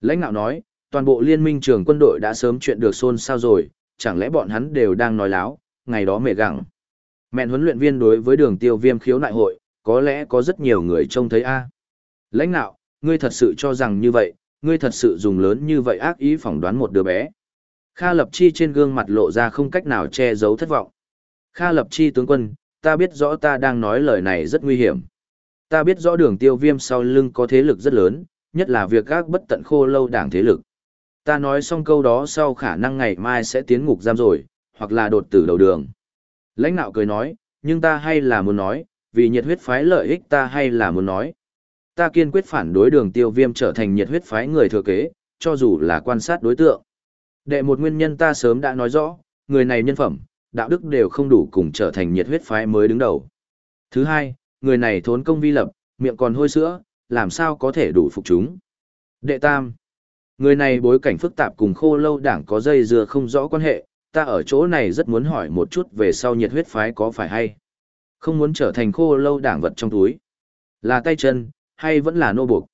Lãnh đạo nói, toàn bộ liên minh trường quân đội đã sớm chuyện được xôn xao rồi, chẳng lẽ bọn hắn đều đang nói láo, ngày đó mẹ gặng. Mẹn huấn luyện viên đối với đường tiêu viêm khiếu nại hội, có lẽ có rất nhiều người trông thấy a Lãnh đạo, ngươi thật sự cho rằng như vậy, ngươi thật sự dùng lớn như vậy ác ý phỏng đoán một đứa bé. Kha Lập Chi trên gương mặt lộ ra không cách nào che giấu thất vọng. Kha Lập Chi tướng quân, ta biết rõ ta đang nói lời này rất nguy hiểm. Ta biết rõ đường tiêu viêm sau lưng có thế lực rất lớn, nhất là việc gác bất tận khô lâu đảng thế lực. Ta nói xong câu đó sau khả năng ngày mai sẽ tiến ngục giam rồi, hoặc là đột tử đầu đường. Lãnh nạo cười nói, nhưng ta hay là muốn nói, vì nhiệt huyết phái lợi ích ta hay là muốn nói. Ta kiên quyết phản đối đường tiêu viêm trở thành nhiệt huyết phái người thừa kế, cho dù là quan sát đối tượng. Đệ một nguyên nhân ta sớm đã nói rõ, người này nhân phẩm, đạo đức đều không đủ cùng trở thành nhiệt huyết phái mới đứng đầu. Thứ hai, người này thốn công vi lập, miệng còn hôi sữa, làm sao có thể đủ phục chúng. Đệ tam, người này bối cảnh phức tạp cùng khô lâu đảng có dây dưa không rõ quan hệ, ta ở chỗ này rất muốn hỏi một chút về sau nhiệt huyết phái có phải hay. Không muốn trở thành khô lâu đảng vật trong túi. Là tay chân, hay vẫn là nô buộc.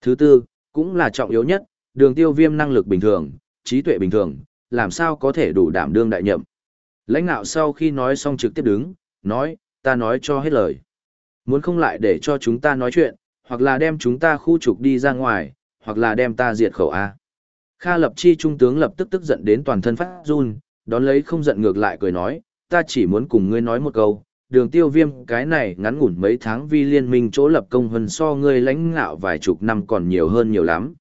Thứ tư, cũng là trọng yếu nhất, đường tiêu viêm năng lực bình thường, trí tuệ bình thường, làm sao có thể đủ đảm đương đại nhậm. Lãnh đạo sau khi nói xong trực tiếp đứng, nói, ta nói cho hết lời. Muốn không lại để cho chúng ta nói chuyện, hoặc là đem chúng ta khu trục đi ra ngoài, hoặc là đem ta diệt khẩu A. Kha lập chi trung tướng lập tức tức giận đến toàn thân phát run, đón lấy không giận ngược lại cười nói, ta chỉ muốn cùng ngươi nói một câu, đường tiêu viêm cái này ngắn ngủn mấy tháng vi liên minh chỗ lập công hơn so ngươi lãnh ngạo vài chục năm còn nhiều hơn nhiều lắm.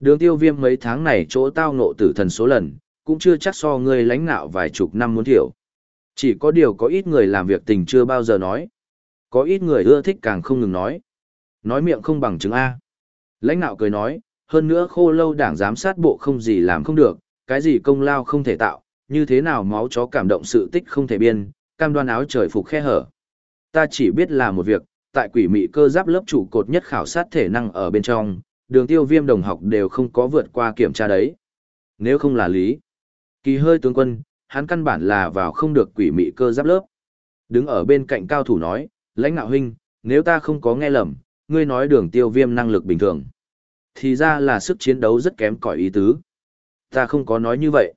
Đường tiêu viêm mấy tháng này chỗ tao ngộ tử thần số lần, cũng chưa chắc so ngươi lãnh ngạo vài chục năm muốn thiểu. Chỉ có điều có ít người làm việc tình chưa bao giờ nói. Có ít người ưa thích càng không ngừng nói. Nói miệng không bằng chứng A. Lãnh nạo cười nói, hơn nữa khô lâu đảng giám sát bộ không gì làm không được, cái gì công lao không thể tạo, như thế nào máu chó cảm động sự tích không thể biên, cam đoan áo trời phục khe hở. Ta chỉ biết là một việc, tại quỷ mị cơ giáp lớp trụ cột nhất khảo sát thể năng ở bên trong, đường tiêu viêm đồng học đều không có vượt qua kiểm tra đấy. Nếu không là lý, kỳ hơi tướng quân, hắn căn bản là vào không được quỷ mị cơ giáp lớp. Đứng ở bên cạnh cao thủ nói, lãnh ngạo huynh, nếu ta không có nghe lầm, ngươi nói đường tiêu viêm năng lực bình thường. Thì ra là sức chiến đấu rất kém cỏi ý tứ. Ta không có nói như vậy.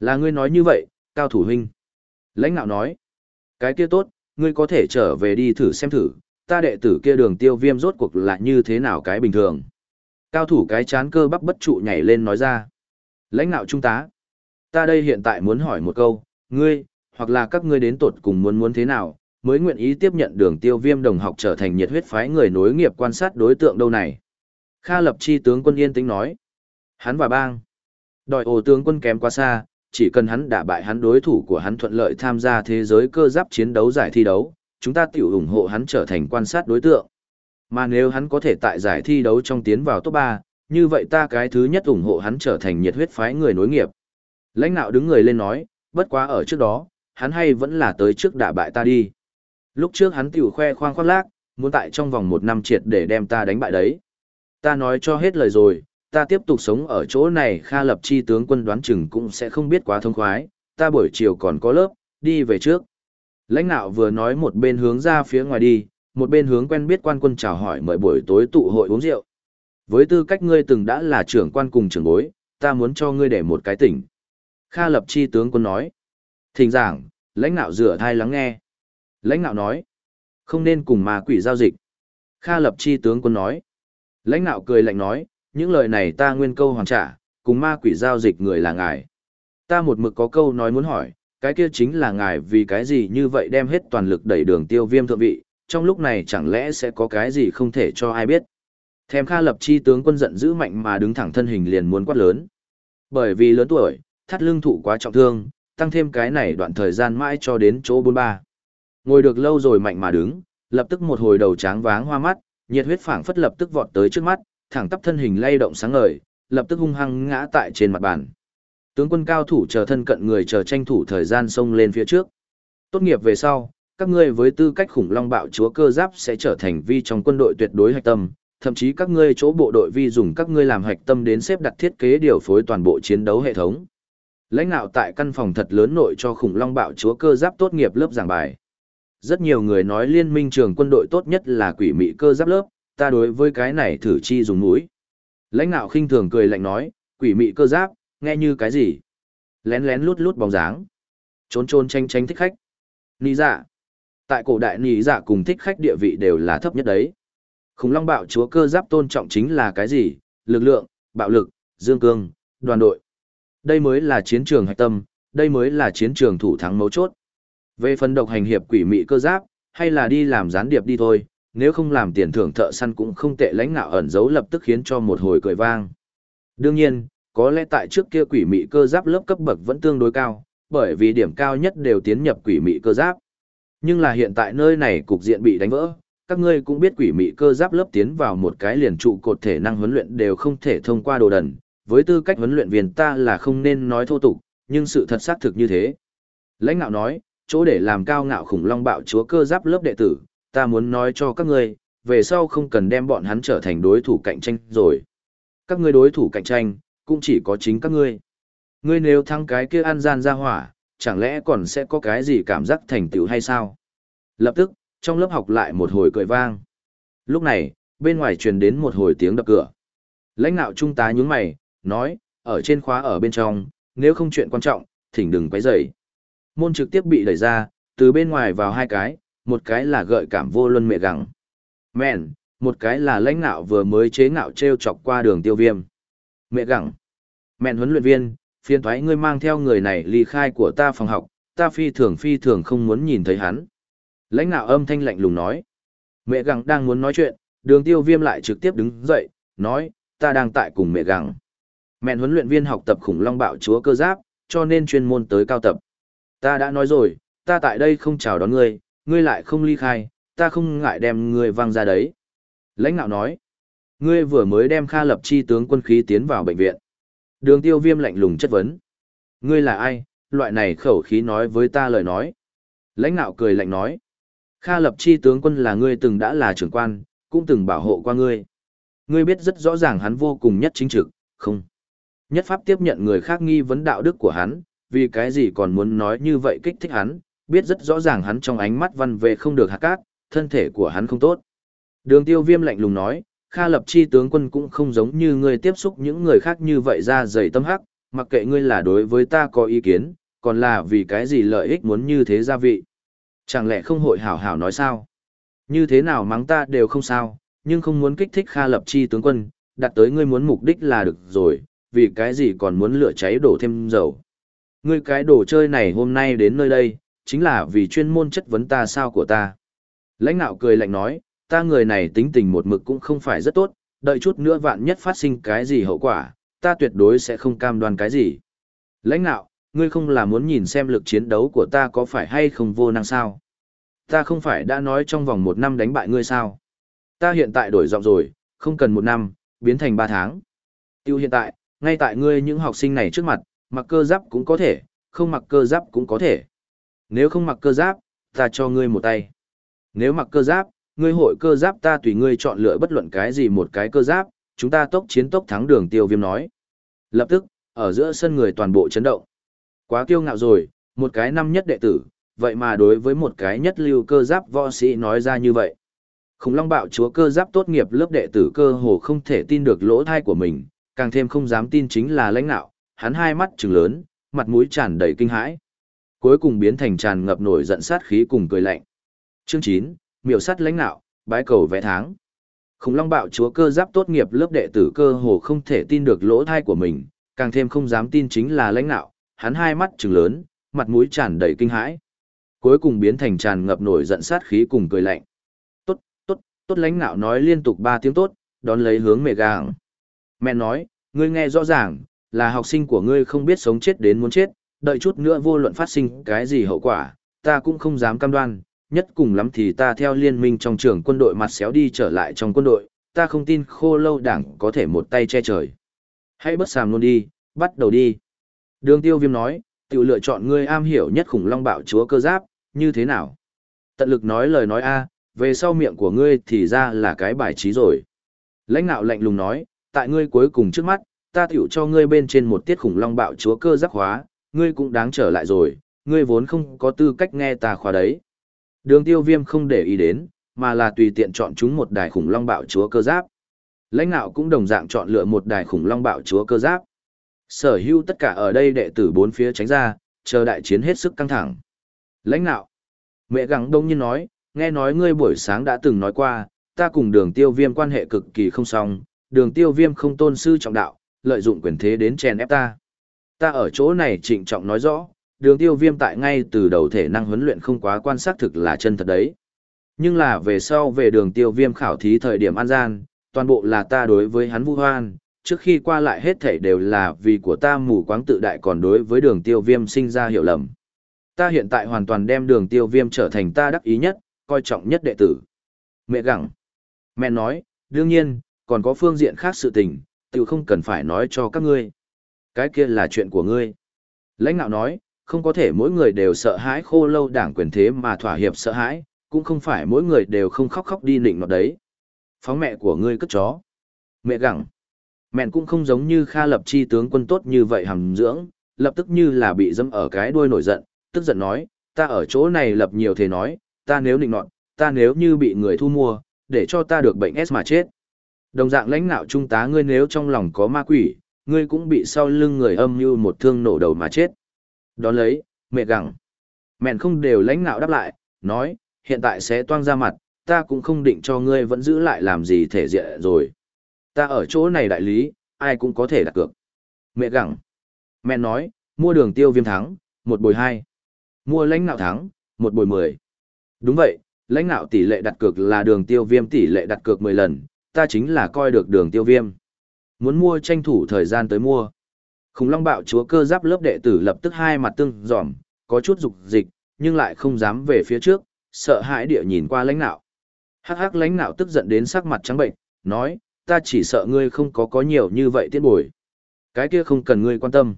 Là ngươi nói như vậy, cao thủ huynh. Lãnh ngạo nói, cái kia tốt, ngươi có thể trở về đi thử xem thử, ta đệ tử kia đường tiêu viêm rốt cuộc là như thế nào cái bình thường. Cao thủ cái chán cơ bắp bất trụ nhảy lên nói ra. Lãnh ngạo trung tá, ta đây hiện tại muốn hỏi một câu, ngươi, hoặc là các ngươi đến tột cùng muốn muốn thế nào, mới nguyện ý tiếp nhận đường tiêu viêm đồng học trở thành nhiệt huyết phái người nối nghiệp quan sát đối tượng đâu này. Kha lập chi tướng quân yên tĩnh nói. Hắn và bang. Đòi ổ tướng quân kém quá xa, chỉ cần hắn đả bại hắn đối thủ của hắn thuận lợi tham gia thế giới cơ giáp chiến đấu giải thi đấu, chúng ta tiểu ủng hộ hắn trở thành quan sát đối tượng. Mà nếu hắn có thể tại giải thi đấu trong tiến vào top 3, như vậy ta cái thứ nhất ủng hộ hắn trở thành nhiệt huyết phái người nối nghiệp. Lãnh nạo đứng người lên nói, bất quá ở trước đó, hắn hay vẫn là tới trước đả bại ta đi. Lúc trước hắn tiểu khoe khoang khoác lác, muốn tại trong vòng một năm triệt để đem ta đánh bại đấy. Ta nói cho hết lời rồi, ta tiếp tục sống ở chỗ này Kha Lập Chi tướng quân đoán chừng cũng sẽ không biết quá thông khoái, ta buổi chiều còn có lớp, đi về trước. Lãnh nạo vừa nói một bên hướng ra phía ngoài đi, một bên hướng quen biết quan quân chào hỏi mời buổi tối tụ hội uống rượu. Với tư cách ngươi từng đã là trưởng quan cùng trưởng bối, ta muốn cho ngươi để một cái tỉnh. Kha Lập Chi tướng quân nói. Thỉnh giảng, lãnh nạo rửa thai lắng nghe. Lãnh ngạo nói. Không nên cùng ma quỷ giao dịch. Kha Lập Chi tướng quân nói. Lãnh ngạo cười lạnh nói, những lời này ta nguyên câu hoàn trả, cùng ma quỷ giao dịch người là ngài. Ta một mực có câu nói muốn hỏi, cái kia chính là ngài vì cái gì như vậy đem hết toàn lực đẩy đường tiêu viêm thượng vị, trong lúc này chẳng lẽ sẽ có cái gì không thể cho ai biết. Thèm Kha lập chi tướng quân giận dữ mạnh mà đứng thẳng thân hình liền muốn quát lớn. Bởi vì lớn tuổi, thắt lưng thụ quá trọng thương, tăng thêm cái này đoạn thời gian mãi cho đến chỗ 43. Ngồi được lâu rồi mạnh mà đứng, lập tức một hồi đầu tráng váng hoa mắt, nhiệt huyết phảng phất lập tức vọt tới trước mắt, thẳng tắp thân hình lay động sáng ngời, lập tức hung hăng ngã tại trên mặt bàn. Tướng quân cao thủ chờ thân cận người chờ tranh thủ thời gian xông lên phía trước. Tốt nghiệp về sau, các ngươi với tư cách khủng long bạo chúa cơ giáp sẽ trở thành vi trong quân đội tuyệt đối hạch tâm, thậm chí các ngươi chỗ bộ đội vi dùng các ngươi làm hạch tâm đến xếp đặt thiết kế điều phối toàn bộ chiến đấu hệ thống. Lãnh đạo tại căn phòng thật lớn nội cho khủng long bạo chúa cơ giáp tốt nghiệp lớp giảng bài. Rất nhiều người nói liên minh trường quân đội tốt nhất là quỷ mị cơ giáp lớp, ta đối với cái này thử chi dùng mũi. Lãnh nạo khinh thường cười lạnh nói, quỷ mị cơ giáp, nghe như cái gì? Lén lén lút lút bóng dáng. Trốn trốn tranh tranh thích khách. Nì dạ. Tại cổ đại nì dạ cùng thích khách địa vị đều là thấp nhất đấy. Khủng long bạo chúa cơ giáp tôn trọng chính là cái gì? Lực lượng, bạo lực, dương cương, đoàn đội. Đây mới là chiến trường hạch tâm, đây mới là chiến trường thủ thắng mấu chốt. Về phần độc hành hiệp quỷ mị cơ giáp, hay là đi làm gián điệp đi thôi, nếu không làm tiền thưởng thợ săn cũng không tệ lãnh ngạo ẩn giấu lập tức khiến cho một hồi cười vang. Đương nhiên, có lẽ tại trước kia quỷ mị cơ giáp lớp cấp bậc vẫn tương đối cao, bởi vì điểm cao nhất đều tiến nhập quỷ mị cơ giáp. Nhưng là hiện tại nơi này cục diện bị đánh vỡ, các ngươi cũng biết quỷ mị cơ giáp lớp tiến vào một cái liền trụ cột thể năng huấn luyện đều không thể thông qua đồ đần, với tư cách huấn luyện viên ta là không nên nói thô tục, nhưng sự thật xác thực như thế. Lãnh ngạo nói, chỗ để làm cao ngạo khủng long bạo chúa cơ giáp lớp đệ tử, ta muốn nói cho các ngươi, về sau không cần đem bọn hắn trở thành đối thủ cạnh tranh rồi. Các ngươi đối thủ cạnh tranh, cũng chỉ có chính các ngươi. Ngươi nếu thắng cái kia ăn gian ra hỏa, chẳng lẽ còn sẽ có cái gì cảm giác thành tựu hay sao? Lập tức, trong lớp học lại một hồi cười vang. Lúc này, bên ngoài truyền đến một hồi tiếng đập cửa. Lãnh đạo trung tá nhướng mày, nói, ở trên khóa ở bên trong, nếu không chuyện quan trọng, thỉnh đừng quấy rầy. Môn trực tiếp bị đẩy ra, từ bên ngoài vào hai cái, một cái là gợi cảm vô luân mẹ gặng. Mẹn, một cái là lãnh ngạo vừa mới chế ngạo treo chọc qua đường tiêu viêm. Mẹ gặng. Mẹn huấn luyện viên, phiên thoái ngươi mang theo người này ly khai của ta phòng học, ta phi thường phi thường không muốn nhìn thấy hắn. Lãnh ngạo âm thanh lạnh lùng nói. Mẹ gặng đang muốn nói chuyện, đường tiêu viêm lại trực tiếp đứng dậy, nói, ta đang tại cùng mẹ gặng. Mẹn huấn luyện viên học tập khủng long bạo chúa cơ giáp, cho nên chuyên môn tới cao tập. Ta đã nói rồi, ta tại đây không chào đón ngươi, ngươi lại không ly khai, ta không ngại đem ngươi văng ra đấy. Lãnh nạo nói, ngươi vừa mới đem Kha Lập Chi tướng quân khí tiến vào bệnh viện. Đường tiêu viêm lạnh lùng chất vấn. Ngươi là ai, loại này khẩu khí nói với ta lời nói. Lãnh nạo cười lạnh nói, Kha Lập Chi tướng quân là ngươi từng đã là trưởng quan, cũng từng bảo hộ qua ngươi. Ngươi biết rất rõ ràng hắn vô cùng nhất chính trực, không? Nhất pháp tiếp nhận người khác nghi vấn đạo đức của hắn, vì cái gì còn muốn nói như vậy kích thích hắn, biết rất rõ ràng hắn trong ánh mắt văn về không được hạt cát, thân thể của hắn không tốt. Đường tiêu viêm lạnh lùng nói, Kha lập chi tướng quân cũng không giống như ngươi tiếp xúc những người khác như vậy ra dày tâm hắc, mặc kệ ngươi là đối với ta có ý kiến, còn là vì cái gì lợi ích muốn như thế gia vị. Chẳng lẽ không hội hảo hảo nói sao? Như thế nào mắng ta đều không sao, nhưng không muốn kích thích Kha lập chi tướng quân, đặt tới ngươi muốn mục đích là được rồi, vì cái gì còn muốn lửa cháy đổ thêm dầu. Ngươi cái đồ chơi này hôm nay đến nơi đây, chính là vì chuyên môn chất vấn ta sao của ta. Lãnh nạo cười lạnh nói, ta người này tính tình một mực cũng không phải rất tốt, đợi chút nữa vạn nhất phát sinh cái gì hậu quả, ta tuyệt đối sẽ không cam đoan cái gì. Lãnh nạo, ngươi không là muốn nhìn xem lực chiến đấu của ta có phải hay không vô năng sao? Ta không phải đã nói trong vòng một năm đánh bại ngươi sao? Ta hiện tại đổi giọng rồi, không cần một năm, biến thành ba tháng. Tiêu hiện tại, ngay tại ngươi những học sinh này trước mặt, mặc cơ giáp cũng có thể, không mặc cơ giáp cũng có thể. Nếu không mặc cơ giáp, ta cho ngươi một tay. Nếu mặc cơ giáp, ngươi hội cơ giáp ta tùy ngươi chọn lựa bất luận cái gì một cái cơ giáp, chúng ta tốc chiến tốc thắng đường tiêu viêm nói. Lập tức, ở giữa sân người toàn bộ chấn động. Quá kiêu ngạo rồi, một cái năm nhất đệ tử, vậy mà đối với một cái nhất lưu cơ giáp võ sĩ nói ra như vậy. Khủng long bạo chúa cơ giáp tốt nghiệp lớp đệ tử cơ hồ không thể tin được lỗ thai của mình, càng thêm không dám tin chính là lãnh nạo, hắn hai mắt trừng lớn, mặt mũi tràn đầy kinh hãi. Cuối cùng biến thành tràn ngập nổi giận sát khí cùng cười lạnh. Chương 9, miểu sát lãnh nạo, bái cầu vẽ tháng. Khủng long bạo chúa cơ giáp tốt nghiệp lớp đệ tử cơ hồ không thể tin được lỗ thai của mình, càng thêm không dám tin chính là lãnh nạo, hắn hai mắt trừng lớn, mặt mũi tràn đầy kinh hãi. Cuối cùng biến thành tràn ngập nổi giận sát khí cùng cười lạnh. Tốt, tốt, tốt lãnh nạo nói liên tục ba tiếng tốt, đón lấy hướng mẹ gàng. Mẹ nói, ngươi nghe rõ ràng, là học sinh của ngươi không biết sống chết đến muốn chết, đợi chút nữa vô luận phát sinh cái gì hậu quả, ta cũng không dám cam đoan, nhất cùng lắm thì ta theo liên minh trong trường quân đội mặt xéo đi trở lại trong quân đội, ta không tin khô lâu đảng có thể một tay che trời. Hãy bất sàm luôn đi, bắt đầu đi. Đường tiêu viêm nói, tự lựa chọn ngươi am hiểu nhất khủng long bạo chúa cơ giáp, như thế nào? Tận lực nói lời nói a về sau miệng của ngươi thì ra là cái bài trí rồi. Lãnh nạo lạnh lùng nói, tại ngươi cuối cùng trước mắt, ta tiểu cho ngươi bên trên một tiết khủng long bạo chúa cơ giác hóa, ngươi cũng đáng trở lại rồi, ngươi vốn không có tư cách nghe ta khóa đấy. Đường tiêu viêm không để ý đến, mà là tùy tiện chọn chúng một đài khủng long bạo chúa cơ giáp. Lãnh đạo cũng đồng dạng chọn lựa một đài khủng long bạo chúa cơ giáp. Sở hữu tất cả ở đây đệ tử bốn phía tránh ra, chờ đại chiến hết sức căng thẳng. Lãnh đạo. Mẹ gắng đông nhiên nói, nghe nói ngươi buổi sáng đã từng nói qua, ta cùng đường tiêu viêm quan hệ cực kỳ không song, đường tiêu viêm không tôn sư trọng đạo, lợi dụng quyền thế đến chèn ép ta. Ta ở chỗ này trịnh trọng nói rõ, đường tiêu viêm tại ngay từ đầu thể năng huấn luyện không quá quan sát thực là chân thật đấy. Nhưng là về sau về đường tiêu viêm khảo thí thời điểm an gian, toàn bộ là ta đối với hắn vu hoan, trước khi qua lại hết thảy đều là vì của ta mù quáng tự đại còn đối với đường tiêu viêm sinh ra hiểu lầm. Ta hiện tại hoàn toàn đem đường tiêu viêm trở thành ta đắc ý nhất, coi trọng nhất đệ tử. Mẹ gặng. Mẹ nói, đương nhiên, còn có phương diện khác sự tình, tự không cần phải nói cho các ngươi. Cái kia là chuyện của ngươi. Lãnh đạo nói, không có thể mỗi người đều sợ hãi khô lâu đảng quyền thế mà thỏa hiệp sợ hãi, cũng không phải mỗi người đều không khóc khóc đi nịnh nọt đấy. Phóng mẹ của ngươi cất chó. Mẹ gặng. Mẹ cũng không giống như Kha lập chi tướng quân tốt như vậy hầm dưỡng, lập tức như là bị dâm ở cái đuôi nổi giận, tức giận nói, ta ở chỗ này lập nhiều thế nói, ta nếu nịnh nọt, ta nếu như bị người thu mua, để cho ta được bệnh S mà chết. Đồng dạng lãnh nạo trung tá ngươi nếu trong lòng có ma quỷ, ngươi cũng bị sau lưng người âm như một thương nổ đầu mà chết. Đón lấy, mẹ gặng. Mẹn không đều lãnh nạo đáp lại, nói, hiện tại sẽ toang ra mặt, ta cũng không định cho ngươi vẫn giữ lại làm gì thể diện rồi. Ta ở chỗ này đại lý, ai cũng có thể đặt cược. Mẹ gặng. Mẹ nói, mua đường tiêu viêm thắng, một bồi hai. Mua lãnh nạo thắng, một bồi mười. Đúng vậy, lãnh nạo tỷ lệ đặt cược là đường tiêu viêm tỷ lệ đặt cược mười lần, ta chính là coi được đường tiêu viêm. Muốn mua tranh thủ thời gian tới mua. Khủng long bạo chúa cơ giáp lớp đệ tử lập tức hai mặt tương giỏm, có chút dục dịch, nhưng lại không dám về phía trước, sợ hãi địa nhìn qua lãnh nạo. Hắc hắc lãnh nạo tức giận đến sắc mặt trắng bệnh, nói, ta chỉ sợ ngươi không có có nhiều như vậy tiết bồi. Cái kia không cần ngươi quan tâm.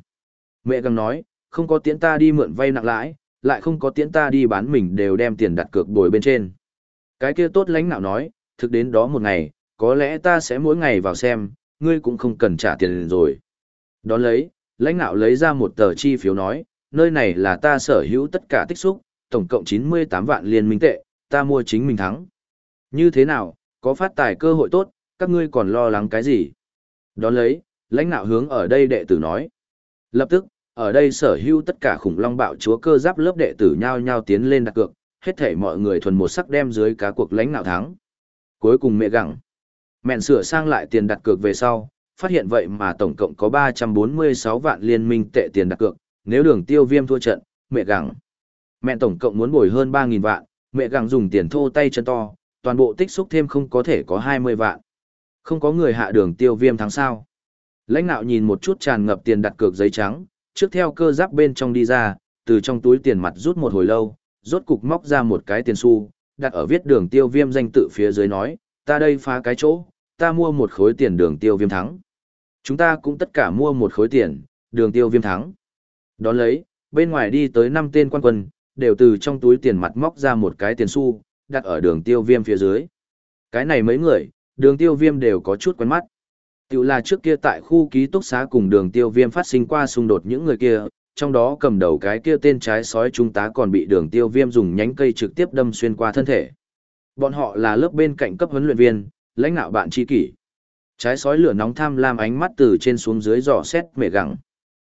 Mẹ găng nói, không có tiễn ta đi mượn vay nặng lãi, lại không có tiễn ta đi bán mình đều đem tiền đặt cược bồi bên trên. Cái kia tốt lãnh nạo nói, thực đến đó một ngày, có lẽ ta sẽ mỗi ngày vào xem, ngươi cũng không cần trả tiền rồi. Đón lấy, lãnh nạo lấy ra một tờ chi phiếu nói, nơi này là ta sở hữu tất cả tích xúc, tổng cộng 98 vạn liên minh tệ, ta mua chính mình thắng. Như thế nào, có phát tài cơ hội tốt, các ngươi còn lo lắng cái gì? Đón lấy, lãnh nạo hướng ở đây đệ tử nói. Lập tức, ở đây sở hữu tất cả khủng long bạo chúa cơ giáp lớp đệ tử nhao nhao tiến lên đặt cược, hết thể mọi người thuần một sắc đem dưới cá cuộc lãnh nạo thắng. Cuối cùng mẹ gặng. Mẹn sửa sang lại tiền đặt cược về sau, phát hiện vậy mà tổng cộng có 346 vạn liên minh tệ tiền đặt cược, nếu đường tiêu viêm thua trận, mẹ gặng. Mẹ tổng cộng muốn bồi hơn 3.000 vạn, mẹ gặng dùng tiền thô tay chân to, toàn bộ tích xúc thêm không có thể có 20 vạn. Không có người hạ đường tiêu viêm thắng sao. Lãnh nạo nhìn một chút tràn ngập tiền đặt cược giấy trắng, trước theo cơ giáp bên trong đi ra, từ trong túi tiền mặt rút một hồi lâu, rốt cục móc ra một cái tiền xu, đặt ở viết đường tiêu viêm danh tự phía dưới nói, ta đây phá cái chỗ, ta mua một khối tiền đường tiêu viêm thắng. Chúng ta cũng tất cả mua một khối tiền, đường tiêu viêm thắng. Đón lấy, bên ngoài đi tới năm tên quan quân, đều từ trong túi tiền mặt móc ra một cái tiền xu, đặt ở đường tiêu viêm phía dưới. Cái này mấy người, đường tiêu viêm đều có chút quen mắt. Tiểu là trước kia tại khu ký túc xá cùng đường tiêu viêm phát sinh qua xung đột những người kia, trong đó cầm đầu cái kia tên trái sói trung tá còn bị đường tiêu viêm dùng nhánh cây trực tiếp đâm xuyên qua thân thể. Bọn họ là lớp bên cạnh cấp huấn luyện viên, lãnh đạo bạn tri kỷ. Trái sói lửa nóng tham lam ánh mắt từ trên xuống dưới dò xét mẹ gẳng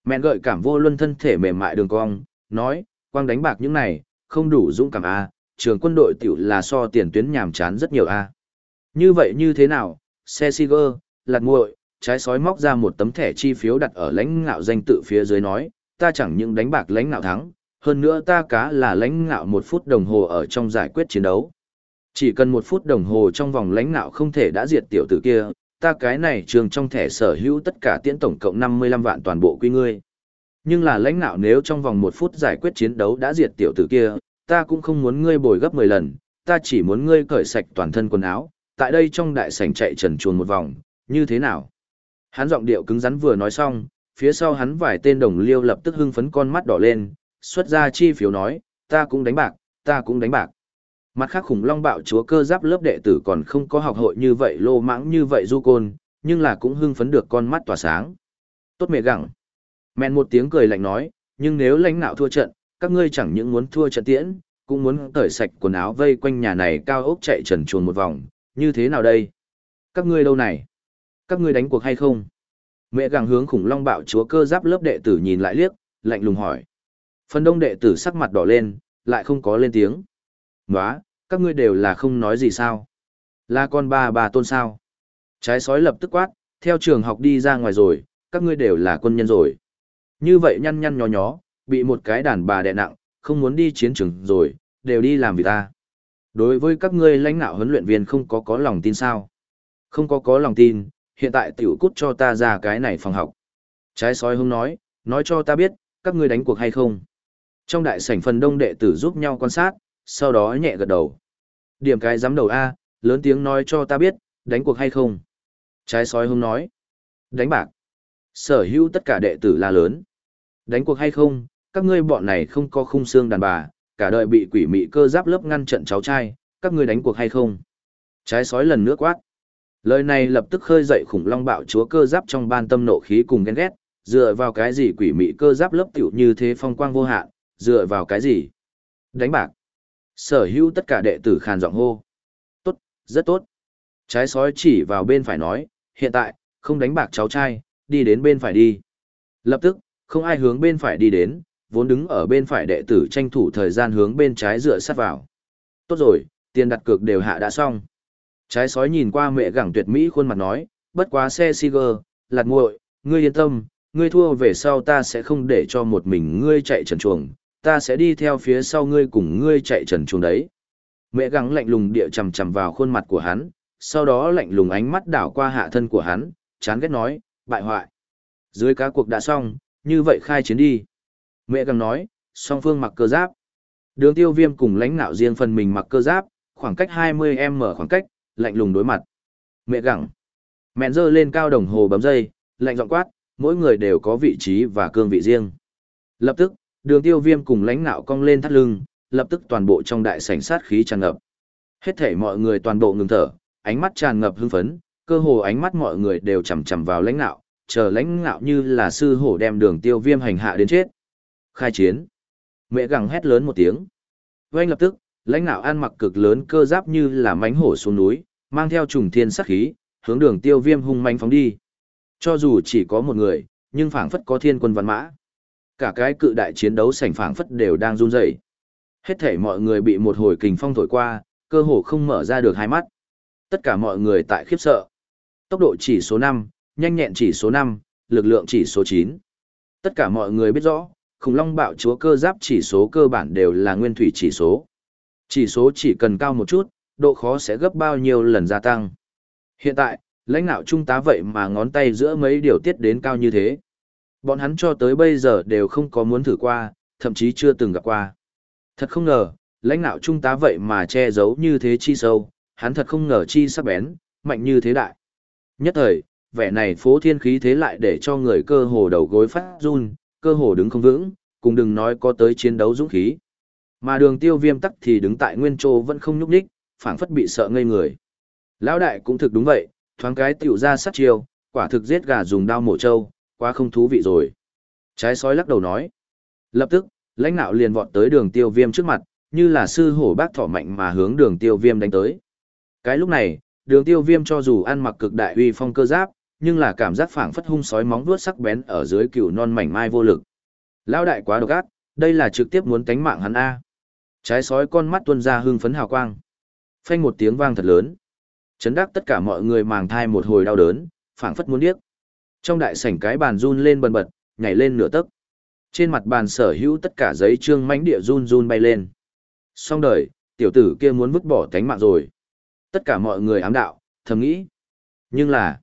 Mẹn gợi cảm vô luân thân thể mềm mại đường cong, nói, quang đánh bạc những này, không đủ dũng cảm A, trường quân đội tiểu là so tiền tuyến nhàm chán rất nhiều A. Như vậy như thế nào, xe Siger, lạt nguội, trái sói móc ra một tấm thẻ chi phiếu đặt ở lãnh ngạo danh tự phía dưới nói, ta chẳng những đánh bạc lãnh ngạo thắng, hơn nữa ta cá là lãnh ngạo một phút đồng hồ ở trong giải quyết chiến đấu. Chỉ cần một phút đồng hồ trong vòng lãnh nạo không thể đã diệt tiểu tử kia, ta cái này trường trong thẻ sở hữu tất cả tiễn tổng cộng 55 vạn toàn bộ quy ngươi. Nhưng là lãnh nạo nếu trong vòng một phút giải quyết chiến đấu đã diệt tiểu tử kia, ta cũng không muốn ngươi bồi gấp 10 lần, ta chỉ muốn ngươi cởi sạch toàn thân quần áo, tại đây trong đại sảnh chạy trần chuồn một vòng, như thế nào? Hắn giọng điệu cứng rắn vừa nói xong, phía sau hắn vài tên đồng liêu lập tức hưng phấn con mắt đỏ lên, xuất ra chi phiếu nói, ta cũng đánh bạc, ta cũng đánh bạc. Mặt khác khủng long bạo chúa cơ giáp lớp đệ tử còn không có học hội như vậy lô mãng như vậy du côn, nhưng là cũng hưng phấn được con mắt tỏa sáng. Tốt mẹ gặng. Mẹn một tiếng cười lạnh nói, nhưng nếu lãnh nạo thua trận, các ngươi chẳng những muốn thua trận tiễn, cũng muốn tởi sạch quần áo vây quanh nhà này cao ốc chạy trần chuồn một vòng, như thế nào đây? Các ngươi đâu này? Các ngươi đánh cuộc hay không? Mẹ gàng hướng khủng long bạo chúa cơ giáp lớp đệ tử nhìn lại liếc, lạnh lùng hỏi. Phần đông đệ tử sắc mặt đỏ lên, lại không có lên tiếng. Nóa, các ngươi đều là không nói gì sao? Là con ba bà tôn sao? Trái sói lập tức quát, theo trường học đi ra ngoài rồi, các ngươi đều là quân nhân rồi. Như vậy nhăn nhăn nhó nhó, bị một cái đàn bà đè nặng, không muốn đi chiến trường rồi, đều đi làm vì ta. Đối với các ngươi lãnh đạo huấn luyện viên không có có lòng tin sao? Không có có lòng tin, hiện tại tiểu cút cho ta ra cái này phòng học. Trái sói hung nói, nói cho ta biết, các ngươi đánh cuộc hay không. Trong đại sảnh phần đông đệ tử giúp nhau quan sát, sau đó nhẹ gật đầu. Điểm cái giám đầu A, lớn tiếng nói cho ta biết, đánh cuộc hay không. Trái sói hung nói, đánh bạc. Sở hữu tất cả đệ tử la lớn. Đánh cuộc hay không, các ngươi bọn này không có khung xương đàn bà, cả đời bị quỷ mị cơ giáp lớp ngăn trận cháu trai, các ngươi đánh cuộc hay không? Trái sói lần nữa quát. Lời này lập tức khơi dậy khủng long bạo chúa cơ giáp trong ban tâm nộ khí cùng ghen ghét, dựa vào cái gì quỷ mị cơ giáp lớp tiểu như thế phong quang vô hạn, dựa vào cái gì? Đánh bạc. Sở hữu tất cả đệ tử khàn giọng hô. Tốt, rất tốt. Trái sói chỉ vào bên phải nói, hiện tại, không đánh bạc cháu trai, đi đến bên phải đi. Lập tức, không ai hướng bên phải đi đến, vốn đứng ở bên phải đệ tử tranh thủ thời gian hướng bên trái dựa sát vào. Tốt rồi, tiền đặt cược đều hạ đã xong. Trái sói nhìn qua mẹ gẳng tuyệt mỹ khuôn mặt nói, bất quá xe Siger, lạt muội, ngươi yên tâm, ngươi thua về sau ta sẽ không để cho một mình ngươi chạy trần chuồng, ta sẽ đi theo phía sau ngươi cùng ngươi chạy trần chuồng đấy. Mẹ gắng lạnh lùng địa chầm chầm vào khuôn mặt của hắn, sau đó lạnh lùng ánh mắt đảo qua hạ thân của hắn, chán ghét nói, bại hoại. Dưới cá cuộc đã xong, như vậy khai chiến đi. Mẹ gắng nói, song phương mặc cơ giáp. Đường tiêu viêm cùng lãnh nạo riêng phần mình mặc cơ giáp, khoảng cách 20m khoảng cách, lạnh lùng đối mặt. Mẹ gắng. Mẹn dơ lên cao đồng hồ bấm dây, lạnh giọng quát, mỗi người đều có vị trí và cương vị riêng. Lập tức, đường tiêu viêm cùng lãnh nạo cong lên thắt lưng, lập tức toàn bộ trong đại sảnh sát khí tràn ngập. Hết thể mọi người toàn bộ ngừng thở, ánh mắt tràn ngập hưng phấn, cơ hồ ánh mắt mọi người đều chầm chầm vào lãnh nạo, chờ lãnh nạo như là sư hổ đem đường tiêu viêm hành hạ đến chết. Khai chiến. Mẹ gẳng hét lớn một tiếng. Vâng lập tức, lãnh nạo ăn mặc cực lớn cơ giáp như là mánh hổ xuống núi, mang theo trùng thiên sát khí, hướng đường tiêu viêm hung manh phóng đi. Cho dù chỉ có một người, nhưng phảng phất có thiên quân văn mã. Cả cái cự đại chiến đấu sảnh phảng phất đều đang run rẩy. Hết thể mọi người bị một hồi kình phong thổi qua, cơ hồ không mở ra được hai mắt. Tất cả mọi người tại khiếp sợ. Tốc độ chỉ số 5, nhanh nhẹn chỉ số 5, lực lượng chỉ số 9. Tất cả mọi người biết rõ, khủng long bạo chúa cơ giáp chỉ số cơ bản đều là nguyên thủy chỉ số. Chỉ số chỉ cần cao một chút, độ khó sẽ gấp bao nhiêu lần gia tăng. Hiện tại, lãnh đạo trung tá vậy mà ngón tay giữa mấy điều tiết đến cao như thế. Bọn hắn cho tới bây giờ đều không có muốn thử qua, thậm chí chưa từng gặp qua. Thật không ngờ, lãnh đạo trung tá vậy mà che giấu như thế chi sâu, hắn thật không ngờ chi sắc bén, mạnh như thế đại. Nhất thời, vẻ này phố thiên khí thế lại để cho người cơ hồ đầu gối phát run, cơ hồ đứng không vững, cùng đừng nói có tới chiến đấu dũng khí. Mà đường tiêu viêm tắc thì đứng tại nguyên trô vẫn không nhúc đích, phảng phất bị sợ ngây người. Lão đại cũng thực đúng vậy, thoáng cái tiểu ra sát chiều, quả thực giết gà dùng đao mổ trâu, quá không thú vị rồi. Trái sói lắc đầu nói. Lập tức, lãnh nạo liền vọt tới đường tiêu viêm trước mặt, như là sư hổ bác thỏ mạnh mà hướng đường tiêu viêm đánh tới. Cái lúc này, đường tiêu viêm cho dù ăn mặc cực đại uy phong cơ giáp, nhưng là cảm giác phảng phất hung sói móng vuốt sắc bén ở dưới cựu non mảnh mai vô lực. Lão đại quá độc ác, đây là trực tiếp muốn tánh mạng hắn A. Trái sói con mắt tuôn ra hưng phấn hào quang. Phanh một tiếng vang thật lớn. Chấn đắc tất cả mọi người màng thai một hồi đau đớn, phảng phất muốn điếc. Trong đại sảnh cái bàn run lên bần bật, nhảy lên nửa tấc. Trên mặt bàn sở hữu tất cả giấy trương mánh địa run run bay lên. Xong đời, tiểu tử kia muốn vứt bỏ tánh mạng rồi. Tất cả mọi người ám đạo, thầm nghĩ. Nhưng là,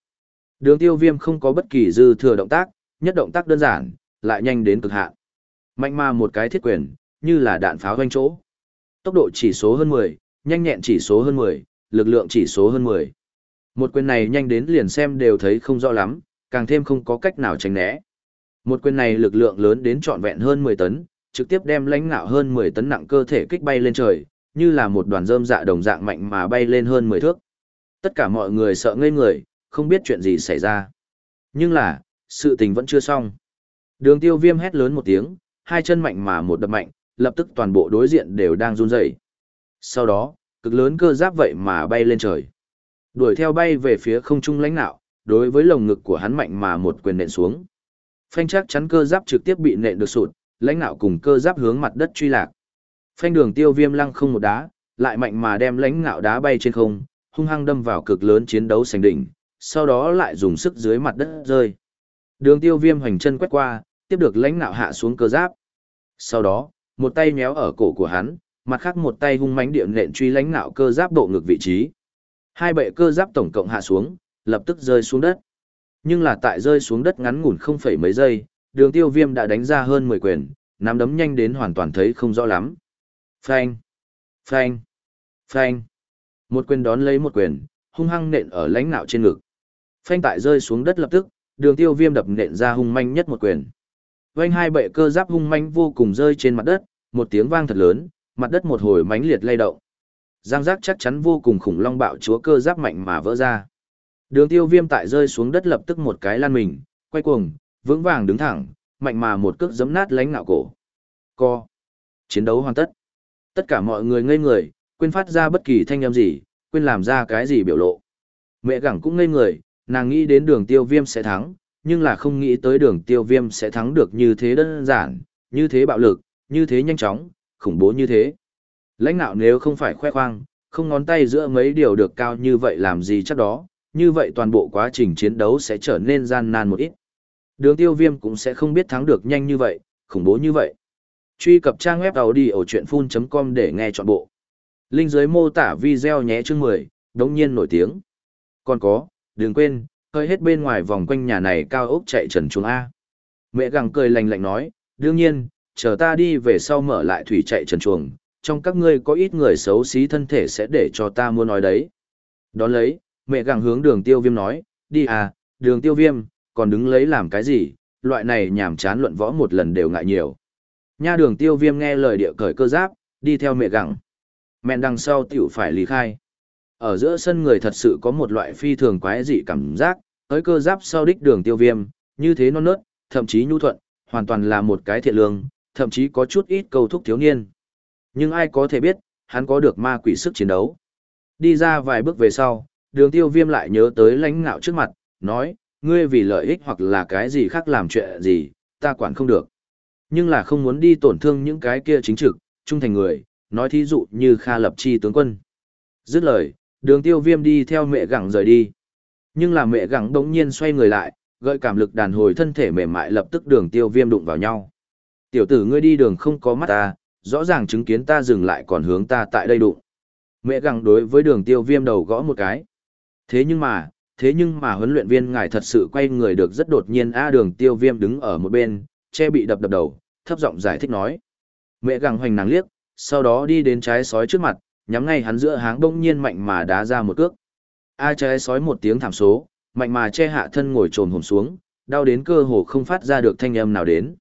đường tiêu viêm không có bất kỳ dư thừa động tác, nhất động tác đơn giản, lại nhanh đến cực hạn. Mạnh ma một cái thiết quyền, như là đạn pháo doanh chỗ. Tốc độ chỉ số hơn 10, nhanh nhẹn chỉ số hơn 10, lực lượng chỉ số hơn 10. Một quyền này nhanh đến liền xem đều thấy không rõ lắm, càng thêm không có cách nào tránh né. Một quyền này lực lượng lớn đến trọn vẹn hơn 10 tấn, trực tiếp đem lãnh ngạo hơn 10 tấn nặng cơ thể kích bay lên trời, như là một đoàn rơm dạ đồng dạng mạnh mà bay lên hơn 10 thước. Tất cả mọi người sợ ngây người, không biết chuyện gì xảy ra. Nhưng là, sự tình vẫn chưa xong. Đường tiêu viêm hét lớn một tiếng, hai chân mạnh mà một đập mạnh, lập tức toàn bộ đối diện đều đang run rẩy. Sau đó, cực lớn cơ giáp vậy mà bay lên trời. Đuổi theo bay về phía không trung lãnh nạo, đối với lồng ngực của hắn mạnh mà một quyền nện xuống. Phanh chắc chắn cơ giáp trực tiếp bị nện được sụt, lãnh nạo cùng cơ giáp hướng mặt đất truy lạc. Phanh đường tiêu viêm lăng không một đá, lại mạnh mà đem lãnh nạo đá bay trên không, hung hăng đâm vào cực lớn chiến đấu sành đỉnh, sau đó lại dùng sức dưới mặt đất rơi. Đường tiêu viêm hoành chân quét qua, tiếp được lãnh nạo hạ xuống cơ giáp. Sau đó, một tay méo ở cổ của hắn, mặt khác một tay hung mánh điện nện truy lãnh nạo cơ giáp độ ngực vị trí. Hai bệ cơ giáp tổng cộng hạ xuống, lập tức rơi xuống đất. Nhưng là tại rơi xuống đất ngắn ngủn không phẩy mấy giây, đường tiêu viêm đã đánh ra hơn 10 quyền, nắm đấm nhanh đến hoàn toàn thấy không rõ lắm. Phanh, phanh, phanh. Một quyền đón lấy một quyền, hung hăng nện ở lãnh nạo trên ngực. Phanh tại rơi xuống đất lập tức, đường tiêu viêm đập nện ra hung manh nhất một quyền. Vành hai bệ cơ giáp hung manh vô cùng rơi trên mặt đất, một tiếng vang thật lớn, mặt đất một hồi mãnh liệt lay động. Giang giác chắc chắn vô cùng khủng long bạo chúa cơ giáp mạnh mà vỡ ra. Đường tiêu viêm tại rơi xuống đất lập tức một cái lan mình, quay cuồng, vững vàng đứng thẳng, mạnh mà một cước giấm nát lánh ngạo cổ. Co. Chiến đấu hoàn tất. Tất cả mọi người ngây người, quên phát ra bất kỳ thanh âm gì, quên làm ra cái gì biểu lộ. Mẹ gẳng cũng ngây người, nàng nghĩ đến đường tiêu viêm sẽ thắng, nhưng là không nghĩ tới đường tiêu viêm sẽ thắng được như thế đơn giản, như thế bạo lực, như thế nhanh chóng, khủng bố như thế. Lãnh nạo nếu không phải khoe khoang, không ngón tay giữa mấy điều được cao như vậy làm gì chắc đó, như vậy toàn bộ quá trình chiến đấu sẽ trở nên gian nan một ít. Đường tiêu viêm cũng sẽ không biết thắng được nhanh như vậy, khủng bố như vậy. Truy cập trang web đầu đi ở chuyện full.com để nghe trọn bộ. Linh dưới mô tả video nhé chương 10, đống nhiên nổi tiếng. Còn có, đừng quên, hơi hết bên ngoài vòng quanh nhà này cao ốc chạy trần chuồng A. Mẹ gặng cười lạnh lạnh nói, đương nhiên, chờ ta đi về sau mở lại thủy chạy trần chuồng, trong các ngươi có ít người xấu xí thân thể sẽ để cho ta mua nói đấy. Đón lấy, mẹ gặng hướng đường tiêu viêm nói, đi à, đường tiêu viêm, còn đứng lấy làm cái gì, loại này nhảm chán luận võ một lần đều ngại nhiều. Nha đường tiêu viêm nghe lời địa cởi cơ giáp, đi theo mẹ gặng. Mẹ đằng sau tiểu phải lý khai. Ở giữa sân người thật sự có một loại phi thường quái dị cảm giác, tới cơ giáp sau đích đường tiêu viêm, như thế non nớt, thậm chí nhu thuận, hoàn toàn là một cái thiện lương, thậm chí có chút ít cầu thúc thiếu niên. Nhưng ai có thể biết, hắn có được ma quỷ sức chiến đấu. Đi ra vài bước về sau, đường tiêu viêm lại nhớ tới lãnh ngạo trước mặt, nói, ngươi vì lợi ích hoặc là cái gì khác làm chuyện gì, ta quản không được. Nhưng là không muốn đi tổn thương những cái kia chính trực, trung thành người, nói thí dụ như Kha Lập Chi tướng quân. Dứt lời, đường tiêu viêm đi theo mẹ gẳng rời đi. Nhưng là mẹ gẳng đống nhiên xoay người lại, gợi cảm lực đàn hồi thân thể mềm mại lập tức đường tiêu viêm đụng vào nhau. Tiểu tử ngươi đi đường không có mắt ta, rõ ràng chứng kiến ta dừng lại còn hướng ta tại đây đụng. Mẹ gẳng đối với đường tiêu viêm đầu gõ một cái. Thế nhưng mà, thế nhưng mà huấn luyện viên ngài thật sự quay người được rất đột nhiên a đường tiêu viêm đứng ở một bên, che bị đập đập đầu, thấp giọng giải thích nói. Mẹ gằng hoành nàng liếc, sau đó đi đến trái sói trước mặt, nhắm ngay hắn giữa háng đông nhiên mạnh mà đá ra một cước. A trái sói một tiếng thảm số, mạnh mà che hạ thân ngồi trồn hồn xuống, đau đến cơ hồ không phát ra được thanh âm nào đến.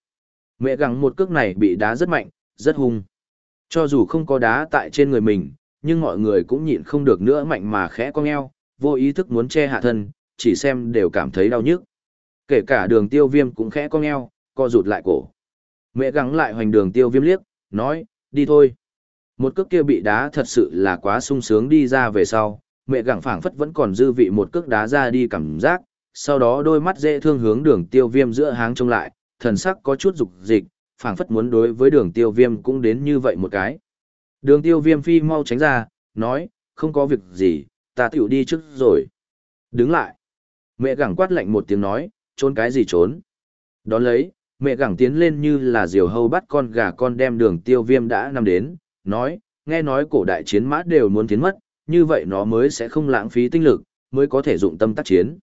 Mẹ gằng một cước này bị đá rất mạnh, rất hung. Cho dù không có đá tại trên người mình, nhưng mọi người cũng nhịn không được nữa mạnh mà khẽ cong eo, vô ý thức muốn che hạ thân, chỉ xem đều cảm thấy đau nhức. Kể cả đường tiêu viêm cũng khẽ cong eo, co rụt lại cổ. Mẹ gắng lại hoành đường tiêu viêm liếc, nói, đi thôi. Một cước kia bị đá thật sự là quá sung sướng đi ra về sau, mẹ gặng phảng phất vẫn còn dư vị một cước đá ra đi cảm giác, sau đó đôi mắt dễ thương hướng đường tiêu viêm giữa háng trông lại, thần sắc có chút dục dịch, phảng phất muốn đối với đường tiêu viêm cũng đến như vậy một cái. Đường tiêu viêm phi mau tránh ra, nói, không có việc gì, ta tiểu đi trước rồi. Đứng lại. Mẹ gẳng quát lạnh một tiếng nói, trốn cái gì trốn. Đón lấy, mẹ gẳng tiến lên như là diều hâu bắt con gà con đem đường tiêu viêm đã nằm đến, nói, nghe nói cổ đại chiến mã đều muốn tiến mất, như vậy nó mới sẽ không lãng phí tinh lực, mới có thể dụng tâm tác chiến.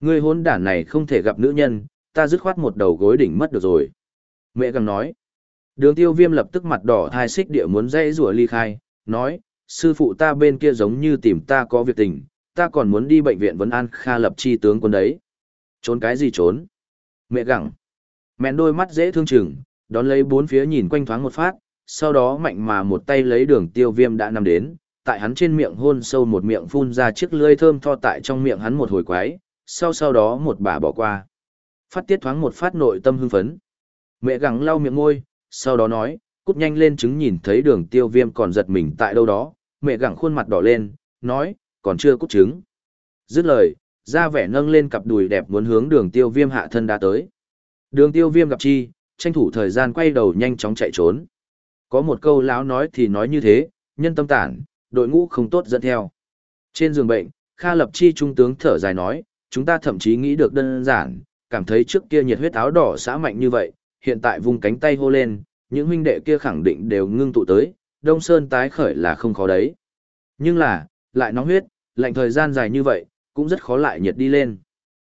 Người hôn đản này không thể gặp nữ nhân, ta dứt khoát một đầu gối đỉnh mất được rồi. Mẹ gẳng nói, đường tiêu viêm lập tức mặt đỏ thai xích địa muốn dây rùa ly khai, nói, sư phụ ta bên kia giống như tìm ta có việc tình, ta còn muốn đi bệnh viện vấn an kha lập chi tướng quân đấy. Trốn cái gì trốn? Mẹ gẳng. Mẹ đôi mắt dễ thương chừng, đón lấy bốn phía nhìn quanh thoáng một phát, sau đó mạnh mà một tay lấy đường tiêu viêm đã nằm đến, tại hắn trên miệng hôn sâu một miệng phun ra chiếc lưỡi thơm tho tại trong miệng hắn một hồi quái, sau sau đó một bà bỏ qua. Phát tiết thoáng một phát nội tâm hưng phấn. Mẹ gắng lau miệng môi, sau đó nói, cút nhanh lên chứng nhìn thấy đường tiêu viêm còn giật mình tại đâu đó, mẹ gẳng khuôn mặt đỏ lên, nói, còn chưa cút trứng. Dứt lời, ra vẻ nâng lên cặp đùi đẹp muốn hướng đường tiêu viêm hạ thân đã tới. Đường tiêu viêm gặp chi, tranh thủ thời gian quay đầu nhanh chóng chạy trốn. Có một câu lão nói thì nói như thế, nhân tâm tản, đội ngũ không tốt dẫn theo. Trên giường bệnh, Kha Lập Chi trung tướng thở dài nói, chúng ta thậm chí nghĩ được đơn giản, cảm thấy trước kia nhiệt huyết áo đỏ xã mạnh như vậy, hiện tại vùng cánh tay hô lên, những huynh đệ kia khẳng định đều ngưng tụ tới, Đông Sơn tái khởi là không khó đấy. Nhưng là, lại nóng huyết, lạnh thời gian dài như vậy, cũng rất khó lại nhiệt đi lên.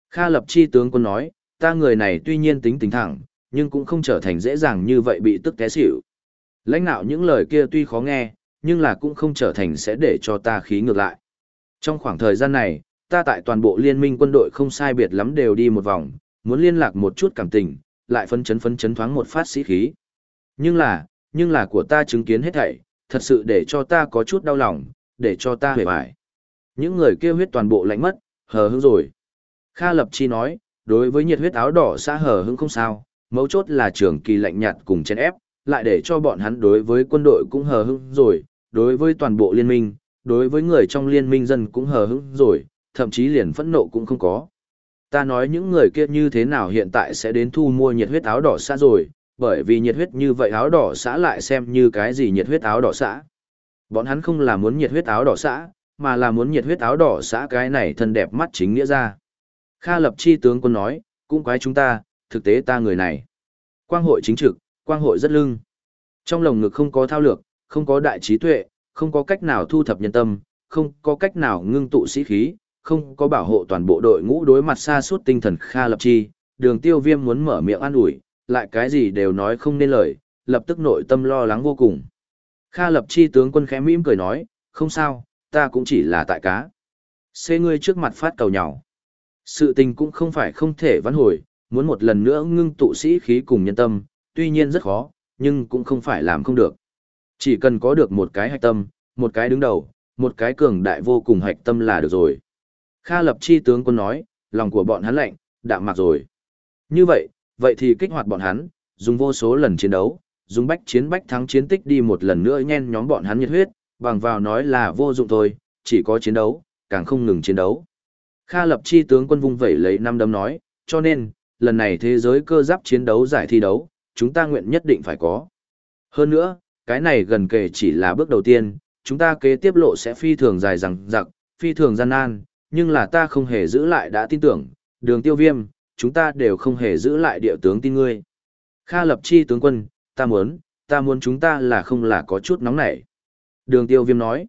Kha Lập Chi tướng quân nói, ta người này tuy nhiên tính tình thẳng, nhưng cũng không trở thành dễ dàng như vậy bị tức té xỉu. Lãnh nạo những lời kia tuy khó nghe, nhưng là cũng không trở thành sẽ để cho ta khí ngược lại. Trong khoảng thời gian này, ta tại toàn bộ liên minh quân đội không sai biệt lắm đều đi một vòng, muốn liên lạc một chút cảm tình, lại phân chấn phân chấn thoáng một phát sĩ khí. Nhưng là, nhưng là của ta chứng kiến hết thảy, thật sự để cho ta có chút đau lòng, để cho ta hề bại. Những người kia huyết toàn bộ lạnh mất, hờ hững rồi. Kha Lập Chi nói, đối với nhiệt huyết áo đỏ xã hờ hững không sao, mấu chốt là trường kỳ lạnh nhạt cùng chen ép, lại để cho bọn hắn đối với quân đội cũng hờ hững rồi, đối với toàn bộ liên minh, đối với người trong liên minh dân cũng hờ hững rồi, thậm chí liền phẫn nộ cũng không có. Ta nói những người kia như thế nào hiện tại sẽ đến thu mua nhiệt huyết áo đỏ xã rồi, bởi vì nhiệt huyết như vậy áo đỏ xã lại xem như cái gì nhiệt huyết áo đỏ xã. Bọn hắn không là muốn nhiệt huyết áo đỏ xã, mà là muốn nhiệt huyết áo đỏ xã cái này thân đẹp mắt chính nghĩa ra. Kha lập chi tướng quân nói, cũng quái chúng ta, thực tế ta người này. Quang hội chính trực, quang hội rất lưng. Trong lồng ngực không có thao lược, không có đại trí tuệ, không có cách nào thu thập nhân tâm, không có cách nào ngưng tụ sĩ khí, không có bảo hộ toàn bộ đội ngũ đối mặt xa suốt tinh thần Kha lập chi, đường tiêu viêm muốn mở miệng an ủi, lại cái gì đều nói không nên lời, lập tức nội tâm lo lắng vô cùng. Kha lập chi tướng quân khẽ mỉm cười nói, không sao, ta cũng chỉ là tại cá. Xê ngươi trước mặt phát cầu nhỏ. Sự tình cũng không phải không thể vãn hồi, muốn một lần nữa ngưng tụ sĩ khí cùng nhân tâm, tuy nhiên rất khó, nhưng cũng không phải làm không được. Chỉ cần có được một cái hạch tâm, một cái đứng đầu, một cái cường đại vô cùng hạch tâm là được rồi. Kha lập chi tướng quân nói, lòng của bọn hắn lạnh, đạm mạc rồi. Như vậy, vậy thì kích hoạt bọn hắn, dùng vô số lần chiến đấu, dùng bách chiến bách thắng chiến tích đi một lần nữa nhen nhóm bọn hắn nhiệt huyết, bằng vào nói là vô dụng thôi, chỉ có chiến đấu, càng không ngừng chiến đấu. Kha lập chi tướng quân vung vẩy lấy năm đấm nói, cho nên, lần này thế giới cơ giáp chiến đấu giải thi đấu, chúng ta nguyện nhất định phải có. Hơn nữa, cái này gần kể chỉ là bước đầu tiên, chúng ta kế tiếp lộ sẽ phi thường dài rằng giặc, phi thường gian nan, nhưng là ta không hề giữ lại đã tin tưởng, đường tiêu viêm, chúng ta đều không hề giữ lại địa tướng tin ngươi. Kha lập chi tướng quân, ta muốn, ta muốn chúng ta là không là có chút nóng nảy. Đường tiêu viêm nói.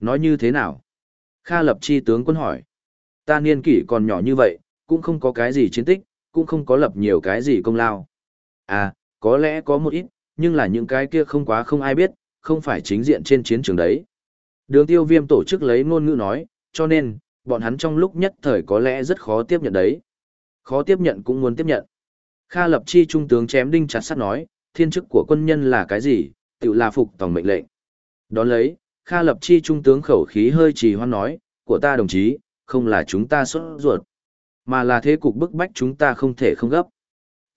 Nói như thế nào? Kha lập chi tướng quân hỏi. Ta niên kỷ còn nhỏ như vậy, cũng không có cái gì chiến tích, cũng không có lập nhiều cái gì công lao. À, có lẽ có một ít, nhưng là những cái kia không quá không ai biết, không phải chính diện trên chiến trường đấy. Đường tiêu viêm tổ chức lấy ngôn ngữ nói, cho nên, bọn hắn trong lúc nhất thời có lẽ rất khó tiếp nhận đấy. Khó tiếp nhận cũng muốn tiếp nhận. Kha lập chi trung tướng chém đinh chặt sắt nói, thiên chức của quân nhân là cái gì, tự là phục tổng mệnh lệnh. Đón lấy, Kha lập chi trung tướng khẩu khí hơi trì hoan nói, của ta đồng chí, không là chúng ta xuất ruột, mà là thế cục bức bách chúng ta không thể không gấp.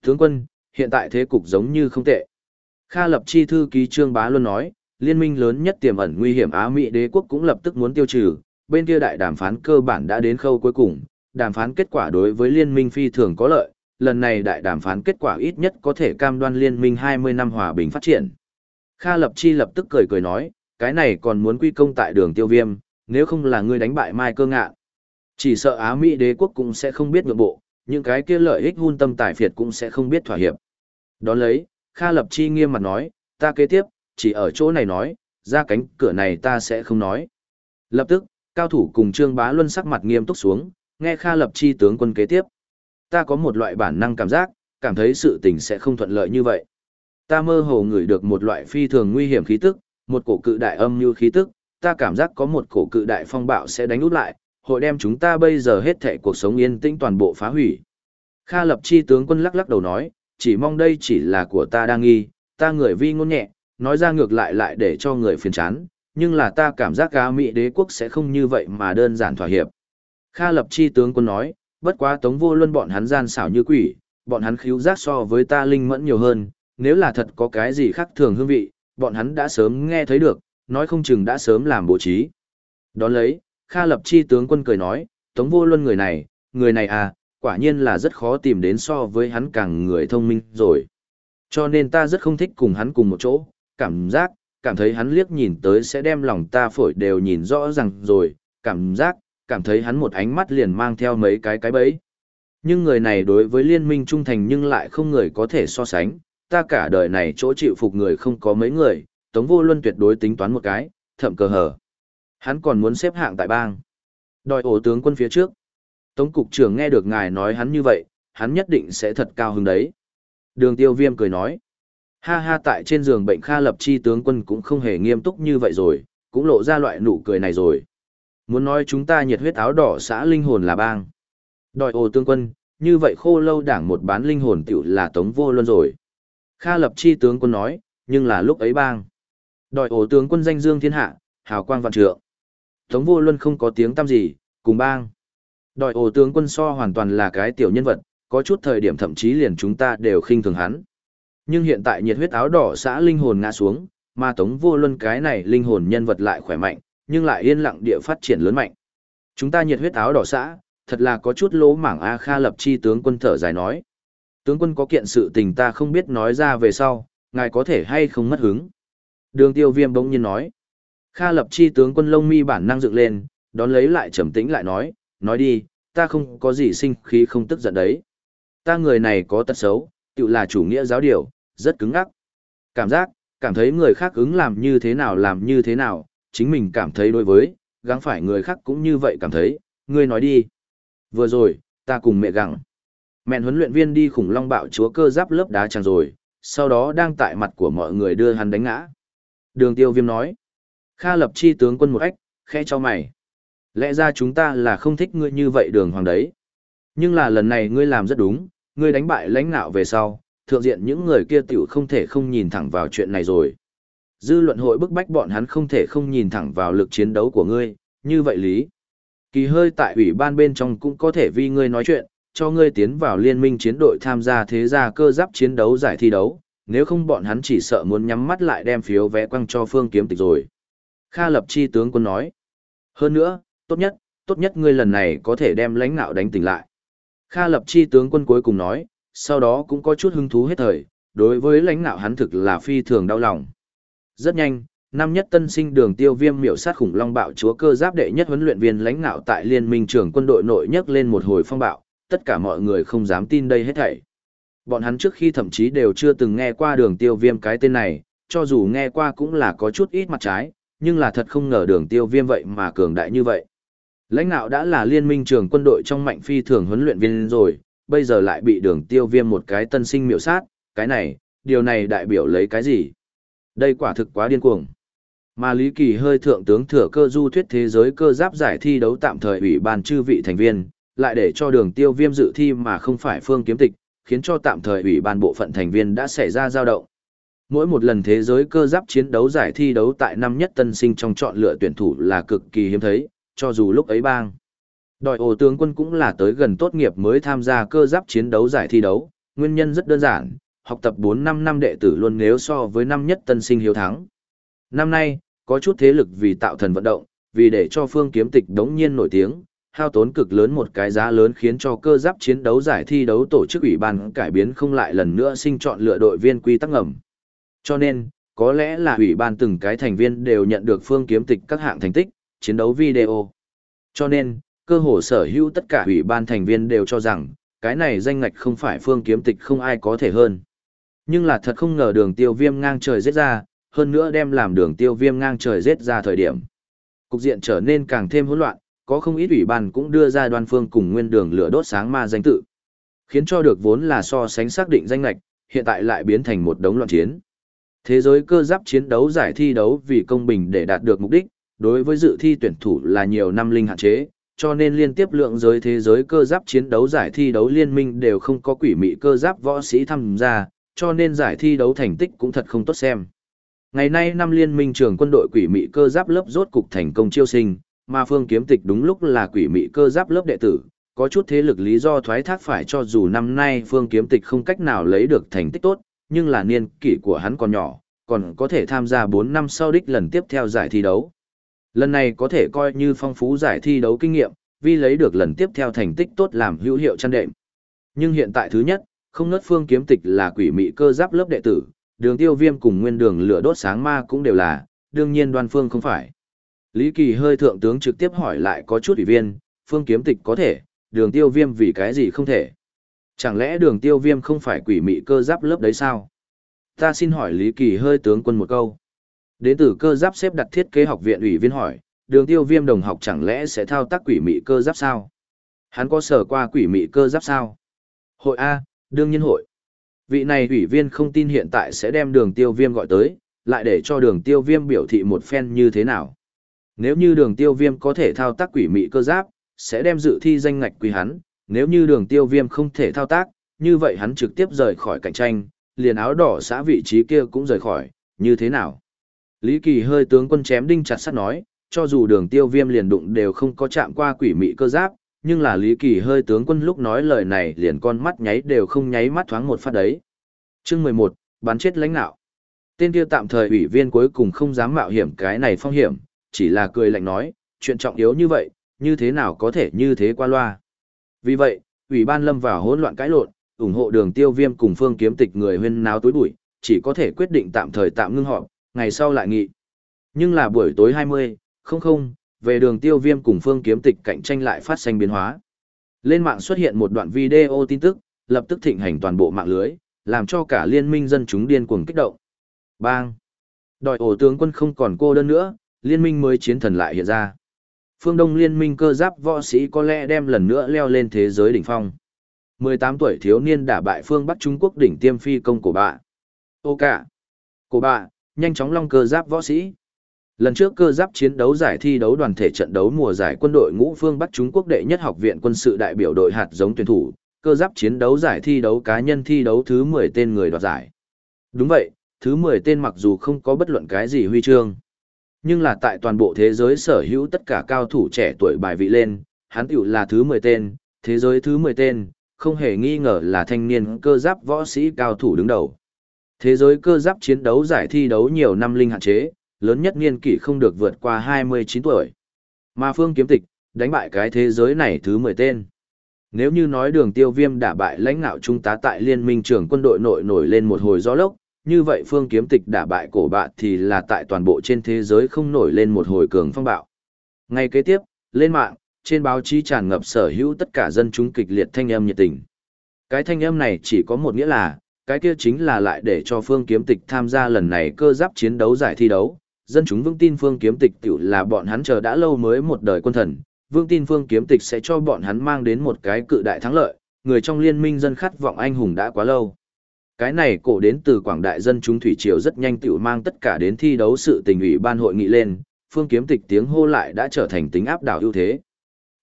Tướng quân, hiện tại thế cục giống như không tệ. Kha lập chi thư ký trương bá luôn nói, liên minh lớn nhất tiềm ẩn nguy hiểm Á Mỹ đế quốc cũng lập tức muốn tiêu trừ, bên kia đại đàm phán cơ bản đã đến khâu cuối cùng, đàm phán kết quả đối với liên minh phi thường có lợi, lần này đại đàm phán kết quả ít nhất có thể cam đoan liên minh 20 năm hòa bình phát triển. Kha Lập Chi lập tức cười cười nói, cái này còn muốn quy công tại đường tiêu viêm, nếu không là ngươi đánh bại Mai cơ ngạ. Chỉ sợ Á Mỹ đế quốc cũng sẽ không biết nhượng bộ, những cái kia lợi ích hun tâm tài phiệt cũng sẽ không biết thỏa hiệp. Đón lấy, Kha Lập Chi nghiêm mặt nói, ta kế tiếp, chỉ ở chỗ này nói, ra cánh cửa này ta sẽ không nói. Lập tức, cao thủ cùng Trương Bá Luân sắc mặt nghiêm túc xuống, nghe Kha Lập Chi tướng quân kế tiếp. Ta có một loại bản năng cảm giác, cảm thấy sự tình sẽ không thuận lợi như vậy. Ta mơ hồ ngửi được một loại phi thường nguy hiểm khí tức, một cổ cự đại âm như khí tức, ta cảm giác có một cổ cự đại phong bạo sẽ đánh út lại, hội đem chúng ta bây giờ hết thảy cuộc sống yên tĩnh toàn bộ phá hủy. Kha Lập Chi tướng quân lắc lắc đầu nói, chỉ mong đây chỉ là của ta đang nghi, ta người vi ngôn nhẹ, nói ra ngược lại lại để cho người phiền chán, nhưng là ta cảm giác cá Mỹ đế quốc sẽ không như vậy mà đơn giản thỏa hiệp. Kha lập chi tướng quân nói, bất quá tống vô luân bọn hắn gian xảo như quỷ, bọn hắn khíu giác so với ta linh mẫn nhiều hơn, nếu là thật có cái gì khác thường hương vị, bọn hắn đã sớm nghe thấy được, nói không chừng đã sớm làm bố trí. Đón lấy, Kha lập chi tướng quân cười nói, Tống vô luân người này, người này à, quả nhiên là rất khó tìm đến so với hắn càng người thông minh rồi. Cho nên ta rất không thích cùng hắn cùng một chỗ, cảm giác, cảm thấy hắn liếc nhìn tới sẽ đem lòng ta phổi đều nhìn rõ ràng rồi, cảm giác, cảm thấy hắn một ánh mắt liền mang theo mấy cái cái bẫy. Nhưng người này đối với liên minh trung thành nhưng lại không người có thể so sánh, ta cả đời này chỗ chịu phục người không có mấy người, Tống Vô Luân tuyệt đối tính toán một cái, thậm cờ hở. Hắn còn muốn xếp hạng tại bang. Đòi ổ tướng quân phía trước. Tống cục trưởng nghe được ngài nói hắn như vậy, hắn nhất định sẽ thật cao hứng đấy. Đường tiêu viêm cười nói. Ha ha tại trên giường bệnh Kha Lập Chi tướng quân cũng không hề nghiêm túc như vậy rồi, cũng lộ ra loại nụ cười này rồi. Muốn nói chúng ta nhiệt huyết áo đỏ xã linh hồn là bang. Đòi ồ tướng quân, như vậy khô lâu đảng một bán linh hồn tiểu là tống vô luân rồi. Kha Lập Chi tướng quân nói, nhưng là lúc ấy bang. Đòi ổ tướng quân danh dương thiên hạ, hào quang vạn trượng. Tống vô luân không có tiếng tăm gì, cùng bang. Đòi ổ tướng quân so hoàn toàn là cái tiểu nhân vật, có chút thời điểm thậm chí liền chúng ta đều khinh thường hắn. Nhưng hiện tại nhiệt huyết áo đỏ xã linh hồn ngã xuống, mà Tống Vô Luân cái này linh hồn nhân vật lại khỏe mạnh, nhưng lại yên lặng địa phát triển lớn mạnh. Chúng ta nhiệt huyết áo đỏ xã, thật là có chút lỗ mảng A Kha lập chi tướng quân thở dài nói. Tướng quân có kiện sự tình ta không biết nói ra về sau, ngài có thể hay không mất hứng. Đường tiêu viêm bỗng nhiên nói. Kha lập chi tướng quân lông mi bản năng dựng lên, đón lấy lại trầm tĩnh lại nói, nói đi, ta không có gì sinh khí không tức giận đấy. Ta người này có tật xấu, tự là chủ nghĩa giáo điều, rất cứng ngắc. Cảm giác, cảm thấy người khác ứng làm như thế nào làm như thế nào, chính mình cảm thấy đối với, gắng phải người khác cũng như vậy cảm thấy, ngươi nói đi. Vừa rồi, ta cùng mẹ gặng. Mẹn huấn luyện viên đi khủng long bạo chúa cơ giáp lớp đá chẳng rồi, sau đó đang tại mặt của mọi người đưa hắn đánh ngã. Đường tiêu viêm nói. Kha lập chi tướng quân một ách, khẽ cho mày. Lẽ ra chúng ta là không thích ngươi như vậy đường hoàng đấy. Nhưng là lần này ngươi làm rất đúng, ngươi đánh bại lãnh nạo về sau, thượng diện những người kia tiểu không thể không nhìn thẳng vào chuyện này rồi. Dư luận hội bức bách bọn hắn không thể không nhìn thẳng vào lực chiến đấu của ngươi, như vậy lý. Kỳ hơi tại ủy ban bên trong cũng có thể vì ngươi nói chuyện, cho ngươi tiến vào liên minh chiến đội tham gia thế gia cơ giáp chiến đấu giải thi đấu, nếu không bọn hắn chỉ sợ muốn nhắm mắt lại đem phiếu vẽ quăng cho phương kiếm tịch rồi. Kha lập chi tướng quân nói. Hơn nữa, tốt nhất, tốt nhất ngươi lần này có thể đem lãnh nạo đánh tỉnh lại. Kha lập chi tướng quân cuối cùng nói, sau đó cũng có chút hứng thú hết thời, đối với lãnh nạo hắn thực là phi thường đau lòng. Rất nhanh, năm nhất tân sinh đường tiêu viêm miểu sát khủng long bạo chúa cơ giáp đệ nhất huấn luyện viên lãnh đạo tại liên minh trưởng quân đội nội nhất lên một hồi phong bạo, tất cả mọi người không dám tin đây hết thảy. Bọn hắn trước khi thậm chí đều chưa từng nghe qua đường tiêu viêm cái tên này, cho dù nghe qua cũng là có chút ít mặt trái, nhưng là thật không ngờ đường tiêu viêm vậy mà cường đại như vậy. Lãnh đạo đã là liên minh trường quân đội trong mạnh phi thường huấn luyện viên rồi, bây giờ lại bị đường tiêu viêm một cái tân sinh miểu sát, cái này, điều này đại biểu lấy cái gì? Đây quả thực quá điên cuồng. Mà Lý Kỳ hơi thượng tướng thừa cơ du thuyết thế giới cơ giáp giải thi đấu tạm thời ủy ban chư vị thành viên, lại để cho đường tiêu viêm dự thi mà không phải phương kiếm tịch, khiến cho tạm thời ủy ban bộ phận thành viên đã xảy ra dao động. Mỗi một lần thế giới cơ giáp chiến đấu giải thi đấu tại năm nhất tân sinh trong chọn lựa tuyển thủ là cực kỳ hiếm thấy, cho dù lúc ấy bang. Đòi ổ tướng quân cũng là tới gần tốt nghiệp mới tham gia cơ giáp chiến đấu giải thi đấu, nguyên nhân rất đơn giản, học tập 4-5 năm đệ tử luôn nếu so với năm nhất tân sinh hiếu thắng. Năm nay, có chút thế lực vì tạo thần vận động, vì để cho phương kiếm tịch đống nhiên nổi tiếng, hao tốn cực lớn một cái giá lớn khiến cho cơ giáp chiến đấu giải thi đấu tổ chức ủy ban cải biến không lại lần nữa sinh chọn lựa đội viên quy tắc ngầm. Cho nên, có lẽ là ủy ban từng cái thành viên đều nhận được phương kiếm tịch các hạng thành tích, chiến đấu video. Cho nên, cơ hồ sở hữu tất cả ủy ban thành viên đều cho rằng, cái này danh ngạch không phải phương kiếm tịch không ai có thể hơn. Nhưng là thật không ngờ đường tiêu viêm ngang trời giết ra, hơn nữa đem làm đường tiêu viêm ngang trời giết ra thời điểm. Cục diện trở nên càng thêm hỗn loạn, có không ít ủy ban cũng đưa ra đoan phương cùng nguyên đường lửa đốt sáng ma danh tự. Khiến cho được vốn là so sánh xác định danh lạch, hiện tại lại biến thành một đống loạn chiến. Thế giới cơ giáp chiến đấu giải thi đấu vì công bình để đạt được mục đích, đối với dự thi tuyển thủ là nhiều năm linh hạn chế, cho nên liên tiếp lượng giới thế giới cơ giáp chiến đấu giải thi đấu liên minh đều không có quỷ mị cơ giáp võ sĩ tham gia, cho nên giải thi đấu thành tích cũng thật không tốt xem. Ngày nay năm liên minh trường quân đội quỷ mị cơ giáp lớp rốt cục thành công chiêu sinh, mà phương kiếm tịch đúng lúc là quỷ mị cơ giáp lớp đệ tử, có chút thế lực lý do thoái thác phải cho dù năm nay phương kiếm tịch không cách nào lấy được thành tích tốt, nhưng là niên kỷ của hắn còn nhỏ, còn có thể tham gia 4 năm sau đích lần tiếp theo giải thi đấu. Lần này có thể coi như phong phú giải thi đấu kinh nghiệm, vì lấy được lần tiếp theo thành tích tốt làm hữu hiệu chăn đệm. Nhưng hiện tại thứ nhất, không nớt phương kiếm tịch là quỷ mị cơ giáp lớp đệ tử, đường tiêu viêm cùng nguyên đường lửa đốt sáng ma cũng đều là, đương nhiên đoan phương không phải. Lý Kỳ hơi thượng tướng trực tiếp hỏi lại có chút ủy viên, phương kiếm tịch có thể, đường tiêu viêm vì cái gì không thể. Chẳng lẽ đường tiêu viêm không phải quỷ mị cơ giáp lớp đấy sao? Ta xin hỏi Lý Kỳ hơi tướng quân một câu. Đến từ cơ giáp xếp đặt thiết kế học viện ủy viên hỏi, đường tiêu viêm đồng học chẳng lẽ sẽ thao tác quỷ mị cơ giáp sao? Hắn có sở qua quỷ mị cơ giáp sao? Hội A, đương nhiên hội. Vị này ủy viên không tin hiện tại sẽ đem đường tiêu viêm gọi tới, lại để cho đường tiêu viêm biểu thị một phen như thế nào. Nếu như đường tiêu viêm có thể thao tác quỷ mị cơ giáp, sẽ đem dự thi danh ngạch quỷ hắn, nếu như đường tiêu viêm không thể thao tác, như vậy hắn trực tiếp rời khỏi cạnh tranh, liền áo đỏ xã vị trí kia cũng rời khỏi, như thế nào? Lý Kỳ hơi tướng quân chém đinh chặt sắt nói, cho dù đường tiêu viêm liền đụng đều không có chạm qua quỷ mị cơ giáp, nhưng là Lý Kỳ hơi tướng quân lúc nói lời này liền con mắt nháy đều không nháy mắt thoáng một phát đấy. Chương 11, bắn chết lãnh nạo. Tên kia tạm thời ủy viên cuối cùng không dám mạo hiểm cái này phong hiểm, chỉ là cười lạnh nói, chuyện trọng yếu như vậy, như thế nào có thể như thế qua loa. Vì vậy, ủy ban lâm vào hỗn loạn cãi lộn, ủng hộ đường tiêu viêm cùng phương kiếm tịch người huyên náo tối bụi, chỉ có thể quyết định tạm thời tạm ngưng họp, ngày sau lại nghị. Nhưng là buổi tối 20, không không, về đường tiêu viêm cùng phương kiếm tịch cạnh tranh lại phát sinh biến hóa. Lên mạng xuất hiện một đoạn video tin tức, lập tức thịnh hành toàn bộ mạng lưới, làm cho cả liên minh dân chúng điên cuồng kích động. Bang! Đòi ổ tướng quân không còn cô đơn nữa, liên minh mới chiến thần lại hiện ra. Phương Đông liên minh cơ giáp võ sĩ có lẽ đem lần nữa leo lên thế giới đỉnh phong. 18 tuổi thiếu niên đả bại phương Bắc Trung Quốc đỉnh tiêm phi công của bạ. Ô cả! của bạ, nhanh chóng long cơ giáp võ sĩ. Lần trước cơ giáp chiến đấu giải thi đấu đoàn thể trận đấu mùa giải quân đội ngũ phương Bắc Trung Quốc đệ nhất học viện quân sự đại biểu đội hạt giống tuyển thủ, cơ giáp chiến đấu giải thi đấu cá nhân thi đấu thứ 10 tên người đoạt giải. Đúng vậy, thứ 10 tên mặc dù không có bất luận cái gì huy chương. Nhưng là tại toàn bộ thế giới sở hữu tất cả cao thủ trẻ tuổi bài vị lên, hắn tiểu là thứ 10 tên, thế giới thứ 10 tên, không hề nghi ngờ là thanh niên cơ giáp võ sĩ cao thủ đứng đầu. Thế giới cơ giáp chiến đấu giải thi đấu nhiều năm linh hạn chế, lớn nhất niên kỷ không được vượt qua 29 tuổi. Mà phương kiếm tịch, đánh bại cái thế giới này thứ 10 tên. Nếu như nói đường tiêu viêm đả bại lãnh ngạo trung tá tại liên minh trưởng quân đội nội nổi lên một hồi gió lốc, như vậy phương kiếm tịch đả bại cổ bạ thì là tại toàn bộ trên thế giới không nổi lên một hồi cường phong bạo. Ngay kế tiếp, lên mạng, trên báo chí tràn ngập sở hữu tất cả dân chúng kịch liệt thanh âm nhiệt tình. Cái thanh âm này chỉ có một nghĩa là, cái kia chính là lại để cho phương kiếm tịch tham gia lần này cơ giáp chiến đấu giải thi đấu. Dân chúng vững tin phương kiếm tịch tiểu là bọn hắn chờ đã lâu mới một đời quân thần, vương tin phương kiếm tịch sẽ cho bọn hắn mang đến một cái cự đại thắng lợi, người trong liên minh dân khát vọng anh hùng đã quá lâu. Cái này cổ đến từ quảng đại dân chúng thủy triều rất nhanh tiểu mang tất cả đến thi đấu sự tình ủy ban hội nghị lên, phương kiếm tịch tiếng hô lại đã trở thành tính áp đảo ưu thế.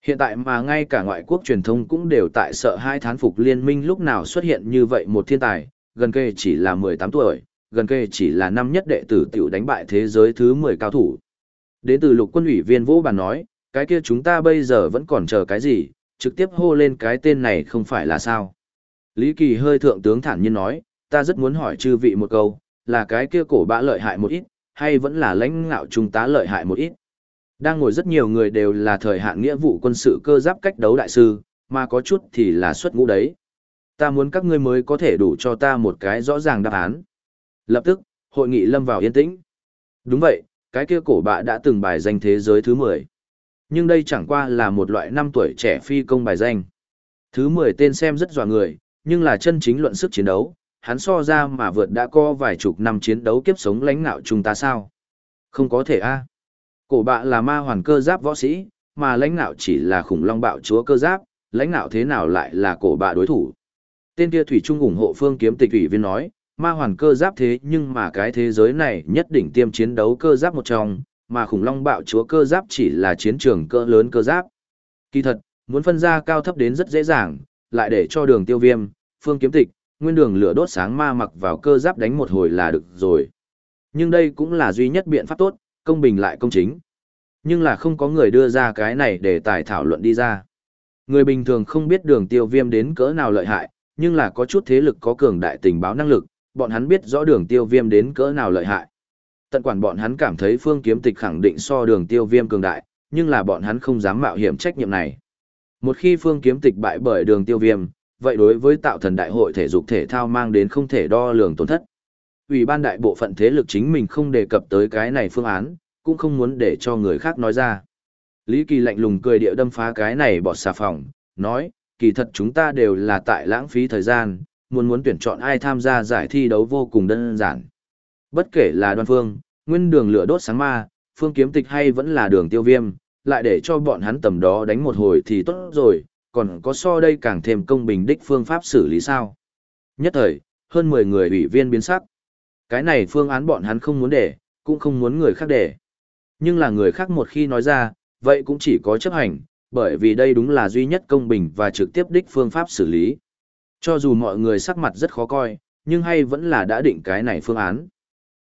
Hiện tại mà ngay cả ngoại quốc truyền thông cũng đều tại sợ hai thán phục liên minh lúc nào xuất hiện như vậy một thiên tài, gần kề chỉ là 18 tuổi, gần kề chỉ là năm nhất đệ tử tiểu đánh bại thế giới thứ 10 cao thủ. Đến từ lục quân ủy viên Vũ Bàn nói, cái kia chúng ta bây giờ vẫn còn chờ cái gì, trực tiếp hô lên cái tên này không phải là sao. Lý Kỳ hơi thượng tướng thản nhiên nói, ta rất muốn hỏi chư vị một câu, là cái kia cổ bã lợi hại một ít, hay vẫn là lãnh ngạo chúng ta lợi hại một ít. Đang ngồi rất nhiều người đều là thời hạn nghĩa vụ quân sự cơ giáp cách đấu đại sư, mà có chút thì là xuất ngũ đấy. Ta muốn các ngươi mới có thể đủ cho ta một cái rõ ràng đáp án. Lập tức, hội nghị lâm vào yên tĩnh. Đúng vậy, cái kia cổ bạ đã từng bài danh thế giới thứ 10. Nhưng đây chẳng qua là một loại năm tuổi trẻ phi công bài danh. Thứ 10 tên xem rất dọa người, nhưng là chân chính luận sức chiến đấu, hắn so ra mà vượt đã có vài chục năm chiến đấu kiếp sống lãnh nạo chúng ta sao? Không có thể a. Cổ bạ là ma hoàn cơ giáp võ sĩ, mà lãnh nạo chỉ là khủng long bạo chúa cơ giáp, lãnh nạo thế nào lại là cổ bạ đối thủ? Tên kia thủy trung ủng hộ phương kiếm tịch ủy viên nói, ma hoàn cơ giáp thế nhưng mà cái thế giới này nhất định tiêm chiến đấu cơ giáp một trong, mà khủng long bạo chúa cơ giáp chỉ là chiến trường cỡ lớn cơ giáp. Kỳ thật, muốn phân ra cao thấp đến rất dễ dàng, lại để cho đường tiêu viêm, phương kiếm tịch, nguyên đường lửa đốt sáng ma mặc vào cơ giáp đánh một hồi là được rồi. Nhưng đây cũng là duy nhất biện pháp tốt, công bình lại công chính. Nhưng là không có người đưa ra cái này để tài thảo luận đi ra. Người bình thường không biết đường tiêu viêm đến cỡ nào lợi hại, nhưng là có chút thế lực có cường đại tình báo năng lực, bọn hắn biết rõ đường tiêu viêm đến cỡ nào lợi hại. Tận quản bọn hắn cảm thấy phương kiếm tịch khẳng định so đường tiêu viêm cường đại, nhưng là bọn hắn không dám mạo hiểm trách nhiệm này. Một khi phương kiếm tịch bại bởi đường tiêu viêm, vậy đối với tạo thần đại hội thể dục thể thao mang đến không thể đo lường tổn thất. Ủy ban đại bộ phận thế lực chính mình không đề cập tới cái này phương án, cũng không muốn để cho người khác nói ra. Lý Kỳ lạnh lùng cười địa đâm phá cái này bọt xà phòng, nói, kỳ thật chúng ta đều là tại lãng phí thời gian, muốn muốn tuyển chọn ai tham gia giải thi đấu vô cùng đơn giản. Bất kể là đoan phương, nguyên đường lửa đốt sáng ma, phương kiếm tịch hay vẫn là đường tiêu viêm, lại để cho bọn hắn tầm đó đánh một hồi thì tốt rồi, còn có so đây càng thêm công bình đích phương pháp xử lý sao. Nhất thời, hơn 10 người ủy viên biến sắc. Cái này phương án bọn hắn không muốn để, cũng không muốn người khác để. Nhưng là người khác một khi nói ra, vậy cũng chỉ có chấp hành, bởi vì đây đúng là duy nhất công bình và trực tiếp đích phương pháp xử lý. Cho dù mọi người sắc mặt rất khó coi, nhưng hay vẫn là đã định cái này phương án.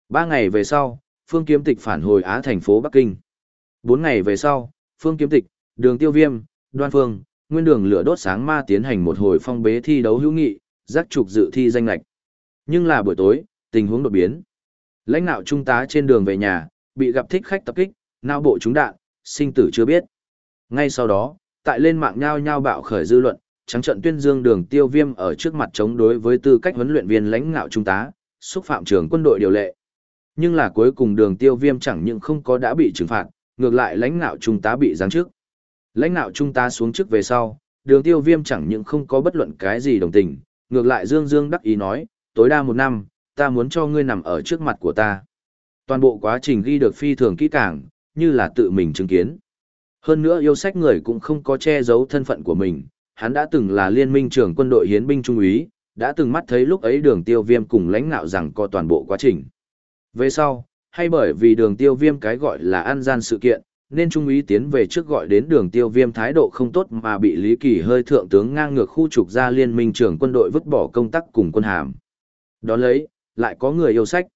Ba ngày về sau, Phương Kiếm Tịch phản hồi Á thành phố Bắc Kinh. Bốn ngày về sau, Phương Kiếm Tịch, Đường Tiêu Viêm, Đoan Phương, Nguyên Đường lửa đốt sáng ma tiến hành một hồi phong bế thi đấu hữu nghị, giác trục dự thi danh lạch. Nhưng là buổi tối, tình huống đột biến. Lãnh đạo trung tá trên đường về nhà, bị gặp thích khách tập kích, não bộ trúng đạn, sinh tử chưa biết. Ngay sau đó, tại lên mạng nhao nhao bạo khởi dư luận, trắng trận tuyên dương đường tiêu viêm ở trước mặt chống đối với tư cách huấn luyện viên lãnh ngạo trung tá, xúc phạm trường quân đội điều lệ. Nhưng là cuối cùng đường tiêu viêm chẳng những không có đã bị trừng phạt, ngược lại lãnh ngạo trung tá bị giáng trước. Lãnh ngạo trung tá xuống trước về sau, đường tiêu viêm chẳng những không có bất luận cái gì đồng tình, ngược lại dương dương đắc ý nói, tối đa một năm, ta muốn cho ngươi nằm ở trước mặt của ta. Toàn bộ quá trình ghi được phi thường kỹ càng, như là tự mình chứng kiến. Hơn nữa yêu sách người cũng không có che giấu thân phận của mình, hắn đã từng là liên minh trưởng quân đội hiến binh trung úy, đã từng mắt thấy lúc ấy đường tiêu viêm cùng lãnh ngạo rằng có toàn bộ quá trình. Về sau, hay bởi vì đường tiêu viêm cái gọi là an gian sự kiện, nên trung úy tiến về trước gọi đến đường tiêu viêm thái độ không tốt mà bị Lý Kỳ hơi thượng tướng ngang ngược khu trục ra liên minh trưởng quân đội vứt bỏ công tác cùng quân hàm. Đó lấy, lại có người yêu sách.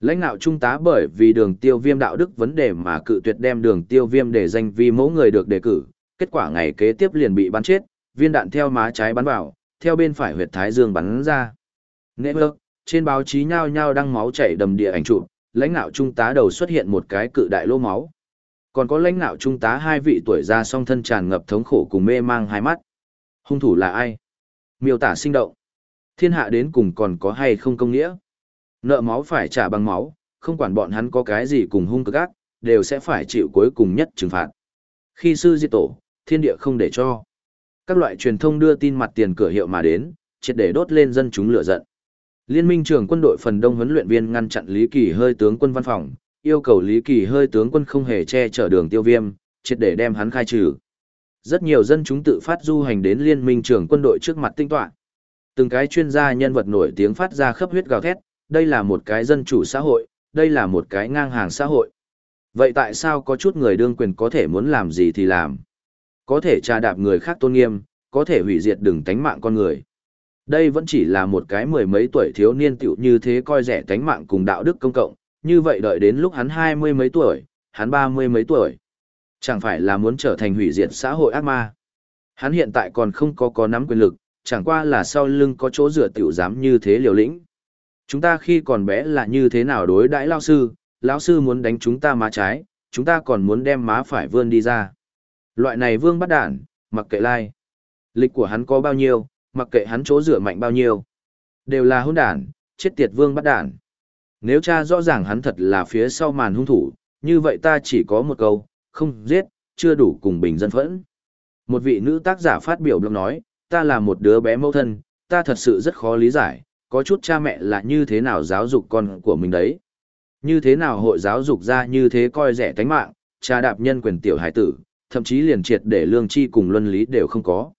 Lãnh đạo trung tá bởi vì đường tiêu viêm đạo đức vấn đề mà cự tuyệt đem đường tiêu viêm để danh vi mẫu người được đề cử, kết quả ngày kế tiếp liền bị bắn chết, viên đạn theo má trái bắn vào, theo bên phải huyệt thái dương bắn ra. Nễ ước, trên báo chí nhao nhao đăng máu chảy đầm địa ảnh chụp, lãnh đạo trung tá đầu xuất hiện một cái cự đại lô máu. Còn có lãnh đạo trung tá hai vị tuổi già song thân tràn ngập thống khổ cùng mê mang hai mắt. Hung thủ là ai? Miêu tả sinh động. Thiên hạ đến cùng còn có hay không công nghĩa? Nợ máu phải trả bằng máu, không quản bọn hắn có cái gì cùng hung cực ác, đều sẽ phải chịu cuối cùng nhất trừng phạt. Khi sư diệt tổ, thiên địa không để cho. Các loại truyền thông đưa tin mặt tiền cửa hiệu mà đến, triệt để đốt lên dân chúng lửa giận. Liên minh trưởng quân đội phần đông huấn luyện viên ngăn chặn Lý Kỳ hơi tướng quân văn phòng, yêu cầu Lý Kỳ hơi tướng quân không hề che chở đường tiêu viêm, triệt để đem hắn khai trừ. Rất nhiều dân chúng tự phát du hành đến liên minh trưởng quân đội trước mặt tinh tọa. Từng cái chuyên gia nhân vật nổi tiếng phát ra khắp huyết gào thét, đây là một cái dân chủ xã hội, đây là một cái ngang hàng xã hội. Vậy tại sao có chút người đương quyền có thể muốn làm gì thì làm? Có thể trà đạp người khác tôn nghiêm, có thể hủy diệt đừng tánh mạng con người. Đây vẫn chỉ là một cái mười mấy tuổi thiếu niên tiểu như thế coi rẻ tánh mạng cùng đạo đức công cộng, như vậy đợi đến lúc hắn hai mươi mấy tuổi, hắn ba mươi mấy tuổi. Chẳng phải là muốn trở thành hủy diệt xã hội ác ma. Hắn hiện tại còn không có có nắm quyền lực, chẳng qua là sau lưng có chỗ dựa tiểu dám như thế liều lĩnh. Chúng ta khi còn bé là như thế nào đối đãi lao sư, lão sư muốn đánh chúng ta má trái, chúng ta còn muốn đem má phải vươn đi ra. Loại này vương bắt đản, mặc kệ lai. Lịch của hắn có bao nhiêu, mặc kệ hắn chỗ rửa mạnh bao nhiêu. Đều là hôn đản, chết tiệt vương bắt đản. Nếu cha rõ ràng hắn thật là phía sau màn hung thủ, như vậy ta chỉ có một câu, không giết, chưa đủ cùng bình dân phẫn. Một vị nữ tác giả phát biểu blog nói, ta là một đứa bé mẫu thân, ta thật sự rất khó lý giải, có chút cha mẹ là như thế nào giáo dục con của mình đấy. Như thế nào hội giáo dục ra như thế coi rẻ tánh mạng, cha đạp nhân quyền tiểu hải tử, thậm chí liền triệt để lương chi cùng luân lý đều không có.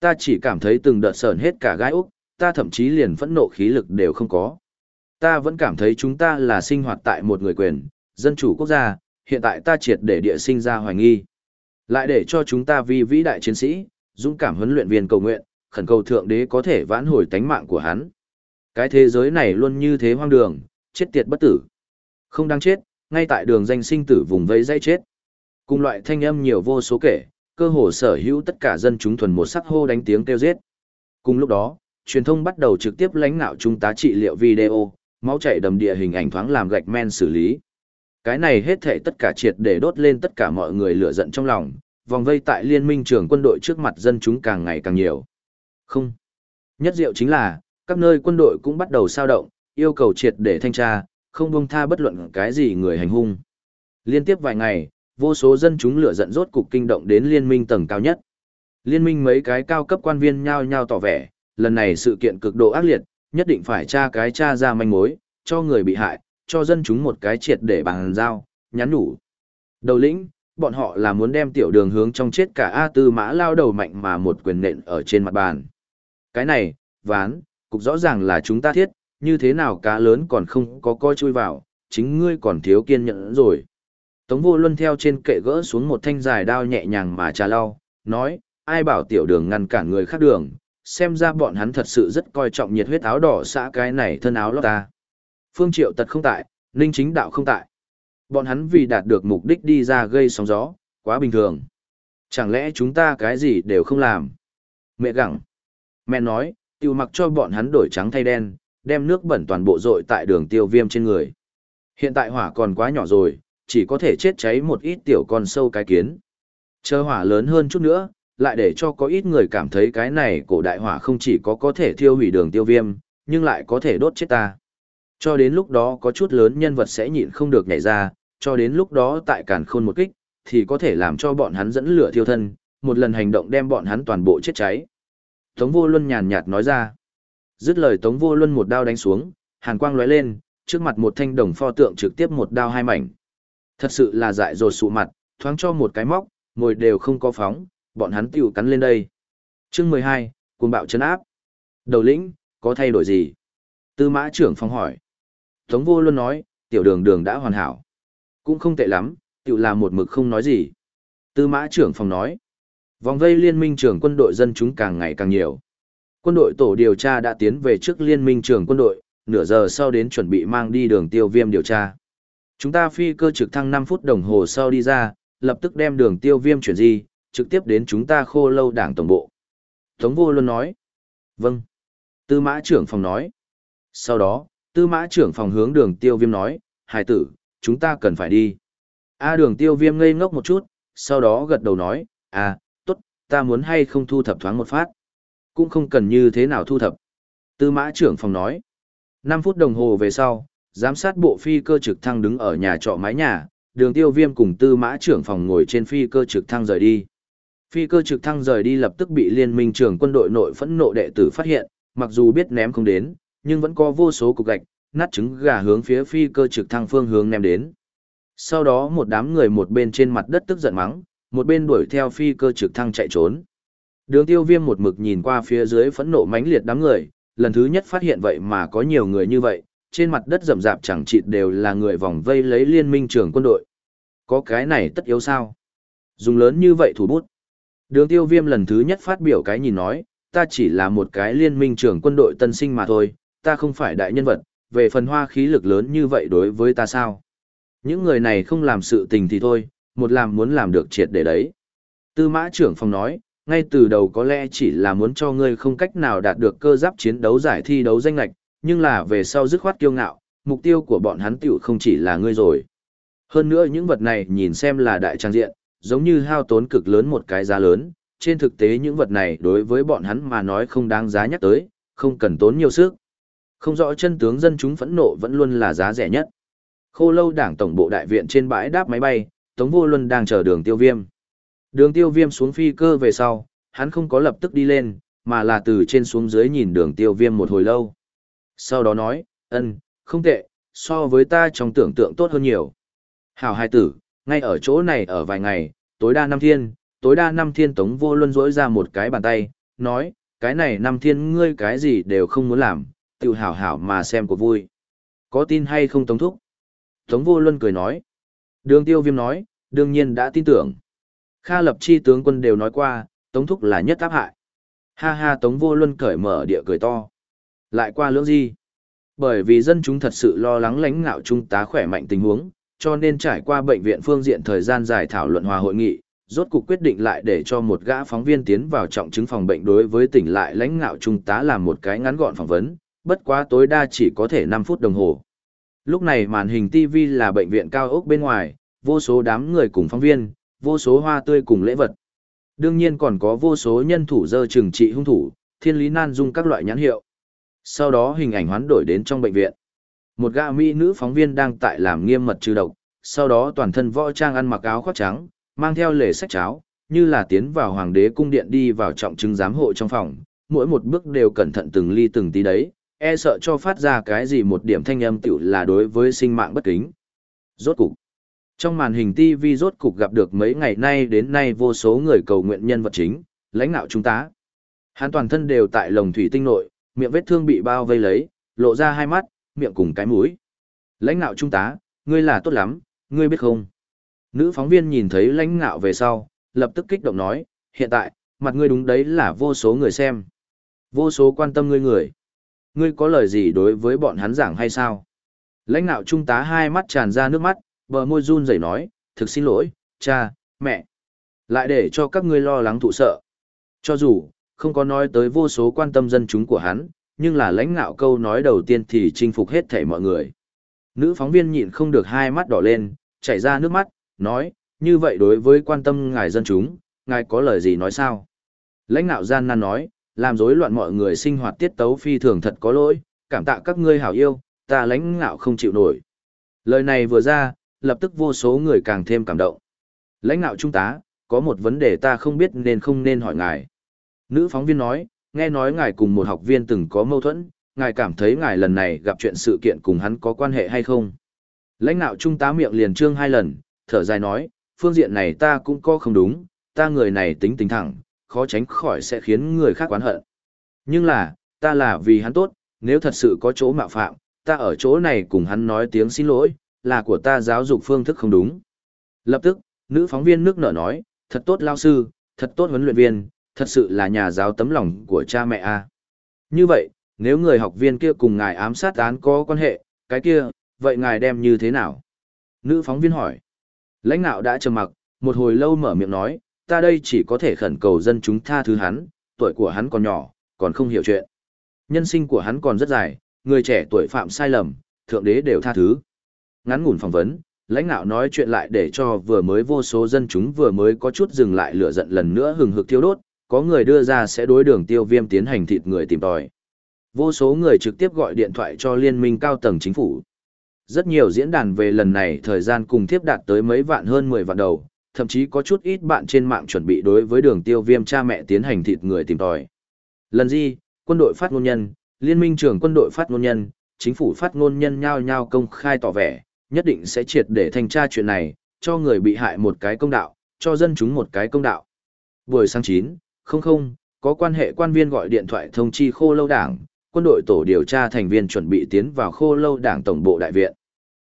Ta chỉ cảm thấy từng đợt sờn hết cả gai úc, ta thậm chí liền phẫn nộ khí lực đều không có. Ta vẫn cảm thấy chúng ta là sinh hoạt tại một người quyền, dân chủ quốc gia, hiện tại ta triệt để địa sinh ra hoài nghi. Lại để cho chúng ta vì vĩ đại chiến sĩ, dũng cảm huấn luyện viên cầu nguyện, khẩn cầu thượng đế có thể vãn hồi tánh mạng của hắn. Cái thế giới này luôn như thế hoang đường, chết tiệt bất tử. Không đáng chết, ngay tại đường danh sinh tử vùng vây dây chết. Cùng loại thanh âm nhiều vô số kể, cơ hồ sở hữu tất cả dân chúng thuần một sắc hô đánh tiếng kêu giết. Cùng lúc đó, truyền thông bắt đầu trực tiếp lãnh nạo trung tá trị liệu video, máu chảy đầm địa hình ảnh thoáng làm gạch men xử lý. Cái này hết thảy tất cả triệt để đốt lên tất cả mọi người lửa giận trong lòng, vòng vây tại liên minh trưởng quân đội trước mặt dân chúng càng ngày càng nhiều. Không. Nhất diệu chính là, các nơi quân đội cũng bắt đầu sao động, yêu cầu triệt để thanh tra, không buông tha bất luận cái gì người hành hung. Liên tiếp vài ngày, vô số dân chúng lửa giận rốt cục kinh động đến liên minh tầng cao nhất. Liên minh mấy cái cao cấp quan viên nhao nhao tỏ vẻ, lần này sự kiện cực độ ác liệt, nhất định phải tra cái tra ra manh mối, cho người bị hại, cho dân chúng một cái triệt để bằng giao, nhắn đủ. Đầu lĩnh, bọn họ là muốn đem tiểu đường hướng trong chết cả A tư mã lao đầu mạnh mà một quyền nện ở trên mặt bàn. Cái này, ván, cục rõ ràng là chúng ta thiết, như thế nào cá lớn còn không có coi chui vào, chính ngươi còn thiếu kiên nhẫn rồi. Tống vô luân theo trên kệ gỡ xuống một thanh dài đao nhẹ nhàng mà trà lau, nói, ai bảo tiểu đường ngăn cản người khác đường, xem ra bọn hắn thật sự rất coi trọng nhiệt huyết áo đỏ xã cái này thân áo lót ta. Phương Triệu tật không tại, Ninh chính đạo không tại. Bọn hắn vì đạt được mục đích đi ra gây sóng gió, quá bình thường. Chẳng lẽ chúng ta cái gì đều không làm? Mẹ gặng. Mẹ nói, tiêu mặc cho bọn hắn đổi trắng thay đen, đem nước bẩn toàn bộ dội tại đường tiêu viêm trên người. Hiện tại hỏa còn quá nhỏ rồi, chỉ có thể chết cháy một ít tiểu con sâu cái kiến. Chờ hỏa lớn hơn chút nữa, lại để cho có ít người cảm thấy cái này cổ đại hỏa không chỉ có có thể thiêu hủy đường tiêu viêm, nhưng lại có thể đốt chết ta. Cho đến lúc đó có chút lớn nhân vật sẽ nhịn không được nhảy ra, cho đến lúc đó tại càn khôn một kích, thì có thể làm cho bọn hắn dẫn lửa thiêu thân, một lần hành động đem bọn hắn toàn bộ chết cháy. Tống vô luân nhàn nhạt nói ra. Dứt lời Tống vô luân một đao đánh xuống, hàn quang lóe lên, trước mặt một thanh đồng pho tượng trực tiếp một đao hai mảnh. Thật sự là dại dột sụ mặt, thoáng cho một cái móc, ngồi đều không có phóng, bọn hắn tiểu cắn lên đây. Chương 12, cuồng bạo chấn áp. Đầu lĩnh, có thay đổi gì? Tư mã trưởng phong hỏi. Tống vô luôn nói, tiểu đường đường đã hoàn hảo. Cũng không tệ lắm, tiểu là một mực không nói gì. Tư mã trưởng phòng nói. Vòng vây liên minh trưởng quân đội dân chúng càng ngày càng nhiều. Quân đội tổ điều tra đã tiến về trước liên minh trưởng quân đội, nửa giờ sau đến chuẩn bị mang đi đường tiêu viêm điều tra. Chúng ta phi cơ trực thăng 5 phút đồng hồ sau đi ra, lập tức đem đường tiêu viêm chuyển di, trực tiếp đến chúng ta khô lâu đảng tổng bộ. Tống vô luôn nói. Vâng. Tư mã trưởng phòng nói. Sau đó, tư mã trưởng phòng hướng đường tiêu viêm nói, hài tử, chúng ta cần phải đi. A đường tiêu viêm ngây ngốc một chút, sau đó gật đầu nói, à, tốt, ta muốn hay không thu thập thoáng một phát. Cũng không cần như thế nào thu thập. Tư mã trưởng phòng nói. 5 phút đồng hồ về sau, giám sát bộ phi cơ trực thăng đứng ở nhà trọ mái nhà, đường tiêu viêm cùng tư mã trưởng phòng ngồi trên phi cơ trực thăng rời đi. Phi cơ trực thăng rời đi lập tức bị liên minh trưởng quân đội nội phẫn nộ đệ tử phát hiện, mặc dù biết ném không đến, nhưng vẫn có vô số cục gạch, nát trứng gà hướng phía phi cơ trực thăng phương hướng ném đến. Sau đó một đám người một bên trên mặt đất tức giận mắng, một bên đuổi theo phi cơ trực thăng chạy trốn. Đường tiêu viêm một mực nhìn qua phía dưới phẫn nộ mãnh liệt đám người, lần thứ nhất phát hiện vậy mà có nhiều người như vậy, trên mặt đất rậm rạp chẳng chịt đều là người vòng vây lấy liên minh trưởng quân đội. Có cái này tất yếu sao? Dùng lớn như vậy thủ bút. Đường tiêu viêm lần thứ nhất phát biểu cái nhìn nói, ta chỉ là một cái liên minh trưởng quân đội tân sinh mà thôi, ta không phải đại nhân vật, về phần hoa khí lực lớn như vậy đối với ta sao? Những người này không làm sự tình thì thôi, một làm muốn làm được triệt để đấy. Tư mã trưởng phòng nói, ngay từ đầu có lẽ chỉ là muốn cho ngươi không cách nào đạt được cơ giáp chiến đấu giải thi đấu danh lạch, nhưng là về sau dứt khoát kiêu ngạo, mục tiêu của bọn hắn tiểu không chỉ là ngươi rồi. Hơn nữa những vật này nhìn xem là đại trang diện, giống như hao tốn cực lớn một cái giá lớn, trên thực tế những vật này đối với bọn hắn mà nói không đáng giá nhắc tới, không cần tốn nhiều sức. Không rõ chân tướng dân chúng phẫn nộ vẫn luôn là giá rẻ nhất. Khô lâu đảng tổng bộ đại viện trên bãi đáp máy bay, Tống Vô Luân đang chờ đường tiêu viêm. Đường tiêu viêm xuống phi cơ về sau, hắn không có lập tức đi lên, mà là từ trên xuống dưới nhìn đường tiêu viêm một hồi lâu. Sau đó nói, ân, không tệ, so với ta trong tưởng tượng tốt hơn nhiều. Hảo hai tử, ngay ở chỗ này ở vài ngày, tối đa năm thiên, tối đa năm thiên tống vô luân rỗi ra một cái bàn tay, nói, cái này năm thiên ngươi cái gì đều không muốn làm, tự hảo hảo mà xem của vui. Có tin hay không tống thúc? Tống vô luân cười nói. Đường tiêu viêm nói, đương nhiên đã tin tưởng. Kha lập chi tướng quân đều nói qua, tống thúc là nhất áp hại. Ha ha tống vô luân cởi mở địa cười to. Lại qua lưỡng gì? Bởi vì dân chúng thật sự lo lắng lãnh ngạo trung tá khỏe mạnh tình huống, cho nên trải qua bệnh viện phương diện thời gian dài thảo luận hòa hội nghị, rốt cuộc quyết định lại để cho một gã phóng viên tiến vào trọng chứng phòng bệnh đối với tỉnh lại lãnh ngạo trung tá làm một cái ngắn gọn phỏng vấn, bất quá tối đa chỉ có thể 5 phút đồng hồ. Lúc này màn hình TV là bệnh viện cao ốc bên ngoài, vô số đám người cùng phóng viên, vô số hoa tươi cùng lễ vật. Đương nhiên còn có vô số nhân thủ dơ trừng trị hung thủ, thiên lý nan dung các loại nhãn hiệu. Sau đó hình ảnh hoán đổi đến trong bệnh viện. Một gã mỹ nữ phóng viên đang tại làm nghiêm mật trừ độc, sau đó toàn thân võ trang ăn mặc áo khoác trắng, mang theo lề sách cháo, như là tiến vào hoàng đế cung điện đi vào trọng chứng giám hộ trong phòng, mỗi một bước đều cẩn thận từng ly từng tí đấy, e sợ cho phát ra cái gì một điểm thanh âm tiểu là đối với sinh mạng bất kính. Rốt cục. Trong màn hình TV rốt cục gặp được mấy ngày nay đến nay vô số người cầu nguyện nhân vật chính, lãnh đạo chúng ta. Hắn toàn thân đều tại lồng thủy tinh nội, miệng vết thương bị bao vây lấy, lộ ra hai mắt, miệng cùng cái mũi. Lãnh ngạo trung tá, ngươi là tốt lắm, ngươi biết không? Nữ phóng viên nhìn thấy lãnh ngạo về sau, lập tức kích động nói, hiện tại, mặt ngươi đúng đấy là vô số người xem. Vô số quan tâm ngươi người. Ngươi có lời gì đối với bọn hắn giảng hay sao? Lãnh ngạo trung tá hai mắt tràn ra nước mắt, bờ môi run rẩy nói, thực xin lỗi, cha, mẹ. Lại để cho các ngươi lo lắng thụ sợ. Cho dù, không có nói tới vô số quan tâm dân chúng của hắn, nhưng là lãnh ngạo câu nói đầu tiên thì chinh phục hết thảy mọi người. Nữ phóng viên nhịn không được hai mắt đỏ lên, chảy ra nước mắt, nói, như vậy đối với quan tâm ngài dân chúng, ngài có lời gì nói sao? Lãnh ngạo gian nan nói, làm rối loạn mọi người sinh hoạt tiết tấu phi thường thật có lỗi, cảm tạ các ngươi hảo yêu, ta lãnh ngạo không chịu nổi. Lời này vừa ra, lập tức vô số người càng thêm cảm động. Lãnh ngạo trung tá, có một vấn đề ta không biết nên không nên hỏi ngài. Nữ phóng viên nói, nghe nói ngài cùng một học viên từng có mâu thuẫn, ngài cảm thấy ngài lần này gặp chuyện sự kiện cùng hắn có quan hệ hay không? Lãnh đạo trung tá miệng liền trương hai lần, thở dài nói, phương diện này ta cũng có không đúng, ta người này tính tính thẳng, khó tránh khỏi sẽ khiến người khác oán hận. Nhưng là, ta là vì hắn tốt, nếu thật sự có chỗ mạo phạm, ta ở chỗ này cùng hắn nói tiếng xin lỗi, là của ta giáo dục phương thức không đúng. Lập tức, nữ phóng viên nước nở nói, thật tốt lao sư, thật tốt huấn luyện viên, thật sự là nhà giáo tấm lòng của cha mẹ a. Như vậy, nếu người học viên kia cùng ngài ám sát án có quan hệ, cái kia, vậy ngài đem như thế nào? Nữ phóng viên hỏi. Lãnh đạo đã trầm mặc, một hồi lâu mở miệng nói, ta đây chỉ có thể khẩn cầu dân chúng tha thứ hắn, tuổi của hắn còn nhỏ, còn không hiểu chuyện. Nhân sinh của hắn còn rất dài, người trẻ tuổi phạm sai lầm, thượng đế đều tha thứ. Ngắn ngủn phỏng vấn, lãnh đạo nói chuyện lại để cho vừa mới vô số dân chúng vừa mới có chút dừng lại lửa giận lần nữa hừng hực thiêu đốt, có người đưa ra sẽ đối đường tiêu viêm tiến hành thịt người tìm tòi. Vô số người trực tiếp gọi điện thoại cho liên minh cao tầng chính phủ. Rất nhiều diễn đàn về lần này thời gian cùng tiếp đạt tới mấy vạn hơn 10 vạn đầu, thậm chí có chút ít bạn trên mạng chuẩn bị đối với đường tiêu viêm cha mẹ tiến hành thịt người tìm tòi. Lần gì, quân đội phát ngôn nhân, liên minh trưởng quân đội phát ngôn nhân, chính phủ phát ngôn nhân nhao nhao công khai tỏ vẻ, nhất định sẽ triệt để thanh tra chuyện này, cho người bị hại một cái công đạo, cho dân chúng một cái công đạo. Buổi sáng 9, không không, có quan hệ quan viên gọi điện thoại thông chi khô lâu đảng, quân đội tổ điều tra thành viên chuẩn bị tiến vào khô lâu đảng tổng bộ đại viện.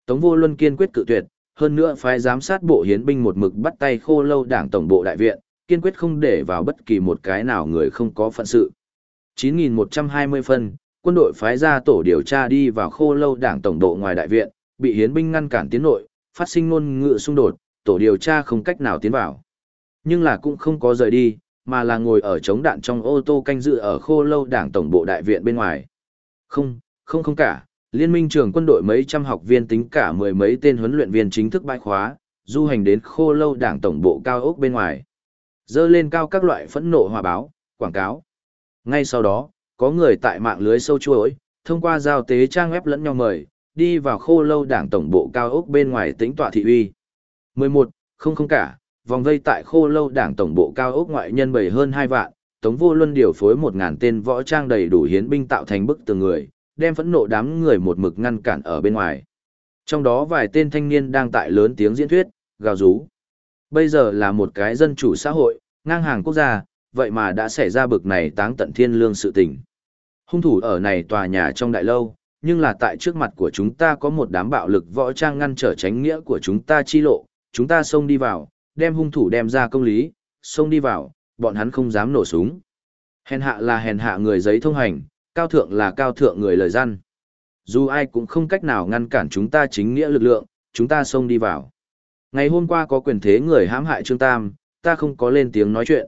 Tống vô luân kiên quyết cự tuyệt, hơn nữa phái giám sát bộ hiến binh một mực bắt tay khô lâu đảng tổng bộ đại viện, kiên quyết không để vào bất kỳ một cái nào người không có phận sự. 9.120 phân, quân đội phái ra tổ điều tra đi vào khô lâu đảng tổng bộ ngoài đại viện, bị hiến binh ngăn cản tiến nội, phát sinh ngôn ngữ xung đột, tổ điều tra không cách nào tiến vào. Nhưng là cũng không có rời đi, mà là ngồi ở chống đạn trong ô tô canh dự ở khô lâu đảng tổng bộ đại viện bên ngoài. Không, không không cả, liên minh trường quân đội mấy trăm học viên tính cả mười mấy tên huấn luyện viên chính thức bãi khóa, du hành đến khô lâu đảng tổng bộ cao ốc bên ngoài. Dơ lên cao các loại phẫn nộ hòa báo, quảng cáo. Ngay sau đó, có người tại mạng lưới sâu chuối, thông qua giao tế trang web lẫn nhau mời, đi vào khô lâu đảng tổng bộ cao ốc bên ngoài tính tọa thị uy. 11. Không không cả, vòng vây tại khô lâu đảng tổng bộ cao ốc ngoại nhân bầy hơn hai vạn, Tống Vô Luân điều phối một ngàn tên võ trang đầy đủ hiến binh tạo thành bức tường người, đem phẫn nộ đám người một mực ngăn cản ở bên ngoài. Trong đó vài tên thanh niên đang tại lớn tiếng diễn thuyết, gào rú. Bây giờ là một cái dân chủ xã hội, ngang hàng quốc gia, vậy mà đã xảy ra bực này táng tận thiên lương sự tình. Hung thủ ở này tòa nhà trong đại lâu, nhưng là tại trước mặt của chúng ta có một đám bạo lực võ trang ngăn trở tránh nghĩa của chúng ta chi lộ, chúng ta xông đi vào, đem hung thủ đem ra công lý, xông đi vào, bọn hắn không dám nổ súng. Hèn hạ là hèn hạ người giấy thông hành, cao thượng là cao thượng người lời gian. Dù ai cũng không cách nào ngăn cản chúng ta chính nghĩa lực lượng, chúng ta xông đi vào. Ngày hôm qua có quyền thế người hãm hại Trương Tam, ta không có lên tiếng nói chuyện.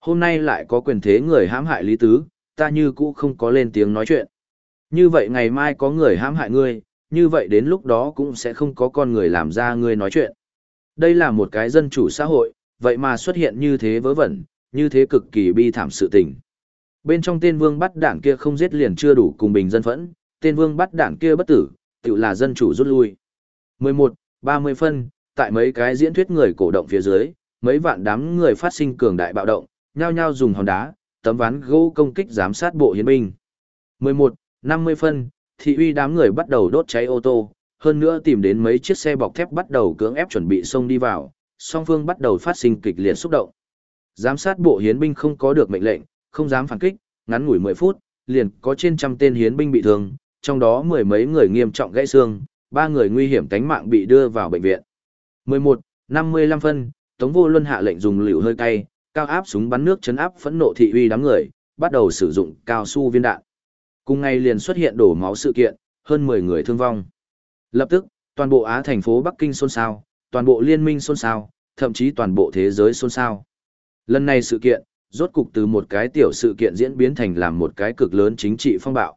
Hôm nay lại có quyền thế người hãm hại Lý Tứ, ta như cũ không có lên tiếng nói chuyện. Như vậy ngày mai có người hãm hại ngươi, như vậy đến lúc đó cũng sẽ không có con người làm ra ngươi nói chuyện. Đây là một cái dân chủ xã hội, vậy mà xuất hiện như thế vớ vẩn, như thế cực kỳ bi thảm sự tình. Bên trong tên vương bắt đảng kia không giết liền chưa đủ cùng bình dân phẫn, tên vương bắt đảng kia bất tử, tự là dân chủ rút lui. 11, 30 phân, tại mấy cái diễn thuyết người cổ động phía dưới, mấy vạn đám người phát sinh cường đại bạo động, nhao nhao dùng hòn đá, tấm ván gỗ công kích giám sát bộ hiến binh. 11, 50 phân, thị uy đám người bắt đầu đốt cháy ô tô, hơn nữa tìm đến mấy chiếc xe bọc thép bắt đầu cưỡng ép chuẩn bị xông đi vào, song phương bắt đầu phát sinh kịch liệt xúc động. Giám sát bộ hiến binh không có được mệnh lệnh, không dám phản kích, ngắn ngủi 10 phút, liền có trên trăm tên hiến binh bị thương, trong đó mười mấy người nghiêm trọng gãy xương, ba người nguy hiểm tính mạng bị đưa vào bệnh viện. 11, 55 phân, Tống Vô Luân hạ lệnh dùng liều hơi cay, cao áp súng bắn nước chấn áp phẫn nộ thị uy đám người, bắt đầu sử dụng cao su viên đạn. Cùng ngày liền xuất hiện đổ máu sự kiện, hơn 10 người thương vong. Lập tức, toàn bộ Á thành phố Bắc Kinh xôn xao, toàn bộ liên minh xôn xao, thậm chí toàn bộ thế giới xôn xao. Lần này sự kiện, rốt cục từ một cái tiểu sự kiện diễn biến thành làm một cái cực lớn chính trị phong bạo.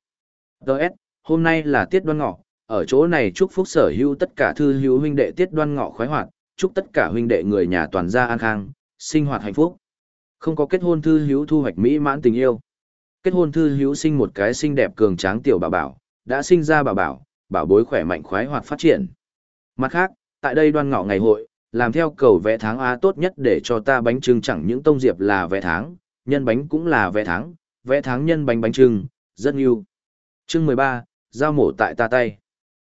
Đợt, hôm nay là tiết đoan ngọ, ở chỗ này chúc phúc sở hữu tất cả thư hữu huynh đệ tiết đoan ngọ khoái hoạt, chúc tất cả huynh đệ người nhà toàn gia an khang, sinh hoạt hạnh phúc. Không có kết hôn thư hữu thu hoạch mỹ mãn tình yêu. Kết hôn thư hữu sinh một cái xinh đẹp cường tráng tiểu bà bảo, đã sinh ra bà bảo, bảo bối khỏe mạnh khoái hoạt phát triển. Mặt khác, tại đây đoan ngọ ngày hội, làm theo cầu vẽ tháng A tốt nhất để cho ta bánh trưng chẳng những tông diệp là vẽ tháng, nhân bánh cũng là vẽ tháng, vẽ tháng nhân bánh bánh trưng, rất yêu. Chương 13, giao mổ tại ta tay.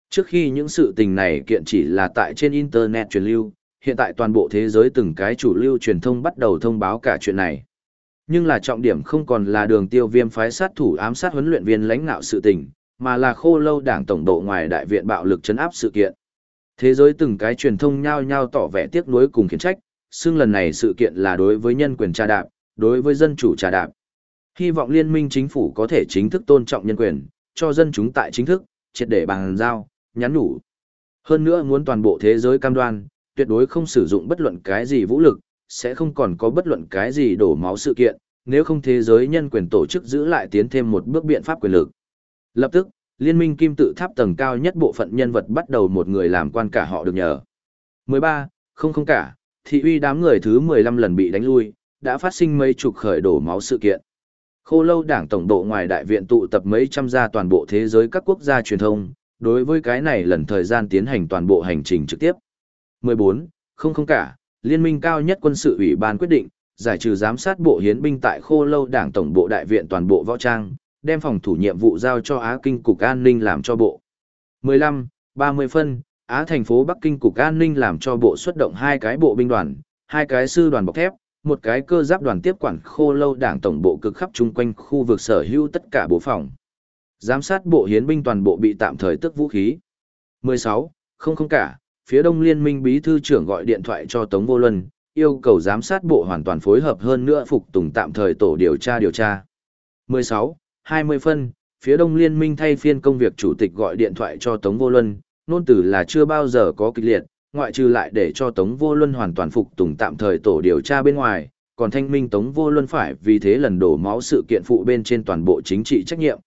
Trước khi những sự tình này kiện chỉ là tại trên Internet truyền lưu, hiện tại toàn bộ thế giới từng cái chủ lưu truyền thông bắt đầu thông báo cả chuyện này. Nhưng là trọng điểm không còn là đường tiêu viêm phái sát thủ ám sát huấn luyện viên lãnh ngạo sự tình, mà là khô lâu đảng tổng độ ngoài đại viện bạo lực chấn áp sự kiện. Thế giới từng cái truyền thông nhao nhao tỏ vẻ tiếc nuối cùng khiển trách, xưng lần này sự kiện là đối với nhân quyền trà đạp, đối với dân chủ trà đạp. Hy vọng liên minh chính phủ có thể chính thức tôn trọng nhân quyền, cho dân chúng tại chính thức, triệt để bằng giao, nhắn nhủ. Hơn nữa muốn toàn bộ thế giới cam đoan, tuyệt đối không sử dụng bất luận cái gì vũ lực, sẽ không còn có bất luận cái gì đổ máu sự kiện, nếu không thế giới nhân quyền tổ chức giữ lại tiến thêm một bước biện pháp quyền lực. Lập tức, liên minh kim tự tháp tầng cao nhất bộ phận nhân vật bắt đầu một người làm quan cả họ được nhờ. 13. Không không cả, thị uy đám người thứ 15 lần bị đánh lui, đã phát sinh mấy chục khởi đổ máu sự kiện. Khô lâu đảng tổng độ ngoài đại viện tụ tập mấy trăm gia toàn bộ thế giới các quốc gia truyền thông, đối với cái này lần thời gian tiến hành toàn bộ hành trình trực tiếp. 14. Không không cả, liên minh cao nhất quân sự ủy ban quyết định, giải trừ giám sát bộ hiến binh tại khô lâu đảng tổng bộ đại viện toàn bộ võ trang, đem phòng thủ nhiệm vụ giao cho Á Kinh Cục An ninh làm cho bộ. 15. 30 phân, Á thành phố Bắc Kinh Cục An ninh làm cho bộ xuất động hai cái bộ binh đoàn, hai cái sư đoàn bọc thép, một cái cơ giáp đoàn tiếp quản khô lâu đảng tổng bộ cực khắp chung quanh khu vực sở hữu tất cả bộ phòng. Giám sát bộ hiến binh toàn bộ bị tạm thời tức vũ khí. 16. Không không cả, phía đông liên minh bí thư trưởng gọi điện thoại cho Tống Vô Luân, yêu cầu giám sát bộ hoàn toàn phối hợp hơn nữa phục tùng tạm thời tổ điều tra điều tra. 16. 20 phân, phía đông liên minh thay phiên công việc chủ tịch gọi điện thoại cho Tống Vô Luân, nôn từ là chưa bao giờ có kịch liệt, ngoại trừ lại để cho Tống Vô Luân hoàn toàn phục tùng tạm thời tổ điều tra bên ngoài, còn thanh minh Tống Vô Luân phải vì thế lần đổ máu sự kiện phụ bên trên toàn bộ chính trị trách nhiệm.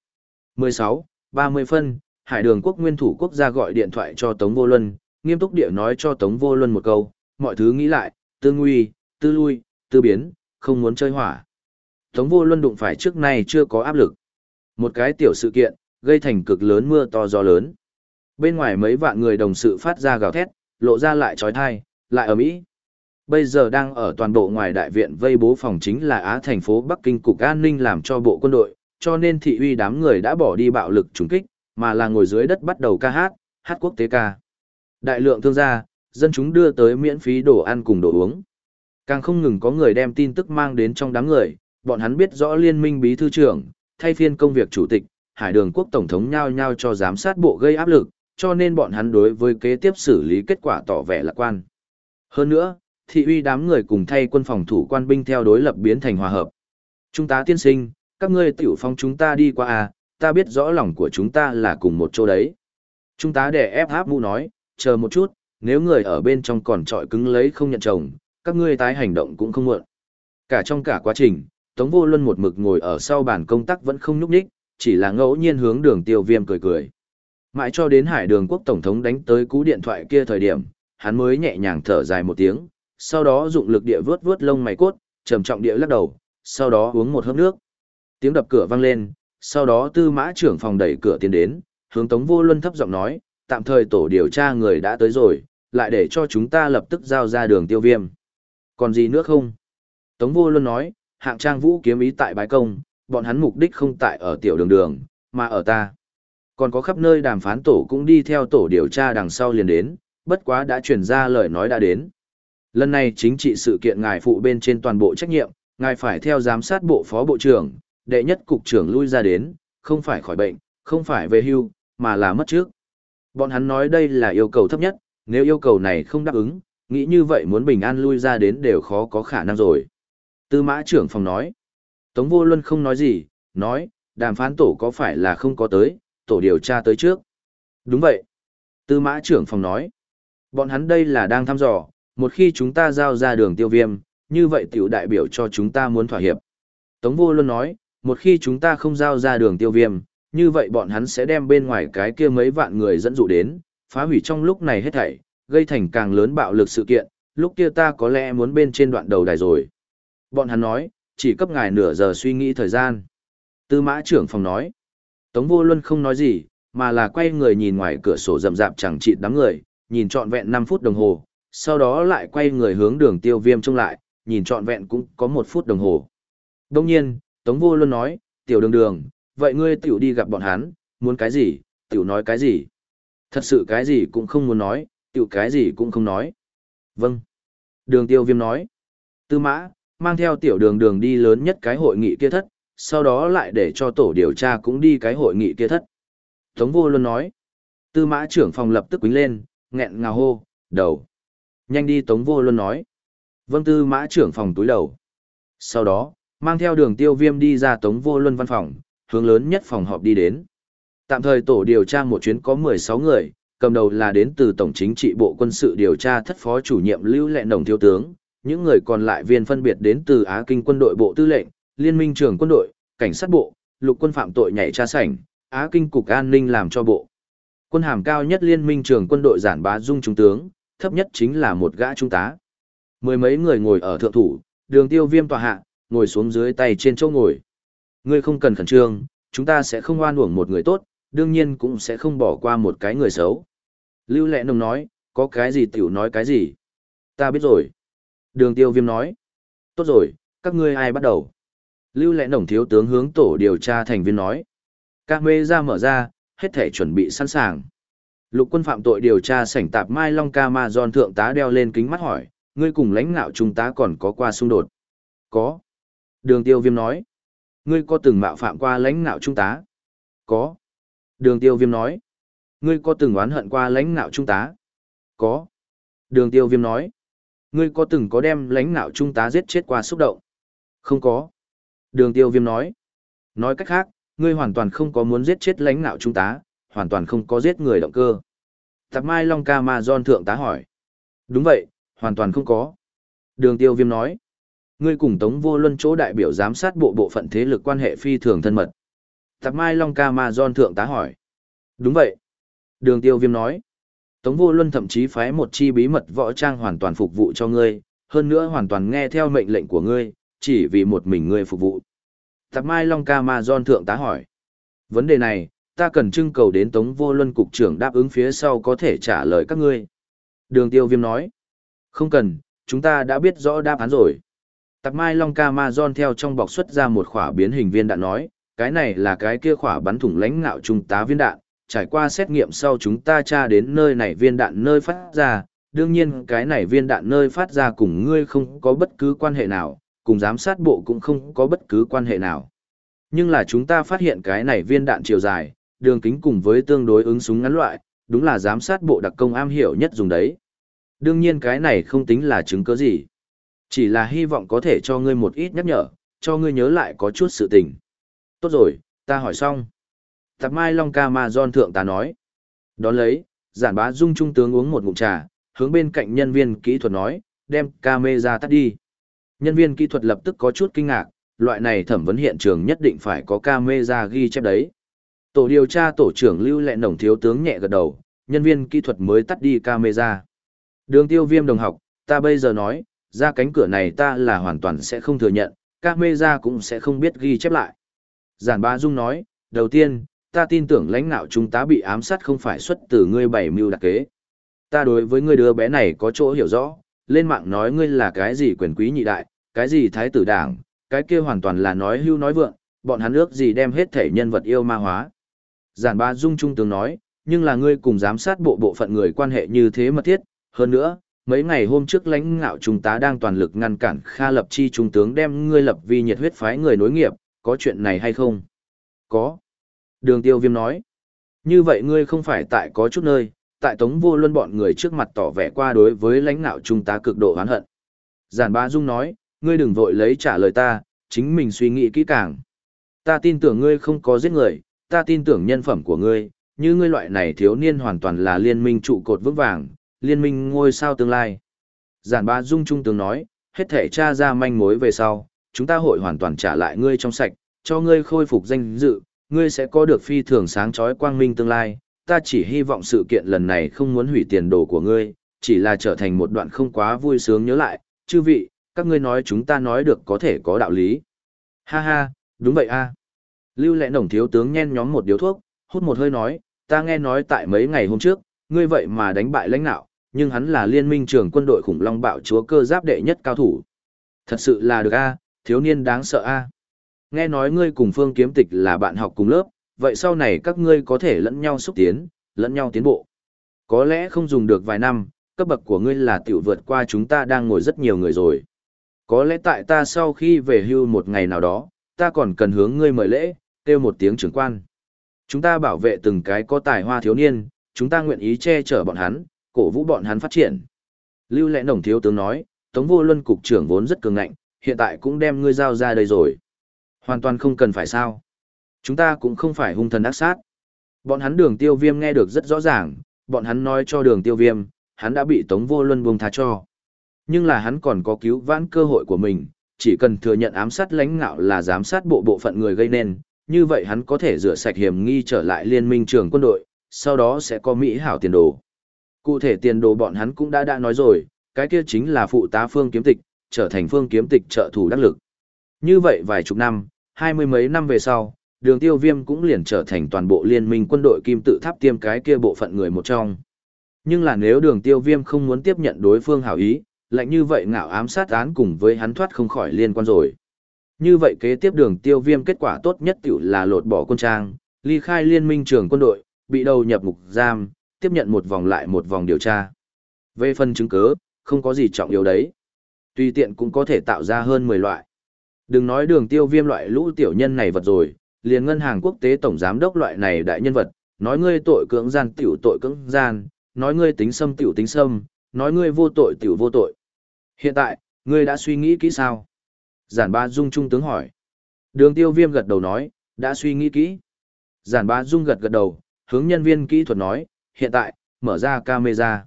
16, 30 phân, Hải đường quốc nguyên thủ quốc gia gọi điện thoại cho Tống Vô Luân, nghiêm túc địa nói cho Tống Vô Luân một câu, mọi thứ nghĩ lại, tư nguy, tư lui, tư biến, không muốn chơi hỏa. Tống Vô Luân đụng phải trước nay chưa có áp lực. Một cái tiểu sự kiện, gây thành cực lớn mưa to gió lớn. Bên ngoài mấy vạn người đồng sự phát ra gào thét, lộ ra lại trói thai, lại ở Mỹ. Bây giờ đang ở toàn bộ ngoài đại viện vây bố phòng chính là Á thành phố Bắc Kinh Cục An ninh làm cho bộ quân đội, cho nên thị uy đám người đã bỏ đi bạo lực trùng kích, mà là ngồi dưới đất bắt đầu ca hát, hát quốc tế ca. Đại lượng thương gia, dân chúng đưa tới miễn phí đồ ăn cùng đồ uống. Càng không ngừng có người đem tin tức mang đến trong đám người, bọn hắn biết rõ liên minh bí thư trưởng, thay phiên công việc chủ tịch, hải đường quốc tổng thống nhao nhao cho giám sát bộ gây áp lực, cho nên bọn hắn đối với kế tiếp xử lý kết quả tỏ vẻ lạc quan. Hơn nữa, thị uy đám người cùng thay quân phòng thủ quan binh theo đối lập biến thành hòa hợp. Chúng ta tiên sinh, các ngươi tiểu phong chúng ta đi qua à, ta biết rõ lòng của chúng ta là cùng một chỗ đấy. Chúng ta để ép háp mũ nói, chờ một chút, nếu người ở bên trong còn trọi cứng lấy không nhận chồng, các ngươi tái hành động cũng không muộn. Cả trong cả quá trình, Tống Vô Luân một mực ngồi ở sau bàn công tác vẫn không nhúc nhích, chỉ là ngẫu nhiên hướng đường tiêu viêm cười cười. Mãi cho đến hải đường quốc tổng thống đánh tới cú điện thoại kia thời điểm, hắn mới nhẹ nhàng thở dài một tiếng, sau đó dụng lực địa vướt vướt lông mày cốt, trầm trọng địa lắc đầu, sau đó uống một hớp nước. Tiếng đập cửa vang lên, sau đó tư mã trưởng phòng đẩy cửa tiến đến, hướng Tống Vô Luân thấp giọng nói, tạm thời tổ điều tra người đã tới rồi, lại để cho chúng ta lập tức giao ra đường tiêu viêm. Còn gì nữa không? Tống Vô Luân nói, hạng trang vũ kiếm ý tại bái công, bọn hắn mục đích không tại ở tiểu đường đường, mà ở ta. Còn có khắp nơi đàm phán tổ cũng đi theo tổ điều tra đằng sau liền đến, bất quá đã chuyển ra lời nói đã đến. Lần này chính trị sự kiện ngài phụ bên trên toàn bộ trách nhiệm, ngài phải theo giám sát bộ phó bộ trưởng, đệ nhất cục trưởng lui ra đến, không phải khỏi bệnh, không phải về hưu, mà là mất trước. Bọn hắn nói đây là yêu cầu thấp nhất, nếu yêu cầu này không đáp ứng, nghĩ như vậy muốn bình an lui ra đến đều khó có khả năng rồi. Tư mã trưởng phòng nói. Tống vô luân không nói gì, nói, đàm phán tổ có phải là không có tới, tổ điều tra tới trước. Đúng vậy. Tư mã trưởng phòng nói. Bọn hắn đây là đang thăm dò, một khi chúng ta giao ra đường tiêu viêm, như vậy tiểu đại biểu cho chúng ta muốn thỏa hiệp. Tống vô luân nói, một khi chúng ta không giao ra đường tiêu viêm, như vậy bọn hắn sẽ đem bên ngoài cái kia mấy vạn người dẫn dụ đến, phá hủy trong lúc này hết thảy, gây thành càng lớn bạo lực sự kiện, lúc kia ta có lẽ muốn bên trên đoạn đầu đài rồi. Bọn hắn nói, chỉ cấp ngài nửa giờ suy nghĩ thời gian. Tư mã trưởng phòng nói, Tống vô luân không nói gì, mà là quay người nhìn ngoài cửa sổ rậm rạp chẳng chịt đám người, nhìn trọn vẹn 5 phút đồng hồ, sau đó lại quay người hướng đường tiêu viêm trông lại, nhìn trọn vẹn cũng có một phút đồng hồ. Đông nhiên, Tống vô luân nói, tiểu đường đường, vậy ngươi tiểu đi gặp bọn hắn, muốn cái gì, tiểu nói cái gì. Thật sự cái gì cũng không muốn nói, tiểu cái gì cũng không nói. Vâng. Đường tiêu viêm nói. Tư mã, mang theo tiểu đường đường đi lớn nhất cái hội nghị kia thất, sau đó lại để cho tổ điều tra cũng đi cái hội nghị kia thất. Tống vô luôn nói. Tư mã trưởng phòng lập tức quính lên, nghẹn ngào hô, đầu. Nhanh đi tống vô luôn nói. Vâng tư mã trưởng phòng túi đầu. Sau đó, mang theo đường tiêu viêm đi ra tống vô luân văn phòng, hướng lớn nhất phòng họp đi đến. Tạm thời tổ điều tra một chuyến có 16 người, cầm đầu là đến từ Tổng chính trị Bộ Quân sự điều tra thất phó chủ nhiệm Lưu Lệ Nồng Thiếu tướng, những người còn lại viên phân biệt đến từ Á Kinh quân đội Bộ Tư lệnh, Liên minh trưởng quân đội, Cảnh sát bộ, lục quân phạm tội nhảy tra sảnh, Á Kinh cục an ninh làm cho bộ. Quân hàm cao nhất liên minh trưởng quân đội giản bá dung trung tướng, thấp nhất chính là một gã trung tá. Mười mấy người ngồi ở thượng thủ, đường tiêu viêm tòa hạ, ngồi xuống dưới tay trên chỗ ngồi. Ngươi không cần khẩn trương, chúng ta sẽ không oan uổng một người tốt, đương nhiên cũng sẽ không bỏ qua một cái người xấu. Lưu lệ nồng nói, có cái gì tiểu nói cái gì. Ta biết rồi. Đường tiêu viêm nói. Tốt rồi, các ngươi ai bắt đầu? Lưu lệ nồng thiếu tướng hướng tổ điều tra thành viên nói. Các mê ra mở ra, hết thể chuẩn bị sẵn sàng. Lục quân phạm tội điều tra sảnh tạp Mai Long Ca Ma Giòn thượng tá đeo lên kính mắt hỏi, ngươi cùng lãnh ngạo chúng ta còn có qua xung đột? Có. Đường tiêu viêm nói. Ngươi có từng mạo phạm qua lãnh ngạo trung tá? Có. Đường tiêu viêm nói. Ngươi có từng oán hận qua lãnh ngạo trung tá? Có. Đường tiêu viêm nói. Ngươi có từng có đem lãnh nạo trung tá giết chết qua xúc động? Không có. Đường tiêu viêm nói. Nói cách khác, ngươi hoàn toàn không có muốn giết chết lãnh nạo trung tá, hoàn toàn không có giết người động cơ. Tạp Mai Long Ca Ma Giòn thượng tá hỏi. Đúng vậy, hoàn toàn không có. Đường tiêu viêm nói. Ngươi cùng Tống Vô Luân chỗ đại biểu giám sát bộ bộ phận thế lực quan hệ phi thường thân mật. Tạp Mai Long Ca Ma Giòn thượng tá hỏi. Đúng vậy. Đường tiêu viêm nói. Tống Vô Luân thậm chí phái một chi bí mật võ trang hoàn toàn phục vụ cho ngươi, hơn nữa hoàn toàn nghe theo mệnh lệnh của ngươi, chỉ vì một mình ngươi phục vụ. Tạp Mai Long Ca Ma Don thượng tá hỏi. Vấn đề này, ta cần trưng cầu đến Tống Vô Luân cục trưởng đáp ứng phía sau có thể trả lời các ngươi. Đường tiêu viêm nói. Không cần, chúng ta đã biết rõ đáp án rồi. Tạp Mai Long Ca Ma Don theo trong bọc xuất ra một khỏa biến hình viên đạn nói, cái này là cái kia khỏa bắn thủng lãnh ngạo trung tá viên đạn, trải qua xét nghiệm sau chúng ta tra đến nơi này viên đạn nơi phát ra, đương nhiên cái này viên đạn nơi phát ra cùng ngươi không có bất cứ quan hệ nào, cùng giám sát bộ cũng không có bất cứ quan hệ nào. Nhưng là chúng ta phát hiện cái này viên đạn chiều dài, đường kính cùng với tương đối ứng súng ngắn loại, đúng là giám sát bộ đặc công am hiểu nhất dùng đấy. Đương nhiên cái này không tính là chứng cứ gì. Chỉ là hy vọng có thể cho ngươi một ít nhắc nhở, cho ngươi nhớ lại có chút sự tình. Tốt rồi, ta hỏi xong. Tạp Mai Long Ca Ma don Thượng tá nói. Đón lấy, giản bá dung trung tướng uống một ngụm trà, hướng bên cạnh nhân viên kỹ thuật nói, đem ca mê ra tắt đi. Nhân viên kỹ thuật lập tức có chút kinh ngạc, loại này thẩm vấn hiện trường nhất định phải có ca mê ra ghi chép đấy. Tổ điều tra tổ trưởng lưu lệ nồng thiếu tướng nhẹ gật đầu, nhân viên kỹ thuật mới tắt đi camera. Đường tiêu viêm đồng học, ta bây giờ nói, ra cánh cửa này ta là hoàn toàn sẽ không thừa nhận, ca mê ra cũng sẽ không biết ghi chép lại. Giản Bá Dung nói, đầu tiên, ta tin tưởng lãnh đạo chúng ta bị ám sát không phải xuất từ ngươi bảy mưu đặc kế. Ta đối với ngươi đứa bé này có chỗ hiểu rõ, lên mạng nói ngươi là cái gì quyền quý nhị đại, cái gì thái tử đảng, cái kia hoàn toàn là nói hưu nói vượng, bọn hắn ước gì đem hết thể nhân vật yêu ma hóa. Giản ba Dung trung tướng nói, nhưng là ngươi cùng giám sát bộ bộ phận người quan hệ như thế mật thiết, hơn nữa, mấy ngày hôm trước lãnh ngạo chúng ta đang toàn lực ngăn cản Kha Lập Chi trung tướng đem ngươi lập vi nhiệt huyết phái người nối nghiệp, có chuyện này hay không? Có. Đường tiêu viêm nói. Như vậy ngươi không phải tại có chút nơi, tại tống vô luân bọn người trước mặt tỏ vẻ qua đối với lãnh nạo trung tá cực độ oán hận. Giản Bá Dung nói, ngươi đừng vội lấy trả lời ta, chính mình suy nghĩ kỹ càng. Ta tin tưởng ngươi không có giết người, ta tin tưởng nhân phẩm của ngươi, như ngươi loại này thiếu niên hoàn toàn là liên minh trụ cột vững vàng, liên minh ngôi sao tương lai. Giản bá dung trung tướng nói, hết thể tra ra manh mối về sau, chúng ta hội hoàn toàn trả lại ngươi trong sạch, cho ngươi khôi phục danh dự, ngươi sẽ có được phi thường sáng chói quang minh tương lai. Ta chỉ hy vọng sự kiện lần này không muốn hủy tiền đồ của ngươi, chỉ là trở thành một đoạn không quá vui sướng nhớ lại, chư vị, các ngươi nói chúng ta nói được có thể có đạo lý. Ha ha, đúng vậy a. Lưu lệ nổng thiếu tướng nhen nhóm một điếu thuốc, hút một hơi nói, ta nghe nói tại mấy ngày hôm trước, ngươi vậy mà đánh bại lãnh đạo, nhưng hắn là liên minh trưởng quân đội khủng long bạo chúa cơ giáp đệ nhất cao thủ. Thật sự là được a, thiếu niên đáng sợ a. Nghe nói ngươi cùng phương kiếm tịch là bạn học cùng lớp, vậy sau này các ngươi có thể lẫn nhau xúc tiến, lẫn nhau tiến bộ. Có lẽ không dùng được vài năm, cấp bậc của ngươi là tiểu vượt qua chúng ta đang ngồi rất nhiều người rồi. Có lẽ tại ta sau khi về hưu một ngày nào đó, ta còn cần hướng ngươi mời lễ, kêu một tiếng trưởng quan. Chúng ta bảo vệ từng cái có tài hoa thiếu niên, chúng ta nguyện ý che chở bọn hắn, cổ vũ bọn hắn phát triển. Lưu lẽ nồng thiếu tướng nói, Tống vô luân cục trưởng vốn rất cường ngạnh, hiện tại cũng đem ngươi giao ra đây rồi. Hoàn toàn không cần phải sao. Chúng ta cũng không phải hung thần ác sát. Bọn hắn đường tiêu viêm nghe được rất rõ ràng, bọn hắn nói cho đường tiêu viêm, hắn đã bị Tống vô luân buông tha cho. Nhưng là hắn còn có cứu vãn cơ hội của mình, chỉ cần thừa nhận ám sát lãnh ngạo là giám sát bộ bộ phận người gây nên, như vậy hắn có thể rửa sạch hiểm nghi trở lại liên minh trường quân đội, sau đó sẽ có Mỹ hảo tiền đồ. Cụ thể tiền đồ bọn hắn cũng đã đã nói rồi, cái kia chính là phụ tá phương kiếm tịch, trở thành phương kiếm tịch trợ thủ đắc lực. Như vậy vài chục năm, hai mươi mấy năm về sau, đường tiêu viêm cũng liền trở thành toàn bộ liên minh quân đội kim tự tháp tiêm cái kia bộ phận người một trong. Nhưng là nếu đường tiêu viêm không muốn tiếp nhận đối phương hảo ý, lạnh như vậy ngạo ám sát án cùng với hắn thoát không khỏi liên quan rồi. Như vậy kế tiếp đường tiêu viêm kết quả tốt nhất tiểu là lột bỏ quân trang, ly khai liên minh trường quân đội, bị đầu nhập mục giam, tiếp nhận một vòng lại một vòng điều tra. Về phần chứng cứ, không có gì trọng yếu đấy. Tùy tiện cũng có thể tạo ra hơn 10 loại. Đừng nói đường tiêu viêm loại lũ tiểu nhân này vật rồi, liền ngân hàng quốc tế tổng giám đốc loại này đại nhân vật, nói ngươi tội cưỡng gian tiểu tội cưỡng gian, nói ngươi tính xâm tiểu tính xâm, nói ngươi vô tội tiểu vô tội. Hiện tại, ngươi đã suy nghĩ kỹ sao? Giản ba dung trung tướng hỏi. Đường tiêu viêm gật đầu nói, đã suy nghĩ kỹ. Giản ba dung gật gật đầu, hướng nhân viên kỹ thuật nói, hiện tại, mở ra camera.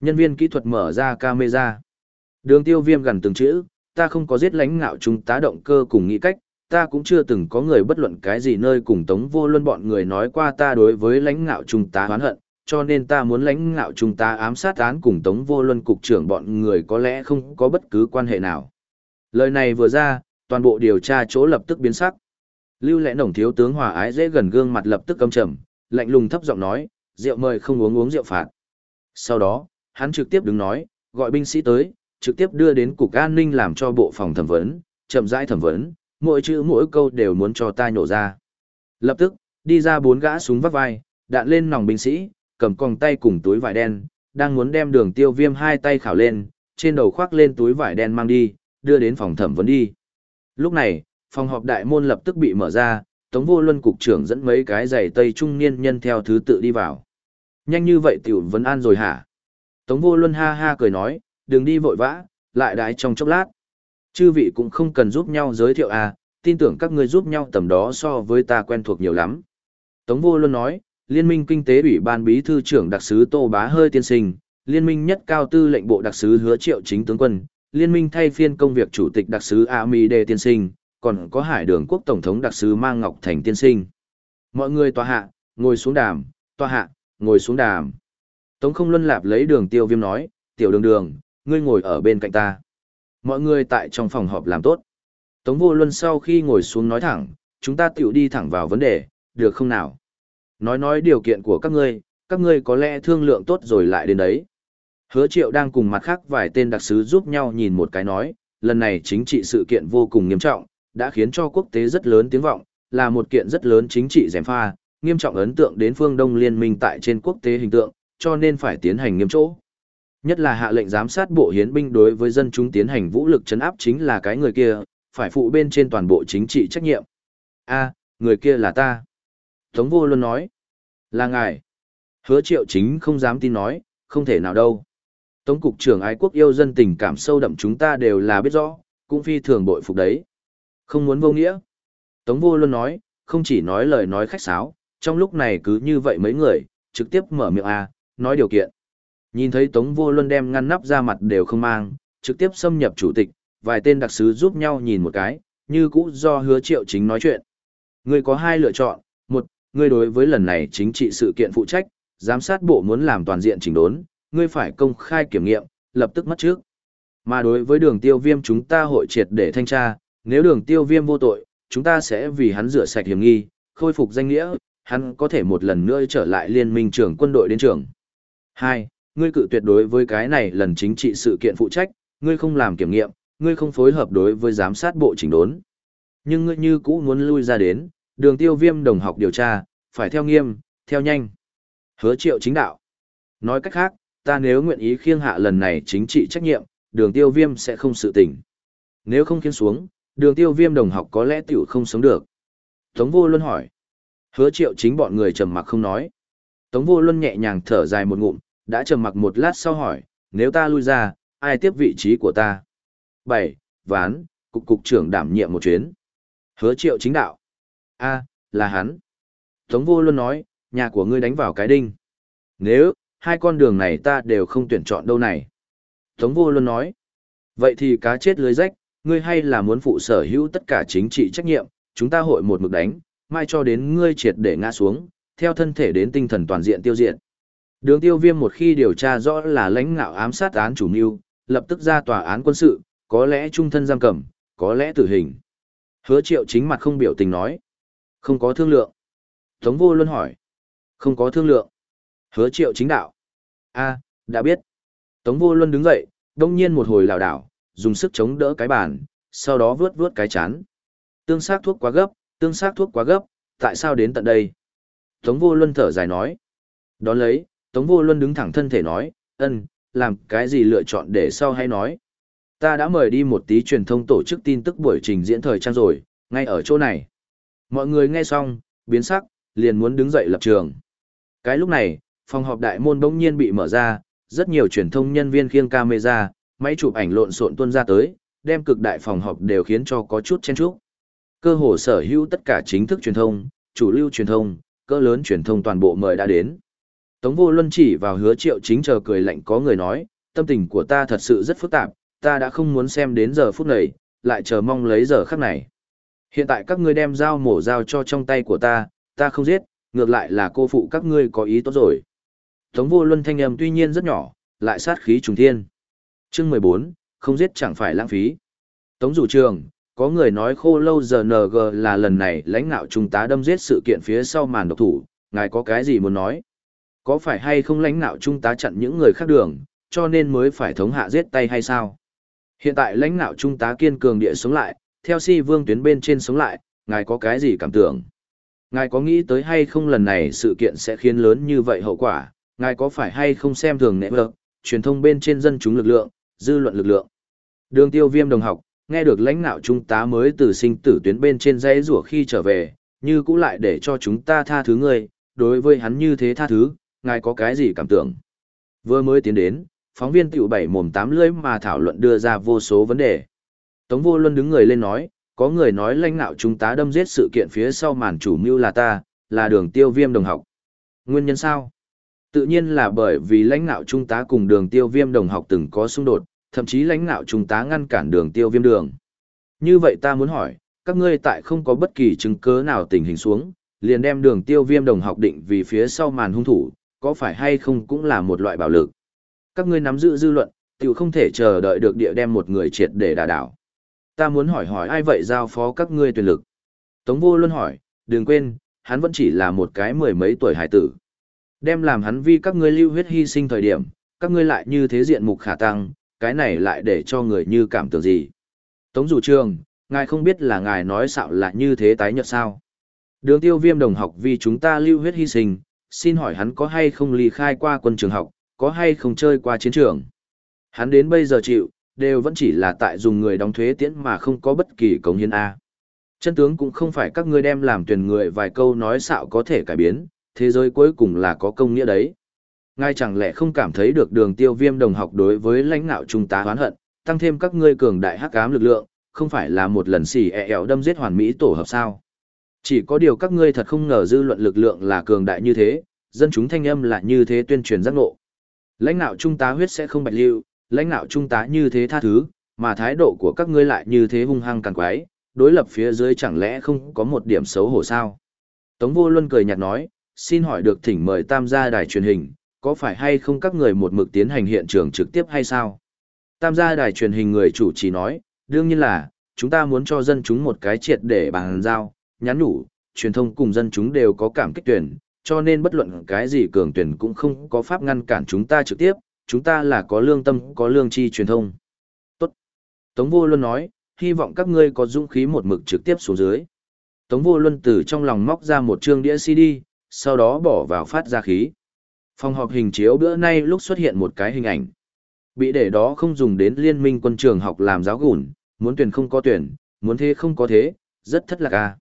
Nhân viên kỹ thuật mở ra camera. Đường tiêu viêm gần từng chữ, ta không có giết lãnh ngạo chúng tá động cơ cùng nghĩ cách, ta cũng chưa từng có người bất luận cái gì nơi cùng tống vô luân bọn người nói qua ta đối với lãnh ngạo chúng tá hoán hận, cho nên ta muốn lãnh ngạo chúng ta ám sát án cùng tống vô luân cục trưởng bọn người có lẽ không có bất cứ quan hệ nào. Lời này vừa ra, toàn bộ điều tra chỗ lập tức biến sắc. Lưu lẽ nồng thiếu tướng hòa ái dễ gần gương mặt lập tức căm trầm, lạnh lùng thấp giọng nói, rượu mời không uống uống rượu phạt. Sau đó, hắn trực tiếp đứng nói, gọi binh sĩ tới, trực tiếp đưa đến cục an ninh làm cho bộ phòng thẩm vấn, chậm rãi thẩm vấn, mỗi chữ mỗi câu đều muốn cho ta nhổ ra. Lập tức, đi ra bốn gã súng vắt vai, đạn lên nòng binh sĩ, cầm còng tay cùng túi vải đen, đang muốn đem đường tiêu viêm hai tay khảo lên, trên đầu khoác lên túi vải đen mang đi, đưa đến phòng thẩm vấn đi. Lúc này, phòng họp đại môn lập tức bị mở ra, Tống Vô Luân cục trưởng dẫn mấy cái giày tây trung niên nhân theo thứ tự đi vào. Nhanh như vậy tiểu vấn an rồi hả? Tống Vô Luân ha ha cười nói, đừng đi vội vã, lại đái trong chốc lát. Chư vị cũng không cần giúp nhau giới thiệu à, tin tưởng các ngươi giúp nhau tầm đó so với ta quen thuộc nhiều lắm. Tống Vô luôn nói, Liên minh Kinh tế Ủy ban Bí Thư trưởng đặc sứ Tô Bá Hơi tiên sinh, Liên minh nhất cao tư lệnh bộ đặc sứ Hứa Triệu Chính tướng quân, Liên minh thay phiên công việc chủ tịch đặc sứ Amide tiên sinh, còn có Hải Đường quốc tổng thống đặc sứ Mang Ngọc Thành tiên sinh. Mọi người tòa hạ, ngồi xuống đàm, tòa hạ, ngồi xuống đàm. Tống không luân lạp lấy đường tiêu viêm nói, tiểu đường đường, ngươi ngồi ở bên cạnh ta. Mọi người tại trong phòng họp làm tốt. Tống vô luân sau khi ngồi xuống nói thẳng, chúng ta tiểu đi thẳng vào vấn đề, được không nào? Nói nói điều kiện của các ngươi, các ngươi có lẽ thương lượng tốt rồi lại đến đấy. Hứa triệu đang cùng mặt khác vài tên đặc sứ giúp nhau nhìn một cái nói, lần này chính trị sự kiện vô cùng nghiêm trọng, đã khiến cho quốc tế rất lớn tiếng vọng, là một kiện rất lớn chính trị dèm pha, nghiêm trọng ấn tượng đến phương Đông liên minh tại trên quốc tế hình tượng, cho nên phải tiến hành nghiêm chỗ. Nhất là hạ lệnh giám sát bộ hiến binh đối với dân chúng tiến hành vũ lực chấn áp chính là cái người kia, phải phụ bên trên toàn bộ chính trị trách nhiệm. a người kia là ta. Tống vô luôn nói. Là ngài. Hứa triệu chính không dám tin nói, không thể nào đâu. Tống cục trưởng ái quốc yêu dân tình cảm sâu đậm chúng ta đều là biết rõ, cũng phi thường bội phục đấy. Không muốn vô nghĩa. Tống vô luôn nói, không chỉ nói lời nói khách sáo, trong lúc này cứ như vậy mấy người, trực tiếp mở miệng a nói điều kiện. Nhìn thấy Tống vô luân đem ngăn nắp ra mặt đều không mang, trực tiếp xâm nhập chủ tịch, vài tên đặc sứ giúp nhau nhìn một cái, như cũ do hứa triệu chính nói chuyện. Ngươi có hai lựa chọn, một, ngươi đối với lần này chính trị sự kiện phụ trách, giám sát bộ muốn làm toàn diện chỉnh đốn, ngươi phải công khai kiểm nghiệm, lập tức mất trước. Mà đối với đường tiêu viêm chúng ta hội triệt để thanh tra, nếu đường tiêu viêm vô tội, chúng ta sẽ vì hắn rửa sạch hiểm nghi, khôi phục danh nghĩa, hắn có thể một lần nữa trở lại liên minh trưởng quân đội đến trường. 2. Ngươi cự tuyệt đối với cái này lần chính trị sự kiện phụ trách, ngươi không làm kiểm nghiệm, ngươi không phối hợp đối với giám sát bộ chỉnh đốn. Nhưng ngươi như cũ muốn lui ra đến, đường tiêu viêm đồng học điều tra, phải theo nghiêm, theo nhanh. Hứa triệu chính đạo. Nói cách khác, ta nếu nguyện ý khiêng hạ lần này chính trị trách nhiệm, đường tiêu viêm sẽ không sự tỉnh. Nếu không khiến xuống, đường tiêu viêm đồng học có lẽ tiểu không sống được. Tống vô luân hỏi. Hứa triệu chính bọn người trầm mặc không nói. Tống vô luân nhẹ nhàng thở dài một ngụm, đã trầm mặc một lát sau hỏi, nếu ta lui ra, ai tiếp vị trí của ta? 7. Ván, cục cục trưởng đảm nhiệm một chuyến. Hứa triệu chính đạo. a là hắn. Tống vô luôn nói, nhà của ngươi đánh vào cái đinh. Nếu, hai con đường này ta đều không tuyển chọn đâu này. Tống vô luôn nói, vậy thì cá chết lưới rách, ngươi hay là muốn phụ sở hữu tất cả chính trị trách nhiệm, chúng ta hội một mực đánh, mai cho đến ngươi triệt để ngã xuống, theo thân thể đến tinh thần toàn diện tiêu diệt. Đường tiêu viêm một khi điều tra rõ là lãnh ngạo ám sát án chủ mưu, lập tức ra tòa án quân sự, có lẽ trung thân giam cầm, có lẽ tử hình. Hứa triệu chính mặt không biểu tình nói. Không có thương lượng. Tống vô luân hỏi. Không có thương lượng. Hứa triệu chính đạo. a đã biết. Tống vô luân đứng dậy, đông nhiên một hồi lảo đảo, dùng sức chống đỡ cái bàn, sau đó vướt vướt cái chán. Tương sát thuốc quá gấp, tương sát thuốc quá gấp, tại sao đến tận đây? Tống vô luân thở dài nói. Đón lấy, Tống vô luân đứng thẳng thân thể nói, ân, làm cái gì lựa chọn để sau hay nói. Ta đã mời đi một tí truyền thông tổ chức tin tức buổi trình diễn thời trang rồi, ngay ở chỗ này. Mọi người nghe xong, biến sắc, liền muốn đứng dậy lập trường. Cái lúc này, phòng họp đại môn bỗng nhiên bị mở ra, rất nhiều truyền thông nhân viên khiêng camera, máy chụp ảnh lộn xộn tuôn ra tới, đem cực đại phòng họp đều khiến cho có chút chen chúc. Cơ hồ sở hữu tất cả chính thức truyền thông, chủ lưu truyền thông, cỡ lớn truyền thông toàn bộ mời đã đến. Tống vô luân chỉ vào hứa triệu chính chờ cười lạnh có người nói, tâm tình của ta thật sự rất phức tạp, ta đã không muốn xem đến giờ phút này, lại chờ mong lấy giờ khắc này. Hiện tại các ngươi đem dao mổ dao cho trong tay của ta, ta không giết, ngược lại là cô phụ các ngươi có ý tốt rồi. Tống vô luân thanh âm tuy nhiên rất nhỏ, lại sát khí trùng thiên. Chương 14, không giết chẳng phải lãng phí. Tống Dù trường, có người nói khô lâu giờ NG là lần này lãnh ngạo trung tá đâm giết sự kiện phía sau màn độc thủ, ngài có cái gì muốn nói? Có phải hay không lãnh nạo trung tá chặn những người khác đường, cho nên mới phải thống hạ giết tay hay sao? Hiện tại lãnh nạo trung tá kiên cường địa sống lại, theo si vương tuyến bên trên sống lại, ngài có cái gì cảm tưởng? Ngài có nghĩ tới hay không lần này sự kiện sẽ khiến lớn như vậy hậu quả, ngài có phải hay không xem thường nệ vợ, truyền thông bên trên dân chúng lực lượng, dư luận lực lượng. Đường tiêu viêm đồng học, nghe được lãnh nạo trung tá mới từ sinh tử tuyến bên trên dãy rủa khi trở về, như cũ lại để cho chúng ta tha thứ người, đối với hắn như thế tha thứ, ngài có cái gì cảm tưởng. Vừa mới tiến đến, phóng viên tiểu bảy mồm tám lưỡi mà thảo luận đưa ra vô số vấn đề. Tống vô luân đứng người lên nói, có người nói lãnh nạo trung tá đâm giết sự kiện phía sau màn chủ mưu là ta, là đường tiêu viêm đồng học. Nguyên nhân sao? Tự nhiên là bởi vì lãnh nạo trung tá cùng đường tiêu viêm đồng học từng có xung đột, thậm chí lãnh nạo trung tá ngăn cản đường tiêu viêm đường. Như vậy ta muốn hỏi, các ngươi tại không có bất kỳ chứng cứ nào tình hình xuống, liền đem đường tiêu viêm đồng học định vì phía sau màn hung thủ, có phải hay không cũng là một loại bạo lực. Các ngươi nắm giữ dư luận, tiểu không thể chờ đợi được địa đem một người triệt để đả đảo. Ta muốn hỏi hỏi ai vậy giao phó các ngươi tuyển lực. Tống vô luôn hỏi, đừng quên, hắn vẫn chỉ là một cái mười mấy tuổi hải tử. Đem làm hắn vì các ngươi lưu huyết hy sinh thời điểm, các ngươi lại như thế diện mục khả tăng, cái này lại để cho người như cảm tưởng gì. Tống dù trường, ngài không biết là ngài nói xạo là như thế tái nhật sao. Đường tiêu viêm đồng học vì chúng ta lưu huyết hy sinh, xin hỏi hắn có hay không ly khai qua quân trường học, có hay không chơi qua chiến trường. Hắn đến bây giờ chịu, đều vẫn chỉ là tại dùng người đóng thuế tiễn mà không có bất kỳ cống hiến A. Chân tướng cũng không phải các ngươi đem làm tuyển người vài câu nói xạo có thể cải biến, thế giới cuối cùng là có công nghĩa đấy. Ngài chẳng lẽ không cảm thấy được đường tiêu viêm đồng học đối với lãnh ngạo trung tá hoán hận, tăng thêm các ngươi cường đại hắc ám lực lượng, không phải là một lần xỉ ẹ đâm giết hoàn mỹ tổ hợp sao. Chỉ có điều các ngươi thật không ngờ dư luận lực lượng là cường đại như thế, dân chúng thanh âm là như thế tuyên truyền giác ngộ. Lãnh đạo trung tá huyết sẽ không bạch lưu, lãnh đạo trung tá như thế tha thứ, mà thái độ của các ngươi lại như thế hung hăng càng quái, đối lập phía dưới chẳng lẽ không có một điểm xấu hổ sao. Tống vô luân cười nhạt nói, xin hỏi được thỉnh mời tam gia đài truyền hình, có phải hay không các người một mực tiến hành hiện trường trực tiếp hay sao? Tam gia đài truyền hình người chủ trì nói, đương nhiên là, chúng ta muốn cho dân chúng một cái triệt để bàn giao, nhắn nhủ, truyền thông cùng dân chúng đều có cảm kích tuyển, cho nên bất luận cái gì cường tuyển cũng không có pháp ngăn cản chúng ta trực tiếp, chúng ta là có lương tâm, có lương chi truyền thông. Tốt. Tống vô luôn nói, hy vọng các ngươi có dũng khí một mực trực tiếp xuống dưới. Tống vô luân từ trong lòng móc ra một chương đĩa CD, sau đó bỏ vào phát ra khí. Phòng họp hình chiếu bữa nay lúc xuất hiện một cái hình ảnh. Bị để đó không dùng đến liên minh quân trường học làm giáo gùn, muốn tuyển không có tuyển, muốn thế không có thế, rất thất lạc à.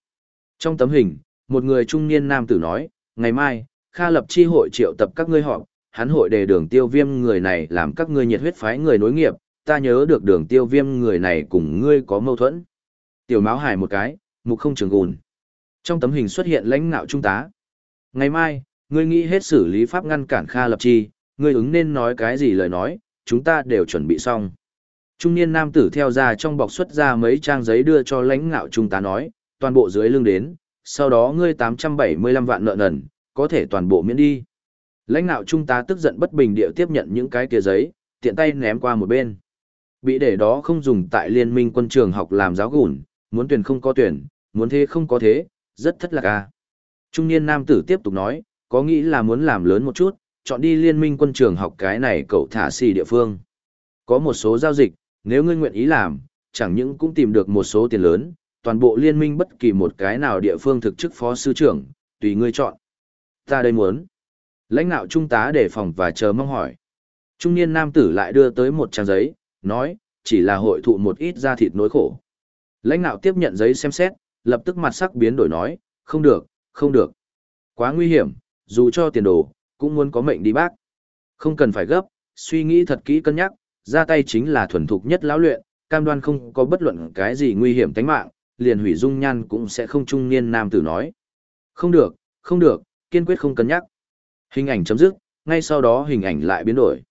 Trong tấm hình, một người trung niên nam tử nói, ngày mai, Kha lập chi hội triệu tập các ngươi họp, hắn hội đề đường tiêu viêm người này làm các ngươi nhiệt huyết phái người nối nghiệp, ta nhớ được đường tiêu viêm người này cùng ngươi có mâu thuẫn. Tiểu máu hài một cái, mục không trường gùn. Trong tấm hình xuất hiện lãnh ngạo trung tá. Ngày mai, ngươi nghĩ hết xử lý pháp ngăn cản Kha Lập Chi, ngươi ứng nên nói cái gì lời nói, chúng ta đều chuẩn bị xong. Trung niên nam tử theo ra trong bọc xuất ra mấy trang giấy đưa cho lãnh ngạo trung tá nói, toàn bộ dưới lưng đến, sau đó ngươi 875 vạn nợ nần, có thể toàn bộ miễn đi. Lãnh đạo trung tá tức giận bất bình điệu tiếp nhận những cái kia giấy, tiện tay ném qua một bên. Bị để đó không dùng tại liên minh quân trường học làm giáo gùn, muốn tuyển không có tuyển, muốn thế không có thế, rất thất lạc à. Trung niên nam tử tiếp tục nói, có nghĩ là muốn làm lớn một chút, chọn đi liên minh quân trường học cái này cậu thả xì địa phương. Có một số giao dịch, nếu ngươi nguyện ý làm, chẳng những cũng tìm được một số tiền lớn, toàn bộ liên minh bất kỳ một cái nào địa phương thực chức phó sư trưởng, tùy ngươi chọn. Ta đây muốn. Lãnh đạo trung tá đề phòng và chờ mong hỏi. Trung niên nam tử lại đưa tới một trang giấy, nói, chỉ là hội thụ một ít da thịt nỗi khổ. Lãnh đạo tiếp nhận giấy xem xét, lập tức mặt sắc biến đổi nói, không được, không được. Quá nguy hiểm, dù cho tiền đồ, cũng muốn có mệnh đi bác. Không cần phải gấp, suy nghĩ thật kỹ cân nhắc, ra tay chính là thuần thục nhất lão luyện, cam đoan không có bất luận cái gì nguy hiểm tính mạng, liền hủy dung nhan cũng sẽ không trung niên nam tử nói. Không được, không được, kiên quyết không cân nhắc. Hình ảnh chấm dứt, ngay sau đó hình ảnh lại biến đổi.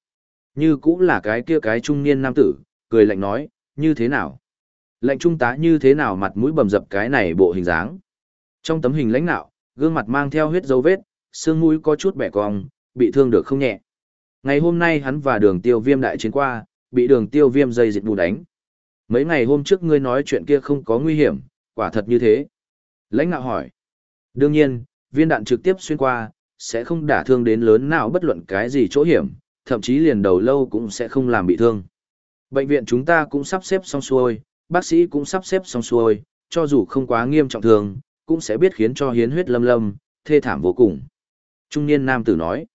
Như cũng là cái kia cái trung niên nam tử, cười lạnh nói, như thế nào? Lệnh trung tá như thế nào mặt mũi bầm dập cái này bộ hình dáng? Trong tấm hình lãnh nạo, gương mặt mang theo huyết dấu vết, xương mũi có chút bẻ cong, bị thương được không nhẹ. Ngày hôm nay hắn và đường tiêu viêm đại chiến qua, bị đường tiêu viêm dây dịch bù đánh. Mấy ngày hôm trước ngươi nói chuyện kia không có nguy hiểm, quả thật như thế. Lãnh ngạo hỏi. Đương nhiên, viên đạn trực tiếp xuyên qua, sẽ không đả thương đến lớn nào bất luận cái gì chỗ hiểm, thậm chí liền đầu lâu cũng sẽ không làm bị thương. Bệnh viện chúng ta cũng sắp xếp xong xuôi, bác sĩ cũng sắp xếp xong xuôi, cho dù không quá nghiêm trọng thường, cũng sẽ biết khiến cho hiến huyết lâm lâm, thê thảm vô cùng. Trung niên nam tử nói,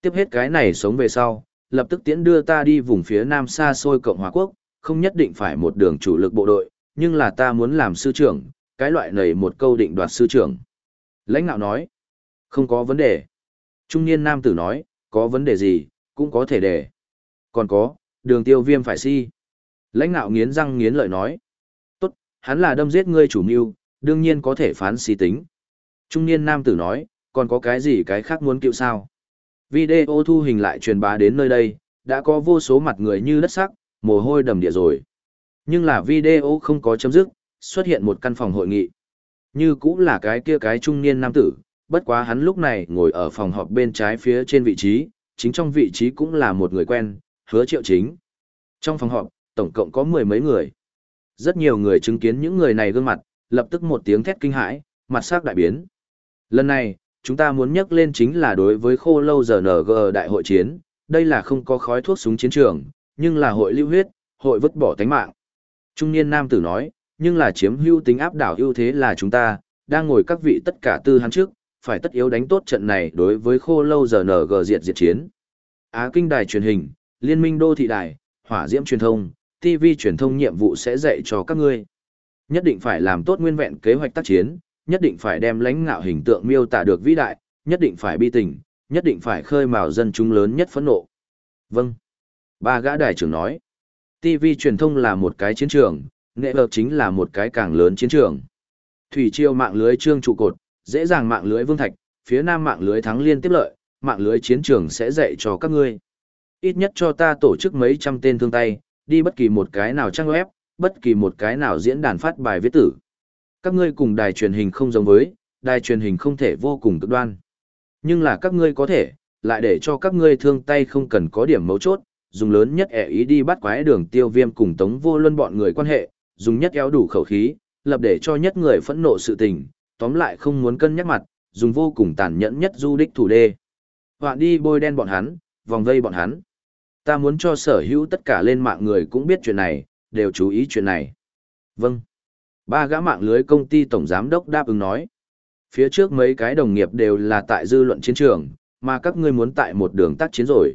tiếp hết cái này sống về sau, lập tức tiễn đưa ta đi vùng phía nam xa xôi Cộng Hòa Quốc, không nhất định phải một đường chủ lực bộ đội, nhưng là ta muốn làm sư trưởng, cái loại này một câu định đoạt sư trưởng. Lãnh ngạo nói, không có vấn đề. Trung niên nam tử nói, có vấn đề gì, cũng có thể để. Còn có, đường tiêu viêm phải si. Lãnh ngạo nghiến răng nghiến lợi nói, tốt, hắn là đâm giết ngươi chủ mưu, đương nhiên có thể phán si tính. Trung niên nam tử nói, còn có cái gì cái khác muốn cựu sao? Video thu hình lại truyền bá đến nơi đây, đã có vô số mặt người như đất sắc, mồ hôi đầm địa rồi. Nhưng là video không có chấm dứt, xuất hiện một căn phòng hội nghị. Như cũng là cái kia cái trung niên nam tử, bất quá hắn lúc này ngồi ở phòng họp bên trái phía trên vị trí, chính trong vị trí cũng là một người quen, hứa triệu chính. Trong phòng họp, tổng cộng có mười mấy người. Rất nhiều người chứng kiến những người này gương mặt, lập tức một tiếng thét kinh hãi, mặt sắc đại biến. Lần này, chúng ta muốn nhắc lên chính là đối với khô lâu giờ NG đại hội chiến, đây là không có khói thuốc súng chiến trường, nhưng là hội lưu huyết, hội vứt bỏ tánh mạng. Trung niên nam tử nói, nhưng là chiếm hưu tính áp đảo ưu thế là chúng ta, đang ngồi các vị tất cả tư hắn trước, phải tất yếu đánh tốt trận này đối với khô lâu giờ NG diệt diệt chiến. Á kinh đài truyền hình, liên minh đô thị đài, hỏa diễm truyền thông, TV truyền thông nhiệm vụ sẽ dạy cho các ngươi. Nhất định phải làm tốt nguyên vẹn kế hoạch tác chiến, nhất định phải đem lãnh ngạo hình tượng miêu tả được vĩ đại, nhất định phải bi tình, nhất định phải khơi mào dân chúng lớn nhất phẫn nộ. Vâng. Ba gã đại trưởng nói. TV truyền thông là một cái chiến trường, nghệ vực chính là một cái càng lớn chiến trường. Thủy triều mạng lưới trương trụ cột, dễ dàng mạng lưới vương thạch, phía nam mạng lưới thắng liên tiếp lợi, mạng lưới chiến trường sẽ dạy cho các ngươi. Ít nhất cho ta tổ chức mấy trăm tên thương tay, đi bất kỳ một cái nào trang web, bất kỳ một cái nào diễn đàn phát bài viết tử. Các ngươi cùng đài truyền hình không giống với, đài truyền hình không thể vô cùng cực đoan. Nhưng là các ngươi có thể, lại để cho các ngươi thương tay không cần có điểm mấu chốt, dùng lớn nhất ẻ ý đi bắt quái đường tiêu viêm cùng tống vô luân bọn người quan hệ, dùng nhất éo đủ khẩu khí, lập để cho nhất người phẫn nộ sự tình, tóm lại không muốn cân nhắc mặt, dùng vô cùng tàn nhẫn nhất du đích thủ đê. Hoạn đi bôi đen bọn hắn, vòng vây bọn hắn. Ta muốn cho sở hữu tất cả lên mạng người cũng biết chuyện này, đều chú ý chuyện này. Vâng. Ba gã mạng lưới công ty tổng giám đốc đáp ứng nói. Phía trước mấy cái đồng nghiệp đều là tại dư luận chiến trường, mà các ngươi muốn tại một đường tác chiến rồi.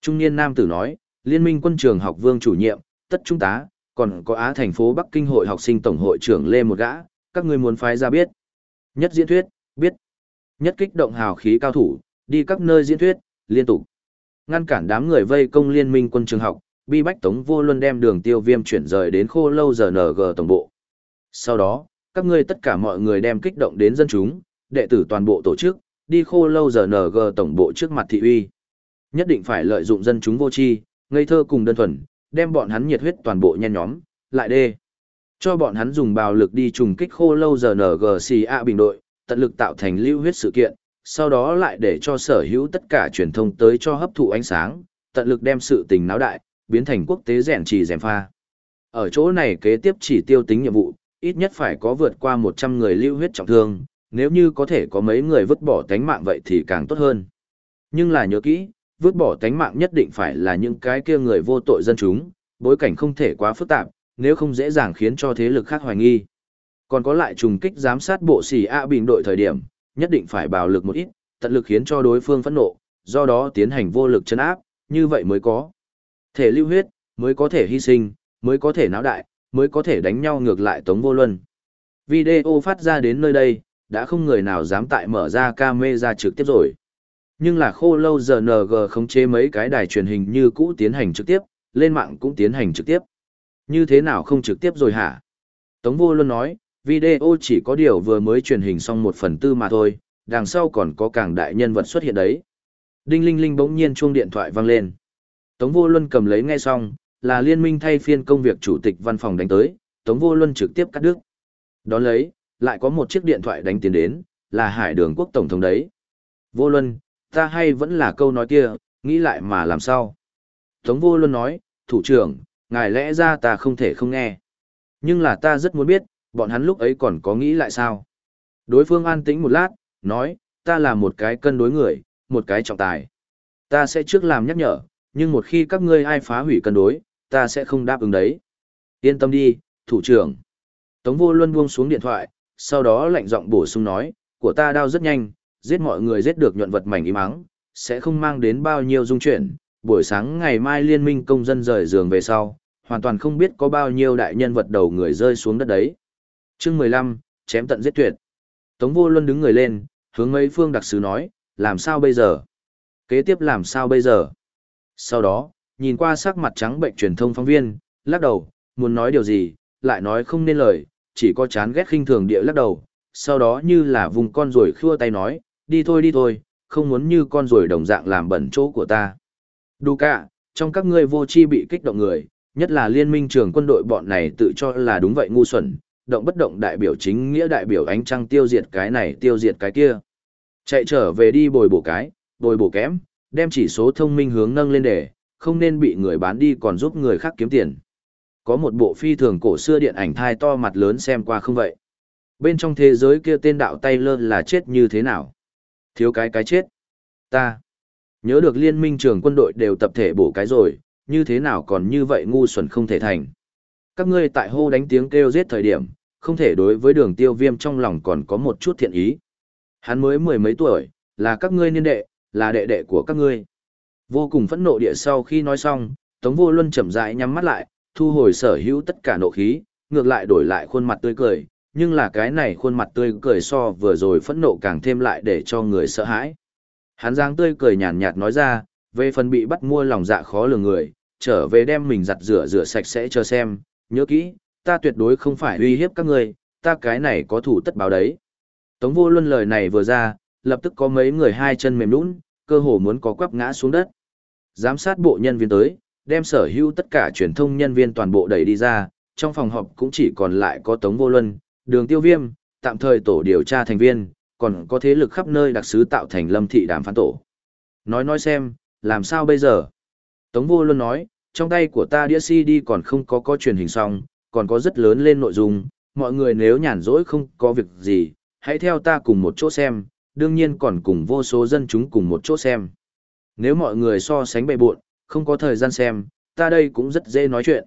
Trung niên nam tử nói, Liên minh quân trường học vương chủ nhiệm, tất trung tá, còn có Á thành phố Bắc Kinh hội học sinh tổng hội trưởng Lê một gã, các ngươi muốn phái ra biết. Nhất diễn thuyết, biết. Nhất kích động hào khí cao thủ, đi các nơi diễn thuyết, liên tục. Ngăn cản đám người vây công liên minh quân trường học, bi bách tống vô luân đem đường tiêu viêm chuyển rời đến khô lâu giờ NG tổng bộ. Sau đó, các ngươi tất cả mọi người đem kích động đến dân chúng, đệ tử toàn bộ tổ chức, đi khô lâu giờ NG tổng bộ trước mặt thị uy. Nhất định phải lợi dụng dân chúng vô tri, ngây thơ cùng đơn thuần, đem bọn hắn nhiệt huyết toàn bộ nhen nhóm, lại đê. Cho bọn hắn dùng bạo lực đi trùng kích khô lâu giờ NGCA bình đội, tận lực tạo thành lưu huyết sự kiện, sau đó lại để cho sở hữu tất cả truyền thông tới cho hấp thụ ánh sáng, tận lực đem sự tình náo đại, biến thành quốc tế rèn trì rèn pha. Ở chỗ này kế tiếp chỉ tiêu tính nhiệm vụ, ít nhất phải có vượt qua 100 người lưu huyết trọng thương, nếu như có thể có mấy người vứt bỏ tánh mạng vậy thì càng tốt hơn. Nhưng là nhớ kỹ, vứt bỏ tánh mạng nhất định phải là những cái kia người vô tội dân chúng, bối cảnh không thể quá phức tạp, nếu không dễ dàng khiến cho thế lực khác hoài nghi. Còn có lại trùng kích giám sát bộ xỉ A bình đội thời điểm, nhất định phải bào lực một ít, tận lực khiến cho đối phương phẫn nộ, do đó tiến hành vô lực chấn áp, như vậy mới có thể lưu huyết, mới có thể hy sinh, mới có thể náo đại, mới có thể đánh nhau ngược lại Tống Vô Luân. Video phát ra đến nơi đây, đã không người nào dám tại mở ra camera trực tiếp rồi. Nhưng là khô lâu giờ NG không chế mấy cái đài truyền hình như cũ tiến hành trực tiếp, lên mạng cũng tiến hành trực tiếp. Như thế nào không trực tiếp rồi hả? Tống Vô Luân nói, video chỉ có điều vừa mới truyền hình xong một phần tư mà thôi, đằng sau còn có càng đại nhân vật xuất hiện đấy. Đinh Linh Linh bỗng nhiên chuông điện thoại vang lên. Tống Vô Luân cầm lấy nghe xong, là liên minh thay phiên công việc chủ tịch văn phòng đánh tới, Tống Vô Luân trực tiếp cắt đứt. Đón lấy, lại có một chiếc điện thoại đánh tiến đến, là Hải Đường Quốc Tổng thống đấy. Vô Luân, ta hay vẫn là câu nói kia, nghĩ lại mà làm sao. Tống Vô luôn nói, thủ trưởng, ngài lẽ ra ta không thể không nghe. Nhưng là ta rất muốn biết, bọn hắn lúc ấy còn có nghĩ lại sao. Đối phương an tĩnh một lát, nói, ta là một cái cân đối người, một cái trọng tài. Ta sẽ trước làm nhắc nhở, nhưng một khi các ngươi ai phá hủy cân đối, ta sẽ không đáp ứng đấy. Yên tâm đi, thủ trưởng. Tống vô luôn buông xuống điện thoại, sau đó lạnh giọng bổ sung nói, của ta đau rất nhanh, giết mọi người giết được nhuận vật mảnh im ắng, sẽ không mang đến bao nhiêu dung chuyển. Buổi sáng ngày mai liên minh công dân rời giường về sau, hoàn toàn không biết có bao nhiêu đại nhân vật đầu người rơi xuống đất đấy. chương 15, chém tận giết tuyệt. Tống vô luân đứng người lên, hướng mấy phương đặc sứ nói, làm sao bây giờ? Kế tiếp làm sao bây giờ? Sau đó, nhìn qua sắc mặt trắng bệnh truyền thông phóng viên, lắc đầu, muốn nói điều gì, lại nói không nên lời, chỉ có chán ghét khinh thường địa lắc đầu, sau đó như là vùng con rồi khua tay nói, đi thôi đi thôi, không muốn như con ruồi đồng dạng làm bẩn chỗ của ta. đủ cả, trong các ngươi vô chi bị kích động người, nhất là liên minh trưởng quân đội bọn này tự cho là đúng vậy ngu xuẩn, động bất động đại biểu chính nghĩa đại biểu ánh trăng tiêu diệt cái này tiêu diệt cái kia. Chạy trở về đi bồi bổ cái, bồi bổ kém, đem chỉ số thông minh hướng nâng lên để, không nên bị người bán đi còn giúp người khác kiếm tiền. Có một bộ phi thường cổ xưa điện ảnh thai to mặt lớn xem qua không vậy. Bên trong thế giới kia tên đạo Taylor là chết như thế nào? Thiếu cái cái chết. Ta. Nhớ được liên minh trường quân đội đều tập thể bổ cái rồi, như thế nào còn như vậy ngu xuẩn không thể thành. Các ngươi tại hô đánh tiếng kêu giết thời điểm, không thể đối với đường tiêu viêm trong lòng còn có một chút thiện ý. Hắn mới mười mấy tuổi, là các ngươi niên đệ, là đệ đệ của các ngươi. Vô cùng phẫn nộ địa sau khi nói xong, Tống Vô Luân chậm rãi nhắm mắt lại, thu hồi sở hữu tất cả nộ khí, ngược lại đổi lại khuôn mặt tươi cười, nhưng là cái này khuôn mặt tươi cười so vừa rồi phẫn nộ càng thêm lại để cho người sợ hãi. Hắn giang tươi cười nhàn nhạt nói ra, về phần bị bắt mua lòng dạ khó lường người, trở về đem mình giặt rửa rửa sạch sẽ cho xem, nhớ kỹ, ta tuyệt đối không phải uy hiếp các ngươi, ta cái này có thủ tất báo đấy. Tống vô luân lời này vừa ra, lập tức có mấy người hai chân mềm nũng, cơ hồ muốn có quắp ngã xuống đất. Giám sát bộ nhân viên tới, đem sở hữu tất cả truyền thông nhân viên toàn bộ đẩy đi ra, trong phòng họp cũng chỉ còn lại có Tống Vô Luân, Đường Tiêu Viêm, tạm thời tổ điều tra thành viên, còn có thế lực khắp nơi đặc sứ tạo thành lâm thị đàm phán tổ. Nói nói xem, làm sao bây giờ? Tống Vô luôn nói, trong tay của ta đĩa CD còn không có có truyền hình xong, còn có rất lớn lên nội dung, mọi người nếu nhàn rỗi không có việc gì, hãy theo ta cùng một chỗ xem, đương nhiên còn cùng vô số dân chúng cùng một chỗ xem. Nếu mọi người so sánh bệ buộn, không có thời gian xem, ta đây cũng rất dễ nói chuyện.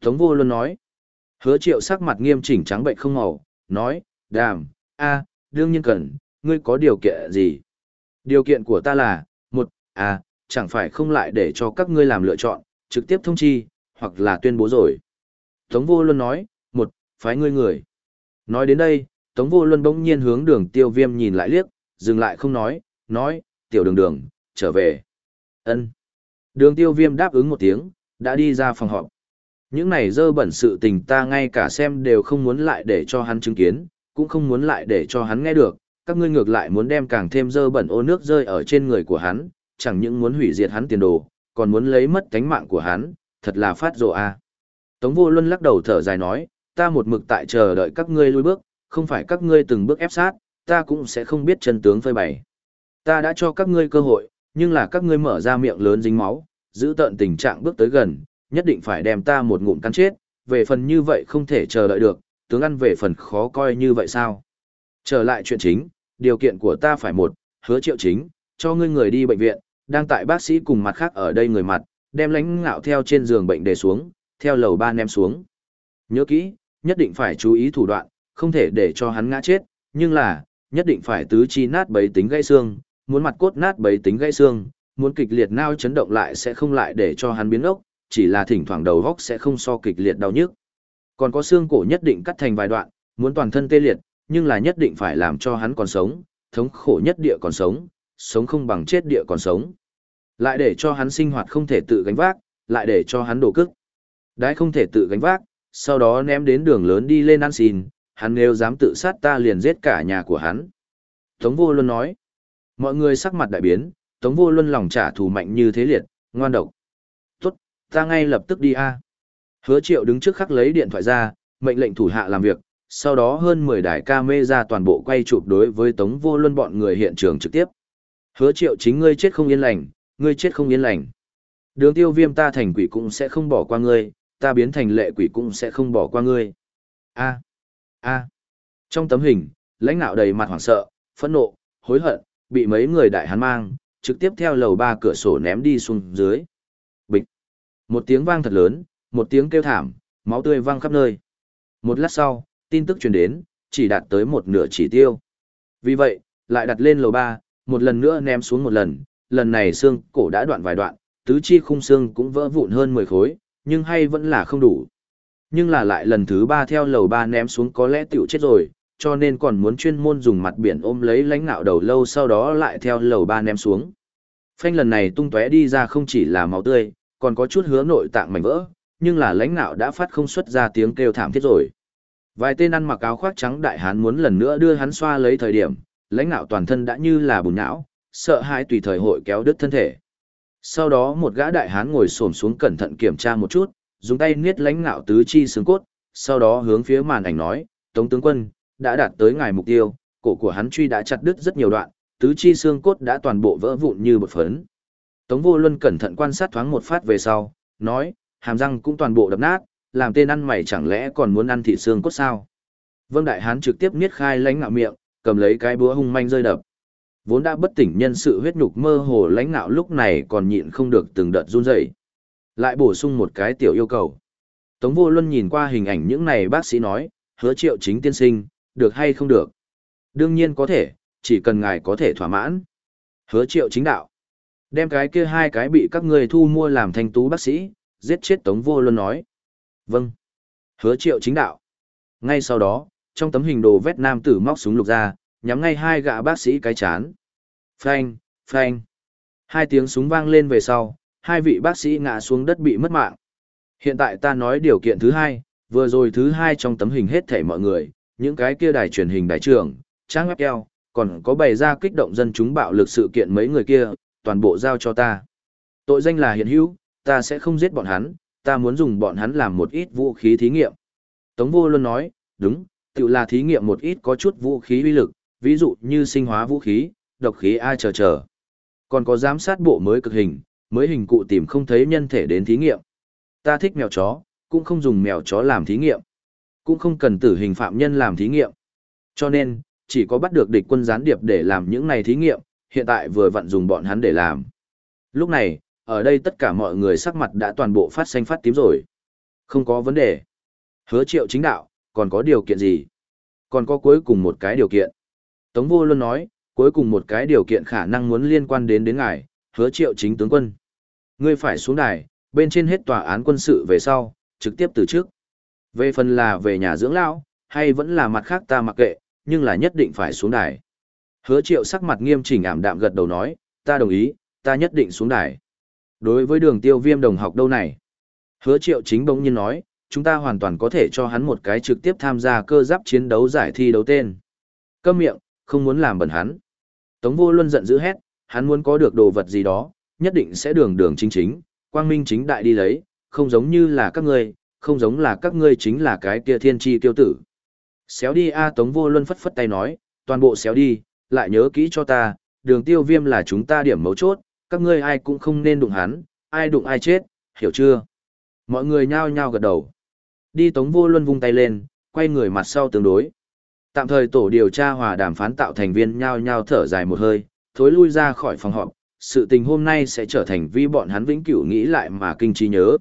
Tống vô luôn nói. Hứa triệu sắc mặt nghiêm chỉnh trắng bệnh không màu, nói, đàm, a, đương nhiên cần, ngươi có điều kiện gì? Điều kiện của ta là, một, a, chẳng phải không lại để cho các ngươi làm lựa chọn, trực tiếp thông chi, hoặc là tuyên bố rồi. Tống vô luôn nói, một, phái ngươi người. Nói đến đây, Tống vô luân bỗng nhiên hướng đường tiêu viêm nhìn lại liếc, dừng lại không nói, nói, tiểu đường đường, trở về. ân Đường tiêu viêm đáp ứng một tiếng, đã đi ra phòng họp. Những này dơ bẩn sự tình ta ngay cả xem đều không muốn lại để cho hắn chứng kiến, cũng không muốn lại để cho hắn nghe được, các ngươi ngược lại muốn đem càng thêm dơ bẩn ô nước rơi ở trên người của hắn, chẳng những muốn hủy diệt hắn tiền đồ, còn muốn lấy mất cánh mạng của hắn, thật là phát rồ a. Tống vô luân lắc đầu thở dài nói, ta một mực tại chờ đợi các ngươi lui bước, không phải các ngươi từng bước ép sát, ta cũng sẽ không biết chân tướng phơi bày. Ta đã cho các ngươi cơ hội, nhưng là các ngươi mở ra miệng lớn dính máu, giữ tận tình trạng bước tới gần, nhất định phải đem ta một ngụm cắn chết, về phần như vậy không thể chờ đợi được, tướng ăn về phần khó coi như vậy sao? Trở lại chuyện chính, điều kiện của ta phải một, hứa triệu chính, cho ngươi người đi bệnh viện, đang tại bác sĩ cùng mặt khác ở đây người mặt, đem lãnh ngạo theo trên giường bệnh để xuống, theo lầu ba ném xuống. Nhớ kỹ, nhất định phải chú ý thủ đoạn, không thể để cho hắn ngã chết, nhưng là, nhất định phải tứ chi nát bấy tính gãy xương, muốn mặt cốt nát bấy tính gãy xương, muốn kịch liệt nao chấn động lại sẽ không lại để cho hắn biến ốc, chỉ là thỉnh thoảng đầu góc sẽ không so kịch liệt đau nhức. Còn có xương cổ nhất định cắt thành vài đoạn, muốn toàn thân tê liệt, nhưng là nhất định phải làm cho hắn còn sống, thống khổ nhất địa còn sống, sống không bằng chết địa còn sống. Lại để cho hắn sinh hoạt không thể tự gánh vác, lại để cho hắn đổ cức. Đái không thể tự gánh vác, sau đó ném đến đường lớn đi lên ăn xin, hắn nếu dám tự sát ta liền giết cả nhà của hắn. Tống vô luôn nói. Mọi người sắc mặt đại biến, Tống vô luôn lòng trả thù mạnh như thế liệt, ngoan độc. Ta ngay lập tức đi a. Hứa triệu đứng trước khắc lấy điện thoại ra, mệnh lệnh thủ hạ làm việc, sau đó hơn 10 đài ca mê ra toàn bộ quay chụp đối với Tống vô luân bọn người hiện trường trực tiếp. Hứa triệu chính ngươi chết không yên lành, ngươi chết không yên lành. Đường tiêu viêm ta thành quỷ cũng sẽ không bỏ qua ngươi, ta biến thành lệ quỷ cũng sẽ không bỏ qua ngươi. A a trong tấm hình lãnh đạo đầy mặt hoảng sợ phẫn nộ hối hận bị mấy người đại hán mang trực tiếp theo lầu ba cửa sổ ném đi xuống dưới một tiếng vang thật lớn một tiếng kêu thảm máu tươi văng khắp nơi. Một lát sau tin tức truyền đến chỉ đạt tới một nửa chỉ tiêu. Vì vậy lại đặt lên lầu ba một lần nữa ném xuống một lần. Lần này xương cổ đã đoạn vài đoạn tứ chi khung xương cũng vỡ vụn hơn mười khối nhưng hay vẫn là không đủ. Nhưng là lại lần thứ ba theo lầu ba ném xuống có lẽ tiểu chết rồi, cho nên còn muốn chuyên môn dùng mặt biển ôm lấy lãnh nạo đầu lâu sau đó lại theo lầu ba ném xuống. Phanh lần này tung tóe đi ra không chỉ là máu tươi, còn có chút hứa nội tạng mảnh vỡ, nhưng là lãnh nạo đã phát không xuất ra tiếng kêu thảm thiết rồi. Vài tên ăn mặc áo khoác trắng đại hán muốn lần nữa đưa hắn xoa lấy thời điểm, lãnh nạo toàn thân đã như là bùn não, sợ hãi tùy thời hội kéo đứt thân thể. Sau đó một gã đại hán ngồi xổm xuống cẩn thận kiểm tra một chút, dùng tay niết lãnh nạo tứ chi xương cốt, sau đó hướng phía màn ảnh nói, Tống tướng quân, đã đạt tới ngài mục tiêu, cổ của hắn truy đã chặt đứt rất nhiều đoạn, tứ chi xương cốt đã toàn bộ vỡ vụn như bột phấn. Tống vô luân cẩn thận quan sát thoáng một phát về sau, nói, hàm răng cũng toàn bộ đập nát, làm tên ăn mày chẳng lẽ còn muốn ăn thịt xương cốt sao? Vương Đại Hán trực tiếp niết khai lãnh ngạo miệng, cầm lấy cái búa hung manh rơi đập. Vốn đã bất tỉnh nhân sự huyết nhục mơ hồ lãnh ngạo lúc này còn nhịn không được từng đợt run rẩy. Lại bổ sung một cái tiểu yêu cầu. Tống Vô Luân nhìn qua hình ảnh những này bác sĩ nói, hứa triệu chính tiên sinh, được hay không được? Đương nhiên có thể, chỉ cần ngài có thể thỏa mãn. Hứa triệu chính đạo. Đem cái kia hai cái bị các người thu mua làm thanh tú bác sĩ, giết chết Tống Vô Luân nói. Vâng. Hứa triệu chính đạo. Ngay sau đó, trong tấm hình đồ vét nam tử móc súng lục ra, nhắm ngay hai gã bác sĩ cái chán. Phanh, phanh. Hai tiếng súng vang lên về sau, hai vị bác sĩ ngã xuống đất bị mất mạng. Hiện tại ta nói điều kiện thứ hai, vừa rồi thứ hai trong tấm hình hết thảy mọi người, những cái kia đài truyền hình đài trưởng, trang web keo, còn có bày ra kích động dân chúng bạo lực sự kiện mấy người kia, toàn bộ giao cho ta. Tội danh là hiện hữu, ta sẽ không giết bọn hắn, ta muốn dùng bọn hắn làm một ít vũ khí thí nghiệm. Tống vô luôn nói, đúng, tự là thí nghiệm một ít có chút vũ khí uy lực, ví dụ như sinh hóa vũ khí, độc khí ai chờ chờ. Còn có giám sát bộ mới cực hình, mới hình cụ tìm không thấy nhân thể đến thí nghiệm. Ta thích mèo chó, cũng không dùng mèo chó làm thí nghiệm. Cũng không cần tử hình phạm nhân làm thí nghiệm. Cho nên, chỉ có bắt được địch quân gián điệp để làm những này thí nghiệm, hiện tại vừa vặn dùng bọn hắn để làm. Lúc này, ở đây tất cả mọi người sắc mặt đã toàn bộ phát xanh phát tím rồi. Không có vấn đề. Hứa triệu chính đạo, còn có điều kiện gì? Còn có cuối cùng một cái điều kiện. Tống vô luôn nói, cuối cùng một cái điều kiện khả năng muốn liên quan đến đến ngài, hứa triệu chính tướng quân. Ngươi phải xuống đài, bên trên hết tòa án quân sự về sau, trực tiếp từ trước. Về phần là về nhà dưỡng lão, hay vẫn là mặt khác ta mặc kệ, nhưng là nhất định phải xuống đài. Hứa triệu sắc mặt nghiêm chỉnh ảm đạm gật đầu nói, ta đồng ý, ta nhất định xuống đài. Đối với đường tiêu viêm đồng học đâu này? Hứa triệu chính bỗng nhiên nói, chúng ta hoàn toàn có thể cho hắn một cái trực tiếp tham gia cơ giáp chiến đấu giải thi đấu tên. Câm miệng, không muốn làm bẩn hắn. Tống vô luân giận dữ hét, hắn muốn có được đồ vật gì đó, nhất định sẽ đường đường chính chính, quang minh chính đại đi lấy, không giống như là các ngươi, không giống là các ngươi chính là cái kia thiên tri tiêu tử. Xéo đi A Tống vô luân phất phất tay nói, toàn bộ xéo đi, lại nhớ kỹ cho ta, đường tiêu viêm là chúng ta điểm mấu chốt, các ngươi ai cũng không nên đụng hắn, ai đụng ai chết, hiểu chưa? Mọi người nhao nhao gật đầu. Đi Tống vô luân vung tay lên, quay người mặt sau tương đối. Tạm thời tổ điều tra hòa đàm phán tạo thành viên nhao nhao thở dài một hơi, thối lui ra khỏi phòng họp, sự tình hôm nay sẽ trở thành vi bọn hắn vĩnh cửu nghĩ lại mà kinh trí nhớ.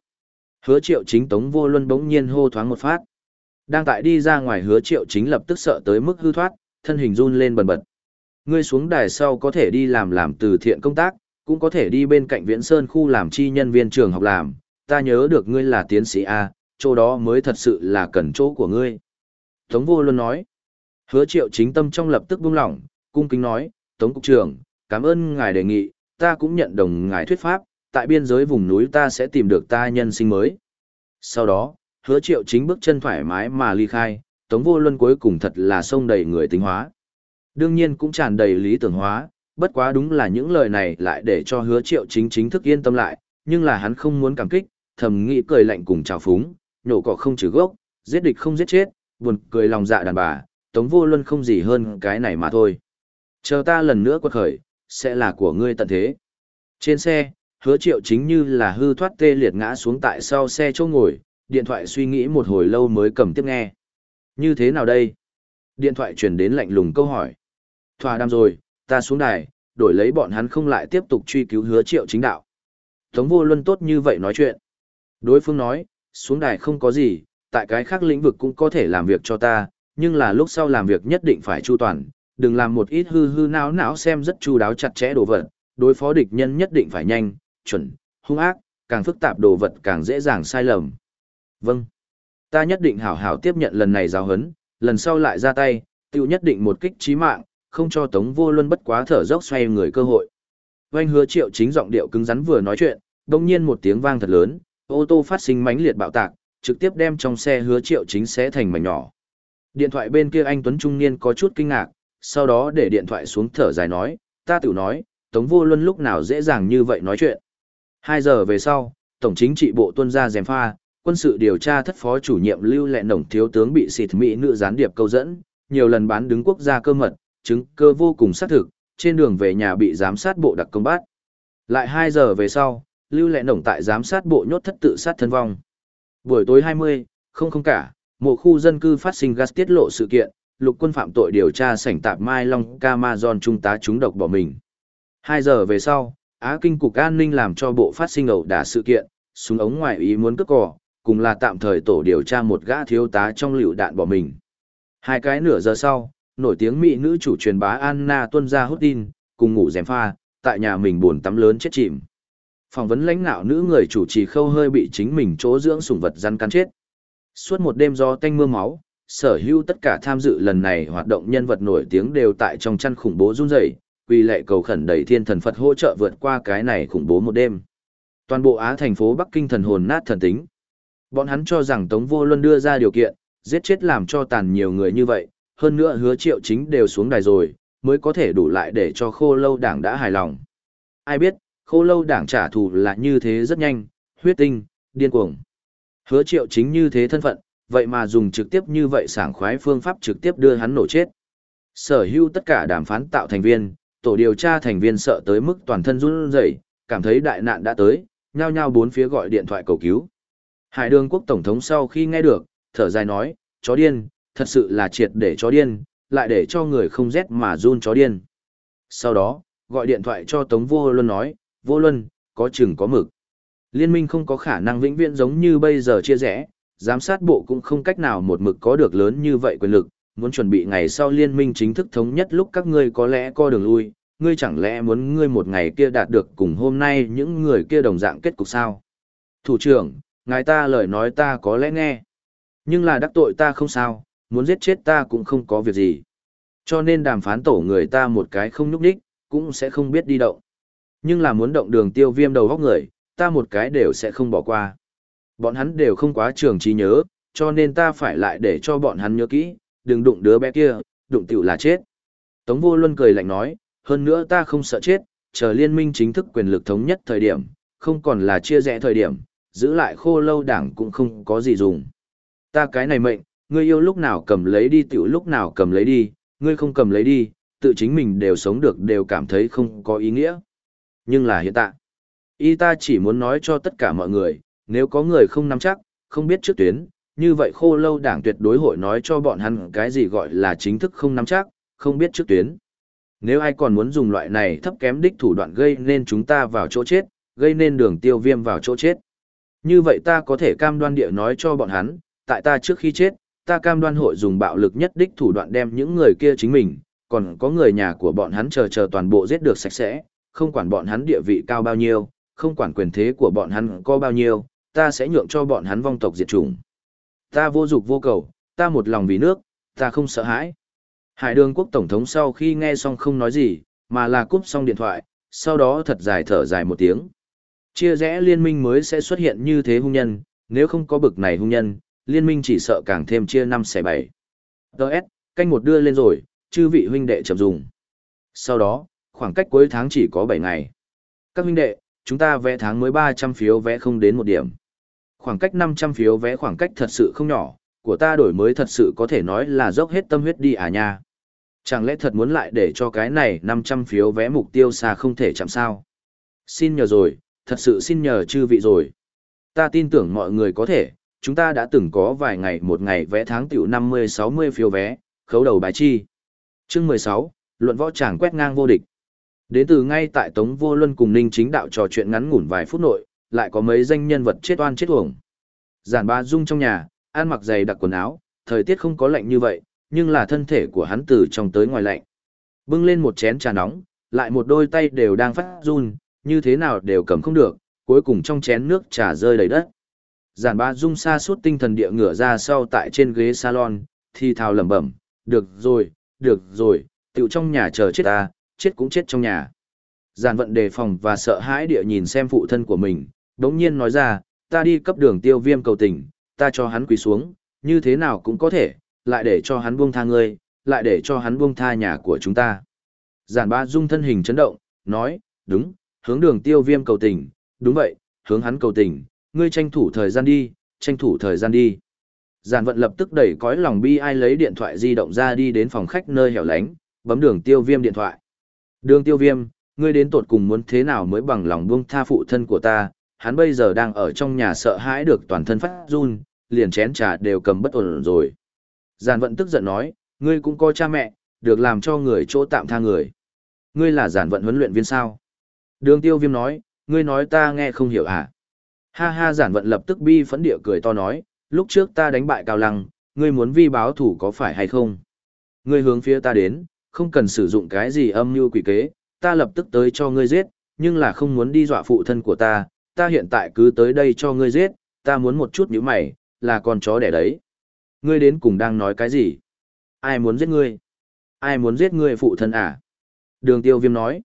Hứa triệu chính tống vô luân bỗng nhiên hô thoáng một phát. Đang tại đi ra ngoài hứa triệu chính lập tức sợ tới mức hư thoát, thân hình run lên bần bật. Ngươi xuống đài sau có thể đi làm làm từ thiện công tác, cũng có thể đi bên cạnh viễn sơn khu làm chi nhân viên trường học làm. Ta nhớ được ngươi là tiến sĩ A, chỗ đó mới thật sự là cần chỗ của ngươi. Tống vô luôn nói. Hứa triệu chính tâm trong lập tức buông lỏng, cung kính nói, Tống Cục trưởng, cảm ơn ngài đề nghị, ta cũng nhận đồng ngài thuyết pháp, tại biên giới vùng núi ta sẽ tìm được ta nhân sinh mới. Sau đó, hứa triệu chính bước chân thoải mái mà ly khai, Tống Vô Luân cuối cùng thật là sông đầy người tính hóa. Đương nhiên cũng tràn đầy lý tưởng hóa, bất quá đúng là những lời này lại để cho hứa triệu chính chính thức yên tâm lại, nhưng là hắn không muốn cảm kích, thầm nghĩ cười lạnh cùng chào phúng, nhổ cỏ không trừ gốc, giết địch không giết chết, buồn cười lòng dạ đàn bà, Tống Vô Luân không gì hơn cái này mà thôi. Chờ ta lần nữa quật khởi, sẽ là của ngươi tận thế. Trên xe, hứa triệu chính như là hư thoát tê liệt ngã xuống tại sau xe chỗ ngồi, điện thoại suy nghĩ một hồi lâu mới cầm tiếp nghe. Như thế nào đây? Điện thoại truyền đến lạnh lùng câu hỏi. Thỏa đam rồi, ta xuống đài, đổi lấy bọn hắn không lại tiếp tục truy cứu hứa triệu chính đạo. Tống vô luân tốt như vậy nói chuyện. Đối phương nói, xuống đài không có gì, tại cái khác lĩnh vực cũng có thể làm việc cho ta, nhưng là lúc sau làm việc nhất định phải chu toàn, đừng làm một ít hư hư não não xem rất chu đáo chặt chẽ đồ vật, đối phó địch nhân nhất định phải nhanh, chuẩn, hung ác, càng phức tạp đồ vật càng dễ dàng sai lầm. Vâng. Ta nhất định hảo hảo tiếp nhận lần này giáo hấn, lần sau lại ra tay, tiêu nhất định một kích chí mạng, không cho Tống Vô Luân bất quá thở dốc xoay người cơ hội. Oanh hứa triệu chính giọng điệu cứng rắn vừa nói chuyện, đột nhiên một tiếng vang thật lớn, ô tô phát sinh mãnh liệt bạo tạc, trực tiếp đem trong xe hứa triệu chính xé thành mảnh nhỏ. Điện thoại bên kia anh Tuấn Trung Niên có chút kinh ngạc, sau đó để điện thoại xuống thở dài nói, ta tự nói, Tống Vô Luân lúc nào dễ dàng như vậy nói chuyện. Hai giờ về sau, Tổng chính trị bộ tuân ra dèm pha, quân sự điều tra thất phó chủ nhiệm lưu lệ nổng thiếu tướng bị xịt mỹ nữ gián điệp câu dẫn, nhiều lần bán đứng quốc gia cơ mật, chứng cơ vô cùng xác thực, trên đường về nhà bị giám sát bộ đặc công bắt. Lại 2 giờ về sau, Lưu Lệ Nổng tại giám sát bộ nhốt thất tự sát thân vong. Buổi tối 20, không không cả, một khu dân cư phát sinh gas tiết lộ sự kiện, lục quân phạm tội điều tra sảnh tạp Mai Long Camazon trung tá trúng độc bỏ mình. 2 giờ về sau, Á Kinh Cục An ninh làm cho bộ phát sinh ẩu đả sự kiện, súng ống ngoại ý muốn cướp cỏ, cùng là tạm thời tổ điều tra một gã thiếu tá trong liều đạn bỏ mình. Hai cái nửa giờ sau, nổi tiếng mỹ nữ chủ truyền bá Anna tuân ra hút tin, cùng ngủ dèm pha, tại nhà mình buồn tắm lớn chết chìm. Phỏng vấn lãnh nạo nữ người chủ trì khâu hơi bị chính mình chỗ dưỡng sủng vật răn cắn chết. Suốt một đêm do tanh mưa máu, sở hữu tất cả tham dự lần này hoạt động nhân vật nổi tiếng đều tại trong chăn khủng bố run rẩy, quy lệ cầu khẩn đầy thiên thần Phật hỗ trợ vượt qua cái này khủng bố một đêm. Toàn bộ Á thành phố Bắc Kinh thần hồn nát thần tính. Bọn hắn cho rằng Tống Vô Luân đưa ra điều kiện, giết chết làm cho tàn nhiều người như vậy, hơn nữa hứa triệu chính đều xuống đài rồi, mới có thể đủ lại để cho khô lâu đảng đã hài lòng. Ai biết, khô lâu đảng trả thù là như thế rất nhanh, huyết tinh, điên cuồng. Hứa triệu chính như thế thân phận, vậy mà dùng trực tiếp như vậy sảng khoái phương pháp trực tiếp đưa hắn nổ chết. Sở hữu tất cả đàm phán tạo thành viên, tổ điều tra thành viên sợ tới mức toàn thân run rẩy, cảm thấy đại nạn đã tới, nhao nhao bốn phía gọi điện thoại cầu cứu. Hải đường quốc tổng thống sau khi nghe được, thở dài nói, chó điên, thật sự là triệt để chó điên, lại để cho người không rét mà run chó điên. Sau đó, gọi điện thoại cho Tống Vô Luân nói, Vô Luân, có chừng có mực. Liên minh không có khả năng vĩnh viễn giống như bây giờ chia rẽ, giám sát bộ cũng không cách nào một mực có được lớn như vậy quyền lực, muốn chuẩn bị ngày sau liên minh chính thức thống nhất lúc các ngươi có lẽ co đường lui, ngươi chẳng lẽ muốn ngươi một ngày kia đạt được cùng hôm nay những người kia đồng dạng kết cục sao? Thủ trưởng, ngài ta lời nói ta có lẽ nghe, nhưng là đắc tội ta không sao, muốn giết chết ta cũng không có việc gì. Cho nên đàm phán tổ người ta một cái không nhúc đích, cũng sẽ không biết đi động. Nhưng là muốn động đường tiêu viêm đầu góc người, ta một cái đều sẽ không bỏ qua. Bọn hắn đều không quá trường trí nhớ, cho nên ta phải lại để cho bọn hắn nhớ kỹ, đừng đụng đứa bé kia, đụng tiểu là chết. Tống vô luân cười lạnh nói, hơn nữa ta không sợ chết, chờ liên minh chính thức quyền lực thống nhất thời điểm, không còn là chia rẽ thời điểm, giữ lại khô lâu đảng cũng không có gì dùng. Ta cái này mệnh, ngươi yêu lúc nào cầm lấy đi tiểu lúc nào cầm lấy đi, ngươi không cầm lấy đi, tự chính mình đều sống được đều cảm thấy không có ý nghĩa. Nhưng là hiện tại, y ta chỉ muốn nói cho tất cả mọi người, nếu có người không nắm chắc, không biết trước tuyến, như vậy khô lâu đảng tuyệt đối hội nói cho bọn hắn cái gì gọi là chính thức không nắm chắc, không biết trước tuyến. Nếu ai còn muốn dùng loại này thấp kém đích thủ đoạn gây nên chúng ta vào chỗ chết, gây nên đường tiêu viêm vào chỗ chết. Như vậy ta có thể cam đoan địa nói cho bọn hắn, tại ta trước khi chết, ta cam đoan hội dùng bạo lực nhất đích thủ đoạn đem những người kia chính mình, còn có người nhà của bọn hắn chờ chờ toàn bộ giết được sạch sẽ, không quản bọn hắn địa vị cao bao nhiêu, không quản quyền thế của bọn hắn có bao nhiêu, ta sẽ nhượng cho bọn hắn vong tộc diệt chủng. Ta vô dục vô cầu, ta một lòng vì nước, ta không sợ hãi. Hải đường quốc tổng thống sau khi nghe xong không nói gì, mà là cúp xong điện thoại, sau đó thật dài thở dài một tiếng. Chia rẽ liên minh mới sẽ xuất hiện như thế hung nhân, nếu không có bực này hung nhân, liên minh chỉ sợ càng thêm chia năm xẻ bảy. Đợt, canh một đưa lên rồi, chư vị huynh đệ chậm dùng. Sau đó, khoảng cách cuối tháng chỉ có 7 ngày. Các huynh đệ, chúng ta vẽ tháng mới 300 phiếu vẽ không đến một điểm. Khoảng cách 500 phiếu vẽ khoảng cách thật sự không nhỏ, của ta đổi mới thật sự có thể nói là dốc hết tâm huyết đi à nha. Chẳng lẽ thật muốn lại để cho cái này 500 phiếu vẽ mục tiêu xa không thể chạm sao? Xin nhờ rồi, thật sự xin nhờ chư vị rồi. Ta tin tưởng mọi người có thể, chúng ta đã từng có vài ngày một ngày vẽ tháng tiểu 50-60 phiếu vé, khấu đầu bài chi. Chương 16, luận võ tràng quét ngang vô địch. Đến từ ngay tại Tống Vô Luân cùng Ninh Chính Đạo trò chuyện ngắn ngủn vài phút nội, lại có mấy danh nhân vật chết oan chết uổng. Giản Ba Dung trong nhà, ăn mặc dày đặc quần áo, thời tiết không có lạnh như vậy, nhưng là thân thể của hắn từ trong tới ngoài lạnh. Bưng lên một chén trà nóng, lại một đôi tay đều đang phát run, như thế nào đều cầm không được, cuối cùng trong chén nước trà rơi đầy đất. Giản Ba Dung xa suốt tinh thần địa ngửa ra sau tại trên ghế salon, thì thào lẩm bẩm, "Được rồi, được rồi, tiểu trong nhà chờ chết ta, chết cũng chết trong nhà." Giản Vận đề phòng và sợ hãi địa nhìn xem phụ thân của mình, đống nhiên nói ra, "Ta đi cấp đường tiêu viêm cầu tình, ta cho hắn quỳ xuống, như thế nào cũng có thể, lại để cho hắn buông tha ngươi, lại để cho hắn buông tha nhà của chúng ta." Giản Ba Dung thân hình chấn động, nói, "Đúng, hướng đường tiêu viêm cầu tình, đúng vậy, hướng hắn cầu tình." Ngươi tranh thủ thời gian đi, tranh thủ thời gian đi. Giản vận lập tức đẩy cõi lòng bi ai lấy điện thoại di động ra đi đến phòng khách nơi hẻo lánh, bấm đường tiêu viêm điện thoại. Đường tiêu viêm, ngươi đến tột cùng muốn thế nào mới bằng lòng buông tha phụ thân của ta, hắn bây giờ đang ở trong nhà sợ hãi được toàn thân phát run, liền chén trà đều cầm bất ổn rồi. Giản vận tức giận nói, ngươi cũng có cha mẹ, được làm cho người chỗ tạm tha người. Ngươi là giản vận huấn luyện viên sao? Đường tiêu viêm nói, ngươi nói ta nghe không hiểu à? Ha ha giản vận lập tức bi phẫn địa cười to nói, lúc trước ta đánh bại cao lăng, ngươi muốn vi báo thủ có phải hay không? Ngươi hướng phía ta đến, không cần sử dụng cái gì âm mưu quỷ kế, ta lập tức tới cho ngươi giết, nhưng là không muốn đi dọa phụ thân của ta, ta hiện tại cứ tới đây cho ngươi giết, ta muốn một chút nhíu mày, là con chó đẻ đấy. Ngươi đến cùng đang nói cái gì? Ai muốn giết ngươi? Ai muốn giết ngươi phụ thân à? Đường tiêu viêm nói.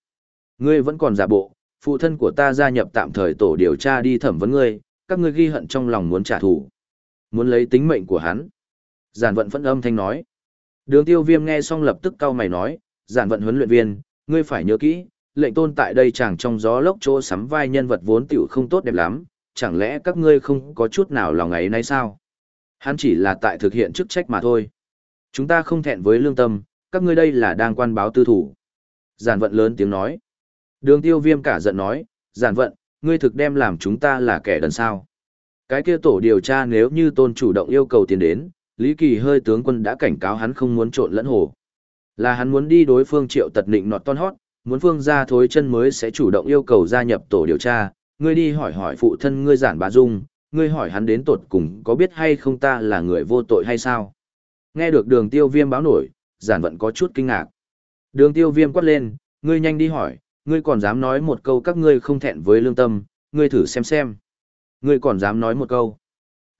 Ngươi vẫn còn giả bộ, phụ thân của ta gia nhập tạm thời tổ điều tra đi thẩm vấn ngươi, các ngươi ghi hận trong lòng muốn trả thù. Muốn lấy tính mệnh của hắn. Giản vận phẫn âm thanh nói. Đường tiêu viêm nghe xong lập tức cau mày nói, giản vận huấn luyện viên, ngươi phải nhớ kỹ, lệnh tôn tại đây chẳng trong gió lốc chỗ sắm vai nhân vật vốn tiểu không tốt đẹp lắm, chẳng lẽ các ngươi không có chút nào lòng ấy nay sao? Hắn chỉ là tại thực hiện chức trách mà thôi. Chúng ta không thẹn với lương tâm, các ngươi đây là đang quan báo tư thủ. Giản vận lớn tiếng nói. Đường tiêu viêm cả giận nói, giản vận, ngươi thực đem làm chúng ta là kẻ đần sao. Cái kia tổ điều tra nếu như tôn chủ động yêu cầu tiền đến, Lý Kỳ hơi tướng quân đã cảnh cáo hắn không muốn trộn lẫn hồ. Là hắn muốn đi đối phương triệu tật định nọt ton hót, muốn phương ra thối chân mới sẽ chủ động yêu cầu gia nhập tổ điều tra, ngươi đi hỏi hỏi phụ thân ngươi giản bá dung, ngươi hỏi hắn đến tột cùng có biết hay không ta là người vô tội hay sao. Nghe được đường tiêu viêm báo nổi, giản vận có chút kinh ngạc. Đường tiêu viêm quát lên, ngươi nhanh đi hỏi, ngươi còn dám nói một câu các ngươi không thẹn với lương tâm, ngươi thử xem xem. Ngươi còn dám nói một câu.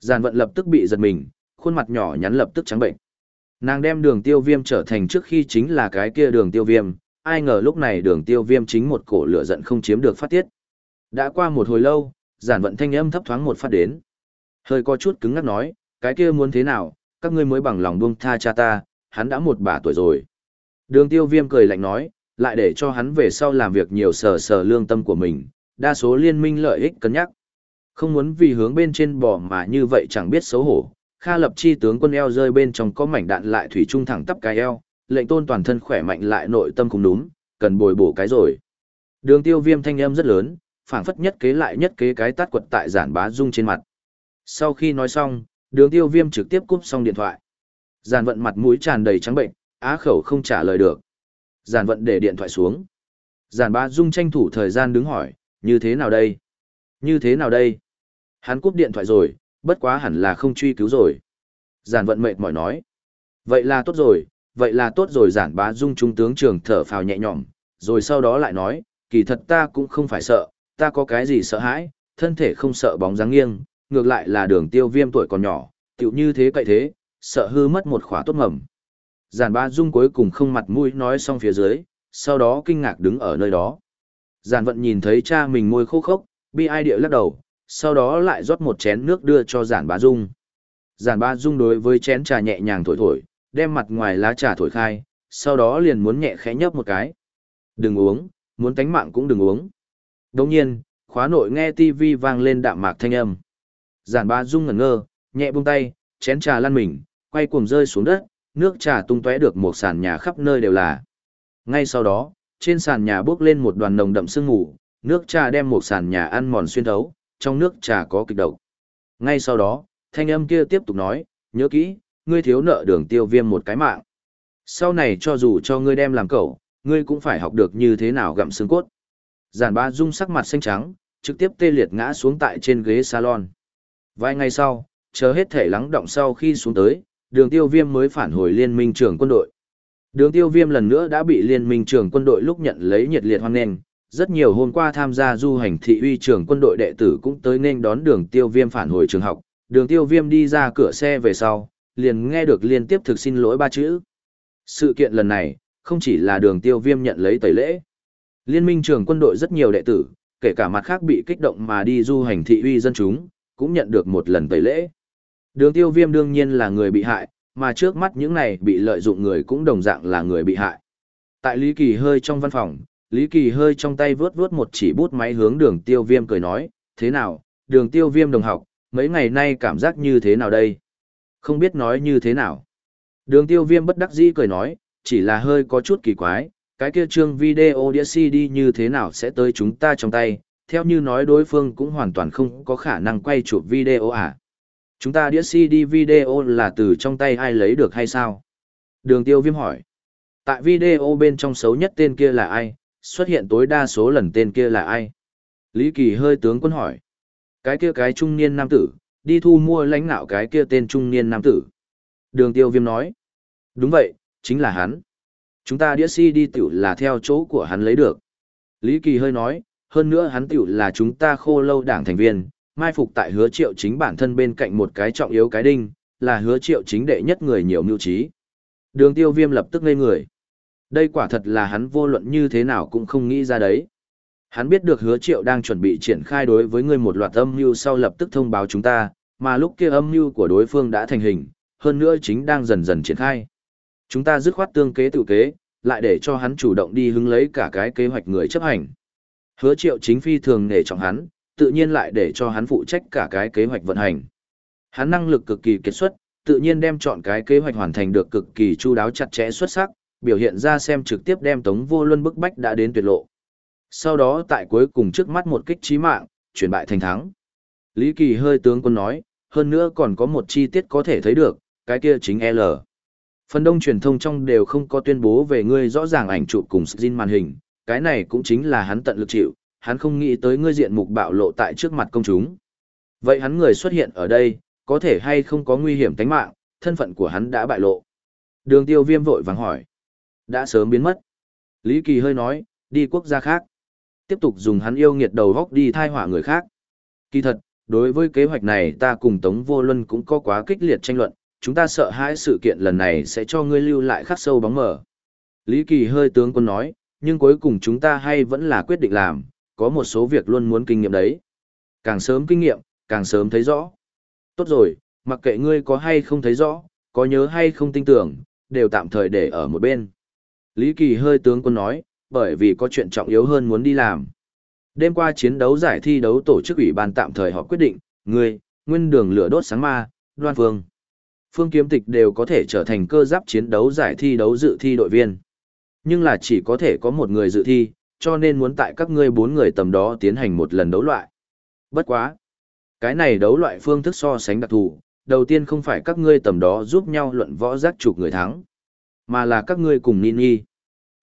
Giản vận lập tức bị giật mình, khuôn mặt nhỏ nhắn lập tức trắng bệnh. Nàng đem đường tiêu viêm trở thành trước khi chính là cái kia đường tiêu viêm, ai ngờ lúc này đường tiêu viêm chính một cổ lửa giận không chiếm được phát tiết. Đã qua một hồi lâu, giản vận thanh âm thấp thoáng một phát đến. Hơi có chút cứng ngắc nói, cái kia muốn thế nào, các ngươi mới bằng lòng buông tha cha ta, hắn đã một bà tuổi rồi. Đường tiêu viêm cười lạnh nói, lại để cho hắn về sau làm việc nhiều sờ sờ lương tâm của mình, đa số liên minh lợi ích cân nhắc. Không muốn vì hướng bên trên bò mà như vậy chẳng biết xấu hổ. Kha lập chi tướng quân eo rơi bên trong có mảnh đạn lại thủy trung thẳng tắp cái eo, lệnh tôn toàn thân khỏe mạnh lại nội tâm cũng đúng, cần bồi bổ cái rồi. Đường tiêu viêm thanh âm rất lớn, phảng phất nhất kế lại nhất kế cái tát quật tại giản bá dung trên mặt. Sau khi nói xong, đường tiêu viêm trực tiếp cúp xong điện thoại. Giản vận mặt mũi tràn đầy trắng bệnh, á khẩu không trả lời được. Giản vận để điện thoại xuống. Giản bá dung tranh thủ thời gian đứng hỏi, như thế nào đây? Như thế nào đây? Hắn cúp điện thoại rồi, bất quá hẳn là không truy cứu rồi. Giản vận mệt mỏi nói. Vậy là tốt rồi, vậy là tốt rồi giản bá dung trung tướng trường thở phào nhẹ nhõm, rồi sau đó lại nói, kỳ thật ta cũng không phải sợ, ta có cái gì sợ hãi, thân thể không sợ bóng dáng nghiêng, ngược lại là đường tiêu viêm tuổi còn nhỏ, tiểu như thế cậy thế, sợ hư mất một khóa tốt mầm. Giản bá dung cuối cùng không mặt mũi nói xong phía dưới, sau đó kinh ngạc đứng ở nơi đó. Giản vận nhìn thấy cha mình môi khô khốc, bi ai địa lắc đầu, sau đó lại rót một chén nước đưa cho giản bá dung. Giản bá dung đối với chén trà nhẹ nhàng thổi thổi, đem mặt ngoài lá trà thổi khai, sau đó liền muốn nhẹ khẽ nhấp một cái. Đừng uống, muốn tánh mạng cũng đừng uống. Đồng nhiên, khóa nội nghe TV vang lên đạm mạc thanh âm. Giản bá dung ngẩn ngơ, nhẹ buông tay, chén trà lăn mình, quay cuồng rơi xuống đất, nước trà tung tóe được một sàn nhà khắp nơi đều là. Ngay sau đó, trên sàn nhà bước lên một đoàn nồng đậm sương mù, nước trà đem một sàn nhà ăn mòn xuyên thấu, trong nước trà có kịch độc. Ngay sau đó, thanh âm kia tiếp tục nói, nhớ kỹ, ngươi thiếu nợ đường tiêu viêm một cái mạng. Sau này cho dù cho ngươi đem làm cậu, ngươi cũng phải học được như thế nào gặm xương cốt. Giản ba dung sắc mặt xanh trắng, trực tiếp tê liệt ngã xuống tại trên ghế salon. Vài ngày sau, chờ hết thể lắng động sau khi xuống tới, đường tiêu viêm mới phản hồi liên minh trưởng quân đội. Đường tiêu viêm lần nữa đã bị liên minh trưởng quân đội lúc nhận lấy nhiệt liệt hoan nghênh. Rất nhiều hôm qua tham gia du hành thị uy trưởng quân đội đệ tử cũng tới nên đón đường tiêu viêm phản hồi trường học. Đường tiêu viêm đi ra cửa xe về sau, liền nghe được liên tiếp thực xin lỗi ba chữ. Sự kiện lần này, không chỉ là đường tiêu viêm nhận lấy tẩy lễ. Liên minh trưởng quân đội rất nhiều đệ tử, kể cả mặt khác bị kích động mà đi du hành thị uy dân chúng, cũng nhận được một lần tẩy lễ. Đường tiêu viêm đương nhiên là người bị hại, mà trước mắt những này bị lợi dụng người cũng đồng dạng là người bị hại. Tại Lý Kỳ hơi trong văn phòng, Lý Kỳ hơi trong tay vướt vướt một chỉ bút máy hướng đường tiêu viêm cười nói, thế nào, đường tiêu viêm đồng học, mấy ngày nay cảm giác như thế nào đây? Không biết nói như thế nào. Đường tiêu viêm bất đắc dĩ cười nói, chỉ là hơi có chút kỳ quái, cái kia chương video đĩa CD như thế nào sẽ tới chúng ta trong tay, theo như nói đối phương cũng hoàn toàn không có khả năng quay chụp video à. Chúng ta đĩa CD video là từ trong tay ai lấy được hay sao? Đường tiêu viêm hỏi. Tại video bên trong xấu nhất tên kia là ai, xuất hiện tối đa số lần tên kia là ai? Lý Kỳ hơi tướng quân hỏi. Cái kia cái trung niên nam tử, đi thu mua lãnh nạo cái kia tên trung niên nam tử. Đường tiêu viêm nói. Đúng vậy, chính là hắn. Chúng ta đĩa CD tiểu là theo chỗ của hắn lấy được. Lý Kỳ hơi nói, hơn nữa hắn tiểu là chúng ta khô lâu đảng thành viên, mai phục tại hứa triệu chính bản thân bên cạnh một cái trọng yếu cái đinh, là hứa triệu chính đệ nhất người nhiều mưu trí. Đường tiêu viêm lập tức ngây người. Đây quả thật là hắn vô luận như thế nào cũng không nghĩ ra đấy. Hắn biết được hứa triệu đang chuẩn bị triển khai đối với người một loạt âm mưu sau lập tức thông báo chúng ta, mà lúc kia âm mưu của đối phương đã thành hình, hơn nữa chính đang dần dần triển khai. Chúng ta dứt khoát tương kế tự kế, lại để cho hắn chủ động đi hứng lấy cả cái kế hoạch người chấp hành. Hứa triệu chính phi thường nể trọng hắn, tự nhiên lại để cho hắn phụ trách cả cái kế hoạch vận hành. Hắn năng lực cực kỳ kết xuất, tự nhiên đem chọn cái kế hoạch hoàn thành được cực kỳ chu đáo chặt chẽ xuất sắc, biểu hiện ra xem trực tiếp đem Tống Vô Luân bức bách đã đến tuyệt lộ. Sau đó tại cuối cùng trước mắt một kích chí mạng, chuyển bại thành thắng. Lý Kỳ hơi tướng quân nói, hơn nữa còn có một chi tiết có thể thấy được, cái kia chính L. Phần đông truyền thông trong đều không có tuyên bố về ngươi rõ ràng ảnh chụp cùng Skin màn hình, cái này cũng chính là hắn tận lực chịu, hắn không nghĩ tới ngươi diện mục bạo lộ tại trước mặt công chúng. Vậy hắn người xuất hiện ở đây, có thể hay không có nguy hiểm tính mạng, thân phận của hắn đã bại lộ. Đường tiêu viêm vội vàng hỏi. Đã sớm biến mất. Lý Kỳ hơi nói, đi quốc gia khác. Tiếp tục dùng hắn yêu nghiệt đầu góc đi thai hỏa người khác. Kỳ thật, đối với kế hoạch này ta cùng Tống Vô Luân cũng có quá kích liệt tranh luận, chúng ta sợ hãi sự kiện lần này sẽ cho ngươi lưu lại khắc sâu bóng mở. Lý Kỳ hơi tướng quân nói, nhưng cuối cùng chúng ta hay vẫn là quyết định làm, có một số việc luôn muốn kinh nghiệm đấy. Càng sớm kinh nghiệm, càng sớm thấy rõ. Tốt rồi, mặc kệ ngươi có hay không thấy rõ, có nhớ hay không tin tưởng, đều tạm thời để ở một bên. Lý Kỳ hơi tướng quân nói, bởi vì có chuyện trọng yếu hơn muốn đi làm. Đêm qua chiến đấu giải thi đấu tổ chức ủy ban tạm thời họ quyết định, ngươi, nguyên đường lửa đốt sáng ma, đoan phương. Phương kiếm tịch đều có thể trở thành cơ giáp chiến đấu giải thi đấu dự thi đội viên. Nhưng là chỉ có thể có một người dự thi, cho nên muốn tại các ngươi bốn người tầm đó tiến hành một lần đấu loại. Bất quá. Cái này đấu loại phương thức so sánh đặc thù, đầu tiên không phải các ngươi tầm đó giúp nhau luận võ giác chụp người thắng, mà là các ngươi cùng Nini.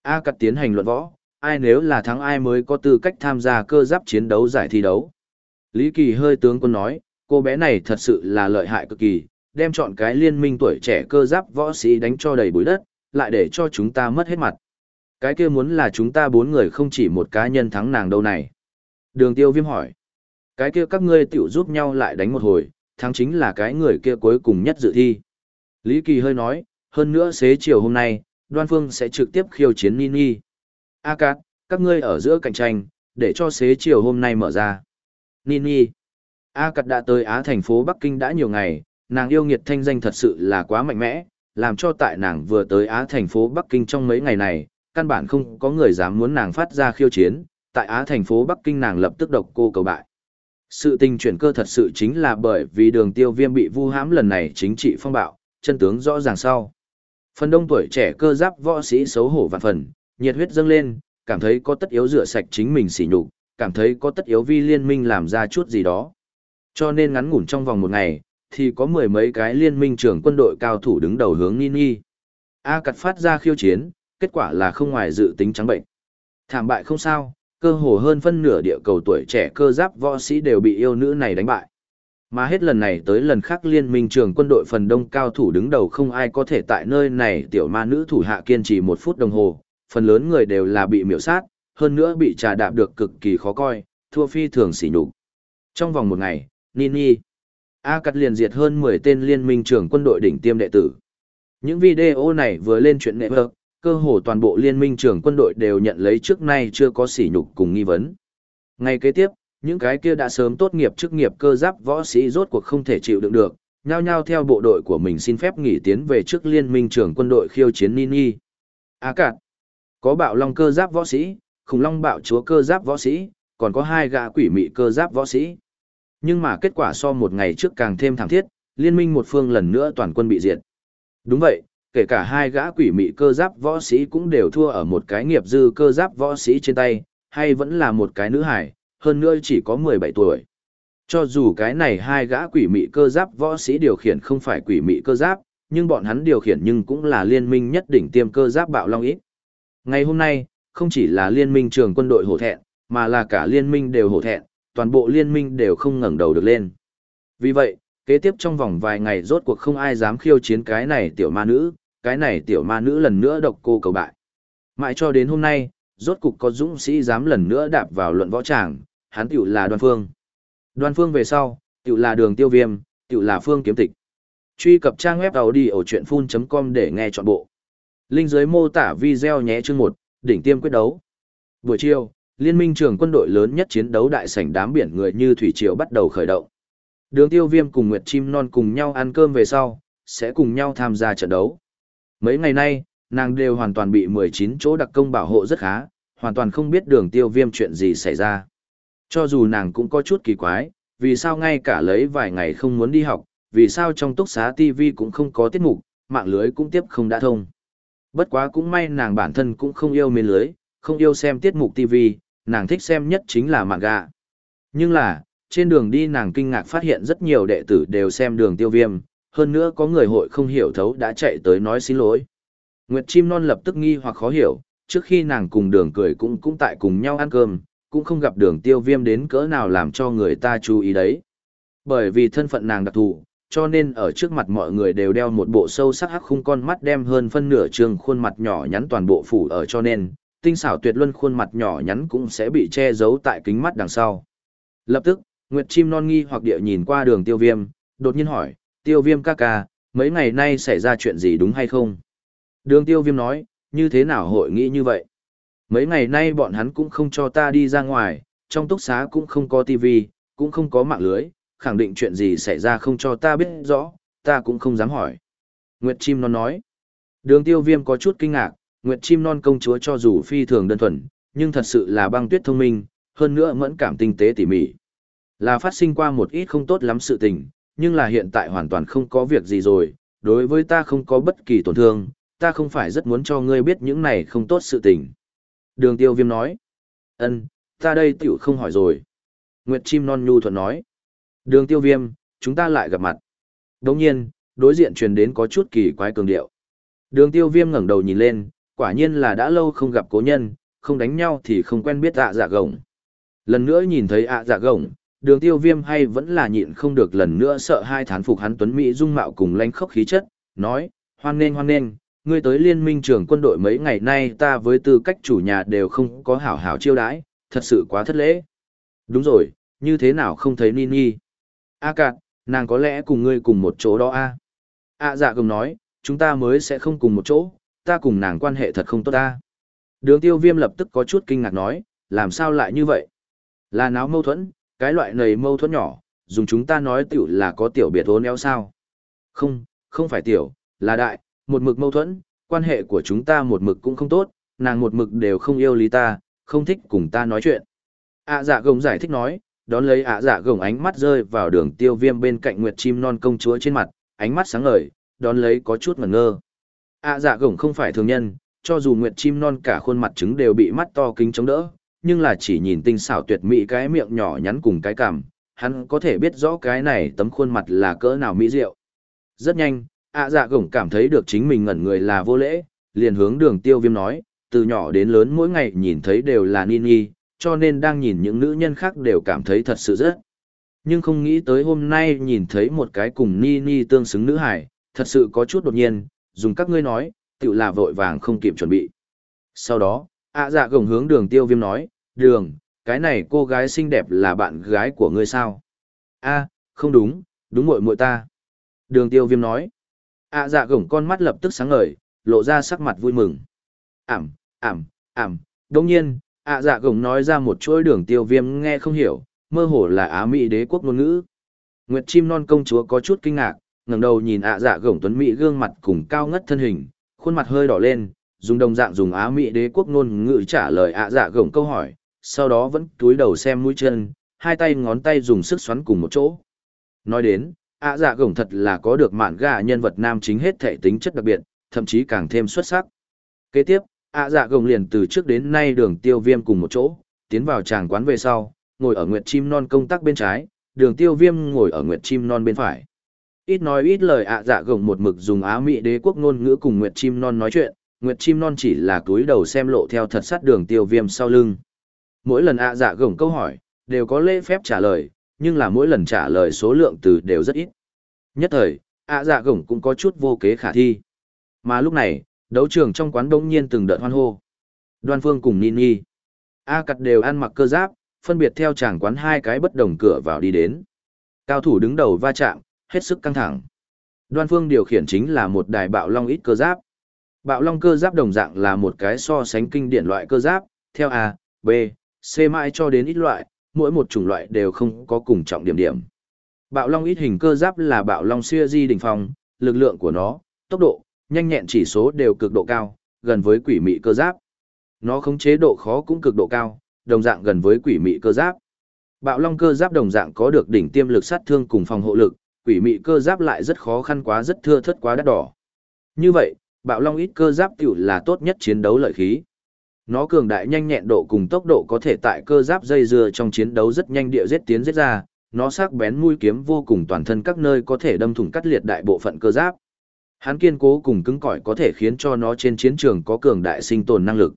A cắt tiến hành luận võ, ai nếu là thắng ai mới có tư cách tham gia cơ giáp chiến đấu giải thi đấu. Lý Kỳ hơi tướng quân nói, cô bé này thật sự là lợi hại cực kỳ, đem chọn cái liên minh tuổi trẻ cơ giáp võ sĩ đánh cho đầy bụi đất, lại để cho chúng ta mất hết mặt. Cái kia muốn là chúng ta bốn người không chỉ một cá nhân thắng nàng đâu này. Đường tiêu viêm hỏi. Cái kia các ngươi tiểu giúp nhau lại đánh một hồi, thắng chính là cái người kia cuối cùng nhất dự thi. Lý Kỳ hơi nói, hơn nữa xế chiều hôm nay, đoan phương sẽ trực tiếp khiêu chiến Nini. A Cát, các ngươi ở giữa cạnh tranh, để cho xế chiều hôm nay mở ra. Nini. A Cát đã tới Á thành phố Bắc Kinh đã nhiều ngày, nàng yêu nghiệt thanh danh thật sự là quá mạnh mẽ, làm cho tại nàng vừa tới Á thành phố Bắc Kinh trong mấy ngày này, căn bản không có người dám muốn nàng phát ra khiêu chiến, tại Á thành phố Bắc Kinh nàng lập tức độc cô cầu bại. Sự tình chuyển cơ thật sự chính là bởi vì đường tiêu viêm bị vu hãm lần này chính trị phong bạo, chân tướng rõ ràng sau. Phần đông tuổi trẻ cơ giáp võ sĩ xấu hổ vạn phần, nhiệt huyết dâng lên, cảm thấy có tất yếu rửa sạch chính mình xỉ nhục, cảm thấy có tất yếu vi liên minh làm ra chút gì đó. Cho nên ngắn ngủn trong vòng một ngày, thì có mười mấy cái liên minh trưởng quân đội cao thủ đứng đầu hướng Nini. A cặt phát ra khiêu chiến, kết quả là không ngoài dự tính trắng bệnh. Thảm bại không sao, cơ hồ hơn phân nửa địa cầu tuổi trẻ cơ giáp võ sĩ đều bị yêu nữ này đánh bại. Mà hết lần này tới lần khác liên minh trường quân đội phần đông cao thủ đứng đầu không ai có thể tại nơi này tiểu ma nữ thủ hạ kiên trì một phút đồng hồ, phần lớn người đều là bị miểu sát, hơn nữa bị trà đạp được cực kỳ khó coi, thua phi thường xỉ nhục. Trong vòng một ngày, Nini, A cắt liền diệt hơn 10 tên liên minh trưởng quân đội đỉnh tiêm đệ tử. Những video này vừa lên chuyện nệ vợ cơ hồ toàn bộ liên minh trưởng quân đội đều nhận lấy trước nay chưa có sỉ nhục cùng nghi vấn. Ngay kế tiếp, những cái kia đã sớm tốt nghiệp chức nghiệp cơ giáp võ sĩ rốt cuộc không thể chịu đựng được, nhao nhao theo bộ đội của mình xin phép nghỉ tiến về trước liên minh trưởng quân đội khiêu chiến Nini. À cạn, có bạo long cơ giáp võ sĩ, khủng long bạo chúa cơ giáp võ sĩ, còn có hai gã quỷ mị cơ giáp võ sĩ. Nhưng mà kết quả so một ngày trước càng thêm thảm thiết, liên minh một phương lần nữa toàn quân bị diệt. Đúng vậy, kể cả hai gã quỷ mị cơ giáp võ sĩ cũng đều thua ở một cái nghiệp dư cơ giáp võ sĩ trên tay, hay vẫn là một cái nữ hải, hơn nữa chỉ có 17 tuổi. Cho dù cái này hai gã quỷ mị cơ giáp võ sĩ điều khiển không phải quỷ mị cơ giáp, nhưng bọn hắn điều khiển nhưng cũng là liên minh nhất đỉnh tiêm cơ giáp bạo long ít. Ngày hôm nay, không chỉ là liên minh trường quân đội hổ thẹn, mà là cả liên minh đều hổ thẹn, toàn bộ liên minh đều không ngẩng đầu được lên. Vì vậy, kế tiếp trong vòng vài ngày rốt cuộc không ai dám khiêu chiến cái này tiểu ma nữ, cái này tiểu ma nữ lần nữa độc cô cầu bại. Mãi cho đến hôm nay, rốt cục có dũng sĩ dám lần nữa đạp vào luận võ tràng, hắn tiểu là đoan phương. Đoan phương về sau, tiểu là đường tiêu viêm, tiểu là phương kiếm tịch. Truy cập trang web đầu đi ở chuyện full.com để nghe trọn bộ. Linh dưới mô tả video nhé chương 1, đỉnh tiêm quyết đấu. Buổi chiều, liên minh trưởng quân đội lớn nhất chiến đấu đại sảnh đám biển người như thủy triều bắt đầu khởi động. Đường tiêu viêm cùng Nguyệt Chim Non cùng nhau ăn cơm về sau, sẽ cùng nhau tham gia trận đấu. Mấy ngày nay, nàng đều hoàn toàn bị 19 chỗ đặc công bảo hộ rất khá, hoàn toàn không biết đường tiêu viêm chuyện gì xảy ra. Cho dù nàng cũng có chút kỳ quái, vì sao ngay cả lấy vài ngày không muốn đi học, vì sao trong túc xá TV cũng không có tiết mục, mạng lưới cũng tiếp không đã thông. Bất quá cũng may nàng bản thân cũng không yêu mến lưới, không yêu xem tiết mục TV, nàng thích xem nhất chính là mạng gạ. Nhưng là, trên đường đi nàng kinh ngạc phát hiện rất nhiều đệ tử đều xem đường tiêu viêm, hơn nữa có người hội không hiểu thấu đã chạy tới nói xin lỗi. Nguyệt Chim Non lập tức nghi hoặc khó hiểu, trước khi nàng cùng đường cười cũng cũng tại cùng nhau ăn cơm, cũng không gặp đường tiêu viêm đến cỡ nào làm cho người ta chú ý đấy. Bởi vì thân phận nàng đặc thù, cho nên ở trước mặt mọi người đều đeo một bộ sâu sắc hắc khung con mắt đem hơn phân nửa trường khuôn mặt nhỏ nhắn toàn bộ phủ ở cho nên, tinh xảo tuyệt luân khuôn mặt nhỏ nhắn cũng sẽ bị che giấu tại kính mắt đằng sau. Lập tức, Nguyệt Chim non nghi hoặc địa nhìn qua đường tiêu viêm, đột nhiên hỏi, tiêu viêm ca ca, mấy ngày nay xảy ra chuyện gì đúng hay không? Đường tiêu viêm nói, như thế nào hội nghị như vậy? Mấy ngày nay bọn hắn cũng không cho ta đi ra ngoài, trong túc xá cũng không có tivi, cũng không có mạng lưới, khẳng định chuyện gì xảy ra không cho ta biết rõ, ta cũng không dám hỏi. Nguyệt Chim non nói, đường tiêu viêm có chút kinh ngạc, Nguyệt Chim non công chúa cho dù phi thường đơn thuần, nhưng thật sự là băng tuyết thông minh, hơn nữa mẫn cảm tinh tế tỉ mỉ. Là phát sinh qua một ít không tốt lắm sự tình, nhưng là hiện tại hoàn toàn không có việc gì rồi, đối với ta không có bất kỳ tổn thương, ta không phải rất muốn cho ngươi biết những này không tốt sự tình. Đường tiêu viêm nói, ân, ta đây tiểu không hỏi rồi. Nguyệt chim non nhu thuận nói, đường tiêu viêm, chúng ta lại gặp mặt. Đồng nhiên, đối diện truyền đến có chút kỳ quái cường điệu. Đường tiêu viêm ngẩng đầu nhìn lên, quả nhiên là đã lâu không gặp cố nhân, không đánh nhau thì không quen biết ạ dạ gồng. Lần nữa nhìn thấy ạ dạ gồng, đường tiêu viêm hay vẫn là nhịn không được lần nữa sợ hai thán phục hắn tuấn Mỹ dung mạo cùng lanh khốc khí chất, nói, hoan nên hoan nên, ngươi tới liên minh trưởng quân đội mấy ngày nay ta với tư cách chủ nhà đều không có hảo hảo chiêu đãi, thật sự quá thất lễ. Đúng rồi, như thế nào không thấy Nini? A cạn, nàng có lẽ cùng ngươi cùng một chỗ đó a A dạ gầm nói, chúng ta mới sẽ không cùng một chỗ, ta cùng nàng quan hệ thật không tốt ta. Đường tiêu viêm lập tức có chút kinh ngạc nói, làm sao lại như vậy? Là náo mâu thuẫn, cái loại này mâu thuẫn nhỏ, dùng chúng ta nói tiểu là có tiểu biệt hôn eo sao. Không, không phải tiểu, là đại, một mực mâu thuẫn, quan hệ của chúng ta một mực cũng không tốt, nàng một mực đều không yêu lý ta, không thích cùng ta nói chuyện. ạ dạ gồng giải thích nói, đón lấy ạ dạ gồng ánh mắt rơi vào đường tiêu viêm bên cạnh nguyệt chim non công chúa trên mặt, ánh mắt sáng ngời, đón lấy có chút ngẩn ngơ. ạ dạ gồng không phải thường nhân, cho dù nguyệt chim non cả khuôn mặt trứng đều bị mắt to kính chống đỡ, nhưng là chỉ nhìn tinh xảo tuyệt mỹ cái miệng nhỏ nhắn cùng cái cằm, hắn có thể biết rõ cái này tấm khuôn mặt là cỡ nào mỹ diệu. Rất nhanh, ạ dạ gổng cảm thấy được chính mình ngẩn người là vô lễ, liền hướng đường tiêu viêm nói, từ nhỏ đến lớn mỗi ngày nhìn thấy đều là Nini, cho nên đang nhìn những nữ nhân khác đều cảm thấy thật sự rất. Nhưng không nghĩ tới hôm nay nhìn thấy một cái cùng Nini tương xứng nữ hải, thật sự có chút đột nhiên, dùng các ngươi nói, tự là vội vàng không kịp chuẩn bị. Sau đó, ạ dạ gồng hướng đường tiêu viêm nói, đường, cái này cô gái xinh đẹp là bạn gái của ngươi sao? a không đúng, đúng muội muội ta. Đường tiêu viêm nói. ạ dạ gồng con mắt lập tức sáng ngời, lộ ra sắc mặt vui mừng. Ảm, ảm, ảm, đồng nhiên, ạ dạ gồng nói ra một chuỗi đường tiêu viêm nghe không hiểu, mơ hồ là Á Mỹ đế quốc ngôn ngữ. Nguyệt chim non công chúa có chút kinh ngạc, ngẩng đầu nhìn ạ dạ gồng tuấn Mỹ gương mặt cùng cao ngất thân hình, khuôn mặt hơi đỏ lên, dùng đồng dạng dùng Á Mỹ đế quốc ngôn ngữ trả lời ạ dạ gồng câu hỏi, sau đó vẫn túi đầu xem mũi chân, hai tay ngón tay dùng sức xoắn cùng một chỗ. Nói đến, ạ dạ gồng thật là có được mạn gà nhân vật nam chính hết thể tính chất đặc biệt, thậm chí càng thêm xuất sắc. Kế tiếp, ạ dạ gồng liền từ trước đến nay đường tiêu viêm cùng một chỗ, tiến vào tràng quán về sau, ngồi ở nguyệt chim non công tác bên trái, đường tiêu viêm ngồi ở nguyệt chim non bên phải. Ít nói ít lời ạ dạ gồng một mực dùng Á Mỹ đế quốc ngôn ngữ cùng nguyệt chim non nói chuyện, nguyệt chim non chỉ là túi đầu xem lộ theo thật sát đường tiêu viêm sau lưng. Mỗi lần ạ dạ gồng câu hỏi, đều có lễ phép trả lời, nhưng là mỗi lần trả lời số lượng từ đều rất ít. Nhất thời, ạ dạ gồng cũng có chút vô kế khả thi. Mà lúc này, đấu trường trong quán đông nhiên từng đợt hoan hô. Đoan Phương cùng Nini. A cặt đều ăn mặc cơ giáp, phân biệt theo chàng quán hai cái bất đồng cửa vào đi đến. Cao thủ đứng đầu va chạm, hết sức căng thẳng. Đoan Phương điều khiển chính là một đài bạo long ít cơ giáp. Bạo long cơ giáp đồng dạng là một cái so sánh kinh điển loại cơ giáp, theo A, B, xê mãi cho đến ít loại, mỗi một chủng loại đều không có cùng trọng điểm điểm. Bạo long ít hình cơ giáp là bạo long siêu di đỉnh phong, lực lượng của nó, tốc độ, nhanh nhẹn chỉ số đều cực độ cao, gần với quỷ mị cơ giáp. Nó khống chế độ khó cũng cực độ cao, đồng dạng gần với quỷ mị cơ giáp. Bạo long cơ giáp đồng dạng có được đỉnh tiêm lực sát thương cùng phòng hộ lực, quỷ mị cơ giáp lại rất khó khăn quá rất thưa thất quá đắt đỏ. Như vậy, bạo long ít cơ giáp tiểu là tốt nhất chiến đấu lợi khí. Nó cường đại nhanh nhẹn độ cùng tốc độ có thể tại cơ giáp dây dưa trong chiến đấu rất nhanh địa giết tiến giết ra, nó sắc bén mũi kiếm vô cùng toàn thân các nơi có thể đâm thủng cắt liệt đại bộ phận cơ giáp. Hắn kiên cố cùng cứng cỏi có thể khiến cho nó trên chiến trường có cường đại sinh tồn năng lực.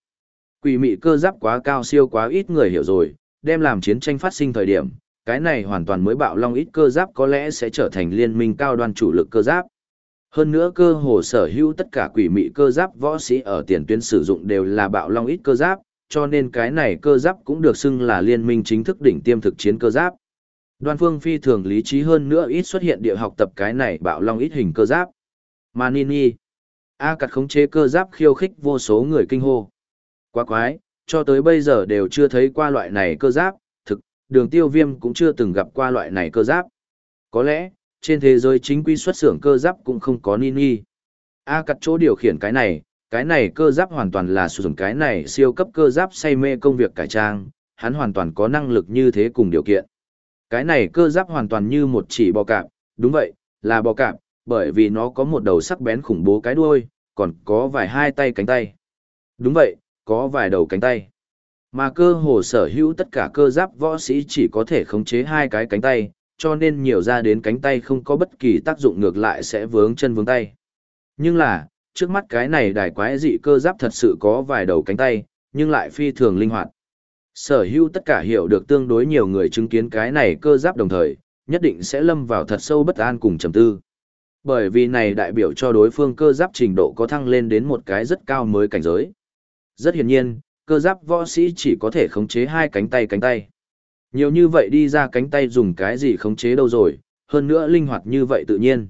Quỷ mị cơ giáp quá cao siêu quá ít người hiểu rồi, đem làm chiến tranh phát sinh thời điểm, cái này hoàn toàn mới bạo long ít cơ giáp có lẽ sẽ trở thành liên minh cao đoan chủ lực cơ giáp. Hơn nữa cơ hồ sở hữu tất cả quỷ mị cơ giáp võ sĩ ở tiền tuyến sử dụng đều là bạo long ít cơ giáp, cho nên cái này cơ giáp cũng được xưng là liên minh chính thức đỉnh tiêm thực chiến cơ giáp. Đoan phương phi thường lý trí hơn nữa ít xuất hiện địa học tập cái này bạo long ít hình cơ giáp. manini A cặt khống chế cơ giáp khiêu khích vô số người kinh hô. Quá quái, cho tới bây giờ đều chưa thấy qua loại này cơ giáp, thực, đường tiêu viêm cũng chưa từng gặp qua loại này cơ giáp. Có lẽ, trên thế giới chính quy xuất xưởng cơ giáp cũng không có Nini. A cặt chỗ điều khiển cái này, cái này cơ giáp hoàn toàn là sử dụng cái này siêu cấp cơ giáp say mê công việc cải trang, hắn hoàn toàn có năng lực như thế cùng điều kiện. Cái này cơ giáp hoàn toàn như một chỉ bò cạp, đúng vậy, là bò cạp, bởi vì nó có một đầu sắc bén khủng bố cái đuôi, còn có vài hai tay cánh tay. Đúng vậy, có vài đầu cánh tay. Mà cơ hồ sở hữu tất cả cơ giáp võ sĩ chỉ có thể khống chế hai cái cánh tay, cho nên nhiều ra đến cánh tay không có bất kỳ tác dụng ngược lại sẽ vướng chân vướng tay. Nhưng là, trước mắt cái này đài quái dị cơ giáp thật sự có vài đầu cánh tay, nhưng lại phi thường linh hoạt. Sở hữu tất cả hiểu được tương đối nhiều người chứng kiến cái này cơ giáp đồng thời, nhất định sẽ lâm vào thật sâu bất an cùng trầm tư. Bởi vì này đại biểu cho đối phương cơ giáp trình độ có thăng lên đến một cái rất cao mới cảnh giới. Rất hiển nhiên, cơ giáp võ sĩ chỉ có thể khống chế hai cánh tay cánh tay. Nhiều như vậy đi ra cánh tay dùng cái gì khống chế đâu rồi, hơn nữa linh hoạt như vậy tự nhiên.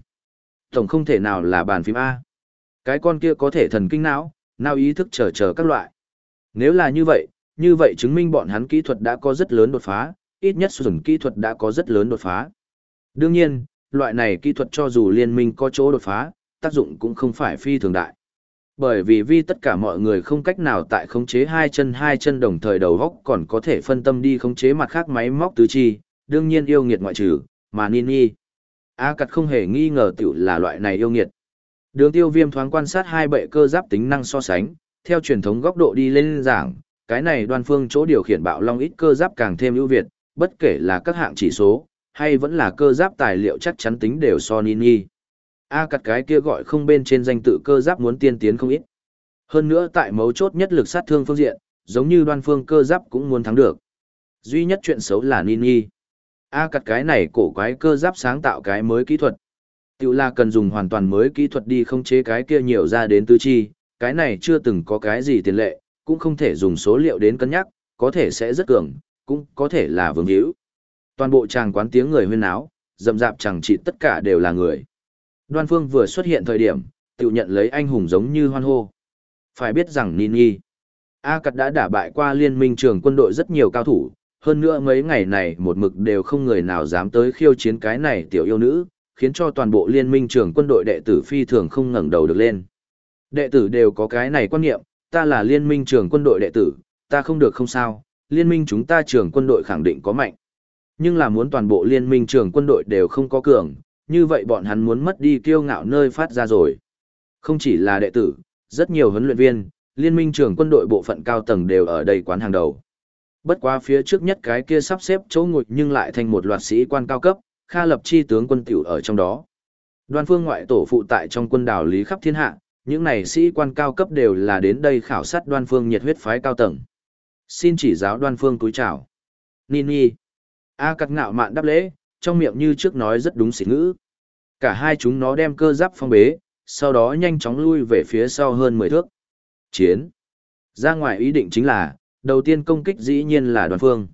Tổng không thể nào là bàn phím A. Cái con kia có thể thần kinh não, nào ý thức chờ chờ các loại. Nếu là như vậy, như vậy chứng minh bọn hắn kỹ thuật đã có rất lớn đột phá, ít nhất sử dụng kỹ thuật đã có rất lớn đột phá. Đương nhiên, loại này kỹ thuật cho dù liên minh có chỗ đột phá, tác dụng cũng không phải phi thường đại. Bởi vì vì tất cả mọi người không cách nào tại khống chế hai chân hai chân đồng thời đầu góc còn có thể phân tâm đi khống chế mặt khác máy móc tứ chi, đương nhiên yêu nghiệt ngoại trừ, mà Nini. A cặt không hề nghi ngờ tiểu là loại này yêu nghiệt. Đường tiêu viêm thoáng quan sát hai bệ cơ giáp tính năng so sánh, theo truyền thống góc độ đi lên giảng, cái này đoan phương chỗ điều khiển bạo long ít cơ giáp càng thêm ưu việt, bất kể là các hạng chỉ số, hay vẫn là cơ giáp tài liệu chắc chắn tính đều so Nini. A cặt cái kia gọi không bên trên danh tự cơ giáp muốn tiên tiến không ít. Hơn nữa tại mấu chốt nhất lực sát thương phương diện, giống như đoan phương cơ giáp cũng muốn thắng được. Duy nhất chuyện xấu là Nini. A cặt cái này cổ quái cơ giáp sáng tạo cái mới kỹ thuật. Tiểu là cần dùng hoàn toàn mới kỹ thuật đi không chế cái kia nhiều ra đến tứ chi, cái này chưa từng có cái gì tiền lệ, cũng không thể dùng số liệu đến cân nhắc, có thể sẽ rất cường, cũng có thể là vương hữu. Toàn bộ tràng quán tiếng người huyên náo, dầm dạp chẳng chỉ tất cả đều là người. Đoan Phương vừa xuất hiện thời điểm, tự nhận lấy anh hùng giống như hoan hô. Phải biết rằng Nini, A Cật đã đả bại qua liên minh trường quân đội rất nhiều cao thủ, hơn nữa mấy ngày này một mực đều không người nào dám tới khiêu chiến cái này tiểu yêu nữ, khiến cho toàn bộ liên minh trường quân đội đệ tử phi thường không ngẩng đầu được lên. Đệ tử đều có cái này quan niệm, ta là liên minh trường quân đội đệ tử, ta không được không sao, liên minh chúng ta trường quân đội khẳng định có mạnh. Nhưng là muốn toàn bộ liên minh trường quân đội đều không có cường, như vậy bọn hắn muốn mất đi kiêu ngạo nơi phát ra rồi. Không chỉ là đệ tử, rất nhiều huấn luyện viên, liên minh trưởng quân đội bộ phận cao tầng đều ở đây quán hàng đầu. Bất quá phía trước nhất cái kia sắp xếp chỗ ngồi nhưng lại thành một loạt sĩ quan cao cấp, Kha lập chi tướng quân tiểu ở trong đó. Đoan phương ngoại tổ phụ tại trong quân đảo lý khắp thiên hạ, những này sĩ quan cao cấp đều là đến đây khảo sát đoan phương nhiệt huyết phái cao tầng. Xin chỉ giáo đoan phương túi chào. Nini. A cắt ngạo mạn đáp lễ, trong miệng như trước nói rất đúng xỉ ngữ. Cả hai chúng nó đem cơ giáp phong bế, sau đó nhanh chóng lui về phía sau hơn 10 thước. Chiến. Ra ngoài ý định chính là, đầu tiên công kích dĩ nhiên là đoàn phương.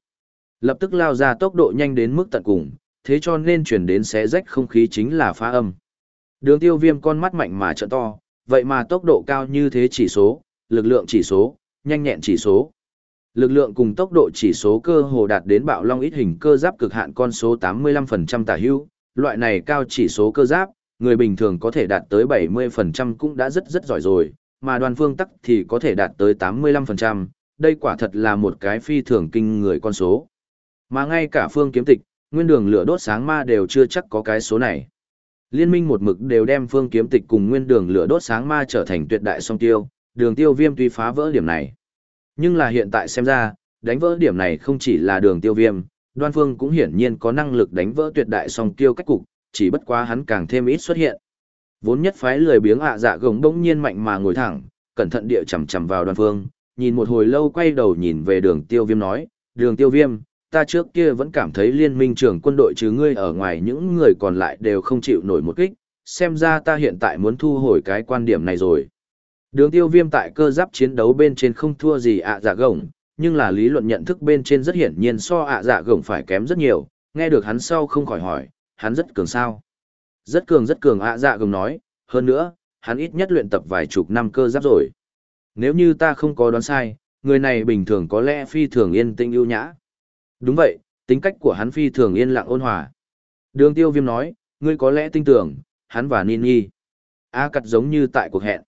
Lập tức lao ra tốc độ nhanh đến mức tận cùng, thế cho nên chuyển đến xé rách không khí chính là phá âm. Đường tiêu viêm con mắt mạnh mà trợ to, vậy mà tốc độ cao như thế chỉ số, lực lượng chỉ số, nhanh nhẹn chỉ số. Lực lượng cùng tốc độ chỉ số cơ hồ đạt đến bạo long ít hình cơ giáp cực hạn con số 85% tả hữu, loại này cao chỉ số cơ giáp, người bình thường có thể đạt tới 70% cũng đã rất rất giỏi rồi, mà đoàn phương tắc thì có thể đạt tới 85%, đây quả thật là một cái phi thường kinh người con số. Mà ngay cả phương kiếm tịch, nguyên đường lửa đốt sáng ma đều chưa chắc có cái số này. Liên minh một mực đều đem phương kiếm tịch cùng nguyên đường lửa đốt sáng ma trở thành tuyệt đại song tiêu, đường tiêu viêm tuy phá vỡ điểm này. Nhưng là hiện tại xem ra, đánh vỡ điểm này không chỉ là đường tiêu viêm, đoan phương cũng hiển nhiên có năng lực đánh vỡ tuyệt đại song tiêu cách cục, chỉ bất quá hắn càng thêm ít xuất hiện. Vốn nhất phái lười biếng ạ dạ gồng đông nhiên mạnh mà ngồi thẳng, cẩn thận địa chầm chầm vào đoan phương, nhìn một hồi lâu quay đầu nhìn về đường tiêu viêm nói, đường tiêu viêm, ta trước kia vẫn cảm thấy liên minh trưởng quân đội chứ ngươi ở ngoài những người còn lại đều không chịu nổi một kích, xem ra ta hiện tại muốn thu hồi cái quan điểm này rồi. Đường tiêu viêm tại cơ giáp chiến đấu bên trên không thua gì ạ dạ gồng, nhưng là lý luận nhận thức bên trên rất hiển nhiên so ạ dạ gồng phải kém rất nhiều, nghe được hắn sau không khỏi hỏi, hắn rất cường sao. Rất cường rất cường ạ dạ gồng nói, hơn nữa, hắn ít nhất luyện tập vài chục năm cơ giáp rồi. Nếu như ta không có đoán sai, người này bình thường có lẽ phi thường yên tĩnh ưu nhã. Đúng vậy, tính cách của hắn phi thường yên lặng ôn hòa. Đường tiêu viêm nói, ngươi có lẽ tin tưởng, hắn và Nini. A cặt giống như tại cuộc hẹn.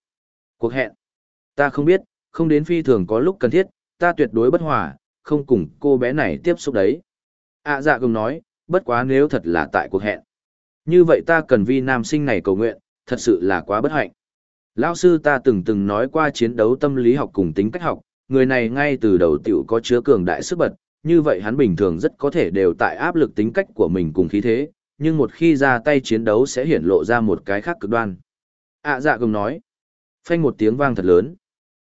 Cuộc hẹn. Ta không biết, không đến phi thường có lúc cần thiết, ta tuyệt đối bất hòa, không cùng cô bé này tiếp xúc đấy. À dạ cùng nói, bất quá nếu thật là tại cuộc hẹn. Như vậy ta cần vi nam sinh này cầu nguyện, thật sự là quá bất hạnh. Lão sư ta từng từng nói qua chiến đấu tâm lý học cùng tính cách học, người này ngay từ đầu tiểu có chứa cường đại sức bật, như vậy hắn bình thường rất có thể đều tại áp lực tính cách của mình cùng khí thế, nhưng một khi ra tay chiến đấu sẽ hiển lộ ra một cái khác cực đoan. À dạ gồng nói, phanh một tiếng vang thật lớn.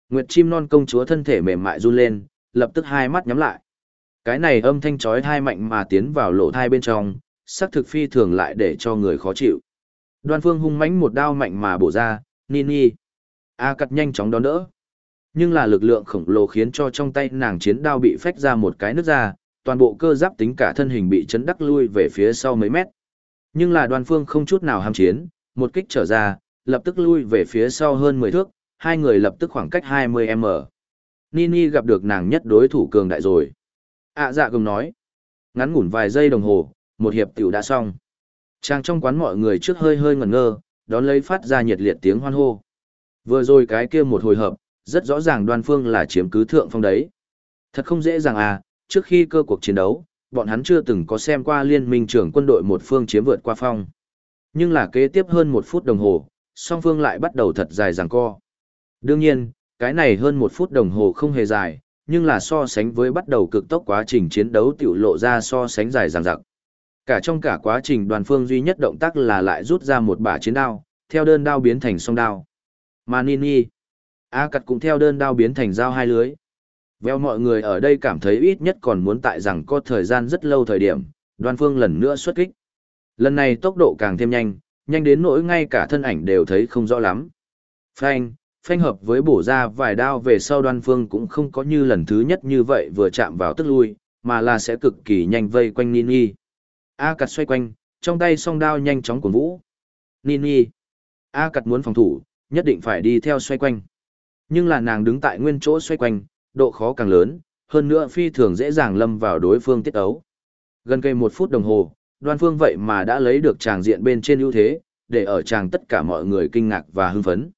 Nguyệt chim non công chúa thân thể mềm mại run lên, lập tức hai mắt nhắm lại. Cái này âm thanh chói hai mạnh mà tiến vào lỗ thai bên trong, sắc thực phi thường lại để cho người khó chịu. Đoan phương hung mãnh một đao mạnh mà bổ ra, Nini. A cắt nhanh chóng đón đỡ. Nhưng là lực lượng khổng lồ khiến cho trong tay nàng chiến đao bị phách ra một cái nước ra, toàn bộ cơ giáp tính cả thân hình bị chấn đắc lui về phía sau mấy mét. Nhưng là đoàn phương không chút nào ham chiến, một kích trở ra, lập tức lui về phía sau hơn 10 thước, hai người lập tức khoảng cách 20m. Nini gặp được nàng nhất đối thủ cường đại rồi. À dạ cùng nói. Ngắn ngủn vài giây đồng hồ, một hiệp tiểu đã xong. Trang trong quán mọi người trước hơi hơi ngẩn ngơ, đón lấy phát ra nhiệt liệt tiếng hoan hô. Vừa rồi cái kia một hồi hợp, rất rõ ràng đoan phương là chiếm cứ thượng phong đấy. Thật không dễ dàng à, trước khi cơ cuộc chiến đấu, bọn hắn chưa từng có xem qua liên minh trưởng quân đội một phương chiếm vượt qua phong. Nhưng là kế tiếp hơn một phút đồng hồ, song phương lại bắt đầu thật dài ràng co. Đương nhiên, cái này hơn một phút đồng hồ không hề dài, nhưng là so sánh với bắt đầu cực tốc quá trình chiến đấu tiểu lộ ra so sánh dài dằng dặc. Cả trong cả quá trình đoàn phương duy nhất động tác là lại rút ra một bả chiến đao, theo đơn đao biến thành song đao. Mà Nini, A cặt cũng theo đơn đao biến thành dao hai lưới. Veo mọi người ở đây cảm thấy ít nhất còn muốn tại rằng có thời gian rất lâu thời điểm, đoàn phương lần nữa xuất kích. Lần này tốc độ càng thêm nhanh, nhanh đến nỗi ngay cả thân ảnh đều thấy không rõ lắm. Phanh, phanh hợp với bổ ra vài đao về sau đoan phương cũng không có như lần thứ nhất như vậy vừa chạm vào tức lui, mà là sẽ cực kỳ nhanh vây quanh Nini. A cặt xoay quanh, trong tay song đao nhanh chóng cuốn vũ. Nini. A cặt muốn phòng thủ, nhất định phải đi theo xoay quanh. Nhưng là nàng đứng tại nguyên chỗ xoay quanh, độ khó càng lớn, hơn nữa phi thường dễ dàng lâm vào đối phương tiết ấu. Gần cây một phút đồng hồ, đoan phương vậy mà đã lấy được tràng diện bên trên ưu thế, để ở tràng tất cả mọi người kinh ngạc và hưng phấn.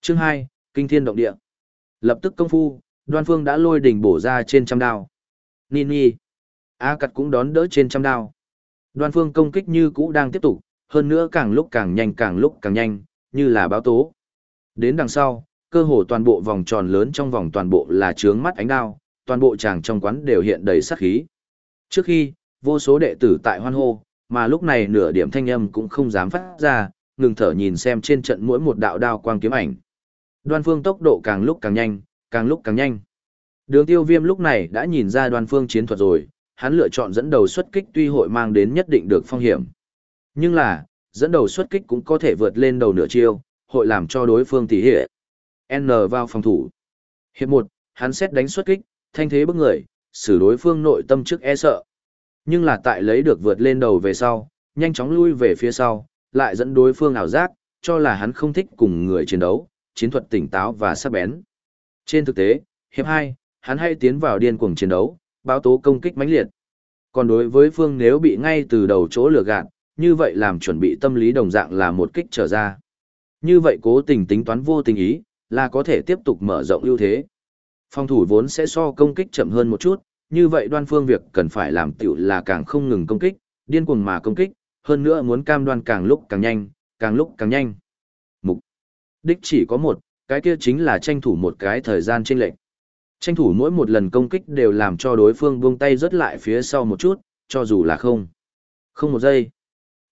Chương 2, Kinh Thiên Động Địa. Lập tức công phu, đoan phương đã lôi đỉnh bổ ra trên trăm đao. Nini. A cặt cũng đón đỡ trên trăm đao. Đoan phương công kích như cũ đang tiếp tục, hơn nữa càng lúc càng nhanh càng lúc càng nhanh, như là báo tố. Đến đằng sau, cơ hồ toàn bộ vòng tròn lớn trong vòng toàn bộ là trướng mắt ánh đao, toàn bộ chàng trong quán đều hiện đầy sát khí. Trước khi, vô số đệ tử tại hoan hô, mà lúc này nửa điểm thanh âm cũng không dám phát ra, ngừng thở nhìn xem trên trận mỗi một đạo đao quang kiếm ảnh. Đoan phương tốc độ càng lúc càng nhanh, càng lúc càng nhanh. Đường tiêu viêm lúc này đã nhìn ra đoan phương chiến thuật rồi, hắn lựa chọn dẫn đầu xuất kích tuy hội mang đến nhất định được phong hiểm. Nhưng là, dẫn đầu xuất kích cũng có thể vượt lên đầu nửa chiêu, hội làm cho đối phương tỉ hệ. N vào phòng thủ. Hiệp 1, hắn xét đánh xuất kích, thanh thế bức người, xử đối phương nội tâm trước e sợ. Nhưng là tại lấy được vượt lên đầu về sau, nhanh chóng lui về phía sau, lại dẫn đối phương ảo giác, cho là hắn không thích cùng người chiến đấu, chiến thuật tỉnh táo và sắc bén. Trên thực tế, hiệp 2, hắn hay tiến vào điên cuồng chiến đấu, báo tố công kích mãnh liệt. Còn đối với phương nếu bị ngay từ đầu chỗ lừa gạt, như vậy làm chuẩn bị tâm lý đồng dạng là một kích trở ra. Như vậy cố tình tính toán vô tình ý, là có thể tiếp tục mở rộng ưu thế. Phòng thủ vốn sẽ so công kích chậm hơn một chút, như vậy đoan phương việc cần phải làm tiểu là càng không ngừng công kích, điên cuồng mà công kích, hơn nữa muốn cam đoan càng lúc càng nhanh, càng lúc càng nhanh. Mục đích chỉ có một, cái kia chính là tranh thủ một cái thời gian chênh lệch. Tranh thủ mỗi một lần công kích đều làm cho đối phương buông tay rất lại phía sau một chút, cho dù là không. Không một giây.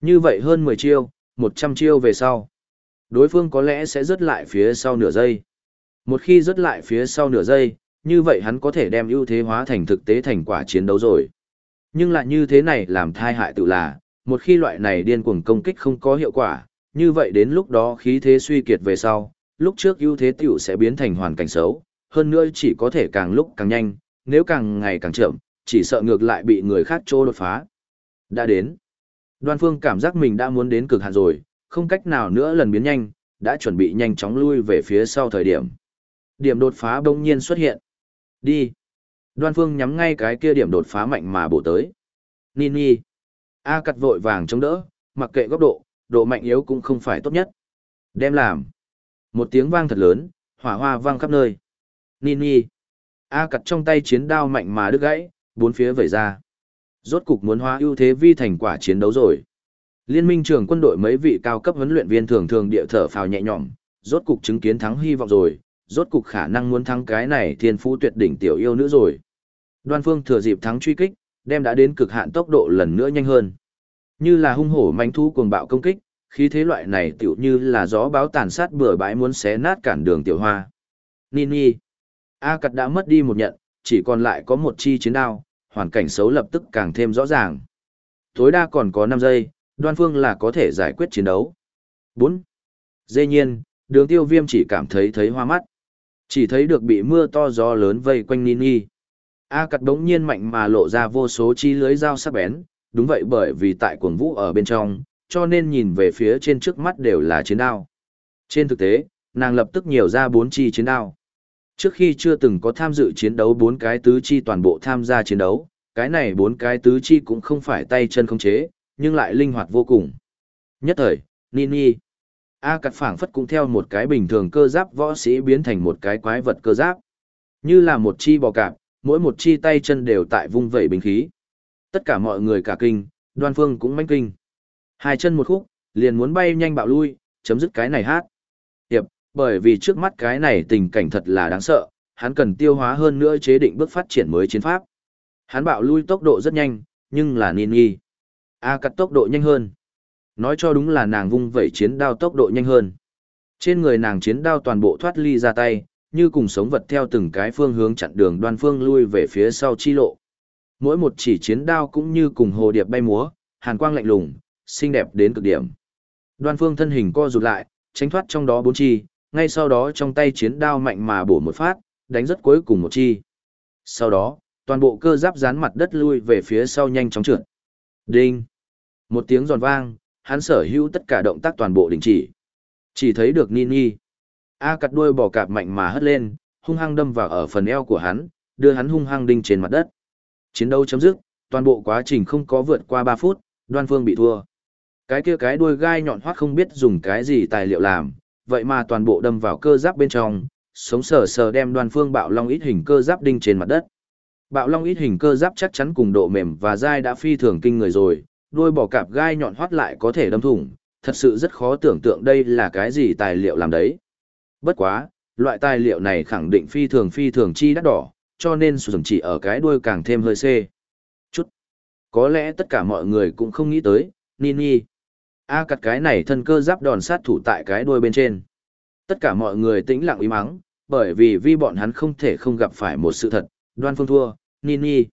Như vậy hơn 10 chiêu, 100 chiêu về sau. Đối phương có lẽ sẽ rớt lại phía sau nửa giây. Một khi rớt lại phía sau nửa giây, như vậy hắn có thể đem ưu thế hóa thành thực tế thành quả chiến đấu rồi. Nhưng lại như thế này làm thai hại tự là, một khi loại này điên cuồng công kích không có hiệu quả, như vậy đến lúc đó khí thế suy kiệt về sau, lúc trước ưu thế tiểu sẽ biến thành hoàn cảnh xấu, hơn nữa chỉ có thể càng lúc càng nhanh, nếu càng ngày càng chậm, chỉ sợ ngược lại bị người khác trô đột phá. Đã đến. Đoan Phương cảm giác mình đã muốn đến cực hạn rồi, không cách nào nữa lần biến nhanh, đã chuẩn bị nhanh chóng lui về phía sau thời điểm. Điểm đột phá bỗng nhiên xuất hiện. Đi. Đoan Phương nhắm ngay cái kia điểm đột phá mạnh mà bổ tới. Nini. A cặt vội vàng chống đỡ, mặc kệ góc độ, độ mạnh yếu cũng không phải tốt nhất. Đem làm. Một tiếng vang thật lớn, hỏa hoa vang khắp nơi. Nini. A cặt trong tay chiến đao mạnh mà đứt gãy, bốn phía vẩy ra. Rốt cục muốn hóa ưu thế vi thành quả chiến đấu rồi. Liên minh trường quân đội mấy vị cao cấp huấn luyện viên thường thường địa thở phào nhẹ nhõm, rốt cục chứng kiến thắng hy vọng rồi, rốt cục khả năng muốn thắng cái này thiên phú tuyệt đỉnh tiểu yêu nữ rồi. Đoan Phương thừa dịp thắng truy kích, đem đã đến cực hạn tốc độ lần nữa nhanh hơn. Như là hung hổ manh thu cuồng bạo công kích, khí thế loại này tiểu như là gió báo tàn sát bừa bãi muốn xé nát cản đường tiểu hoa. Nini. A Cật đã mất đi một nhận, chỉ còn lại có một chi chiến đao, hoàn cảnh xấu lập tức càng thêm rõ ràng. Tối đa còn có 5 giây, đoan phương là có thể giải quyết chiến đấu. 4. Dê nhiên, đường tiêu viêm chỉ cảm thấy thấy hoa mắt. Chỉ thấy được bị mưa to gió lớn vây quanh Nini. A cặt đống nhiên mạnh mà lộ ra vô số chi lưới dao sắc bén, đúng vậy bởi vì tại cuồng vũ ở bên trong, cho nên nhìn về phía trên trước mắt đều là chiến đao. Trên thực tế, nàng lập tức nhiều ra bốn chi chiến đao. Trước khi chưa từng có tham dự chiến đấu bốn cái tứ chi toàn bộ tham gia chiến đấu, cái này bốn cái tứ chi cũng không phải tay chân không chế, nhưng lại linh hoạt vô cùng. Nhất thời, Nini, A cặt phảng phất cũng theo một cái bình thường cơ giáp võ sĩ biến thành một cái quái vật cơ giáp. Như là một chi bò cạp, mỗi một chi tay chân đều tại vung vẩy bình khí. Tất cả mọi người cả kinh, đoan phương cũng manh kinh. Hai chân một khúc, liền muốn bay nhanh bạo lui, chấm dứt cái này hát. Hiệp, bởi vì trước mắt cái này tình cảnh thật là đáng sợ, hắn cần tiêu hóa hơn nữa chế định bước phát triển mới chiến pháp. Hắn bạo lui tốc độ rất nhanh, nhưng là niên nghi. A cắt tốc độ nhanh hơn. Nói cho đúng là nàng vung vẩy chiến đao tốc độ nhanh hơn. Trên người nàng chiến đao toàn bộ thoát ly ra tay, như cùng sống vật theo từng cái phương hướng chặn đường đoan phương lui về phía sau chi lộ. Mỗi một chỉ chiến đao cũng như cùng hồ điệp bay múa, hàn quang lạnh lùng, xinh đẹp đến cực điểm. Đoan phương thân hình co rụt lại, tránh thoát trong đó bốn chi, ngay sau đó trong tay chiến đao mạnh mà bổ một phát, đánh rất cuối cùng một chi. Sau đó, toàn bộ cơ giáp dán mặt đất lui về phía sau nhanh chóng trượt. Đinh! Một tiếng giòn vang, hắn sở hữu tất cả động tác toàn bộ đình chỉ. Chỉ thấy được Nini. A cặt đuôi bò cạp mạnh mà hất lên, hung hăng đâm vào ở phần eo của hắn, đưa hắn hung hăng đinh trên mặt đất. Chiến đấu chấm dứt, toàn bộ quá trình không có vượt qua 3 phút, đoan phương bị thua. Cái kia cái đuôi gai nhọn hoắt không biết dùng cái gì tài liệu làm, vậy mà toàn bộ đâm vào cơ giáp bên trong, sống sờ sờ đem đoan phương bạo long ít hình cơ giáp đinh trên mặt đất. Bạo long ít hình cơ giáp chắc chắn cùng độ mềm và dai đã phi thường kinh người rồi, đuôi bò cạp gai nhọn hoắt lại có thể đâm thủng, thật sự rất khó tưởng tượng đây là cái gì tài liệu làm đấy. Bất quá, loại tài liệu này khẳng định phi thường phi thường chi đắt đỏ, cho nên sử dụng chỉ ở cái đuôi càng thêm hơi xê. Chút. Có lẽ tất cả mọi người cũng không nghĩ tới, Nini. A cặt cái này thân cơ giáp đòn sát thủ tại cái đuôi bên trên. Tất cả mọi người tĩnh lặng ý mắng, bởi vì vì bọn hắn không thể không gặp phải một sự thật, đoan phương thua, Nini.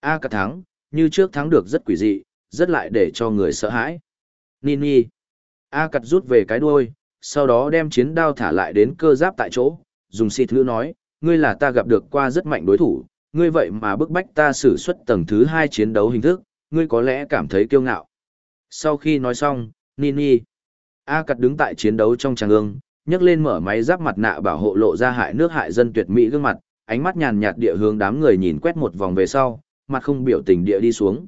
A cặt thắng, như trước thắng được rất quỷ dị, rất lại để cho người sợ hãi. Nini. A cặt rút về cái đuôi, sau đó đem chiến đao thả lại đến cơ giáp tại chỗ, dùng xịt ngữ nói, ngươi là ta gặp được qua rất mạnh đối thủ, ngươi vậy mà bức bách ta xử xuất tầng thứ hai chiến đấu hình thức, ngươi có lẽ cảm thấy kiêu ngạo. Sau khi nói xong, Nini, A cặt đứng tại chiến đấu trong tràng ương, nhấc lên mở máy giáp mặt nạ bảo hộ lộ ra hại nước hại dân tuyệt mỹ gương mặt, ánh mắt nhàn nhạt địa hướng đám người nhìn quét một vòng về sau, mặt không biểu tình địa đi xuống.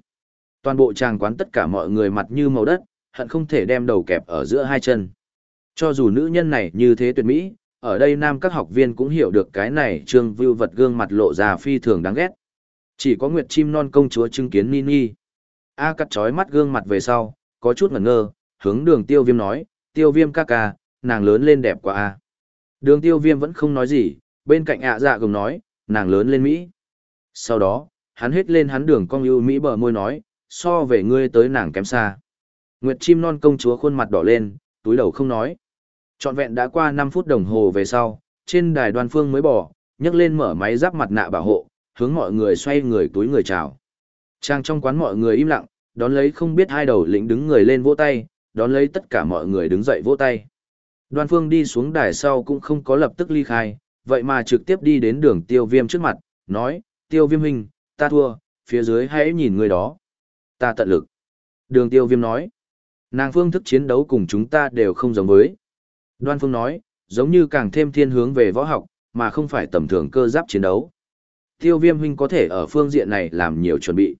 Toàn bộ tràng quán tất cả mọi người mặt như màu đất, hận không thể đem đầu kẹp ở giữa hai chân. Cho dù nữ nhân này như thế tuyệt mỹ, ở đây nam các học viên cũng hiểu được cái này trương vưu vật gương mặt lộ ra phi thường đáng ghét. Chỉ có Nguyệt Chim Non công chúa chứng kiến Nini. A cắt chói mắt gương mặt về sau, có chút ngẩn ngơ, hướng đường tiêu viêm nói, tiêu viêm ca ca, nàng lớn lên đẹp quá a Đường tiêu viêm vẫn không nói gì, bên cạnh ạ dạ gồng nói, nàng lớn lên Mỹ. Sau đó, hắn hết lên hắn đường cong ưu Mỹ bờ môi nói, so về ngươi tới nàng kém xa. Nguyệt chim non công chúa khuôn mặt đỏ lên, túi đầu không nói. Trọn vẹn đã qua 5 phút đồng hồ về sau, trên đài đoan phương mới bỏ, nhấc lên mở máy giáp mặt nạ bảo hộ, hướng mọi người xoay người túi người chào. Trang trong quán mọi người im lặng, đón lấy không biết hai đầu lĩnh đứng người lên vỗ tay, đón lấy tất cả mọi người đứng dậy vỗ tay. Đoan phương đi xuống đài sau cũng không có lập tức ly khai, vậy mà trực tiếp đi đến đường tiêu viêm trước mặt, nói, tiêu viêm hình, ta thua, phía dưới hãy nhìn người đó. Ta tận lực. Đường tiêu viêm nói, nàng phương thức chiến đấu cùng chúng ta đều không giống với. Đoan phương nói, giống như càng thêm thiên hướng về võ học, mà không phải tầm thường cơ giáp chiến đấu. Tiêu viêm huynh có thể ở phương diện này làm nhiều chuẩn bị.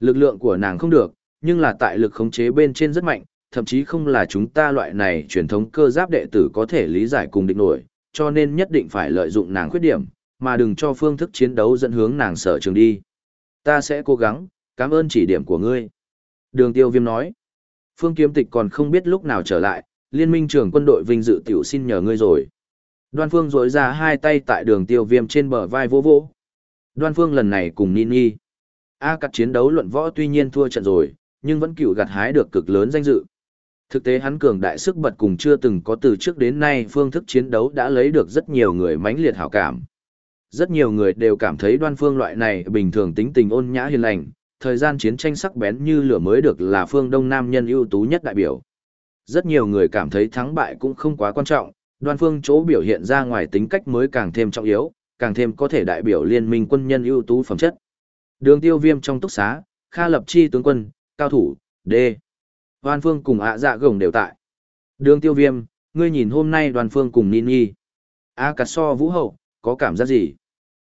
Lực lượng của nàng không được, nhưng là tại lực khống chế bên trên rất mạnh, thậm chí không là chúng ta loại này truyền thống cơ giáp đệ tử có thể lý giải cùng định nổi, cho nên nhất định phải lợi dụng nàng khuyết điểm, mà đừng cho phương thức chiến đấu dẫn hướng nàng sở trường đi. Ta sẽ cố gắng, cảm ơn chỉ điểm của ngươi. Đường tiêu viêm nói, phương kiếm tịch còn không biết lúc nào trở lại, liên minh trưởng quân đội vinh dự tiểu xin nhờ ngươi rồi. Đoan phương rối ra hai tay tại đường tiêu viêm trên bờ vai vô vô. Đoan phương lần này cùng Nini. A cắt chiến đấu luận võ tuy nhiên thua trận rồi, nhưng vẫn cựu gặt hái được cực lớn danh dự. Thực tế hắn cường đại sức bật cùng chưa từng có từ trước đến nay phương thức chiến đấu đã lấy được rất nhiều người mãnh liệt hảo cảm. Rất nhiều người đều cảm thấy đoan phương loại này bình thường tính tình ôn nhã hiền lành, thời gian chiến tranh sắc bén như lửa mới được là phương Đông Nam nhân ưu tú nhất đại biểu. Rất nhiều người cảm thấy thắng bại cũng không quá quan trọng, đoan phương chỗ biểu hiện ra ngoài tính cách mới càng thêm trọng yếu, càng thêm có thể đại biểu liên minh quân nhân ưu tú phẩm chất. Đường tiêu viêm trong túc xá, Kha Lập Chi tướng quân, cao thủ, D. Đoan phương cùng ạ dạ gồng đều tại. Đường tiêu viêm, ngươi nhìn hôm nay đoàn phương cùng Nini. A cà so vũ hậu, có cảm giác gì?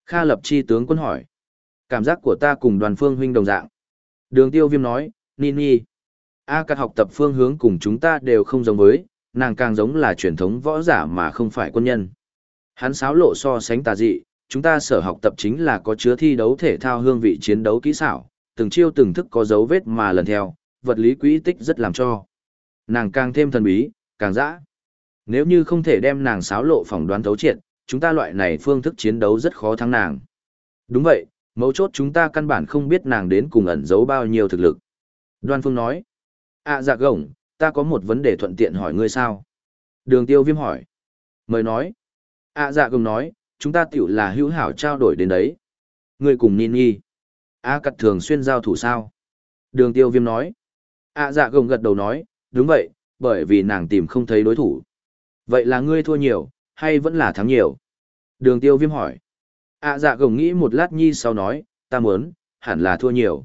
Kha Lập Chi tướng quân hỏi. Cảm giác của ta cùng đoàn phương huynh đồng dạng. Đường tiêu viêm nói, Nini. A cắt học tập phương hướng cùng chúng ta đều không giống với, nàng càng giống là truyền thống võ giả mà không phải quân nhân. Hắn sáo lộ so sánh tà dị, chúng ta sở học tập chính là có chứa thi đấu thể thao hương vị chiến đấu kỹ xảo, từng chiêu từng thức có dấu vết mà lần theo, vật lý quỹ tích rất làm cho. Nàng càng thêm thần bí, càng dã. Nếu như không thể đem nàng sáo lộ phỏng đoán thấu triệt, chúng ta loại này phương thức chiến đấu rất khó thắng nàng. Đúng vậy, mấu chốt chúng ta căn bản không biết nàng đến cùng ẩn giấu bao nhiêu thực lực. Đoan Phương nói, à dạ gổng, ta có một vấn đề thuận tiện hỏi ngươi sao? Đường tiêu viêm hỏi. Mời nói. À dạ gồng nói, chúng ta tiểu là hữu hảo trao đổi đến đấy. Ngươi cùng Nini. A à, cặt thường xuyên giao thủ sao? Đường tiêu viêm nói. À dạ gồng gật đầu nói, đúng vậy, bởi vì nàng tìm không thấy đối thủ. Vậy là ngươi thua nhiều, hay vẫn là thắng nhiều? Đường tiêu viêm hỏi. À dạ gồng nghĩ một lát nhi sau nói, ta muốn, hẳn là thua nhiều.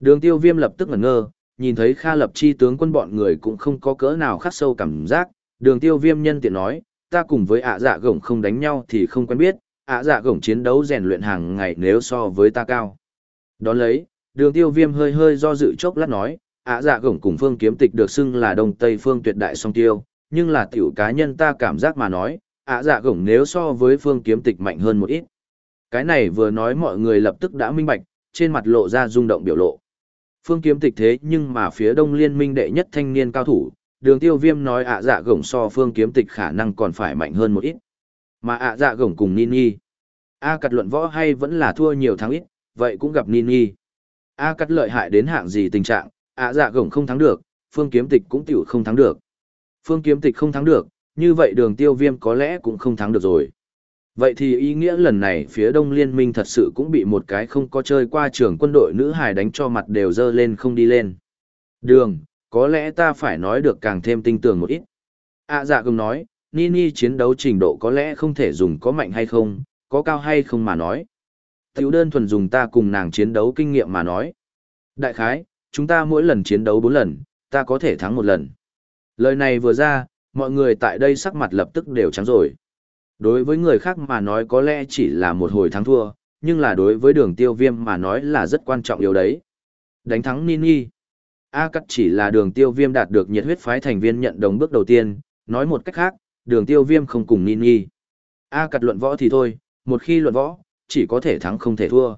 Đường tiêu viêm lập tức ngẩn ngơ, nhìn thấy Kha Lập Chi tướng quân bọn người cũng không có cỡ nào khắc sâu cảm giác, đường tiêu viêm nhân tiện nói, ta cùng với ạ dạ gồng không đánh nhau thì không quen biết, ạ dạ gồng chiến đấu rèn luyện hàng ngày nếu so với ta cao. Đón lấy, đường tiêu viêm hơi hơi do dự chốc lát nói, ạ dạ gồng cùng phương kiếm tịch được xưng là đông tây phương tuyệt đại song tiêu, nhưng là tiểu cá nhân ta cảm giác mà nói, ạ dạ gồng nếu so với phương kiếm tịch mạnh hơn một ít. Cái này vừa nói mọi người lập tức đã minh bạch, trên mặt lộ ra rung động biểu lộ. Phương kiếm tịch thế nhưng mà phía đông liên minh đệ nhất thanh niên cao thủ, đường tiêu viêm nói ạ dạ gổng so phương kiếm tịch khả năng còn phải mạnh hơn một ít. Mà ạ dạ gổng cùng Nini. A cắt luận võ hay vẫn là thua nhiều thắng ít, vậy cũng gặp Nini. A cắt lợi hại đến hạng gì tình trạng, ạ dạ gổng không thắng được, phương kiếm tịch cũng tiểu không thắng được. Phương kiếm tịch không thắng được, như vậy đường tiêu viêm có lẽ cũng không thắng được rồi. Vậy thì ý nghĩa lần này phía đông liên minh thật sự cũng bị một cái không có chơi qua trường quân đội nữ hài đánh cho mặt đều dơ lên không đi lên. Đường, có lẽ ta phải nói được càng thêm tinh tường một ít. À dạ gừng nói, Nini chiến đấu trình độ có lẽ không thể dùng có mạnh hay không, có cao hay không mà nói. Tiểu đơn thuần dùng ta cùng nàng chiến đấu kinh nghiệm mà nói. Đại khái, chúng ta mỗi lần chiến đấu 4 lần, ta có thể thắng một lần. Lời này vừa ra, mọi người tại đây sắc mặt lập tức đều trắng rồi. Đối với người khác mà nói có lẽ chỉ là một hồi thắng thua, nhưng là đối với đường tiêu viêm mà nói là rất quan trọng yếu đấy. Đánh thắng Nini. A cắt chỉ là đường tiêu viêm đạt được nhiệt huyết phái thành viên nhận đồng bước đầu tiên, nói một cách khác, đường tiêu viêm không cùng Nini. A cắt luận võ thì thôi, một khi luận võ, chỉ có thể thắng không thể thua.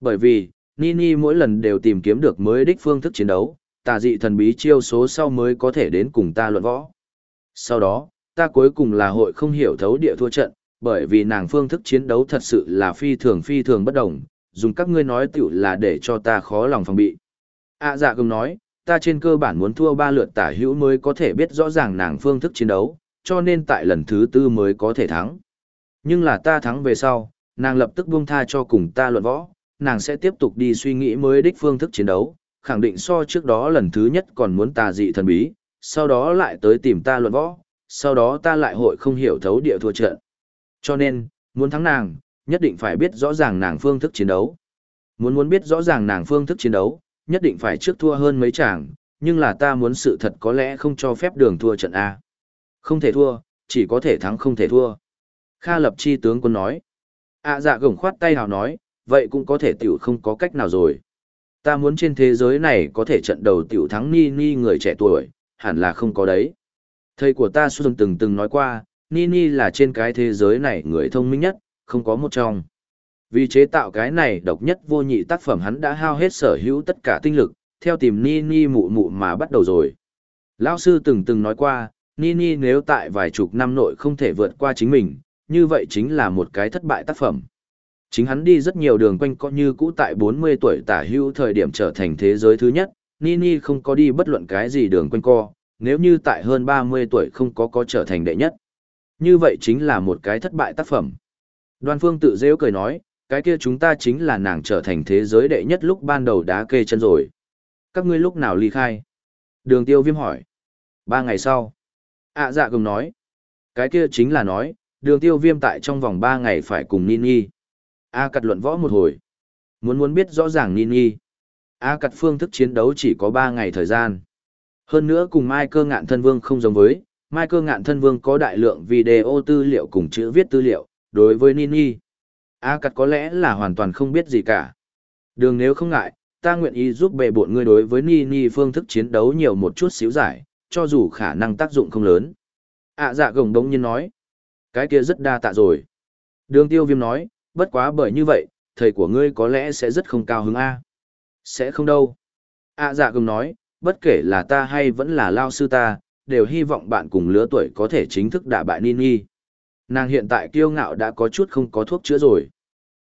Bởi vì, Nini mỗi lần đều tìm kiếm được mới đích phương thức chiến đấu, tà dị thần bí chiêu số sau mới có thể đến cùng ta luận võ. Sau đó, ta cuối cùng là hội không hiểu thấu địa thua trận, bởi vì nàng phương thức chiến đấu thật sự là phi thường phi thường bất đồng, dùng các ngươi nói tiểu là để cho ta khó lòng phòng bị. À dạ gừng nói, ta trên cơ bản muốn thua ba lượt tả hữu mới có thể biết rõ ràng nàng phương thức chiến đấu, cho nên tại lần thứ tư mới có thể thắng. Nhưng là ta thắng về sau, nàng lập tức buông tha cho cùng ta luận võ, nàng sẽ tiếp tục đi suy nghĩ mới đích phương thức chiến đấu, khẳng định so trước đó lần thứ nhất còn muốn tà dị thần bí, sau đó lại tới tìm ta luận võ, sau đó ta lại hội không hiểu thấu địa thua trận. Cho nên, muốn thắng nàng, nhất định phải biết rõ ràng nàng phương thức chiến đấu. Muốn muốn biết rõ ràng nàng phương thức chiến đấu, nhất định phải trước thua hơn mấy chàng, nhưng là ta muốn sự thật có lẽ không cho phép đường thua trận A. Không thể thua, chỉ có thể thắng không thể thua. Kha lập chi tướng quân nói. À dạ gồng khoát tay hào nói, vậy cũng có thể tiểu không có cách nào rồi. Ta muốn trên thế giới này có thể trận đầu tiểu thắng ni ni người trẻ tuổi, hẳn là không có đấy. Thầy của ta Xuân từng từng nói qua, Nini là trên cái thế giới này người thông minh nhất, không có một trong. Vì chế tạo cái này độc nhất vô nhị tác phẩm hắn đã hao hết sở hữu tất cả tinh lực, theo tìm Nini mụ mụ mà bắt đầu rồi. Lão sư từng từng nói qua, Nini nếu tại vài chục năm nội không thể vượt qua chính mình, như vậy chính là một cái thất bại tác phẩm. Chính hắn đi rất nhiều đường quanh co như cũ tại 40 tuổi tả hữu thời điểm trở thành thế giới thứ nhất, Nini không có đi bất luận cái gì đường quanh co, nếu như tại hơn 30 tuổi không có có trở thành đệ nhất. Như vậy chính là một cái thất bại tác phẩm. Đoan Phương tự dễ cười nói, cái kia chúng ta chính là nàng trở thành thế giới đệ nhất lúc ban đầu đá kê chân rồi. Các ngươi lúc nào ly khai? Đường tiêu viêm hỏi. Ba ngày sau. ạ dạ gồng nói. Cái kia chính là nói, đường tiêu viêm tại trong vòng ba ngày phải cùng Nini. A cặt luận võ một hồi. Muốn muốn biết rõ ràng Nini. A cặt phương thức chiến đấu chỉ có ba ngày thời gian. Hơn nữa cùng Mai cơ ngạn thân vương không giống với, Mai cơ ngạn thân vương có đại lượng video tư liệu cùng chữ viết tư liệu, đối với Nini. A Cắt có lẽ là hoàn toàn không biết gì cả. Đường nếu không ngại, ta nguyện ý giúp bệ bộn ngươi đối với Nini phương thức chiến đấu nhiều một chút xíu giải, cho dù khả năng tác dụng không lớn. À dạ gồng đống nhiên nói. Cái kia rất đa tạ rồi. Đường tiêu viêm nói, bất quá bởi như vậy, thầy của ngươi có lẽ sẽ rất không cao hứng A. Sẽ không đâu. À dạ gồng nói, bất kể là ta hay vẫn là lao sư ta, đều hy vọng bạn cùng lứa tuổi có thể chính thức đả bại Nini. Nàng hiện tại kiêu ngạo đã có chút không có thuốc chữa rồi.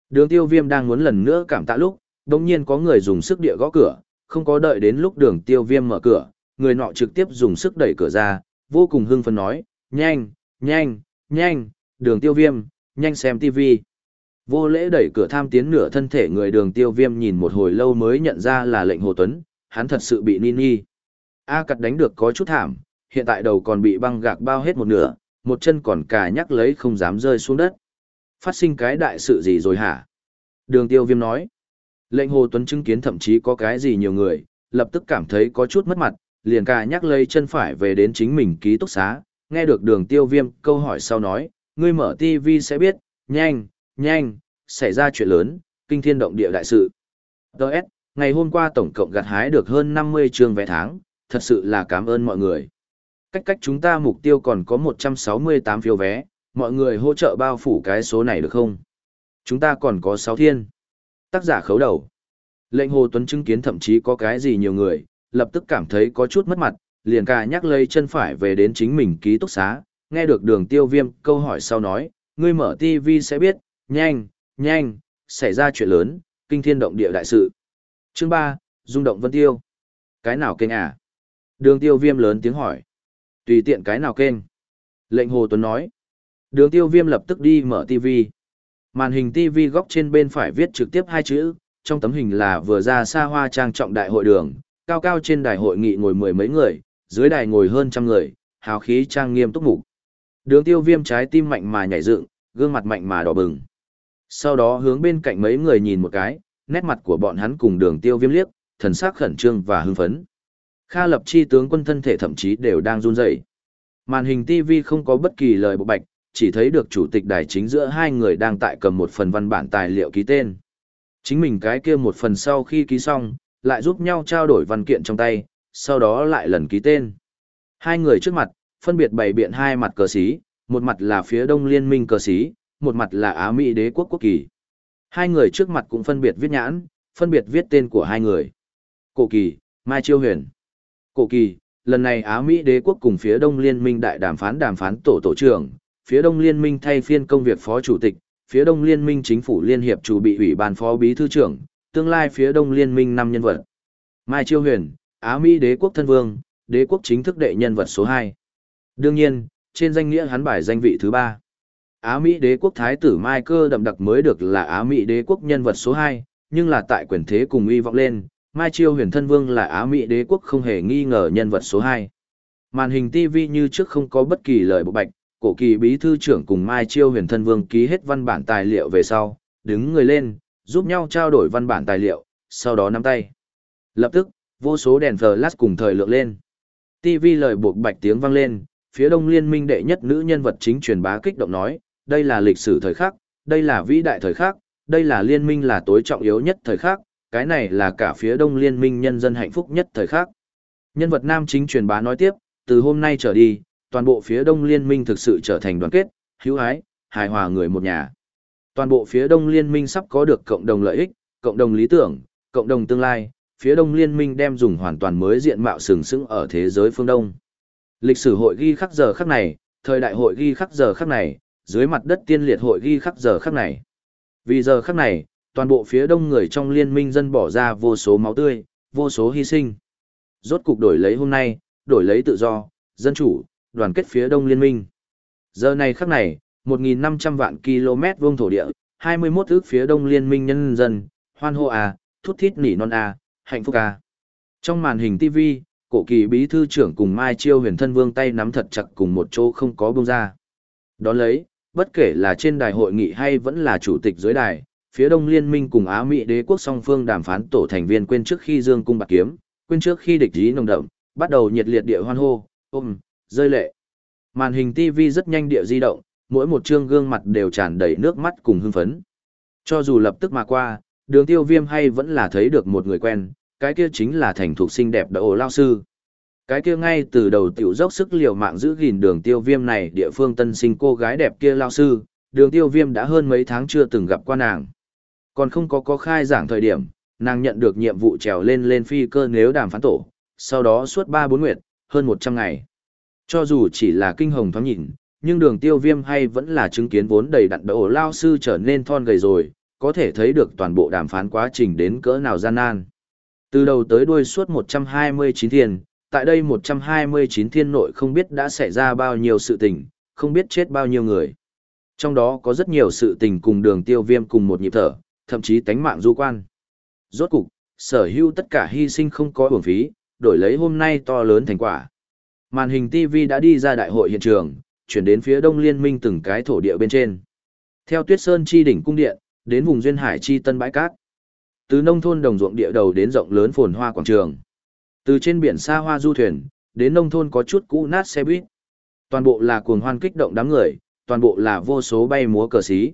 Đường tiêu viêm đang muốn lần nữa cảm tạ lúc, đồng nhiên có người dùng sức địa gõ cửa, không có đợi đến lúc đường tiêu viêm mở cửa, người nọ trực tiếp dùng sức đẩy cửa ra, vô cùng hưng phấn nói, nhanh, nhanh, nhanh, đường tiêu viêm, nhanh xem TV. Vô lễ đẩy cửa tham tiến nửa thân thể người đường tiêu viêm nhìn một hồi lâu mới nhận ra là lệnh Hồ Tuấn, hắn thật sự bị Nini. A cặt đánh được có chút thảm, hiện tại đầu còn bị băng gạc bao hết một nửa, một chân còn cà nhắc lấy không dám rơi xuống đất. Phát sinh cái đại sự gì rồi hả? Đường tiêu viêm nói. Lệnh Hồ Tuấn chứng kiến thậm chí có cái gì nhiều người, lập tức cảm thấy có chút mất mặt, liền cà nhắc lấy chân phải về đến chính mình ký túc xá, nghe được đường tiêu viêm câu hỏi sau nói, ngươi mở TV sẽ biết, nhanh, nhanh, xảy ra chuyện lớn, kinh thiên động địa đại sự. Đợt, ngày hôm qua tổng cộng gặt hái được hơn 50 trường vé tháng, thật sự là cảm ơn mọi người. Cách cách chúng ta mục tiêu còn có 168 phiếu vé, mọi người hỗ trợ bao phủ cái số này được không? Chúng ta còn có 6 thiên. Tác giả khấu đầu. Lệnh Hồ Tuấn chứng kiến thậm chí có cái gì nhiều người, lập tức cảm thấy có chút mất mặt, liền cả nhắc lấy chân phải về đến chính mình ký túc xá, nghe được đường tiêu viêm câu hỏi sau nói, ngươi mở TV sẽ biết, nhanh, nhanh, xảy ra chuyện lớn, kinh thiên động địa đại sự. Chương ba, rung động vân tiêu. Cái nào kênh à? Đường tiêu viêm lớn tiếng hỏi. Tùy tiện cái nào kênh? Lệnh Hồ Tuấn nói. Đường tiêu viêm lập tức đi mở TV. Màn hình TV góc trên bên phải viết trực tiếp hai chữ, trong tấm hình là vừa ra xa hoa trang trọng đại hội đường, cao cao trên đài hội nghị ngồi mười mấy người, dưới đài ngồi hơn trăm người, hào khí trang nghiêm túc mục. Đường tiêu viêm trái tim mạnh mà nhảy dựng, gương mặt mạnh mà đỏ bừng. Sau đó hướng bên cạnh mấy người nhìn một cái, nét mặt của bọn hắn cùng đường tiêu viêm liếc, thần sắc khẩn trương và hưng phấn. Kha lập chi tướng quân thân thể thậm chí đều đang run rẩy. Màn hình TV không có bất kỳ lời bộ bạch, chỉ thấy được chủ tịch đài chính giữa hai người đang tại cầm một phần văn bản tài liệu ký tên. Chính mình cái kia một phần sau khi ký xong, lại giúp nhau trao đổi văn kiện trong tay, sau đó lại lần ký tên. Hai người trước mặt, phân biệt bày biện hai mặt cờ xí, một mặt là phía đông liên minh cờ xí, một mặt là Á Mỹ đế quốc quốc kỳ. Hai người trước mặt cũng phân biệt viết nhãn, phân biệt viết tên của hai người. Cổ kỳ, Mai Chiêu Huyền. Cổ kỳ, lần này Á Mỹ đế quốc cùng phía đông liên minh đại đàm phán đàm phán tổ tổ trưởng, phía đông liên minh thay phiên công việc phó chủ tịch, phía đông liên minh chính phủ liên hiệp chủ bị ủy ban phó bí thư trưởng, tương lai phía đông liên minh năm nhân vật. Mai Chiêu Huyền, Á Mỹ đế quốc thân vương, đế quốc chính thức đệ nhân vật số 2. Đương nhiên, trên danh nghĩa hắn bài danh vị thứ 3. Á Mỹ đế quốc thái tử Mai Cơ đậm đặc mới được là Á Mỹ đế quốc nhân vật số 2, nhưng là tại quyền thế cùng uy vọng lên, Mai Chiêu huyền thân vương là Á Mỹ đế quốc không hề nghi ngờ nhân vật số 2. Màn hình TV như trước không có bất kỳ lời bộ bạch, cổ kỳ bí thư trưởng cùng Mai Chiêu huyền thân vương ký hết văn bản tài liệu về sau, đứng người lên, giúp nhau trao đổi văn bản tài liệu, sau đó nắm tay. Lập tức, vô số đèn flash cùng thời lượng lên. TV lời buộc bạch tiếng vang lên, phía đông liên minh đệ nhất nữ nhân vật chính truyền bá kích động nói, đây là lịch sử thời khắc, đây là vĩ đại thời khắc, đây là liên minh là tối trọng yếu nhất thời khắc, cái này là cả phía đông liên minh nhân dân hạnh phúc nhất thời khắc. Nhân vật nam chính truyền bá nói tiếp, từ hôm nay trở đi, toàn bộ phía đông liên minh thực sự trở thành đoàn kết, hữu ái, hài hòa người một nhà. Toàn bộ phía đông liên minh sắp có được cộng đồng lợi ích, cộng đồng lý tưởng, cộng đồng tương lai, phía đông liên minh đem dùng hoàn toàn mới diện mạo sừng sững ở thế giới phương đông. Lịch sử hội ghi khắc giờ khắc này, thời đại hội ghi khắc giờ khắc này, dưới mặt đất tiên liệt hội ghi khắc giờ khắc này. Vì giờ khắc này, toàn bộ phía đông người trong liên minh dân bỏ ra vô số máu tươi, vô số hy sinh. Rốt cục đổi lấy hôm nay, đổi lấy tự do, dân chủ, đoàn kết phía đông liên minh. Giờ này khắc này, 1.500 vạn km vuông thổ địa, 21 ước phía đông liên minh nhân dân, hoan hô à, thút thít nỉ non à, hạnh phúc à. Trong màn hình TV, cổ kỳ bí thư trưởng cùng Mai Chiêu huyền thân vương tay nắm thật chặt cùng một chỗ không có bông ra. Đón lấy, bất kể là trên đài hội nghị hay vẫn là chủ tịch dưới đài, phía đông liên minh cùng Á Mỹ đế quốc song phương đàm phán tổ thành viên quên trước khi dương cung bạc kiếm, quên trước khi địch ý nồng đậm, bắt đầu nhiệt liệt địa hoan hô, ôm, rơi lệ. Màn hình TV rất nhanh địa di động, mỗi một trương gương mặt đều tràn đầy nước mắt cùng hưng phấn. Cho dù lập tức mà qua, đường tiêu viêm hay vẫn là thấy được một người quen, cái kia chính là thành thuộc xinh đẹp đậu lao sư. Cái kia ngay từ đầu tiểu dốc sức liều mạng giữ gìn đường tiêu viêm này địa phương tân sinh cô gái đẹp kia lao sư, đường tiêu viêm đã hơn mấy tháng chưa từng gặp qua nàng. Còn không có có khai giảng thời điểm, nàng nhận được nhiệm vụ trèo lên lên phi cơ nếu đàm phán tổ, sau đó suốt 3-4 nguyệt, hơn 100 ngày. Cho dù chỉ là kinh hồng thoáng nhìn, nhưng đường tiêu viêm hay vẫn là chứng kiến vốn đầy đặn đậu lao sư trở nên thon gầy rồi, có thể thấy được toàn bộ đàm phán quá trình đến cỡ nào gian nan. Từ đầu tới đuôi suốt 129 thiền tại đây 129 thiên nội không biết đã xảy ra bao nhiêu sự tình, không biết chết bao nhiêu người. Trong đó có rất nhiều sự tình cùng đường tiêu viêm cùng một nhịp thở, thậm chí tánh mạng du quan. Rốt cục, sở hữu tất cả hy sinh không có uổng phí, đổi lấy hôm nay to lớn thành quả. Màn hình TV đã đi ra đại hội hiện trường, chuyển đến phía đông liên minh từng cái thổ địa bên trên. Theo tuyết sơn chi đỉnh cung điện, đến vùng duyên hải chi tân bãi cát. Từ nông thôn đồng ruộng địa đầu đến rộng lớn phồn hoa quảng trường. Từ trên biển xa hoa du thuyền, đến nông thôn có chút cũ nát xe buýt. Toàn bộ là cuồng hoan kích động đám người, toàn bộ là vô số bay múa cờ xí.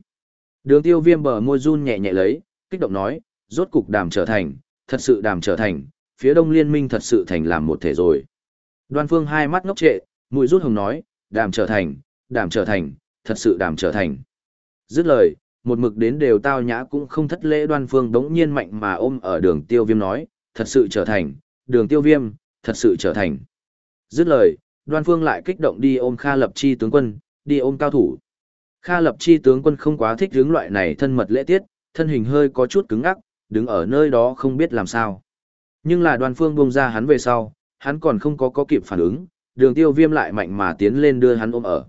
Đường tiêu viêm bờ môi run nhẹ nhẹ lấy, kích động nói, rốt cục đàm trở thành, thật sự đàm trở thành, phía đông liên minh thật sự thành làm một thể rồi. Đoan phương hai mắt ngốc trệ, mũi rút hồng nói, đàm trở thành, đàm trở thành, thật sự đàm trở thành. Dứt lời, một mực đến đều tao nhã cũng không thất lễ đoan phương đống nhiên mạnh mà ôm ở đường tiêu viêm nói, thật sự trở thành, đường tiêu viêm, thật sự trở thành. Dứt lời, đoan phương lại kích động đi ôm Kha Lập Chi tướng quân, đi ôm cao thủ. Kha Lập Chi tướng quân không quá thích hướng loại này thân mật lễ tiết, thân hình hơi có chút cứng ngắc, đứng ở nơi đó không biết làm sao. Nhưng là đoan phương buông ra hắn về sau, hắn còn không có có kịp phản ứng, đường tiêu viêm lại mạnh mà tiến lên đưa hắn ôm ở.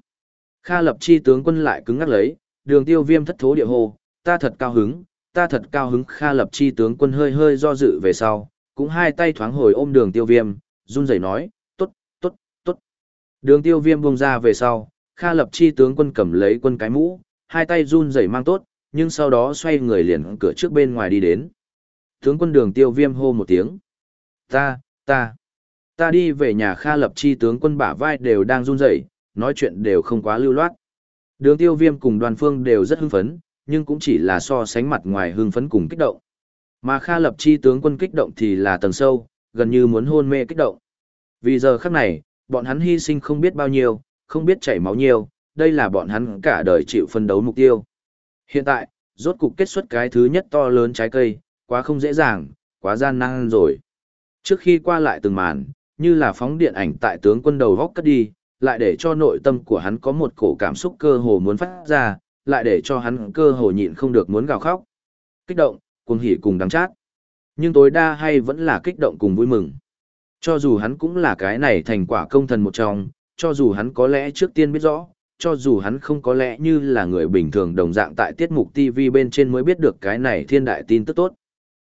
Kha Lập Chi tướng quân lại cứng ngắc lấy, đường tiêu viêm thất thố địa hô, ta thật cao hứng, ta thật cao hứng Kha Lập Chi tướng quân hơi hơi do dự về sau, cũng hai tay thoáng hồi ôm đường tiêu viêm, run rẩy nói, tốt, tốt, tốt. Đường tiêu viêm buông ra về sau, Kha Lập Chi tướng quân cầm lấy quân cái mũ, hai tay run rẩy mang tốt, nhưng sau đó xoay người liền cửa trước bên ngoài đi đến. Tướng quân đường tiêu viêm hô một tiếng. Ta, ta, ta đi về nhà Kha Lập Chi tướng quân bả vai đều đang run rẩy, nói chuyện đều không quá lưu loát. Đường tiêu viêm cùng đoàn phương đều rất hưng phấn, nhưng cũng chỉ là so sánh mặt ngoài hưng phấn cùng kích động. Mà Kha Lập Chi tướng quân kích động thì là tầng sâu, gần như muốn hôn mê kích động. Vì giờ khắc này, bọn hắn hy sinh không biết bao nhiêu, không biết chảy máu nhiều, đây là bọn hắn cả đời chịu phân đấu mục tiêu. Hiện tại, rốt cục kết xuất cái thứ nhất to lớn trái cây, quá không dễ dàng, quá gian nan rồi. Trước khi qua lại từng màn, như là phóng điện ảnh tại tướng quân đầu góc cất đi, lại để cho nội tâm của hắn có một cổ cảm xúc cơ hồ muốn phát ra, lại để cho hắn cơ hồ nhịn không được muốn gào khóc. Kích động, cuồng hỉ cùng đắng chát. Nhưng tối đa hay vẫn là kích động cùng vui mừng. Cho dù hắn cũng là cái này thành quả công thần một trong, cho dù hắn có lẽ trước tiên biết rõ, cho dù hắn không có lẽ như là người bình thường đồng dạng tại tiết mục TV bên trên mới biết được cái này thiên đại tin tức tốt.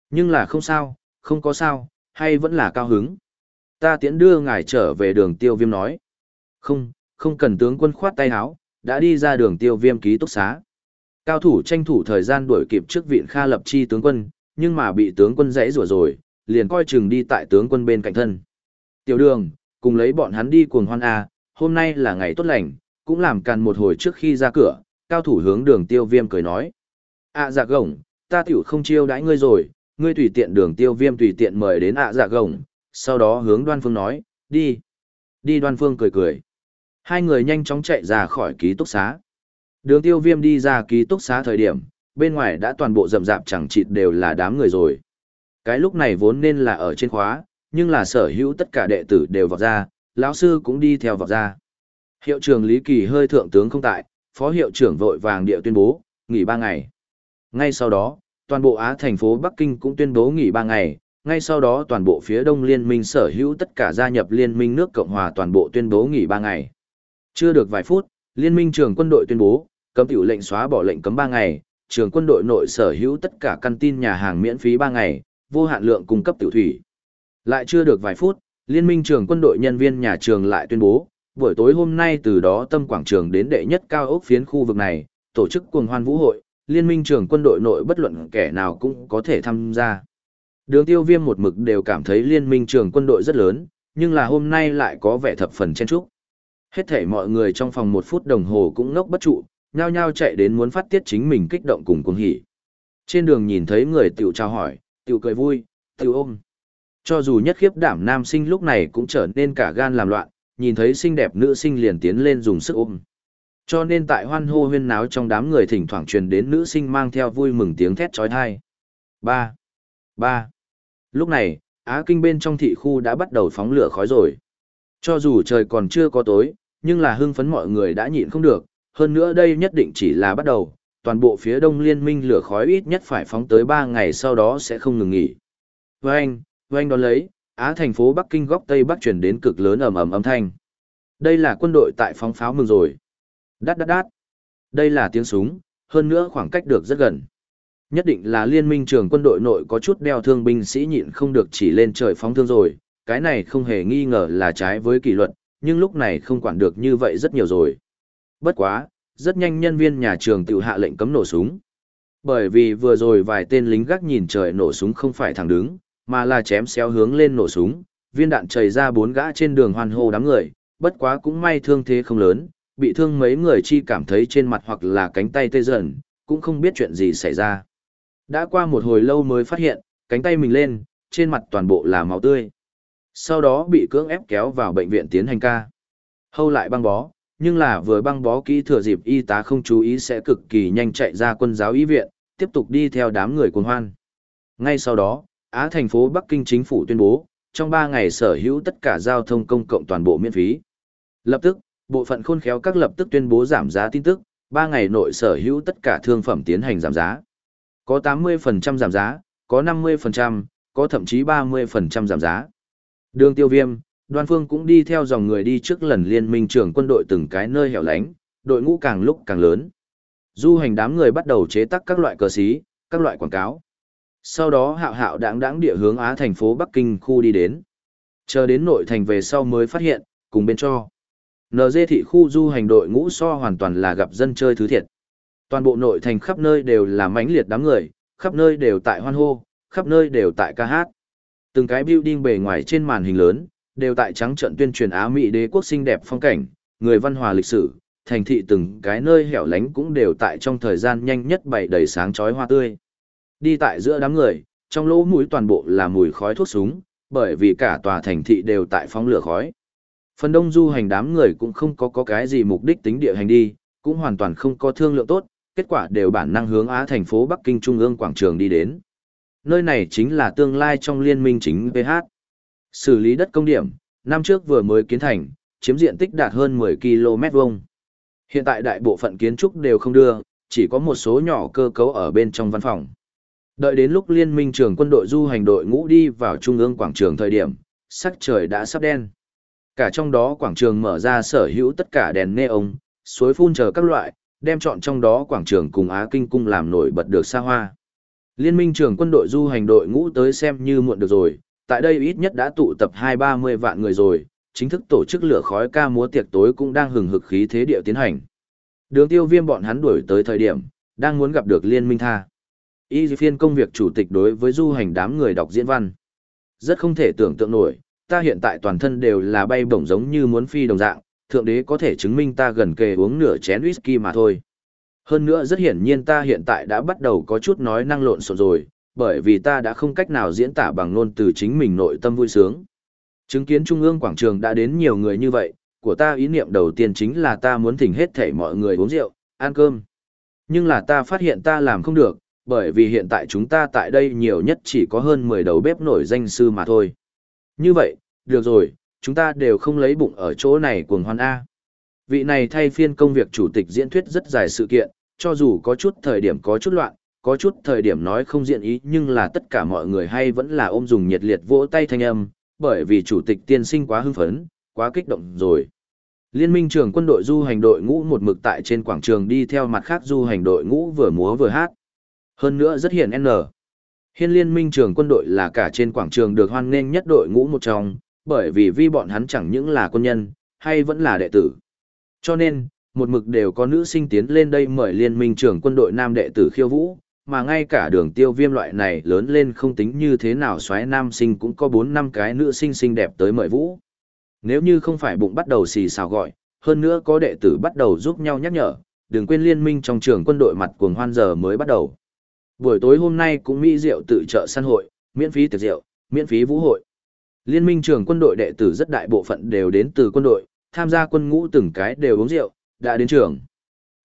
Nhưng là không sao, không có sao, hay vẫn là cao hứng. Ta tiễn đưa ngài trở về đường tiêu viêm nói. Không, không cần tướng quân khoát tay áo, đã đi ra đường tiêu viêm ký túc xá. Cao thủ tranh thủ thời gian đuổi kịp trước viện Kha Lập Chi tướng quân, nhưng mà bị tướng quân dãy rủa rồi, liền coi chừng đi tại tướng quân bên cạnh thân. Tiểu đường, cùng lấy bọn hắn đi cuồng hoan A, hôm nay là ngày tốt lành, cũng làm càn một hồi trước khi ra cửa, cao thủ hướng đường tiêu viêm cười nói. À dạ gồng, ta tiểu không chiêu đãi ngươi rồi, ngươi tùy tiện đường tiêu viêm tùy tiện mời đến ạ dạ gồng, sau đó hướng đoan phương nói, đi. Đi đoan phương cười cười. Hai người nhanh chóng chạy ra khỏi ký túc xá. Đường tiêu viêm đi ra ký túc xá thời điểm, bên ngoài đã toàn bộ rậm rạp chẳng chịt đều là đám người rồi. Cái lúc này vốn nên là ở trên khóa, nhưng là sở hữu tất cả đệ tử đều vọt ra, lão sư cũng đi theo vọt ra. Hiệu trưởng Lý Kỳ hơi thượng tướng không tại, phó hiệu trưởng vội vàng địa tuyên bố, nghỉ 3 ngày. Ngay sau đó, toàn bộ Á thành phố Bắc Kinh cũng tuyên bố nghỉ 3 ngày, ngay sau đó toàn bộ phía đông liên minh sở hữu tất cả gia nhập liên minh nước Cộng hòa toàn bộ tuyên bố nghỉ 3 ngày. Chưa được vài phút, liên minh trưởng quân đội tuyên bố, cấm tiểu lệnh xóa bỏ lệnh cấm 3 ngày, trường quân đội nội sở hữu tất cả căn tin nhà hàng miễn phí 3 ngày, vô hạn lượng cung cấp tiểu thủy. Lại chưa được vài phút, liên minh trường quân đội nhân viên nhà trường lại tuyên bố, buổi tối hôm nay từ đó tâm quảng trường đến đệ nhất cao ốc phiến khu vực này, tổ chức cuồng hoan vũ hội, liên minh trường quân đội nội bất luận kẻ nào cũng có thể tham gia. Đường tiêu viêm một mực đều cảm thấy liên minh trường quân đội rất lớn, nhưng là hôm nay lại có vẻ thập phần chen trúc. Hết thể mọi người trong phòng một phút đồng hồ cũng ngốc bất trụ, nhao nhao chạy đến muốn phát tiết chính mình kích động cùng cuồng hỉ. Trên đường nhìn thấy người tiểu chào hỏi, tiểu cười vui, tiểu ôm. Cho dù nhất khiếp đảm nam sinh lúc này cũng trở nên cả gan làm loạn, nhìn thấy xinh đẹp nữ sinh liền tiến lên dùng sức ôm. Cho nên tại hoan hô huyên náo trong đám người thỉnh thoảng truyền đến nữ sinh mang theo vui mừng tiếng thét trói thai. Ba, ba. Lúc này, Á Kinh bên trong thị khu đã bắt đầu phóng lửa khói rồi. Cho dù trời còn chưa có tối, nhưng là hưng phấn mọi người đã nhịn không được, hơn nữa đây nhất định chỉ là bắt đầu, toàn bộ phía đông liên minh lửa khói ít nhất phải phóng tới 3 ngày sau đó sẽ không ngừng nghỉ. Vâng, vâng đón lấy, Á thành phố Bắc Kinh góc Tây Bắc chuyển đến cực lớn ầm ầm âm thanh. Đây là quân đội tại phóng pháo mừng rồi. Đát đát đát. Đây là tiếng súng, hơn nữa khoảng cách được rất gần. Nhất định là liên minh trường quân đội nội có chút đeo thương binh sĩ nhịn không được chỉ lên trời phóng thương rồi, cái này không hề nghi ngờ là trái với kỷ luật, nhưng lúc này không quản được như vậy rất nhiều rồi. Bất quá, rất nhanh nhân viên nhà trường tự hạ lệnh cấm nổ súng. Bởi vì vừa rồi vài tên lính gác nhìn trời nổ súng không phải thẳng đứng, mà là chém xéo hướng lên nổ súng, viên đạn chảy ra bốn gã trên đường hoan hô đám người, bất quá cũng may thương thế không lớn, bị thương mấy người chi cảm thấy trên mặt hoặc là cánh tay tê dần, cũng không biết chuyện gì xảy ra. Đã qua một hồi lâu mới phát hiện, cánh tay mình lên, trên mặt toàn bộ là máu tươi. Sau đó bị cưỡng ép kéo vào bệnh viện tiến hành ca. Hâu lại băng bó, nhưng là vừa băng bó kỹ thừa dịp y tá không chú ý sẽ cực kỳ nhanh chạy ra quân giáo y viện, tiếp tục đi theo đám người cuồng hoan. Ngay sau đó, Á thành phố Bắc Kinh chính phủ tuyên bố, trong 3 ngày sở hữu tất cả giao thông công cộng toàn bộ miễn phí. Lập tức, bộ phận khôn khéo các lập tức tuyên bố giảm giá tin tức, 3 ngày nội sở hữu tất cả thương phẩm tiến hành giảm giá. Có 80% giảm giá, có 50%, có thậm chí 30% giảm giá. Đường tiêu viêm, đoan phương cũng đi theo dòng người đi trước lần liên minh trưởng quân đội từng cái nơi hẻo lánh, đội ngũ càng lúc càng lớn. Du hành đám người bắt đầu chế tác các loại cờ xí, các loại quảng cáo. Sau đó hạo hạo đáng đáng địa hướng Á thành phố Bắc Kinh khu đi đến. Chờ đến nội thành về sau mới phát hiện, cùng bên cho. NG thị khu du hành đội ngũ so hoàn toàn là gặp dân chơi thứ thiệt. Toàn bộ nội thành khắp nơi đều là mãnh liệt đám người, khắp nơi đều tại hoan hô, khắp nơi đều tại ca hát. Từng cái building bề ngoài trên màn hình lớn, đều tại trắng trận tuyên truyền Á Mỹ đế quốc xinh đẹp phong cảnh, người văn hóa lịch sử, thành thị từng cái nơi hẻo lánh cũng đều tại trong thời gian nhanh nhất bày đầy sáng chói hoa tươi. Đi tại giữa đám người, trong lỗ mũi toàn bộ là mùi khói thuốc súng, bởi vì cả tòa thành thị đều tại phóng lửa khói. Phần đông du hành đám người cũng không có, có cái gì mục đích tính địa hành đi, cũng hoàn toàn không có thương lượng tốt, kết quả đều bản năng hướng Á thành phố Bắc Kinh Trung ương quảng trường đi đến. Nơi này chính là tương lai trong liên minh chính PH. Xử lý đất công điểm, năm trước vừa mới kiến thành, chiếm diện tích đạt hơn 10 km vuông. Hiện tại đại bộ phận kiến trúc đều không đưa, chỉ có một số nhỏ cơ cấu ở bên trong văn phòng. Đợi đến lúc liên minh trường quân đội du hành đội ngũ đi vào trung ương quảng trường thời điểm, sắc trời đã sắp đen. Cả trong đó quảng trường mở ra sở hữu tất cả đèn neon, suối phun chờ các loại, đem chọn trong đó quảng trường cùng Á Kinh cung làm nổi bật được xa hoa. Liên minh trường quân đội du hành đội ngũ tới xem như muộn được rồi, tại đây ít nhất đã tụ tập hai ba mươi vạn người rồi, chính thức tổ chức lửa khói ca múa tiệc tối cũng đang hừng hực khí thế địa tiến hành. Đường tiêu viêm bọn hắn đuổi tới thời điểm, đang muốn gặp được liên minh tha. Y phiên công việc chủ tịch đối với du hành đám người đọc diễn văn. Rất không thể tưởng tượng nổi, ta hiện tại toàn thân đều là bay bổng giống như muốn phi đồng dạng, thượng đế có thể chứng minh ta gần kề uống nửa chén whisky mà thôi. Hơn nữa rất hiển nhiên ta hiện tại đã bắt đầu có chút nói năng lộn xộn rồi, bởi vì ta đã không cách nào diễn tả bằng ngôn từ chính mình nội tâm vui sướng. Chứng kiến Trung ương quảng trường đã đến nhiều người như vậy, của ta ý niệm đầu tiên chính là ta muốn thỉnh hết thảy mọi người uống rượu, ăn cơm. Nhưng là ta phát hiện ta làm không được, bởi vì hiện tại chúng ta tại đây nhiều nhất chỉ có hơn 10 đầu bếp nổi danh sư mà thôi. Như vậy, được rồi, chúng ta đều không lấy bụng ở chỗ này cuồng hoan A. Vị này thay phiên công việc chủ tịch diễn thuyết rất dài sự kiện, cho dù có chút thời điểm có chút loạn, có chút thời điểm nói không diện ý nhưng là tất cả mọi người hay vẫn là ôm dùng nhiệt liệt vỗ tay thanh âm, bởi vì chủ tịch tiên sinh quá hưng phấn, quá kích động rồi. Liên minh trưởng quân đội du hành đội ngũ một mực tại trên quảng trường đi theo mặt khác du hành đội ngũ vừa múa vừa hát. Hơn nữa rất hiển N. Hiên liên minh trưởng quân đội là cả trên quảng trường được hoan nghênh nhất đội ngũ một trong, bởi vì vi bọn hắn chẳng những là quân nhân, hay vẫn là đệ tử. Cho nên, một mực đều có nữ sinh tiến lên đây mời liên minh trưởng quân đội nam đệ tử khiêu vũ, mà ngay cả đường tiêu viêm loại này lớn lên không tính như thế nào xoáy nam sinh cũng có 4 năm cái nữ sinh xinh đẹp tới mời vũ. Nếu như không phải bụng bắt đầu xì xào gọi, hơn nữa có đệ tử bắt đầu giúp nhau nhắc nhở, đừng quên liên minh trong trường quân đội mặt cuồng hoan giờ mới bắt đầu. Buổi tối hôm nay cũng mỹ rượu tự trợ săn hội, miễn phí tiệc rượu, miễn phí vũ hội. Liên minh trường quân đội đệ tử rất đại bộ phận đều đến từ quân đội, tham gia quân ngũ từng cái đều uống rượu, đã đến trường.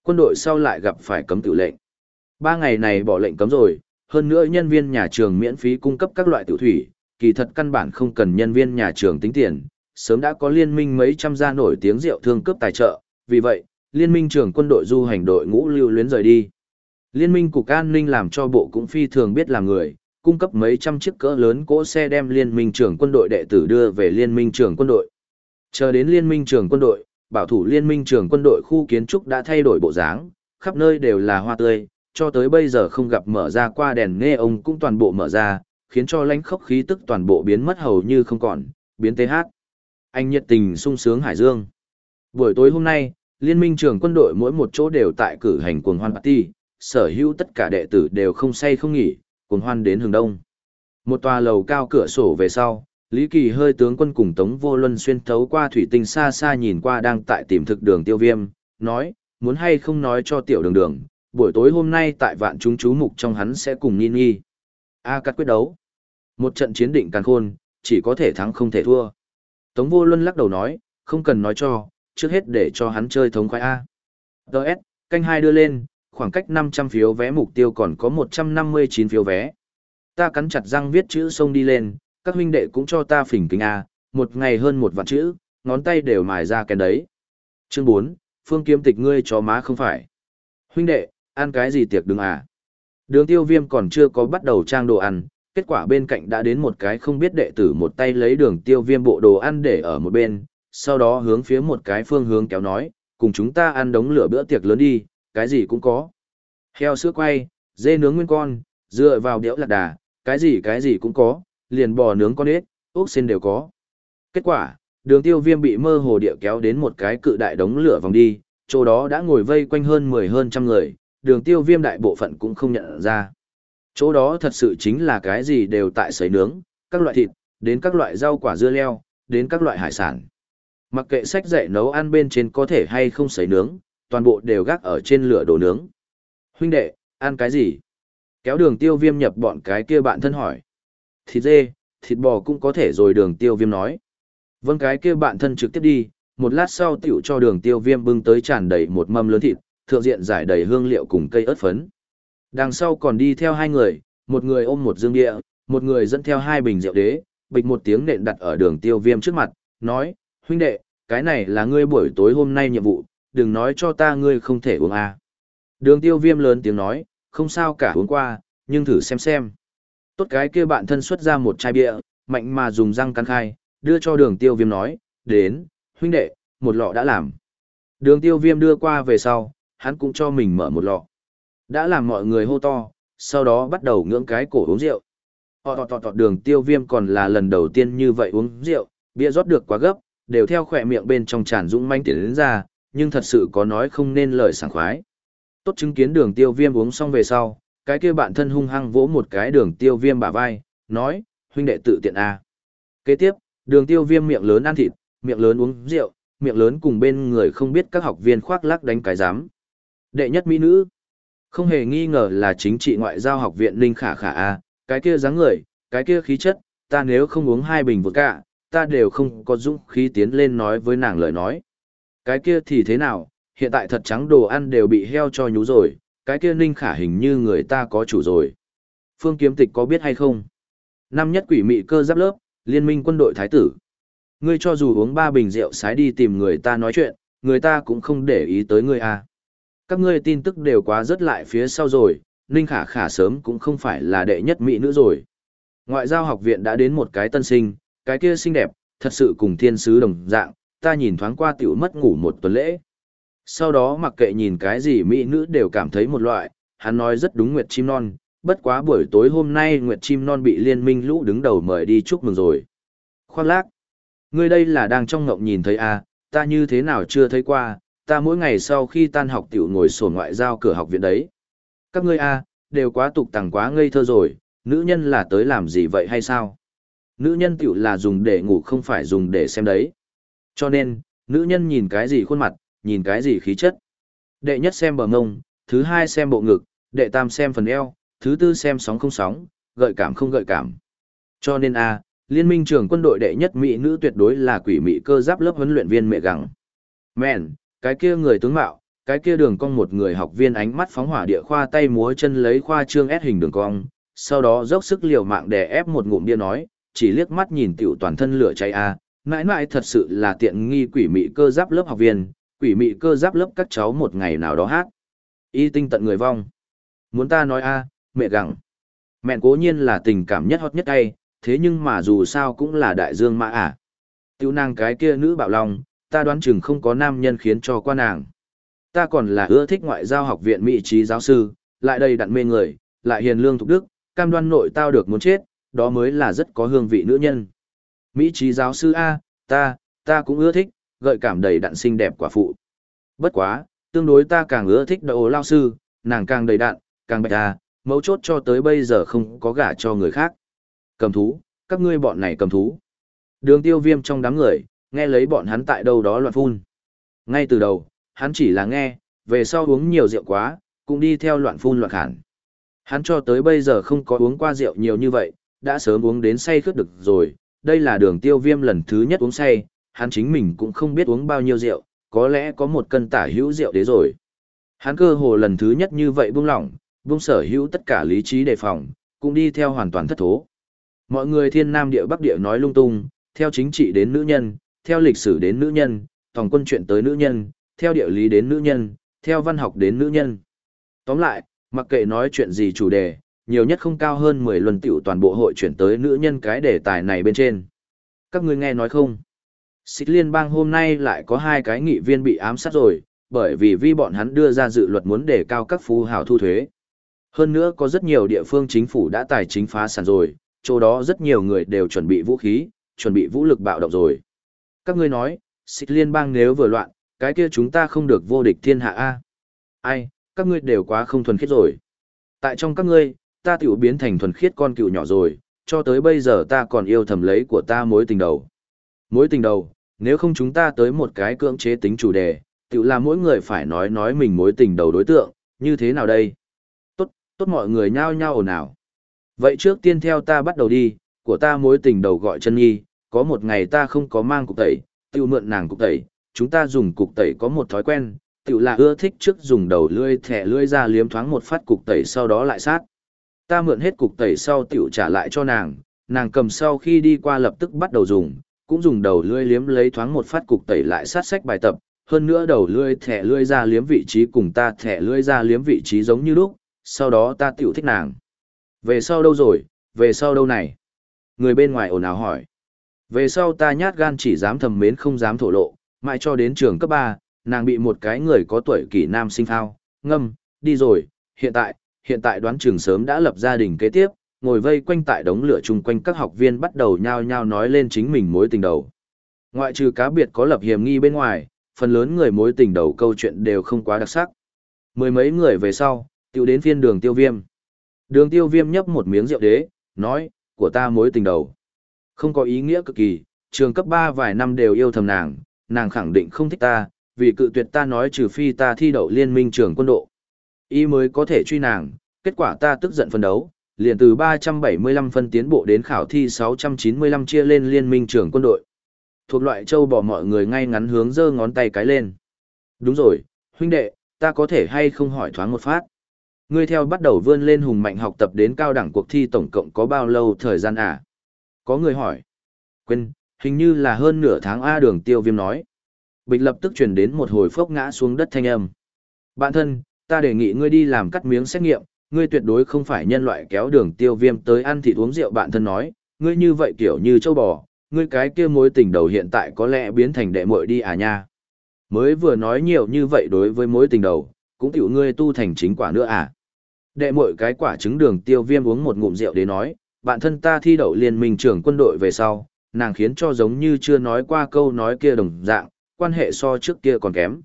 Quân đội sau lại gặp phải cấm tự lệnh. Ba ngày này bỏ lệnh cấm rồi, hơn nữa nhân viên nhà trường miễn phí cung cấp các loại tiểu thủy, kỳ thật căn bản không cần nhân viên nhà trường tính tiền, sớm đã có liên minh mấy trăm gia nổi tiếng rượu thương cướp tài trợ, vì vậy, liên minh trường quân đội du hành đội ngũ lưu luyến rời đi. Liên minh cục an ninh làm cho bộ cũng phi thường biết là người, cung cấp mấy trăm chiếc cỡ lớn cỗ xe đem liên minh trưởng quân đội đệ tử đưa về liên minh trưởng quân đội. Chờ đến liên minh trưởng quân đội, bảo thủ liên minh trưởng quân đội khu kiến trúc đã thay đổi bộ dáng, khắp nơi đều là hoa tươi, cho tới bây giờ không gặp mở ra qua đèn nghe ông cũng toàn bộ mở ra, khiến cho lãnh khốc khí tức toàn bộ biến mất hầu như không còn, biến tê hát. Anh nhiệt tình sung sướng Hải Dương. Buổi tối hôm nay, liên minh trưởng quân đội mỗi một chỗ đều tại cử hành cuồng hoan party, sở hữu tất cả đệ tử đều không say không nghỉ, cuồng hoan đến hướng đông. Một tòa lầu cao cửa sổ về sau, Lý Kỳ hơi tướng quân cùng Tống Vô Luân xuyên thấu qua thủy tinh xa xa nhìn qua đang tại tìm thực đường tiêu viêm, nói, muốn hay không nói cho tiểu đường đường, buổi tối hôm nay tại vạn chúng chú mục trong hắn sẽ cùng nghi nghi. A cắt quyết đấu. Một trận chiến định càng khôn, chỉ có thể thắng không thể thua. Tống Vô Luân lắc đầu nói, không cần nói cho, trước hết để cho hắn chơi thống khoái A. Đợt, canh hai đưa lên, khoảng cách 500 phiếu vé mục tiêu còn có 159 phiếu vé. Ta cắn chặt răng viết chữ sông đi lên, Các huynh đệ cũng cho ta phỉnh kính A, một ngày hơn một vạn chữ, ngón tay đều mài ra kén đấy. Chương 4, Phương Kiếm Tịch ngươi cho má không phải. Huynh đệ, ăn cái gì tiệc đừng à? Đường tiêu viêm còn chưa có bắt đầu trang đồ ăn, kết quả bên cạnh đã đến một cái không biết đệ tử một tay lấy đường tiêu viêm bộ đồ ăn để ở một bên, sau đó hướng phía một cái phương hướng kéo nói, cùng chúng ta ăn đống lửa bữa tiệc lớn đi, cái gì cũng có. Heo sữa quay, dê nướng nguyên con, dựa vào đẽo lạc đà, cái gì cái gì cũng có, liền bò nướng con ếch, ốc xin đều có. Kết quả, đường tiêu viêm bị mơ hồ địa kéo đến một cái cự đại đống lửa vòng đi, chỗ đó đã ngồi vây quanh hơn 10 hơn trăm người, đường tiêu viêm đại bộ phận cũng không nhận ra. Chỗ đó thật sự chính là cái gì đều tại sấy nướng, các loại thịt, đến các loại rau quả dưa leo, đến các loại hải sản. Mặc kệ sách dạy nấu ăn bên trên có thể hay không sấy nướng, toàn bộ đều gác ở trên lửa đồ nướng. Huynh đệ, ăn cái gì? Kéo đường tiêu viêm nhập bọn cái kia bạn thân hỏi. Thịt dê, thịt bò cũng có thể rồi đường tiêu viêm nói. Vâng cái kia bạn thân trực tiếp đi, một lát sau tiểu cho đường tiêu viêm bưng tới tràn đầy một mâm lớn thịt, thượng diện giải đầy hương liệu cùng cây ớt phấn. Đằng sau còn đi theo hai người, một người ôm một dương địa, một người dẫn theo hai bình rượu đế, bịch một tiếng nện đặt ở đường tiêu viêm trước mặt, nói, huynh đệ, cái này là ngươi buổi tối hôm nay nhiệm vụ, đừng nói cho ta ngươi không thể uống à. Đường tiêu viêm lớn tiếng nói, không sao cả uống qua, nhưng thử xem xem. Tốt cái kia bạn thân xuất ra một chai bia, mạnh mà dùng răng cắn khai, đưa cho đường tiêu viêm nói, đến, huynh đệ, một lọ đã làm. Đường tiêu viêm đưa qua về sau, hắn cũng cho mình mở một lọ. Đã làm mọi người hô to, sau đó bắt đầu ngưỡng cái cổ uống rượu. Họ tọt tọt tọt đường tiêu viêm còn là lần đầu tiên như vậy uống rượu, bia rót được quá gấp, đều theo khỏe miệng bên trong tràn dũng manh tiến đến ra, nhưng thật sự có nói không nên lời sảng khoái. Tốt chứng kiến đường tiêu viêm uống xong về sau, cái kia bạn thân hung hăng vỗ một cái đường tiêu viêm bả vai, nói, huynh đệ tự tiện a à. Kế tiếp, đường tiêu viêm miệng lớn ăn thịt, miệng lớn uống rượu, miệng lớn cùng bên người không biết các học viên khoác lắc đánh cái giám. Đệ nhất mỹ nữ, không hề nghi ngờ là chính trị ngoại giao học viện Ninh Khả Khả A, cái kia dáng người, cái kia khí chất, ta nếu không uống hai bình vừa cả, ta đều không có dũng khí tiến lên nói với nàng lời nói. Cái kia thì thế nào, hiện tại thật trắng đồ ăn đều bị heo cho nhú rồi, cái kia Ninh Khả hình như người ta có chủ rồi. Phương Kiếm Tịch có biết hay không? Năm nhất quỷ mị cơ giáp lớp, liên minh quân đội thái tử. Ngươi cho dù uống ba bình rượu sái đi tìm người ta nói chuyện, người ta cũng không để ý tới ngươi à. Các ngươi tin tức đều quá rất lại phía sau rồi, Ninh Khả Khả sớm cũng không phải là đệ nhất mỹ nữ rồi. Ngoại giao học viện đã đến một cái tân sinh, cái kia xinh đẹp, thật sự cùng thiên sứ đồng dạng, ta nhìn thoáng qua tiểu mất ngủ một tuần lễ. Sau đó mặc kệ nhìn cái gì mỹ nữ đều cảm thấy một loại, hắn nói rất đúng Nguyệt Chim Non, bất quá buổi tối hôm nay Nguyệt Chim Non bị liên minh lũ đứng đầu mời đi chúc mừng rồi. Khoan lác, ngươi đây là đang trong ngộng nhìn thấy à, ta như thế nào chưa thấy qua, ta mỗi ngày sau khi tan học tiểu ngồi sổ ngoại giao cửa học viện đấy. Các ngươi a, đều quá tục tằng quá ngây thơ rồi, nữ nhân là tới làm gì vậy hay sao? Nữ nhân tiểu là dùng để ngủ không phải dùng để xem đấy. Cho nên, nữ nhân nhìn cái gì khuôn mặt, nhìn cái gì khí chất. Đệ nhất xem bờ ngông, thứ hai xem bộ ngực, đệ tam xem phần eo, thứ tư xem sóng không sóng, gợi cảm không gợi cảm. Cho nên a, liên minh trưởng quân đội đệ nhất mỹ nữ tuyệt đối là quỷ mỹ cơ giáp lớp huấn luyện viên mẹ gặng. Men, cái kia người tướng mạo, cái kia đường cong một người học viên ánh mắt phóng hỏa địa khoa tay múa chân lấy khoa trương ép hình đường cong, sau đó dốc sức liều mạng đè ép một ngụm bia nói, chỉ liếc mắt nhìn tiểu toàn thân lửa cháy a, à. mãi mãi thật sự là tiện nghi quỷ mị cơ giáp lớp học viên, quỷ mị cơ giáp lớp các cháu một ngày nào đó hát. Y tinh tận người vong. Muốn ta nói a, mẹ gặng. Mẹ cố nhiên là tình cảm nhất hot nhất ai, thế nhưng mà dù sao cũng là đại dương mà à. Tiểu nàng cái kia nữ bạo lòng, ta đoán chừng không có nam nhân khiến cho qua nàng. Ta còn là ưa thích ngoại giao học viện mỹ trí giáo sư, lại đầy đặn mê người, lại hiền lương thục đức, cam đoan nội tao được muốn chết, đó mới là rất có hương vị nữ nhân. Mỹ trí giáo sư A, ta, ta cũng ưa thích, gợi cảm đầy đặn xinh đẹp quả phụ. Bất quá, tương đối ta càng ưa thích đậu lao sư, nàng càng đầy đặn, càng bạch à, mấu chốt cho tới bây giờ không có gả cho người khác. Cầm thú, các ngươi bọn này cầm thú. Đường tiêu viêm trong đám người, nghe lấy bọn hắn tại đâu đó loạn phun. Ngay từ đầu, hắn chỉ là nghe, về sau uống nhiều rượu quá, cũng đi theo loạn phun loạn khản. Hắn cho tới bây giờ không có uống qua rượu nhiều như vậy, đã sớm uống đến say khướt được rồi, đây là đường tiêu viêm lần thứ nhất uống say, hắn chính mình cũng không biết uống bao nhiêu rượu, có lẽ có một cân tả hữu rượu đấy rồi. Hắn cơ hồ lần thứ nhất như vậy buông lỏng, buông sở hữu tất cả lý trí đề phòng, cũng đi theo hoàn toàn thất thố. Mọi người thiên nam địa bắc địa nói lung tung, theo chính trị đến nữ nhân, theo lịch sử đến nữ nhân, tòng quân chuyện tới nữ nhân, theo địa lý đến nữ nhân, theo văn học đến nữ nhân. Tóm lại, mặc kệ nói chuyện gì chủ đề, nhiều nhất không cao hơn 10 luân tiểu toàn bộ hội chuyển tới nữ nhân cái đề tài này bên trên. Các ngươi nghe nói không? Xích liên bang hôm nay lại có hai cái nghị viên bị ám sát rồi, bởi vì vi bọn hắn đưa ra dự luật muốn đề cao các phú hào thu thuế. Hơn nữa có rất nhiều địa phương chính phủ đã tài chính phá sản rồi, chỗ đó rất nhiều người đều chuẩn bị vũ khí, chuẩn bị vũ lực bạo động rồi. Các ngươi nói, xích liên bang nếu vừa loạn, cái kia chúng ta không được vô địch thiên hạ A. Ai, các ngươi đều quá không thuần khiết rồi. Tại trong các ngươi, ta tiểu biến thành thuần khiết con cựu nhỏ rồi, cho tới bây giờ ta còn yêu thầm lấy của ta mối tình đầu. Mối tình đầu, nếu không chúng ta tới một cái cưỡng chế tính chủ đề, tiểu là mỗi người phải nói nói mình mối tình đầu đối tượng, như thế nào đây? Tốt, tốt mọi người nhao nhao ồn ào. Vậy trước tiên theo ta bắt đầu đi, của ta mối tình đầu gọi chân nhi, có một ngày ta không có mang cục tẩy, tiêu mượn nàng cục tẩy, chúng ta dùng cục tẩy có một thói quen, tiểu là ưa thích trước dùng đầu lưỡi thẻ lưỡi ra liếm thoáng một phát cục tẩy sau đó lại sát. Ta mượn hết cục tẩy sau tiểu trả lại cho nàng, nàng cầm sau khi đi qua lập tức bắt đầu dùng, cũng dùng đầu lưỡi liếm lấy thoáng một phát cục tẩy lại sát sách bài tập, hơn nữa đầu lưỡi thẻ lưỡi ra liếm vị trí cùng ta thẻ lưỡi ra liếm vị trí giống như lúc, sau đó ta tiểu thích nàng. Về sau đâu rồi, về sau đâu này? Người bên ngoài ồn ào hỏi. Về sau ta nhát gan chỉ dám thầm mến không dám thổ lộ, mãi cho đến trường cấp 3, nàng bị một cái người có tuổi kỷ nam sinh thao, ngâm, đi rồi, hiện tại, hiện tại đoán trường sớm đã lập gia đình kế tiếp, ngồi vây quanh tại đống lửa chung quanh các học viên bắt đầu nhao nhao nói lên chính mình mối tình đầu. Ngoại trừ cá biệt có lập hiểm nghi bên ngoài, phần lớn người mối tình đầu câu chuyện đều không quá đặc sắc. Mười mấy người về sau, tiêu đến phiên đường tiêu viêm. Đường tiêu viêm nhấp một miếng rượu đế, nói, của ta mối tình đầu. Không có ý nghĩa cực kỳ, trường cấp 3 vài năm đều yêu thầm nàng, nàng khẳng định không thích ta, vì cự tuyệt ta nói trừ phi ta thi đậu liên minh trường quân độ. Ý mới có thể truy nàng, kết quả ta tức giận phân đấu, liền từ 375 phân tiến bộ đến khảo thi 695 chia lên liên minh trường quân đội. Thuộc loại châu bỏ mọi người ngay ngắn hướng giơ ngón tay cái lên. Đúng rồi, huynh đệ, ta có thể hay không hỏi thoáng một phát. Ngươi theo bắt đầu vươn lên hùng mạnh học tập đến cao đẳng cuộc thi tổng cộng có bao lâu thời gian à? Có người hỏi. Quên, hình như là hơn nửa tháng A đường tiêu viêm nói. Bịch lập tức chuyển đến một hồi phốc ngã xuống đất thanh âm. Bạn thân, ta đề nghị ngươi đi làm cắt miếng xét nghiệm, ngươi tuyệt đối không phải nhân loại kéo đường tiêu viêm tới ăn thịt uống rượu bạn thân nói, ngươi như vậy kiểu như châu bò, ngươi cái kia mối tình đầu hiện tại có lẽ biến thành đệ muội đi à nha. Mới vừa nói nhiều như vậy đối với mối tình đầu, cũng tiểu ngươi tu thành chính quả nữa à. Đệ muội cái quả trứng đường tiêu viêm uống một ngụm rượu để nói, bạn thân ta thi đậu liên minh trưởng quân đội về sau, nàng khiến cho giống như chưa nói qua câu nói kia đồng dạng, quan hệ so trước kia còn kém.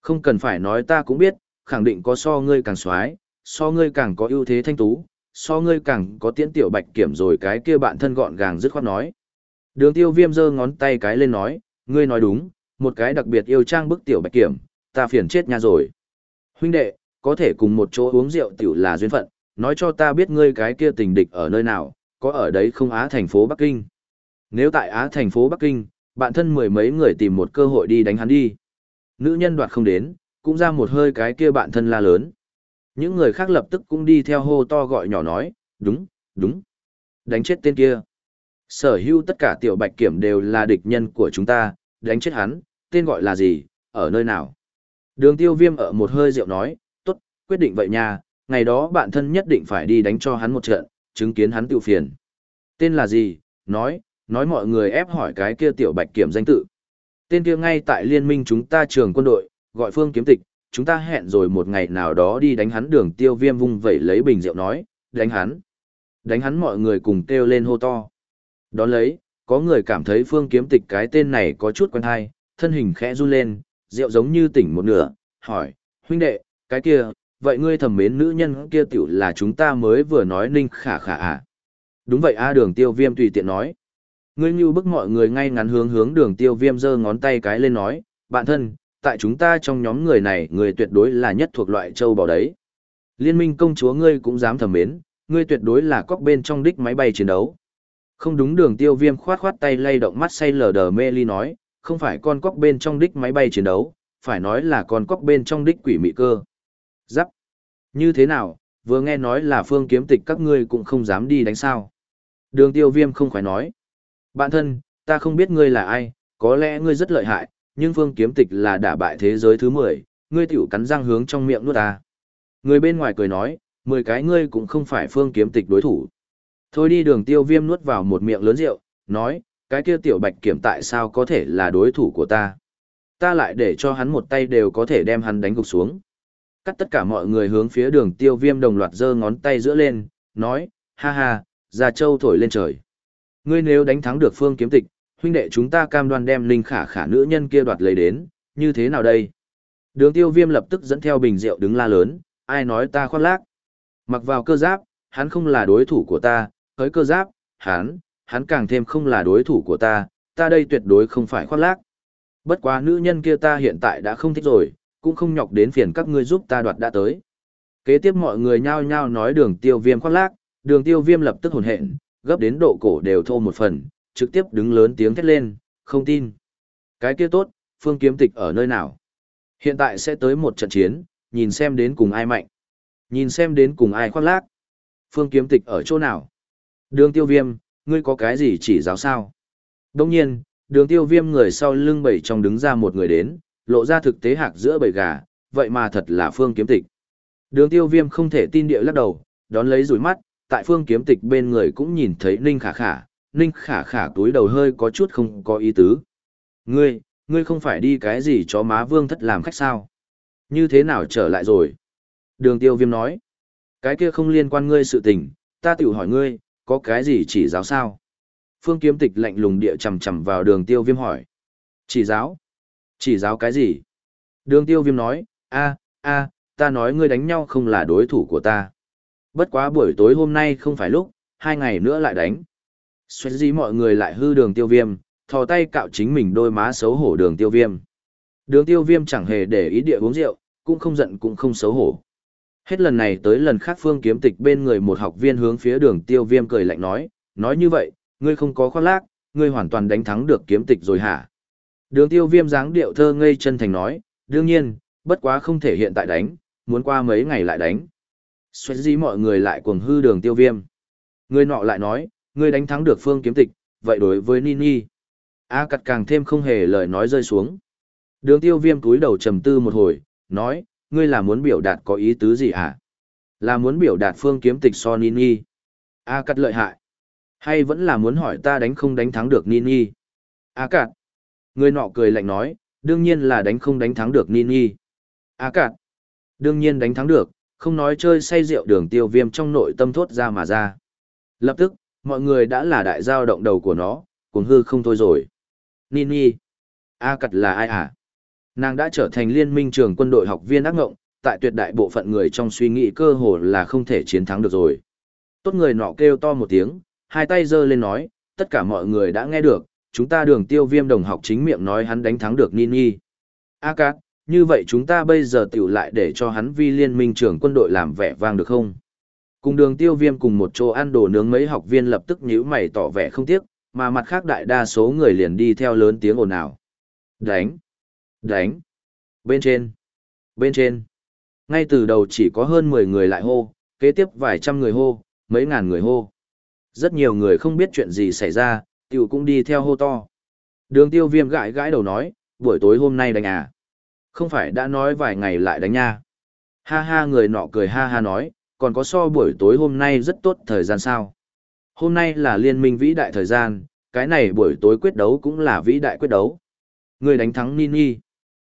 Không cần phải nói ta cũng biết, khẳng định có so ngươi càng xoái, so ngươi càng có ưu thế thanh tú, so ngươi càng có tiễn tiểu bạch kiểm rồi cái kia bạn thân gọn gàng dứt khoát nói. Đường tiêu viêm giơ ngón tay cái lên nói, ngươi nói đúng, một cái đặc biệt yêu trang bức tiểu bạch kiểm, ta phiền chết nha rồi. Huynh đệ, có thể cùng một chỗ uống rượu tiểu là duyên phận, nói cho ta biết ngươi cái kia tình địch ở nơi nào, có ở đấy không Á thành phố Bắc Kinh. Nếu tại Á thành phố Bắc Kinh, bạn thân mười mấy người tìm một cơ hội đi đánh hắn đi. Nữ nhân đoạt không đến, cũng ra một hơi cái kia bạn thân la lớn. Những người khác lập tức cũng đi theo hô to gọi nhỏ nói, đúng, đúng. Đánh chết tên kia. Sở hữu tất cả tiểu bạch kiểm đều là địch nhân của chúng ta, đánh chết hắn, tên gọi là gì, ở nơi nào. Đường tiêu viêm ở một hơi rượu nói, tốt, quyết định vậy nha, ngày đó bạn thân nhất định phải đi đánh cho hắn một trận, chứng kiến hắn tiêu phiền. Tên là gì, nói, nói mọi người ép hỏi cái kia tiểu bạch kiểm danh tự. Tên kia ngay tại liên minh chúng ta trường quân đội, gọi phương kiếm tịch, chúng ta hẹn rồi một ngày nào đó đi đánh hắn đường tiêu viêm vung vẩy lấy bình rượu nói, đánh hắn. Đánh hắn mọi người cùng kêu lên hô to. Đón lấy, có người cảm thấy phương kiếm tịch cái tên này có chút quen hay, thân hình khẽ run lên, rượu giống như tỉnh một nửa, hỏi, huynh đệ, cái kia, vậy ngươi thầm mến nữ nhân kia tiểu là chúng ta mới vừa nói ninh khả khả à? Đúng vậy a đường tiêu viêm tùy tiện nói. Ngươi như bức mọi người ngay ngắn hướng hướng đường tiêu viêm giơ ngón tay cái lên nói, bạn thân, tại chúng ta trong nhóm người này người tuyệt đối là nhất thuộc loại châu bò đấy. Liên minh công chúa ngươi cũng dám thầm mến, ngươi tuyệt đối là cóc bên trong đích máy bay chiến đấu. Không đúng đường tiêu viêm khoát khoát tay lay động mắt say lờ đờ mê ly nói, không phải con cóc bên trong đích máy bay chiến đấu, phải nói là con cóc bên trong đích quỷ mị cơ. Giáp. Như thế nào, vừa nghe nói là phương kiếm tịch các ngươi cũng không dám đi đánh sao. Đường tiêu viêm không khỏi nói. Bạn thân, ta không biết ngươi là ai, có lẽ ngươi rất lợi hại, nhưng phương kiếm tịch là đả bại thế giới thứ 10, ngươi tiểu cắn răng hướng trong miệng nuốt ta. Người bên ngoài cười nói, 10 cái ngươi cũng không phải phương kiếm tịch đối thủ. Thôi đi đường tiêu viêm nuốt vào một miệng lớn rượu, nói, cái kia tiểu bạch kiểm tại sao có thể là đối thủ của ta. Ta lại để cho hắn một tay đều có thể đem hắn đánh gục xuống. Cắt tất cả mọi người hướng phía đường tiêu viêm đồng loạt giơ ngón tay giữa lên, nói, ha ha, ra châu thổi lên trời. Ngươi nếu đánh thắng được phương kiếm tịch, huynh đệ chúng ta cam đoan đem linh khả khả nữ nhân kia đoạt lấy đến, như thế nào đây? Đường tiêu viêm lập tức dẫn theo bình rượu đứng la lớn, ai nói ta khoác lác. Mặc vào cơ giáp, hắn không là đối thủ của ta, hới cơ giáp, hắn, hắn càng thêm không là đối thủ của ta, ta đây tuyệt đối không phải khoác lác. Bất quá nữ nhân kia ta hiện tại đã không thích rồi, cũng không nhọc đến phiền các ngươi giúp ta đoạt đã tới. Kế tiếp mọi người nhao nhao nói đường tiêu viêm khoác lác, đường tiêu viêm lập tức hồn hện, gấp đến độ cổ đều thô một phần, trực tiếp đứng lớn tiếng thét lên, không tin. Cái kia tốt, phương kiếm tịch ở nơi nào? Hiện tại sẽ tới một trận chiến, nhìn xem đến cùng ai mạnh. Nhìn xem đến cùng ai khoác lác. Phương kiếm tịch ở chỗ nào? Đường tiêu viêm, ngươi có cái gì chỉ giáo sao? Đông nhiên, đường tiêu viêm người sau lưng bầy trong đứng ra một người đến, lộ ra thực tế hạc giữa bầy gà, vậy mà thật là phương kiếm tịch. Đường tiêu viêm không thể tin địa lắc đầu, đón lấy rủi mắt, tại phương kiếm tịch bên người cũng nhìn thấy Ninh khả khả, Ninh khả khả túi đầu hơi có chút không có ý tứ. Ngươi, ngươi không phải đi cái gì cho má vương thất làm khách sao? Như thế nào trở lại rồi? Đường tiêu viêm nói. Cái kia không liên quan ngươi sự tình, ta tự hỏi ngươi, có cái gì chỉ giáo sao? Phương kiếm tịch lạnh lùng địa chầm chầm vào đường tiêu viêm hỏi. Chỉ giáo? Chỉ giáo cái gì? Đường tiêu viêm nói, a a ta nói ngươi đánh nhau không là đối thủ của ta. Bất quá buổi tối hôm nay không phải lúc, hai ngày nữa lại đánh. Xoay gì mọi người lại hư đường tiêu viêm, thò tay cạo chính mình đôi má xấu hổ đường tiêu viêm. Đường tiêu viêm chẳng hề để ý địa uống rượu, cũng không giận cũng không xấu hổ. Hết lần này tới lần khác phương kiếm tịch bên người một học viên hướng phía đường tiêu viêm cười lạnh nói, nói như vậy, ngươi không có khoác lác, ngươi hoàn toàn đánh thắng được kiếm tịch rồi hả? Đường tiêu viêm dáng điệu thơ ngây chân thành nói, đương nhiên, bất quá không thể hiện tại đánh, muốn qua mấy ngày lại đánh. Xoay dí mọi người lại cuồng hư đường tiêu viêm. Người nọ lại nói, người đánh thắng được phương kiếm tịch, vậy đối với Nini. A cặt càng thêm không hề lời nói rơi xuống. Đường tiêu viêm túi đầu trầm tư một hồi, nói, ngươi là muốn biểu đạt có ý tứ gì hả? Là muốn biểu đạt phương kiếm tịch so Nini. A cặt lợi hại. Hay vẫn là muốn hỏi ta đánh không đánh thắng được Nini? A cặt. Người nọ cười lạnh nói, đương nhiên là đánh không đánh thắng được Nini. A cạn. Đương nhiên đánh thắng được, không nói chơi say rượu đường tiêu viêm trong nội tâm thốt ra mà ra. Lập tức, mọi người đã là đại giao động đầu của nó, cuồng hư không thôi rồi. Nini. A cặt là ai à? Nàng đã trở thành liên minh trường quân đội học viên ác ngộng, tại tuyệt đại bộ phận người trong suy nghĩ cơ hồ là không thể chiến thắng được rồi. Tốt người nọ kêu to một tiếng, hai tay giơ lên nói, tất cả mọi người đã nghe được, chúng ta đường tiêu viêm đồng học chính miệng nói hắn đánh thắng được Nini. A cát, như vậy chúng ta bây giờ tiểu lại để cho hắn vi liên minh trưởng quân đội làm vẻ vang được không? Cùng đường tiêu viêm cùng một chỗ ăn đồ nướng mấy học viên lập tức nhíu mày tỏ vẻ không tiếc, mà mặt khác đại đa số người liền đi theo lớn tiếng ồn ào. Đánh! Đánh! Bên trên! Bên trên! Ngay từ đầu chỉ có hơn 10 người lại hô, kế tiếp vài trăm người hô, mấy ngàn người hô. Rất nhiều người không biết chuyện gì xảy ra, tiểu cũng đi theo hô to. Đường tiêu viêm gãi gãi đầu nói, buổi tối hôm nay đánh à? Không phải đã nói vài ngày lại đánh nha. Ha ha người nọ cười ha ha nói, còn có so buổi tối hôm nay rất tốt thời gian sao. Hôm nay là liên minh vĩ đại thời gian, cái này buổi tối quyết đấu cũng là vĩ đại quyết đấu. Người đánh thắng Nini.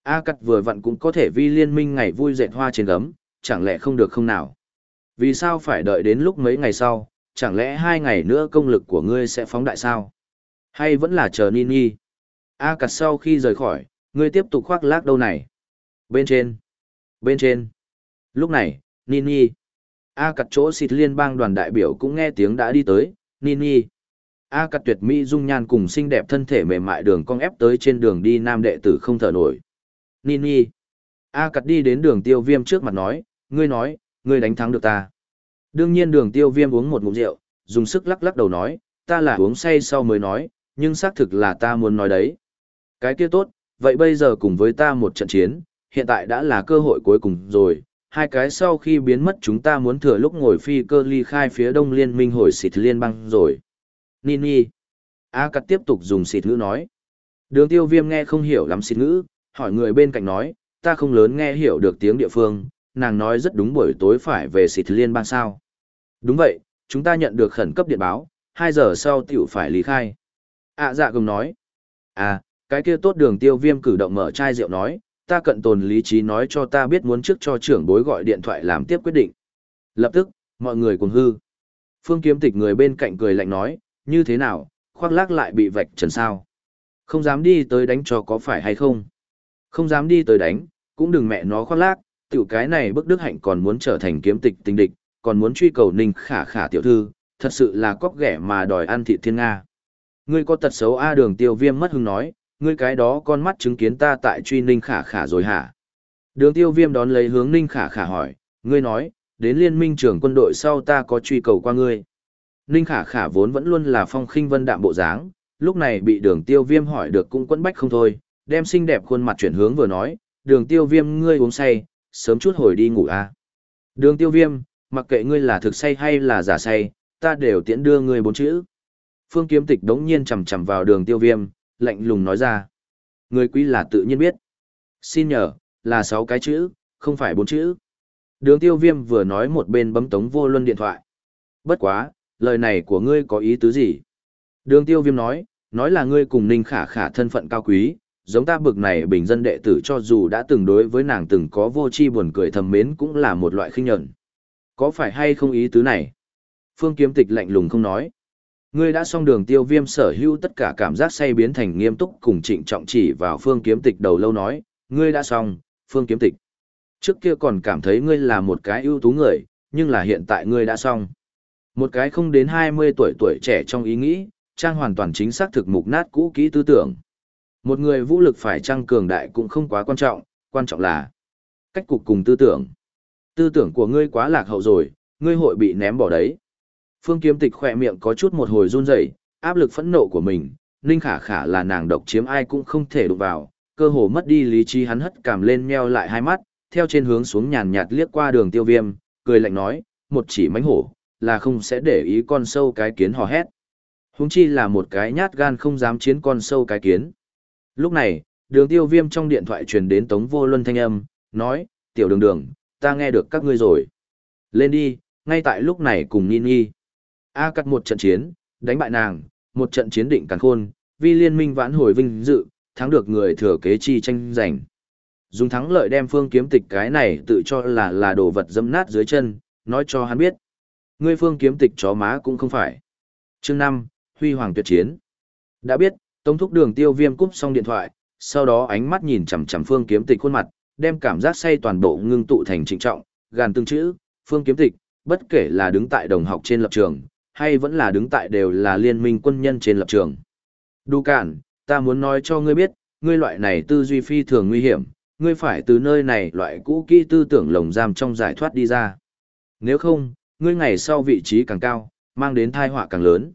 A cắt vừa vặn cũng có thể vi liên minh ngày vui dệt hoa trên gấm, chẳng lẽ không được không nào? Vì sao phải đợi đến lúc mấy ngày sau, chẳng lẽ hai ngày nữa công lực của ngươi sẽ phóng đại sao? Hay vẫn là chờ Nini? A cặt sau khi rời khỏi, ngươi tiếp tục khoác lác đâu này? Bên trên. Bên trên. Lúc này, Nini. A cặt chỗ xịt liên bang đoàn đại biểu cũng nghe tiếng đã đi tới, Nini. A cặt tuyệt mỹ dung nhan cùng xinh đẹp thân thể mềm mại đường cong ép tới trên đường đi nam đệ tử không thở nổi. Nini. A cặt đi đến đường tiêu viêm trước mặt nói, ngươi nói, ngươi đánh thắng được ta. Đương nhiên đường tiêu viêm uống một ngụm rượu, dùng sức lắc lắc đầu nói, ta là uống say sau mới nói, nhưng xác thực là ta muốn nói đấy. Cái kia tốt, vậy bây giờ cùng với ta một trận chiến, hiện tại đã là cơ hội cuối cùng rồi. Hai cái sau khi biến mất chúng ta muốn thừa lúc ngồi phi cơ ly khai phía đông liên minh hồi xịt liên bang rồi. Nini. A cắt tiếp tục dùng xịt ngữ nói. Đường tiêu viêm nghe không hiểu lắm xịt ngữ, hỏi người bên cạnh nói, ta không lớn nghe hiểu được tiếng địa phương, nàng nói rất đúng buổi tối phải về xịt liên bang sao. Đúng vậy, chúng ta nhận được khẩn cấp điện báo, 2 giờ sau tiểu phải lý khai. À dạ gồng nói. À, cái kia tốt đường tiêu viêm cử động mở chai rượu nói, ta cận tồn lý trí nói cho ta biết muốn trước cho trưởng bối gọi điện thoại làm tiếp quyết định. Lập tức, mọi người cùng hư. Phương kiếm tịch người bên cạnh cười lạnh nói, như thế nào, khoác lác lại bị vạch trần sao. Không dám đi tới đánh cho có phải hay không. Không dám đi tới đánh, cũng đừng mẹ nó khoác lác, tiểu cái này bức đức hạnh còn muốn trở thành kiếm tịch tình địch, còn muốn truy cầu ninh khả khả tiểu thư, thật sự là cóc ghẻ mà đòi ăn thị thiên Nga. Ngươi có tật xấu A đường tiêu viêm mất hứng nói, ngươi cái đó con mắt chứng kiến ta tại truy ninh khả khả rồi hả? Đường tiêu viêm đón lấy hướng ninh khả khả hỏi, ngươi nói, đến liên minh trưởng quân đội sau ta có truy cầu qua ngươi. Ninh khả khả vốn vẫn luôn là phong khinh vân đạm bộ dáng, lúc này bị đường tiêu viêm hỏi được cũng quẫn bách không thôi, đem xinh đẹp khuôn mặt chuyển hướng vừa nói, đường tiêu viêm ngươi uống say, sớm chút hồi đi ngủ a Đường tiêu viêm, mặc kệ ngươi là thực say hay là giả say, ta đều tiễn đưa ngươi bốn chữ. Phương kiếm tịch đống nhiên chầm chầm vào đường tiêu viêm, lạnh lùng nói ra. Người quý là tự nhiên biết. Xin nhờ, là sáu cái chữ, không phải bốn chữ. Đường tiêu viêm vừa nói một bên bấm tống vô luân điện thoại. Bất quá, lời này của ngươi có ý tứ gì? Đường tiêu viêm nói, nói là ngươi cùng ninh khả khả thân phận cao quý, giống ta bực này bình dân đệ tử cho dù đã từng đối với nàng từng có vô chi buồn cười thầm mến cũng là một loại khinh nhẫn. Có phải hay không ý tứ này? Phương kiếm tịch lạnh lùng không nói. Ngươi đã xong đường tiêu viêm sở hữu tất cả cảm giác say biến thành nghiêm túc cùng trịnh trọng chỉ vào phương kiếm tịch đầu lâu nói, ngươi đã xong, phương kiếm tịch. Trước kia còn cảm thấy ngươi là một cái ưu tú người, nhưng là hiện tại ngươi đã xong. Một cái không đến 20 tuổi tuổi trẻ trong ý nghĩ, trang hoàn toàn chính xác thực mục nát cũ kỹ tư tưởng. Một người vũ lực phải trang cường đại cũng không quá quan trọng, quan trọng là cách cục cùng tư tưởng. Tư tưởng của ngươi quá lạc hậu rồi, ngươi hội bị ném bỏ đấy. Phương Kiếm Tịch khỏe miệng có chút một hồi run rẩy, áp lực phẫn nộ của mình, Ninh Khả Khả là nàng độc chiếm ai cũng không thể đụng vào, cơ hồ mất đi lý trí hắn hất cảm lên nheo lại hai mắt, theo trên hướng xuống nhàn nhạt liếc qua đường tiêu viêm, cười lạnh nói, một chỉ mánh hổ, là không sẽ để ý con sâu cái kiến hò hét. Húng chi là một cái nhát gan không dám chiến con sâu cái kiến. Lúc này, đường tiêu viêm trong điện thoại truyền đến Tống Vô Luân thanh âm, nói, tiểu đường đường, ta nghe được các ngươi rồi. Lên đi, ngay tại lúc này cùng Nini. A cắt một trận chiến, đánh bại nàng, một trận chiến định càng khôn, vì liên minh vãn hồi vinh dự, thắng được người thừa kế chi tranh giành. Dùng thắng lợi đem phương kiếm tịch cái này tự cho là là đồ vật dâm nát dưới chân, nói cho hắn biết. Ngươi phương kiếm tịch chó má cũng không phải. Chương 5, Huy Hoàng tuyệt chiến. Đã biết, Tống thúc đường tiêu viêm cúp xong điện thoại, sau đó ánh mắt nhìn chằm chằm phương kiếm tịch khuôn mặt, đem cảm giác say toàn bộ ngưng tụ thành trịnh trọng, gàn tương chữ, phương kiếm tịch, bất kể là đứng tại đồng học trên lập trường, hay vẫn là đứng tại đều là liên minh quân nhân trên lập trường. Đu cản, ta muốn nói cho ngươi biết, ngươi loại này tư duy phi thường nguy hiểm, ngươi phải từ nơi này loại cũ kỹ tư tưởng lồng giam trong giải thoát đi ra. Nếu không, ngươi ngày sau vị trí càng cao, mang đến thai họa càng lớn.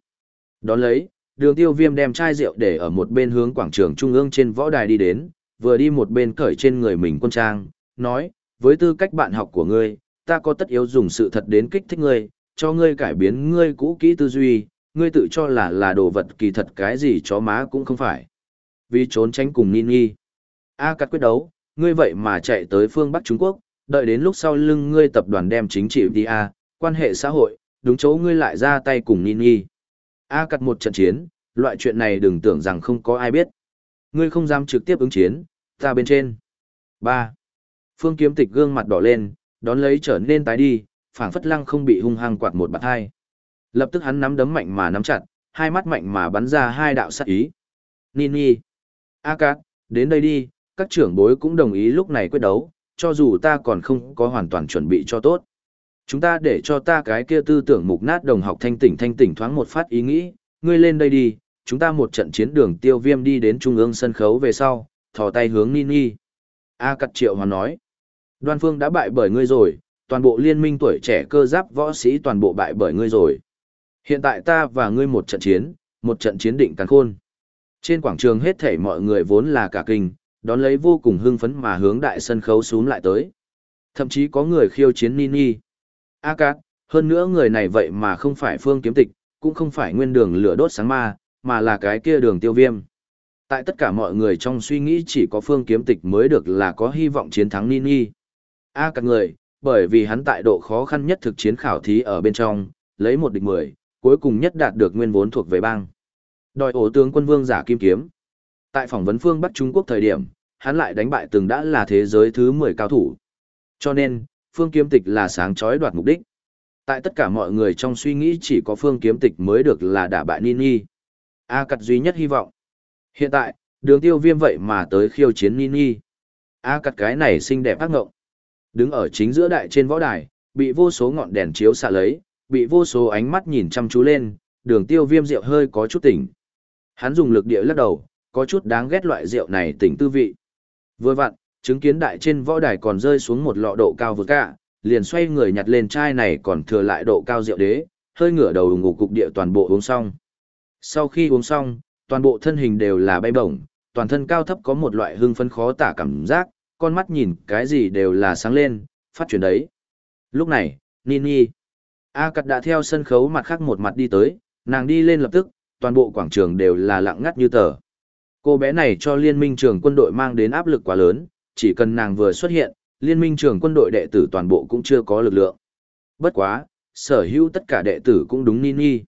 Đón lấy, đường tiêu viêm đem chai rượu để ở một bên hướng quảng trường trung ương trên võ đài đi đến, vừa đi một bên cởi trên người mình quân trang, nói, với tư cách bạn học của ngươi, ta có tất yếu dùng sự thật đến kích thích ngươi, cho ngươi cải biến ngươi cũ kỹ tư duy, ngươi tự cho là là đồ vật kỳ thật cái gì chó má cũng không phải. Vì trốn tránh cùng Ninh Nghi. A cắt quyết đấu, ngươi vậy mà chạy tới phương Bắc Trung Quốc, đợi đến lúc sau lưng ngươi tập đoàn đem chính trị đi A, quan hệ xã hội, đúng chỗ ngươi lại ra tay cùng Ninh Nghi. A cắt một trận chiến, loại chuyện này đừng tưởng rằng không có ai biết. Ngươi không dám trực tiếp ứng chiến, ta bên trên. 3. Phương kiếm tịch gương mặt đỏ lên, đón lấy trở nên tái đi, phảng phất lăng không bị hung hăng quạt một bạt hai. Lập tức hắn nắm đấm mạnh mà nắm chặt, hai mắt mạnh mà bắn ra hai đạo sát ý. Nini. A cát, đến đây đi, các trưởng bối cũng đồng ý lúc này quyết đấu, cho dù ta còn không có hoàn toàn chuẩn bị cho tốt. Chúng ta để cho ta cái kia tư tưởng mục nát đồng học thanh tỉnh thanh tỉnh thoáng một phát ý nghĩ, ngươi lên đây đi, chúng ta một trận chiến đường tiêu viêm đi đến trung ương sân khấu về sau, thò tay hướng Nini. A cắt triệu hoàn nói, đoan phương đã bại bởi ngươi rồi, toàn bộ liên minh tuổi trẻ cơ giáp võ sĩ toàn bộ bại bởi ngươi rồi. Hiện tại ta và ngươi một trận chiến, một trận chiến định càn khôn. Trên quảng trường hết thảy mọi người vốn là cả kinh, đón lấy vô cùng hưng phấn mà hướng đại sân khấu xuống lại tới. Thậm chí có người khiêu chiến Nini. A Cát, hơn nữa người này vậy mà không phải phương kiếm tịch, cũng không phải nguyên đường lửa đốt sáng ma, mà là cái kia đường tiêu viêm. Tại tất cả mọi người trong suy nghĩ chỉ có phương kiếm tịch mới được là có hy vọng chiến thắng Nini. A à, các người, bởi vì hắn tại độ khó khăn nhất thực chiến khảo thí ở bên trong, lấy một địch mười, cuối cùng nhất đạt được nguyên vốn thuộc về bang. Đòi ổ tướng quân vương giả kim kiếm. Tại phỏng vấn phương Bắc Trung Quốc thời điểm, hắn lại đánh bại từng đã là thế giới thứ 10 cao thủ. Cho nên, phương kiếm tịch là sáng chói đoạt mục đích. Tại tất cả mọi người trong suy nghĩ chỉ có phương kiếm tịch mới được là đả bại Nini. A cặt duy nhất hy vọng. Hiện tại, đường tiêu viêm vậy mà tới khiêu chiến Nini. A cặt cái này xinh đẹp ác ngộng. Đứng ở chính giữa đại trên võ đài, bị vô số ngọn đèn chiếu xạ lấy, bị vô số ánh mắt nhìn chăm chú lên, đường tiêu viêm rượu hơi có chút tỉnh. Hắn dùng lực địa lắc đầu, có chút đáng ghét loại rượu này tỉnh tư vị. Vừa vặn, chứng kiến đại trên võ đài còn rơi xuống một lọ độ cao vượt cả, liền xoay người nhặt lên chai này còn thừa lại độ cao rượu đế, hơi ngửa đầu ngủ cục địa toàn bộ uống xong. Sau khi uống xong, toàn bộ thân hình đều là bay bổng, toàn thân cao thấp có một loại hưng phấn khó tả cảm giác, con mắt nhìn cái gì đều là sáng lên, phát chuyển đấy. Lúc này, Nini, A Cật đã theo sân khấu mặt khác một mặt đi tới, nàng đi lên lập tức, toàn bộ quảng trường đều là lặng ngắt như tờ. Cô bé này cho liên minh trường quân đội mang đến áp lực quá lớn, chỉ cần nàng vừa xuất hiện, liên minh trường quân đội đệ tử toàn bộ cũng chưa có lực lượng. Bất quá, sở hữu tất cả đệ tử cũng đúng Nini.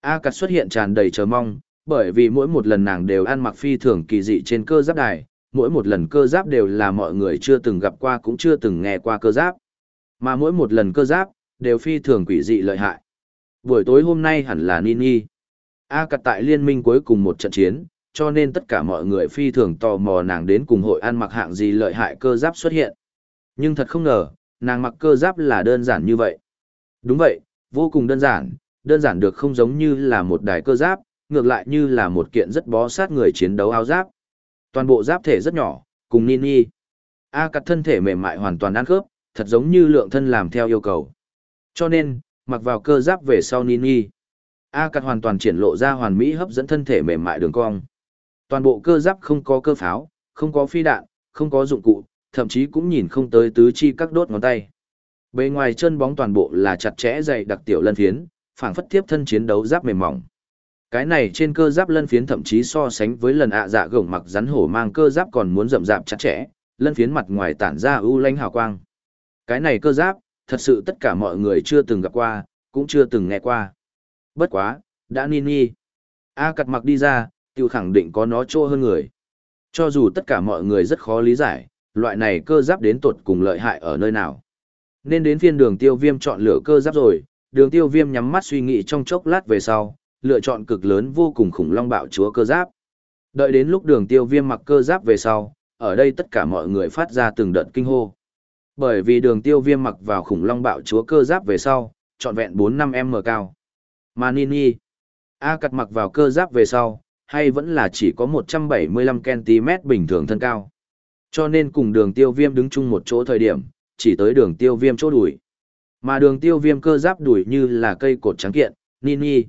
A Cật xuất hiện tràn đầy chờ mong, bởi vì mỗi một lần nàng đều ăn mặc phi thường kỳ dị trên cơ giáp đài, mỗi một lần cơ giáp đều là mọi người chưa từng gặp qua cũng chưa từng nghe qua cơ giáp. Mà mỗi một lần cơ giáp, đều phi thường quỷ dị lợi hại. Buổi tối hôm nay hẳn là Nini. A cặt tại liên minh cuối cùng một trận chiến, cho nên tất cả mọi người phi thường tò mò nàng đến cùng hội ăn mặc hạng gì lợi hại cơ giáp xuất hiện. Nhưng thật không ngờ, nàng mặc cơ giáp là đơn giản như vậy. Đúng vậy, vô cùng đơn giản, đơn giản được không giống như là một đài cơ giáp, ngược lại như là một kiện rất bó sát người chiến đấu áo giáp. Toàn bộ giáp thể rất nhỏ, cùng Nini. A cặt thân thể mềm mại hoàn toàn ăn khớp, thật giống như lượng thân làm theo yêu cầu. Cho nên, mặc vào cơ giáp về sau Nini. A cặt hoàn toàn triển lộ ra hoàn mỹ hấp dẫn thân thể mềm mại đường cong. Toàn bộ cơ giáp không có cơ pháo, không có phi đạn, không có dụng cụ, thậm chí cũng nhìn không tới tứ chi các đốt ngón tay. Bề ngoài chân bóng toàn bộ là chặt chẽ dày đặc tiểu lân phiến, phảng phất tiếp thân chiến đấu giáp mềm mỏng. Cái này trên cơ giáp lân phiến thậm chí so sánh với lần ạ dạ gồng mặc rắn hổ mang cơ giáp còn muốn rậm rạp chặt chẽ, lân phiến mặt ngoài tản ra ưu lanh hào quang. Cái này cơ giáp, thật sự tất cả mọi người chưa từng gặp qua, cũng chưa từng nghe qua. Bất quá, đã ni ni A cặt mặc đi ra, tiêu khẳng định có nó trô hơn người. Cho dù tất cả mọi người rất khó lý giải, loại này cơ giáp đến tột cùng lợi hại ở nơi nào. Nên đến phiên đường tiêu viêm chọn lựa cơ giáp rồi, đường tiêu viêm nhắm mắt suy nghĩ trong chốc lát về sau, lựa chọn cực lớn vô cùng khủng long bạo chúa cơ giáp. Đợi đến lúc đường tiêu viêm mặc cơ giáp về sau, ở đây tất cả mọi người phát ra từng đợt kinh hô. Bởi vì đường tiêu viêm mặc vào khủng long bạo chúa cơ giáp về sau, trọn vẹn 4-5m cao. Mà Nini, A cặt mặc vào cơ giáp về sau, hay vẫn là chỉ có 175cm bình thường thân cao. Cho nên cùng đường tiêu viêm đứng chung một chỗ thời điểm, chỉ tới đường tiêu viêm chỗ đuổi. Mà đường tiêu viêm cơ giáp đuổi như là cây cột trắng kiện, Nini.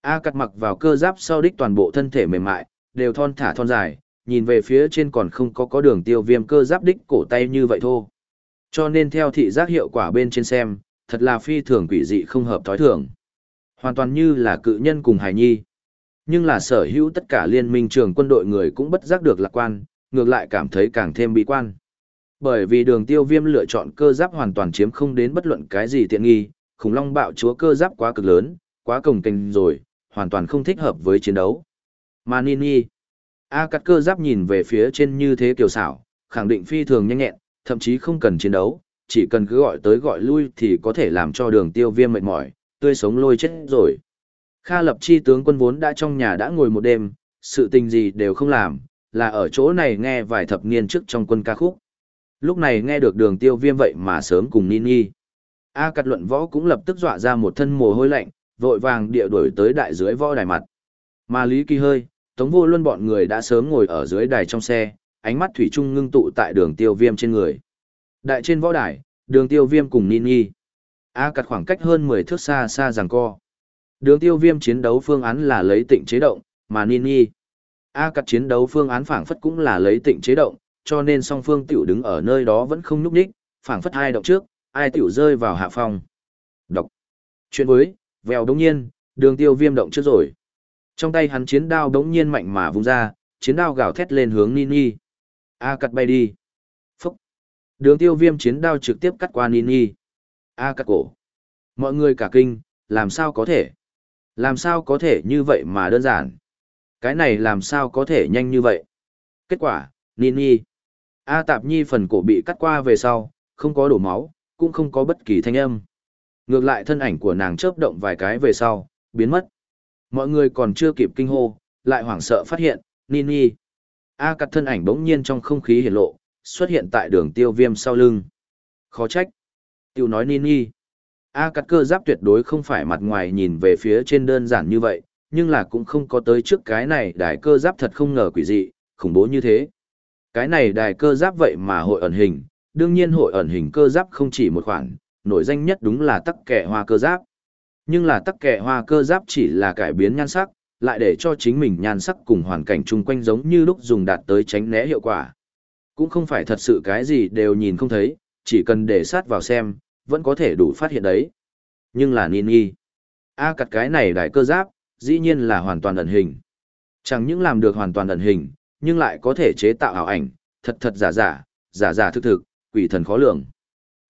A cắt mặc vào cơ giáp sau đích toàn bộ thân thể mềm mại, đều thon thả thon dài, nhìn về phía trên còn không có có đường tiêu viêm cơ giáp đích cổ tay như vậy thôi. Cho nên theo thị giác hiệu quả bên trên xem, thật là phi thường quỷ dị không hợp thói thường. Hoàn toàn như là cự nhân cùng hài nhi. Nhưng là sở hữu tất cả liên minh trường quân đội người cũng bất giác được lạc quan, ngược lại cảm thấy càng thêm bị quan. Bởi vì đường tiêu viêm lựa chọn cơ giáp hoàn toàn chiếm không đến bất luận cái gì tiện nghi, khủng long bạo chúa cơ giáp quá cực lớn, quá cồng kênh rồi, hoàn toàn không thích hợp với chiến đấu. Mà Nini, A cắt cơ giáp nhìn về phía trên như thế kiều xảo, khẳng định phi thường nhanh nhẹn, thậm chí không cần chiến đấu, chỉ cần cứ gọi tới gọi lui thì có thể làm cho đường tiêu viêm mệt mỏi, tươi sống lôi chết rồi. Kha lập chi tướng quân vốn đã trong nhà đã ngồi một đêm, sự tình gì đều không làm, là ở chỗ này nghe vài thập niên trước trong quân ca khúc. Lúc này nghe được đường tiêu viêm vậy mà sớm cùng Nini. A cắt luận võ cũng lập tức dọa ra một thân mồ hôi lạnh, vội vàng địa đuổi tới đại dưới võ đài mặt. Mà Lý Kỳ hơi, Tống Vô Luân bọn người đã sớm ngồi ở dưới đài trong xe, ánh mắt thủy chung ngưng tụ tại đường tiêu viêm trên người. Đại trên võ đài, đường tiêu viêm cùng ninh nhi A cặt khoảng cách hơn 10 thước xa xa rằng co. Đường tiêu viêm chiến đấu phương án là lấy tịnh chế động, mà ninh nhi A cặt chiến đấu phương án phản phất cũng là lấy tịnh chế động, cho nên song phương tiểu đứng ở nơi đó vẫn không núp đích, phản phất hai động trước, ai tiểu rơi vào hạ phòng Đọc. Chuyện với, vèo đống nhiên, Đường tiêu viêm động trước rồi. Trong tay hắn chiến đao đống nhiên mạnh mà vung ra, chiến đao gào thét lên hướng Nini. A cắt bay đi. Phúc. Đường tiêu viêm chiến đao trực tiếp cắt qua Nini. A cắt cổ. Mọi người cả kinh, làm sao có thể? Làm sao có thể như vậy mà đơn giản? Cái này làm sao có thể nhanh như vậy? Kết quả, Nini. A tạp nhi phần cổ bị cắt qua về sau, không có đổ máu, cũng không có bất kỳ thanh âm. Ngược lại thân ảnh của nàng chớp động vài cái về sau, biến mất. Mọi người còn chưa kịp kinh hô, lại hoảng sợ phát hiện, Nini. A cắt thân ảnh bỗng nhiên trong không khí hiển lộ, xuất hiện tại đường tiêu viêm sau lưng. Khó trách. Tiêu nói Nini. A cắt cơ giáp tuyệt đối không phải mặt ngoài nhìn về phía trên đơn giản như vậy, nhưng là cũng không có tới trước cái này đài cơ giáp thật không ngờ quỷ dị, khủng bố như thế. Cái này đài cơ giáp vậy mà hội ẩn hình, đương nhiên hội ẩn hình cơ giáp không chỉ một khoản, nổi danh nhất đúng là tắc kẻ hoa cơ giáp. Nhưng là tắc kẻ hoa cơ giáp chỉ là cải biến nhan sắc, lại để cho chính mình nhan sắc cùng hoàn cảnh chung quanh giống như lúc dùng đạt tới tránh né hiệu quả. Cũng không phải thật sự cái gì đều nhìn không thấy, chỉ cần để sát vào xem, vẫn có thể đủ phát hiện đấy. Nhưng là Ninh Nghi. A cặt cái này đại cơ giáp, dĩ nhiên là hoàn toàn ẩn hình. Chẳng những làm được hoàn toàn ẩn hình, nhưng lại có thể chế tạo ảo ảnh, thật thật giả giả, giả giả thực thực, quỷ thần khó lường.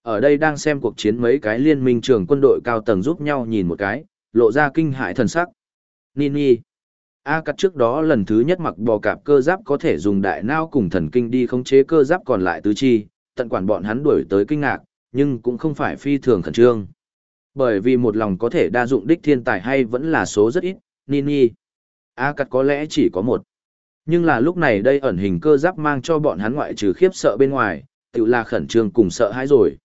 Ở đây đang xem cuộc chiến mấy cái liên minh trưởng quân đội cao tầng giúp nhau nhìn một cái, lộ ra kinh hại thần sắc. Nini. A cắt trước đó lần thứ nhất mặc bò cạp cơ giáp có thể dùng đại não cùng thần kinh đi khống chế cơ giáp còn lại tứ chi, tận quản bọn hắn đuổi tới kinh ngạc, nhưng cũng không phải phi thường khẩn trương. Bởi vì một lòng có thể đa dụng đích thiên tài hay vẫn là số rất ít, Nini. A cắt có lẽ chỉ có một. Nhưng là lúc này đây ẩn hình cơ giáp mang cho bọn hắn ngoại trừ khiếp sợ bên ngoài, tự là khẩn trương cùng sợ hãi rồi.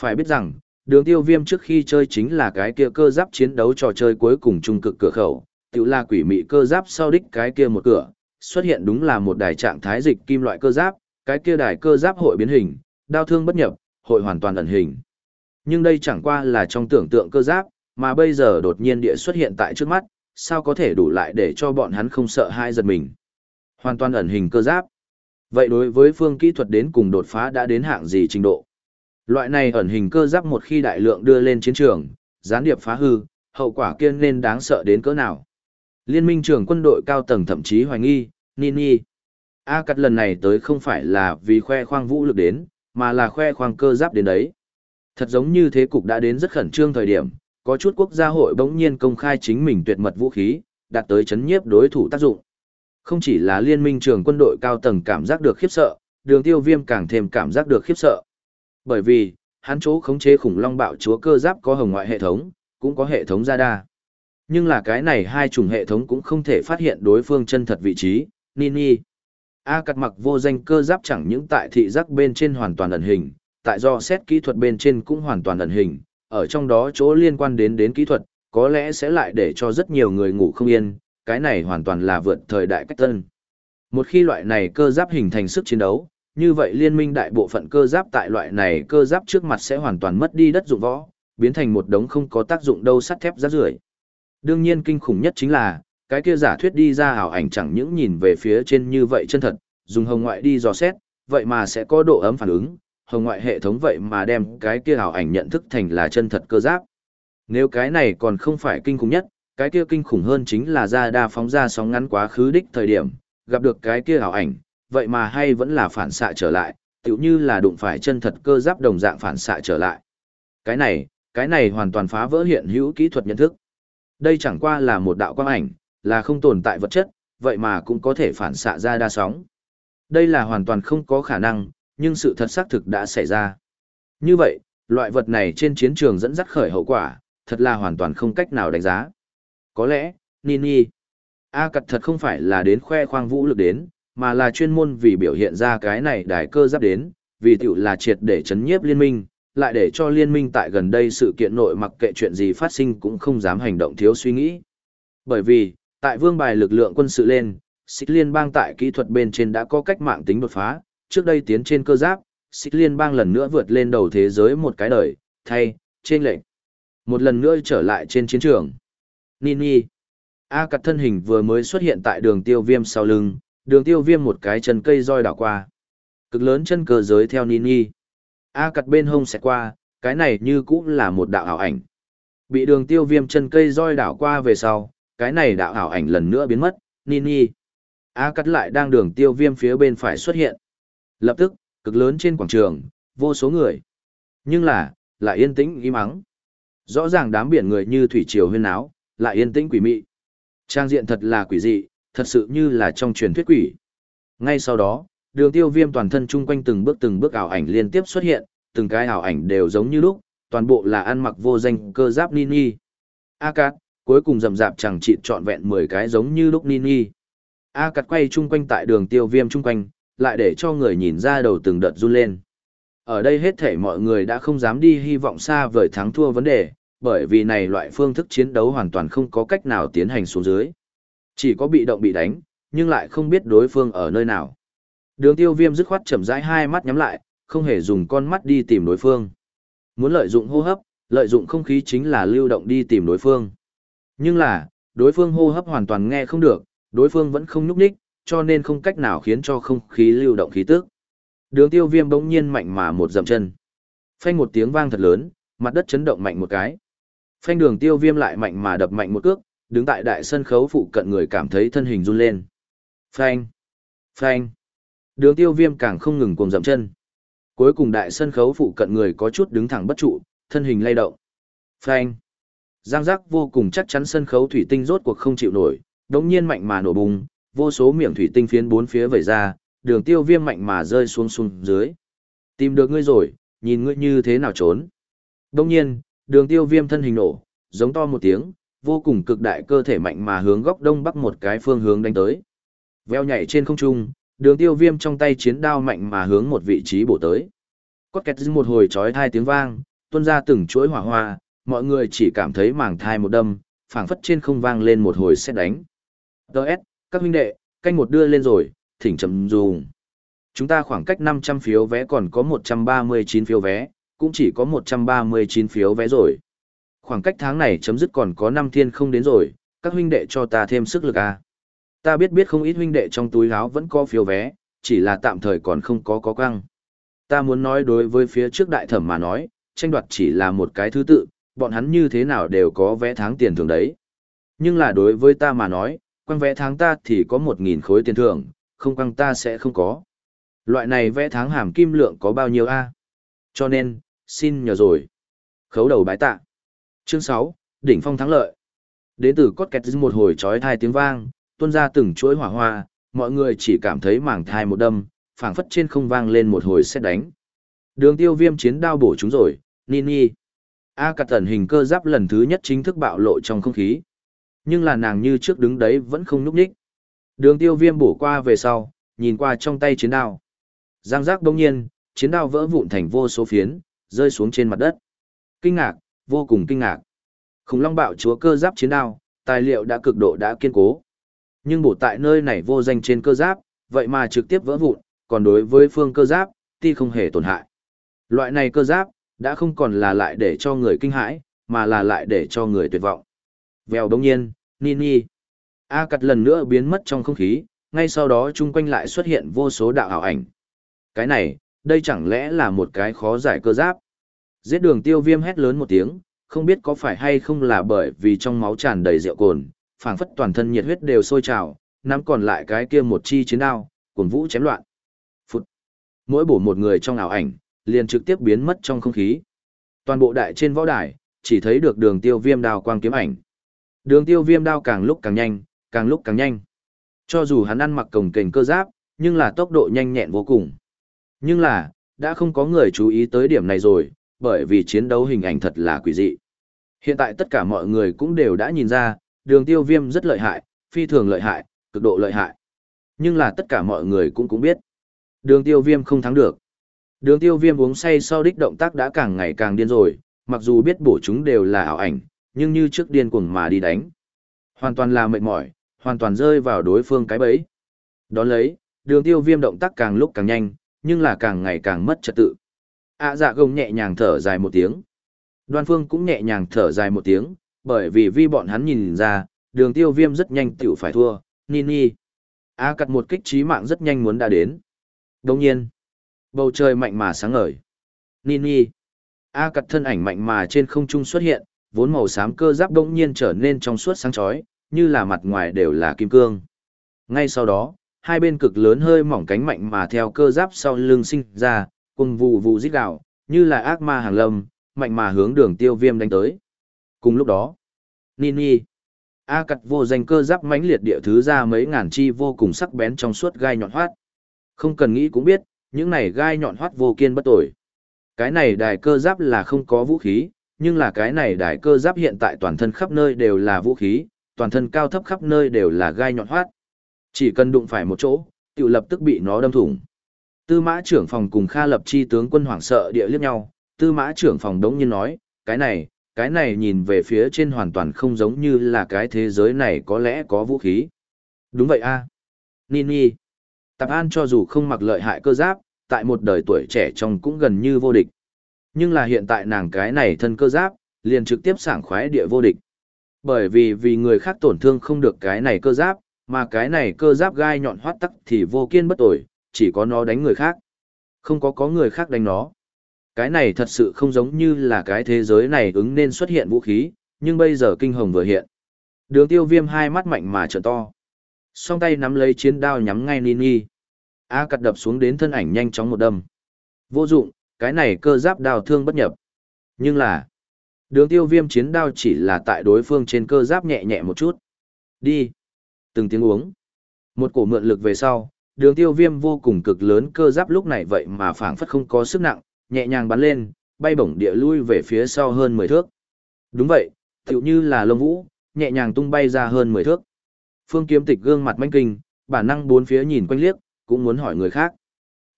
Phải biết rằng, đường tiêu viêm trước khi chơi chính là cái kia cơ giáp chiến đấu trò chơi cuối cùng trung cực cửa khẩu, tự là quỷ mị cơ giáp sau đích cái kia một cửa, xuất hiện đúng là một đài trạng thái dịch kim loại cơ giáp, cái kia đài cơ giáp hội biến hình, đao thương bất nhập, hội hoàn toàn ẩn hình. Nhưng đây chẳng qua là trong tưởng tượng cơ giáp, mà bây giờ đột nhiên địa xuất hiện tại trước mắt, sao có thể đủ lại để cho bọn hắn không sợ hai giật mình. Hoàn toàn ẩn hình cơ giáp. Vậy đối với phương kỹ thuật đến cùng đột phá đã đến hạng gì trình độ? Loại này ẩn hình cơ giáp một khi đại lượng đưa lên chiến trường, gián điệp phá hư, hậu quả kiên nên đáng sợ đến cỡ nào? Liên minh trưởng quân đội cao tầng thậm chí hoài nghi, Nini. A cắt lần này tới không phải là vì khoe khoang vũ lực đến, mà là khoe khoang cơ giáp đến đấy. Thật giống như thế cục đã đến rất khẩn trương thời điểm, có chút quốc gia hội bỗng nhiên công khai chính mình tuyệt mật vũ khí, đạt tới chấn nhiếp đối thủ tác dụng. Không chỉ là liên minh trường quân đội cao tầng cảm giác được khiếp sợ, đường tiêu viêm càng thêm cảm giác được khiếp sợ. Bởi vì, hắn chỗ khống chế khủng long bạo chúa cơ giáp có hồng ngoại hệ thống, cũng có hệ thống radar. Nhưng là cái này hai chủng hệ thống cũng không thể phát hiện đối phương chân thật vị trí, Nini. A cắt mặc vô danh cơ giáp chẳng những tại thị giác bên trên hoàn toàn ẩn hình, tại do xét kỹ thuật bên trên cũng hoàn toàn ẩn hình, ở trong đó chỗ liên quan đến đến kỹ thuật, có lẽ sẽ lại để cho rất nhiều người ngủ không yên, cái này hoàn toàn là vượt thời đại cách tân. Một khi loại này cơ giáp hình thành sức chiến đấu, như vậy liên minh đại bộ phận cơ giáp tại loại này cơ giáp trước mặt sẽ hoàn toàn mất đi đất dụng võ, biến thành một đống không có tác dụng đâu sắt thép rác rưởi. Đương nhiên kinh khủng nhất chính là, cái kia giả thuyết đi ra ảo ảnh chẳng những nhìn về phía trên như vậy chân thật, dùng hồng ngoại đi dò xét, vậy mà sẽ có độ ấm phản ứng, hồng ngoại hệ thống vậy mà đem cái kia ảo ảnh nhận thức thành là chân thật cơ giáp. Nếu cái này còn không phải kinh khủng nhất, cái kia kinh khủng hơn chính là ra đa phóng ra sóng ngắn quá khứ đích thời điểm, gặp được cái kia ảo ảnh, vậy mà hay vẫn là phản xạ trở lại, tựu như là đụng phải chân thật cơ giáp đồng dạng phản xạ trở lại. Cái này, cái này hoàn toàn phá vỡ hiện hữu kỹ thuật nhận thức. Đây chẳng qua là một đạo quang ảnh, là không tồn tại vật chất, vậy mà cũng có thể phản xạ ra đa sóng. Đây là hoàn toàn không có khả năng, nhưng sự thật xác thực đã xảy ra. Như vậy, loại vật này trên chiến trường dẫn dắt khởi hậu quả, thật là hoàn toàn không cách nào đánh giá. Có lẽ, Nini, A cật thật không phải là đến khoe khoang vũ lực đến, mà là chuyên môn vì biểu hiện ra cái này đài cơ giáp đến, vì tiểu là triệt để chấn nhiếp liên minh, lại để cho liên minh tại gần đây sự kiện nội mặc kệ chuyện gì phát sinh cũng không dám hành động thiếu suy nghĩ. Bởi vì, tại vương bài lực lượng quân sự lên, xích liên bang tại kỹ thuật bên trên đã có cách mạng tính đột phá, trước đây tiến trên cơ giáp, xích liên bang lần nữa vượt lên đầu thế giới một cái đời, thay, trên lệnh. Một lần nữa trở lại trên chiến trường. Nini. A cặt thân hình vừa mới xuất hiện tại đường tiêu viêm sau lưng, đường tiêu viêm một cái chân cây roi đảo qua. Cực lớn chân cờ giới theo Nini. A cặt bên hông sẽ qua, cái này như cũng là một đạo ảo ảnh. Bị đường tiêu viêm chân cây roi đảo qua về sau, cái này đạo ảo ảnh lần nữa biến mất, Nini. A cắt lại đang đường tiêu viêm phía bên phải xuất hiện. Lập tức, cực lớn trên quảng trường, vô số người. Nhưng là, lại yên tĩnh im ắng. Rõ ràng đám biển người như thủy triều huyên áo, lại yên tĩnh quỷ mị. Trang diện thật là quỷ dị, thật sự như là trong truyền thuyết quỷ. Ngay sau đó, đường tiêu viêm toàn thân chung quanh từng bước từng bước ảo ảnh liên tiếp xuất hiện, từng cái ảo ảnh đều giống như lúc, toàn bộ là ăn mặc vô danh cơ giáp Nini. A Cát, cuối cùng rầm rạp chẳng chịt trọn vẹn 10 cái giống như lúc Nini. A Cát quay chung quanh tại đường tiêu viêm chung quanh, lại để cho người nhìn ra đầu từng đợt run lên. Ở đây hết thể mọi người đã không dám đi hy vọng xa vời thắng thua vấn đề, bởi vì này loại phương thức chiến đấu hoàn toàn không có cách nào tiến hành xuống dưới. Chỉ có bị động bị đánh, nhưng lại không biết đối phương ở nơi nào. Đường tiêu viêm dứt khoát chậm rãi hai mắt nhắm lại, không hề dùng con mắt đi tìm đối phương. Muốn lợi dụng hô hấp, lợi dụng không khí chính là lưu động đi tìm đối phương. Nhưng là, đối phương hô hấp hoàn toàn nghe không được, đối phương vẫn không nhúc nhích, cho nên không cách nào khiến cho không khí lưu động khí tức. Đường tiêu viêm bỗng nhiên mạnh mà một dậm chân. Phanh một tiếng vang thật lớn, mặt đất chấn động mạnh một cái. Phanh đường tiêu viêm lại mạnh mà đập mạnh một cước, đứng tại đại sân khấu phụ cận người cảm thấy thân hình run lên. Phanh! Phanh! Đường tiêu viêm càng không ngừng cuồng dậm chân. Cuối cùng đại sân khấu phụ cận người có chút đứng thẳng bất trụ, thân hình lay động. Phanh! Giang giác vô cùng chắc chắn sân khấu thủy tinh rốt cuộc không chịu nổi, đống nhiên mạnh mà nổ bùng, vô số miệng thủy tinh phiến bốn phía vẩy ra, đường tiêu viêm mạnh mà rơi xuống xuống dưới. Tìm được ngươi rồi, nhìn ngươi như thế nào trốn. Đông nhiên, đường tiêu viêm thân hình nổ, giống to một tiếng, vô cùng cực đại cơ thể mạnh mà hướng góc đông bắc một cái phương hướng đánh tới. Veo nhảy trên không trung, đường tiêu viêm trong tay chiến đao mạnh mà hướng một vị trí bổ tới. Cốt kẹt một hồi trói thai tiếng vang, tuôn ra từng chuỗi hỏa hoa, mọi người chỉ cảm thấy mảng thai một đâm, phảng phất trên không vang lên một hồi xét đánh. Đợt, các huynh đệ, canh một đưa lên rồi, thỉnh chấm dùng. Chúng ta khoảng cách 500 phiếu vé còn có 139 phiếu vé, cũng chỉ có 139 phiếu vé rồi. Khoảng cách tháng này chấm dứt còn có năm thiên không đến rồi, các huynh đệ cho ta thêm sức lực à. Ta biết biết không ít huynh đệ trong túi áo vẫn có phiếu vé, chỉ là tạm thời còn không có có căng. Ta muốn nói đối với phía trước đại thẩm mà nói, tranh đoạt chỉ là một cái thứ tự, bọn hắn như thế nào đều có vé tháng tiền thưởng đấy. Nhưng là đối với ta mà nói, quăng vé tháng ta thì có 1.000 khối tiền thưởng, không quăng ta sẽ không có. Loại này vé tháng hàm kim lượng có bao nhiêu a? Cho nên, xin nhờ rồi. Khấu đầu bái tạ. Chương 6, đỉnh phong thắng lợi. Đến từ cốt kẹt một hồi trói thai tiếng vang, tuôn ra từng chuỗi hỏa hoa, mọi người chỉ cảm thấy mảng thai một đâm, phảng phất trên không vang lên một hồi xét đánh. Đường tiêu viêm chiến đao bổ chúng rồi, Nini. A cặt tẩn hình cơ giáp lần thứ nhất chính thức bạo lộ trong không khí. Nhưng là nàng như trước đứng đấy vẫn không núp ních. Đường tiêu viêm bổ qua về sau, nhìn qua trong tay chiến đao. Giang giác đông nhiên, chiến đao vỡ vụn thành vô số phiến, rơi xuống trên mặt đất. Kinh ngạc, vô cùng kinh ngạc. Khủng long bạo chúa cơ giáp chiến đao, tài liệu đã cực độ đã kiên cố. Nhưng bổ tại nơi này vô danh trên cơ giáp, vậy mà trực tiếp vỡ vụn, còn đối với phương cơ giáp, ti không hề tổn hại. Loại này cơ giáp, đã không còn là lại để cho người kinh hãi, mà là lại để cho người tuyệt vọng. Vèo đống nhiên, Nini. A cặt lần nữa biến mất trong không khí, ngay sau đó chung quanh lại xuất hiện vô số đạo ảo ảnh. Cái này, đây chẳng lẽ là một cái khó giải cơ giáp. Giết đường tiêu viêm hét lớn một tiếng, không biết có phải hay không là bởi vì trong máu tràn đầy rượu cồn, phảng phất toàn thân nhiệt huyết đều sôi trào, nắm còn lại cái kia một chi chiến đao, cuồng vũ chém loạn. Phút. Mỗi bổ một người trong ảo ảnh, liền trực tiếp biến mất trong không khí. Toàn bộ đại trên võ đài, chỉ thấy được đường tiêu viêm đao quang kiếm ảnh. Đường tiêu viêm đao càng lúc càng nhanh, càng lúc càng nhanh. Cho dù hắn ăn mặc cồng kềnh cơ giáp, nhưng là tốc độ nhanh nhẹn vô cùng. Nhưng là, đã không có người chú ý tới điểm này rồi, bởi vì chiến đấu hình ảnh thật là quỷ dị. Hiện tại tất cả mọi người cũng đều đã nhìn ra, đường tiêu viêm rất lợi hại, phi thường lợi hại, cực độ lợi hại. Nhưng là tất cả mọi người cũng cũng biết. Đường tiêu viêm không thắng được. Đường tiêu viêm uống say sau đích động tác đã càng ngày càng điên rồi, mặc dù biết bổ chúng đều là ảo ảnh, nhưng như trước điên cuồng mà đi đánh. Hoàn toàn là mệt mỏi, hoàn toàn rơi vào đối phương cái bẫy. Đón lấy, đường tiêu viêm động tác càng lúc càng nhanh, nhưng là càng ngày càng mất trật tự ạ dạ gồng nhẹ nhàng thở dài một tiếng. Đoan phương cũng nhẹ nhàng thở dài một tiếng, bởi vì vi bọn hắn nhìn ra, đường tiêu viêm rất nhanh tiểu phải thua, Nini. A cặt một kích trí mạng rất nhanh muốn đã đến. Đồng nhiên, bầu trời mạnh mà sáng ngời. Nini. A cặt thân ảnh mạnh mà trên không trung xuất hiện, vốn màu xám cơ giáp đông nhiên trở nên trong suốt sáng chói, như là mặt ngoài đều là kim cương. Ngay sau đó, hai bên cực lớn hơi mỏng cánh mạnh mà theo cơ giáp sau lưng sinh ra, cùng vụ vụ rít gạo, như là ác ma hàng lâm, mạnh mà hướng đường tiêu viêm đánh tới. Cùng lúc đó, Nini, A cặt vô danh cơ giáp mãnh liệt địa thứ ra mấy ngàn chi vô cùng sắc bén trong suốt gai nhọn hoát. Không cần nghĩ cũng biết, những này gai nhọn hoát vô kiên bất tội. Cái này đài cơ giáp là không có vũ khí, nhưng là cái này đài cơ giáp hiện tại toàn thân khắp nơi đều là vũ khí, toàn thân cao thấp khắp nơi đều là gai nhọn hoát. Chỉ cần đụng phải một chỗ, tự lập tức bị nó đâm thủng. Tư mã trưởng phòng cùng Kha lập chi tướng quân hoảng sợ địa liếc nhau, tư mã trưởng phòng đống nhiên nói, cái này, cái này nhìn về phía trên hoàn toàn không giống như là cái thế giới này có lẽ có vũ khí. Đúng vậy a Nini. Tạp An cho dù không mặc lợi hại cơ giáp, tại một đời tuổi trẻ trong cũng gần như vô địch. Nhưng là hiện tại nàng cái này thân cơ giáp, liền trực tiếp sảng khoái địa vô địch. Bởi vì vì người khác tổn thương không được cái này cơ giáp, mà cái này cơ giáp gai nhọn hoắt tắc thì vô kiên bất tội, chỉ có nó đánh người khác. Không có có người khác đánh nó. Cái này thật sự không giống như là cái thế giới này ứng nên xuất hiện vũ khí, nhưng bây giờ kinh hồng vừa hiện. Đường tiêu viêm hai mắt mạnh mà trợn to. Song tay nắm lấy chiến đao nhắm ngay Nini. A cặt đập xuống đến thân ảnh nhanh chóng một đâm. Vô dụng, cái này cơ giáp đào thương bất nhập. Nhưng là, đường tiêu viêm chiến đao chỉ là tại đối phương trên cơ giáp nhẹ nhẹ một chút. Đi. Từng tiếng uống. Một cổ mượn lực về sau, đường tiêu viêm vô cùng cực lớn cơ giáp lúc này vậy mà phảng phất không có sức nặng, nhẹ nhàng bắn lên, bay bổng địa lui về phía sau hơn 10 thước. Đúng vậy, tựu như là lông vũ, nhẹ nhàng tung bay ra hơn 10 thước. Phương kiếm tịch gương mặt manh kinh, bản năng bốn phía nhìn quanh liếc, cũng muốn hỏi người khác.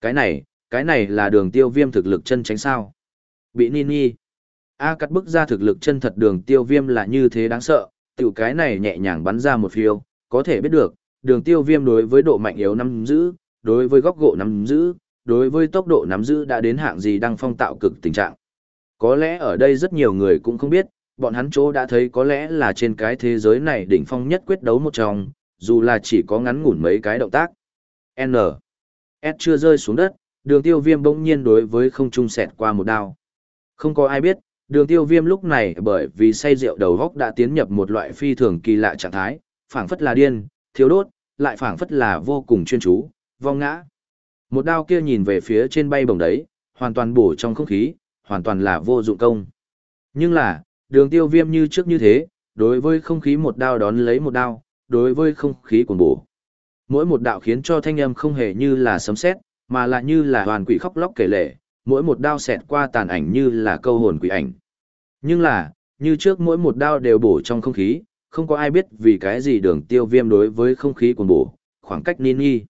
Cái này, cái này là đường tiêu viêm thực lực chân tránh sao. Bị Nini. A cắt bức ra thực lực chân thật đường tiêu viêm là như thế đáng sợ, tiểu cái này nhẹ nhàng bắn ra một phiêu, có thể biết được, đường tiêu viêm đối với độ mạnh yếu nắm giữ, đối với góc gỗ nắm giữ, đối với tốc độ nắm giữ đã đến hạng gì đang phong tạo cực tình trạng. Có lẽ ở đây rất nhiều người cũng không biết, bọn hắn chỗ đã thấy có lẽ là trên cái thế giới này đỉnh phong nhất quyết đấu một trong, dù là chỉ có ngắn ngủn mấy cái động tác. N. S chưa rơi xuống đất, đường tiêu viêm bỗng nhiên đối với không trung sẹt qua một đao. Không có ai biết, đường tiêu viêm lúc này bởi vì say rượu đầu góc đã tiến nhập một loại phi thường kỳ lạ trạng thái, phảng phất là điên, thiếu đốt, lại phảng phất là vô cùng chuyên chú, vong ngã. Một đao kia nhìn về phía trên bay bổng đấy, hoàn toàn bổ trong không khí, hoàn toàn là vô dụng công. Nhưng là, đường tiêu viêm như trước như thế, đối với không khí một đao đón lấy một đao, đối với không khí cuồng bổ. Mỗi một đạo khiến cho thanh âm không hề như là sấm sét, mà là như là hoàn quỷ khóc lóc kể lệ, mỗi một đao xẹt qua tàn ảnh như là câu hồn quỷ ảnh. Nhưng là, như trước mỗi một đao đều bổ trong không khí, không có ai biết vì cái gì đường tiêu viêm đối với không khí cuồng bổ, khoảng cách Nini.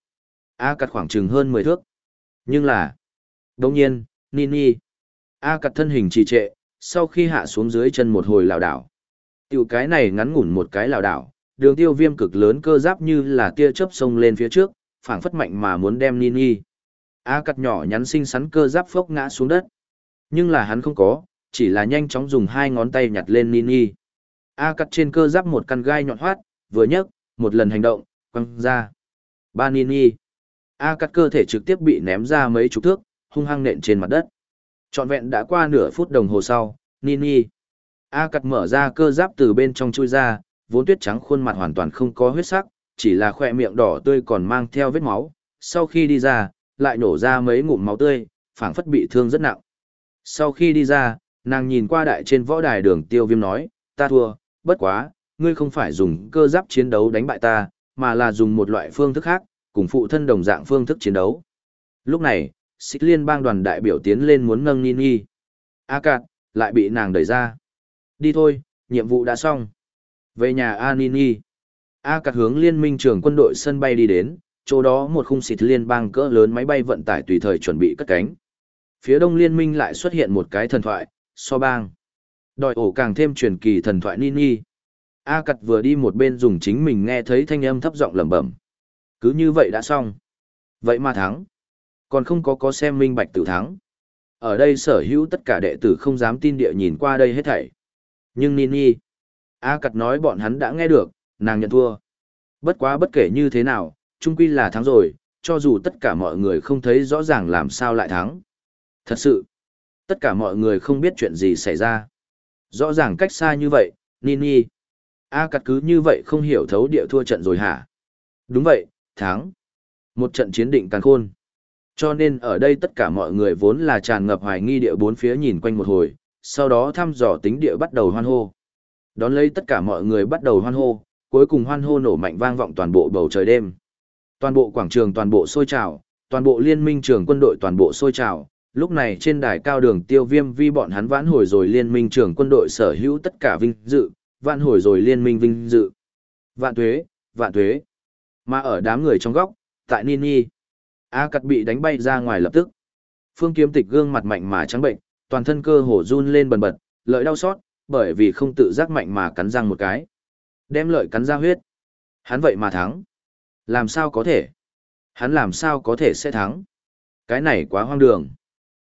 A cặt khoảng chừng hơn 10 thước. Nhưng là, đồng nhiên, Nini. A cặt thân hình trì trệ, sau khi hạ xuống dưới chân một hồi lào đảo. Tiểu cái này ngắn ngủn một cái lào đảo, đường tiêu viêm cực lớn cơ giáp như là tia chớp sông lên phía trước, phảng phất mạnh mà muốn đem Nini. A cặt nhỏ nhắn xinh xắn cơ giáp phốc ngã xuống đất. Nhưng là hắn không có, chỉ là nhanh chóng dùng hai ngón tay nhặt lên Nini. A cắt trên cơ giáp một căn gai nhọn hoát, vừa nhấc, một lần hành động, quăng ra. Ba Nini. A cắt cơ thể trực tiếp bị ném ra mấy chục thước, hung hăng nện trên mặt đất. Trọn vẹn đã qua nửa phút đồng hồ sau, Nini. A cắt mở ra cơ giáp từ bên trong chui ra, vốn tuyết trắng khuôn mặt hoàn toàn không có huyết sắc, chỉ là khoe miệng đỏ tươi còn mang theo vết máu. Sau khi đi ra, lại nổ ra mấy ngụm máu tươi, phảng phất bị thương rất nặng. Sau khi đi ra, nàng nhìn qua đại trên võ đài đường tiêu viêm nói, ta thua, bất quá, ngươi không phải dùng cơ giáp chiến đấu đánh bại ta, mà là dùng một loại phương thức khác, cùng phụ thân đồng dạng phương thức chiến đấu. Lúc này, xích liên bang đoàn đại biểu tiến lên muốn nâng Nini. A cạn, lại bị nàng đẩy ra. Đi thôi, nhiệm vụ đã xong. Về nhà A Nini. A cạn hướng liên minh trưởng quân đội sân bay đi đến, chỗ đó một khung xịt liên bang cỡ lớn máy bay vận tải tùy thời chuẩn bị cất cánh. Phía đông liên minh lại xuất hiện một cái thần thoại, so bang. Đòi ổ càng thêm truyền kỳ thần thoại Nini. A cặt vừa đi một bên dùng chính mình nghe thấy thanh âm thấp giọng lẩm bẩm. Cứ như vậy đã xong. Vậy mà thắng. Còn không có có xem minh bạch tử thắng. Ở đây sở hữu tất cả đệ tử không dám tin địa nhìn qua đây hết thảy. Nhưng Nini. A cặt nói bọn hắn đã nghe được, nàng nhận thua. Bất quá bất kể như thế nào, trung quy là thắng rồi, cho dù tất cả mọi người không thấy rõ ràng làm sao lại thắng. Thật sự, tất cả mọi người không biết chuyện gì xảy ra. Rõ ràng cách xa như vậy, Nini. A cắt cứ như vậy không hiểu thấu địa thua trận rồi hả? Đúng vậy, thắng. Một trận chiến định càng khôn. Cho nên ở đây tất cả mọi người vốn là tràn ngập hoài nghi địa bốn phía nhìn quanh một hồi, sau đó thăm dò tính địa bắt đầu hoan hô. Đón lấy tất cả mọi người bắt đầu hoan hô, cuối cùng hoan hô nổ mạnh vang vọng toàn bộ bầu trời đêm. Toàn bộ quảng trường toàn bộ sôi trào, toàn bộ liên minh trường quân đội toàn bộ sôi trào. Lúc này trên đài cao đường tiêu viêm vi bọn hắn vãn hồi rồi liên minh trưởng quân đội sở hữu tất cả vinh dự, vãn hồi rồi liên minh vinh dự. Vạn tuế, vạn tuế. Mà ở đám người trong góc, tại Nini, A cật bị đánh bay ra ngoài lập tức. Phương kiếm tịch gương mặt mạnh mà trắng bệnh, toàn thân cơ hồ run lên bần bật, lợi đau xót, bởi vì không tự giác mạnh mà cắn răng một cái. Đem lợi cắn ra huyết. Hắn vậy mà thắng. Làm sao có thể? Hắn làm sao có thể sẽ thắng? Cái này quá hoang đường.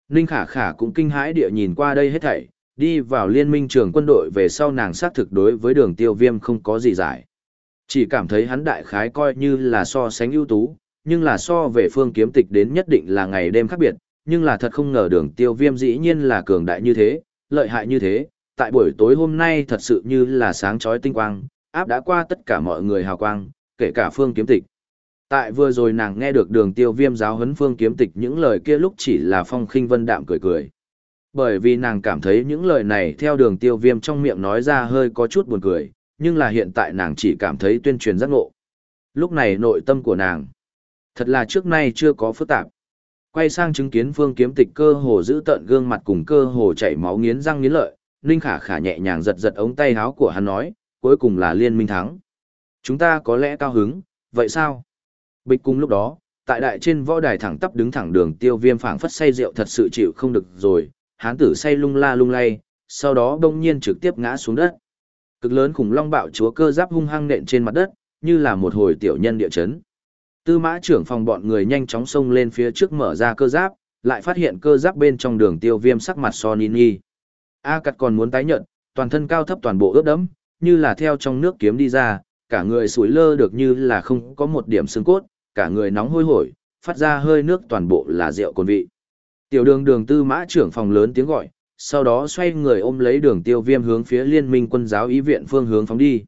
Ninh Khả Khả cũng kinh hãi địa nhìn qua đây hết thảy, đi vào liên minh trường quân đội về sau nàng xác thực đối với đường tiêu viêm không có gì giải. Chỉ cảm thấy hắn đại khái coi như là so sánh ưu tú, nhưng là so về phương kiếm tịch đến nhất định là ngày đêm khác biệt, nhưng là thật không ngờ đường tiêu viêm dĩ nhiên là cường đại như thế, lợi hại như thế, tại buổi tối hôm nay thật sự như là sáng chói tinh quang, áp đã qua tất cả mọi người hào quang, kể cả phương kiếm tịch. Tại vừa rồi nàng nghe được đường tiêu viêm giáo huấn phương kiếm tịch những lời kia lúc chỉ là phong khinh vân đạm cười cười. Bởi vì nàng cảm thấy những lời này theo đường tiêu viêm trong miệng nói ra hơi có chút buồn cười, nhưng là hiện tại nàng chỉ cảm thấy tuyên truyền giác ngộ. Lúc này nội tâm của nàng, thật là trước nay chưa có phức tạp. Quay sang chứng kiến phương kiếm tịch cơ hồ giữ tận gương mặt cùng cơ hồ chảy máu nghiến răng nghiến lợi, Ninh Khả Khả nhẹ nhàng giật giật ống tay áo của hắn nói, cuối cùng là liên minh thắng. Chúng ta có lẽ cao hứng, vậy sao? Bịch cùng lúc đó, tại đại trên võ đài thẳng tắp đứng thẳng đường tiêu viêm phảng phất say rượu thật sự chịu không được rồi, hán tử say lung la lung lay, sau đó đông nhiên trực tiếp ngã xuống đất. Cực lớn khủng long bạo chúa cơ giáp hung hăng nện trên mặt đất, như là một hồi tiểu nhân địa chấn. Tư mã trưởng phòng bọn người nhanh chóng xông lên phía trước mở ra cơ giáp, lại phát hiện cơ giáp bên trong đường tiêu viêm sắc mặt so nini. A cắt còn muốn tái nhận, toàn thân cao thấp toàn bộ ướt đẫm, như là theo trong nước kiếm đi ra, cả người sủi lơ được như là không có một điểm xương cốt, cả người nóng hôi hổi, phát ra hơi nước toàn bộ là rượu cồn vị. Tiểu đường đường tư mã trưởng phòng lớn tiếng gọi, sau đó xoay người ôm lấy đường tiêu viêm hướng phía liên minh quân giáo ý viện phương hướng phóng đi.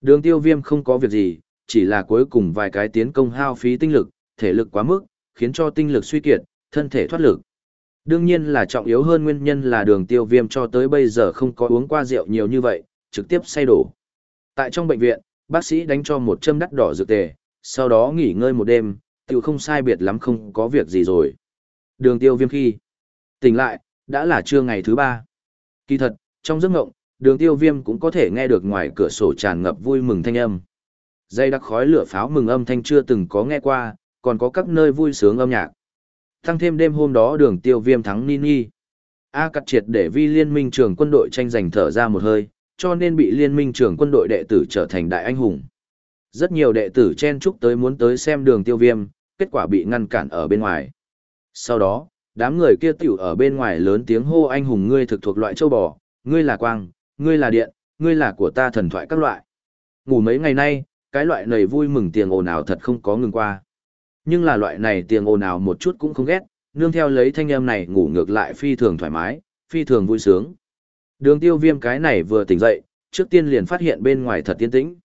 Đường tiêu viêm không có việc gì, chỉ là cuối cùng vài cái tiến công hao phí tinh lực, thể lực quá mức, khiến cho tinh lực suy kiệt, thân thể thoát lực. Đương nhiên là trọng yếu hơn nguyên nhân là đường tiêu viêm cho tới bây giờ không có uống qua rượu nhiều như vậy, trực tiếp say đổ. Tại trong bệnh viện, bác sĩ đánh cho một châm đắt đỏ dược tề, sau đó nghỉ ngơi một đêm, tiểu không sai biệt lắm không có việc gì rồi. Đường tiêu viêm khi tỉnh lại, đã là trưa ngày thứ ba. Kỳ thật, trong giấc ngộng, đường tiêu viêm cũng có thể nghe được ngoài cửa sổ tràn ngập vui mừng thanh âm. Dây đặc khói lửa pháo mừng âm thanh chưa từng có nghe qua, còn có các nơi vui sướng âm nhạc. Thăng thêm đêm hôm đó đường tiêu viêm thắng Nini. A cắt triệt để vi liên minh trưởng quân đội tranh giành thở ra một hơi, cho nên bị liên minh trưởng quân đội đệ tử trở thành đại anh hùng. Rất nhiều đệ tử chen chúc tới muốn tới xem đường tiêu viêm, kết quả bị ngăn cản ở bên ngoài. Sau đó, đám người kia tiểu ở bên ngoài lớn tiếng hô anh hùng ngươi thực thuộc loại châu bò, ngươi là quang, ngươi là điện, ngươi là của ta thần thoại các loại. Ngủ mấy ngày nay, cái loại này vui mừng tiền ồn ào thật không có ngừng qua. Nhưng là loại này tiền ồn ào một chút cũng không ghét, nương theo lấy thanh âm này ngủ ngược lại phi thường thoải mái, phi thường vui sướng. Đường tiêu viêm cái này vừa tỉnh dậy, trước tiên liền phát hiện bên ngoài thật tiên tĩnh.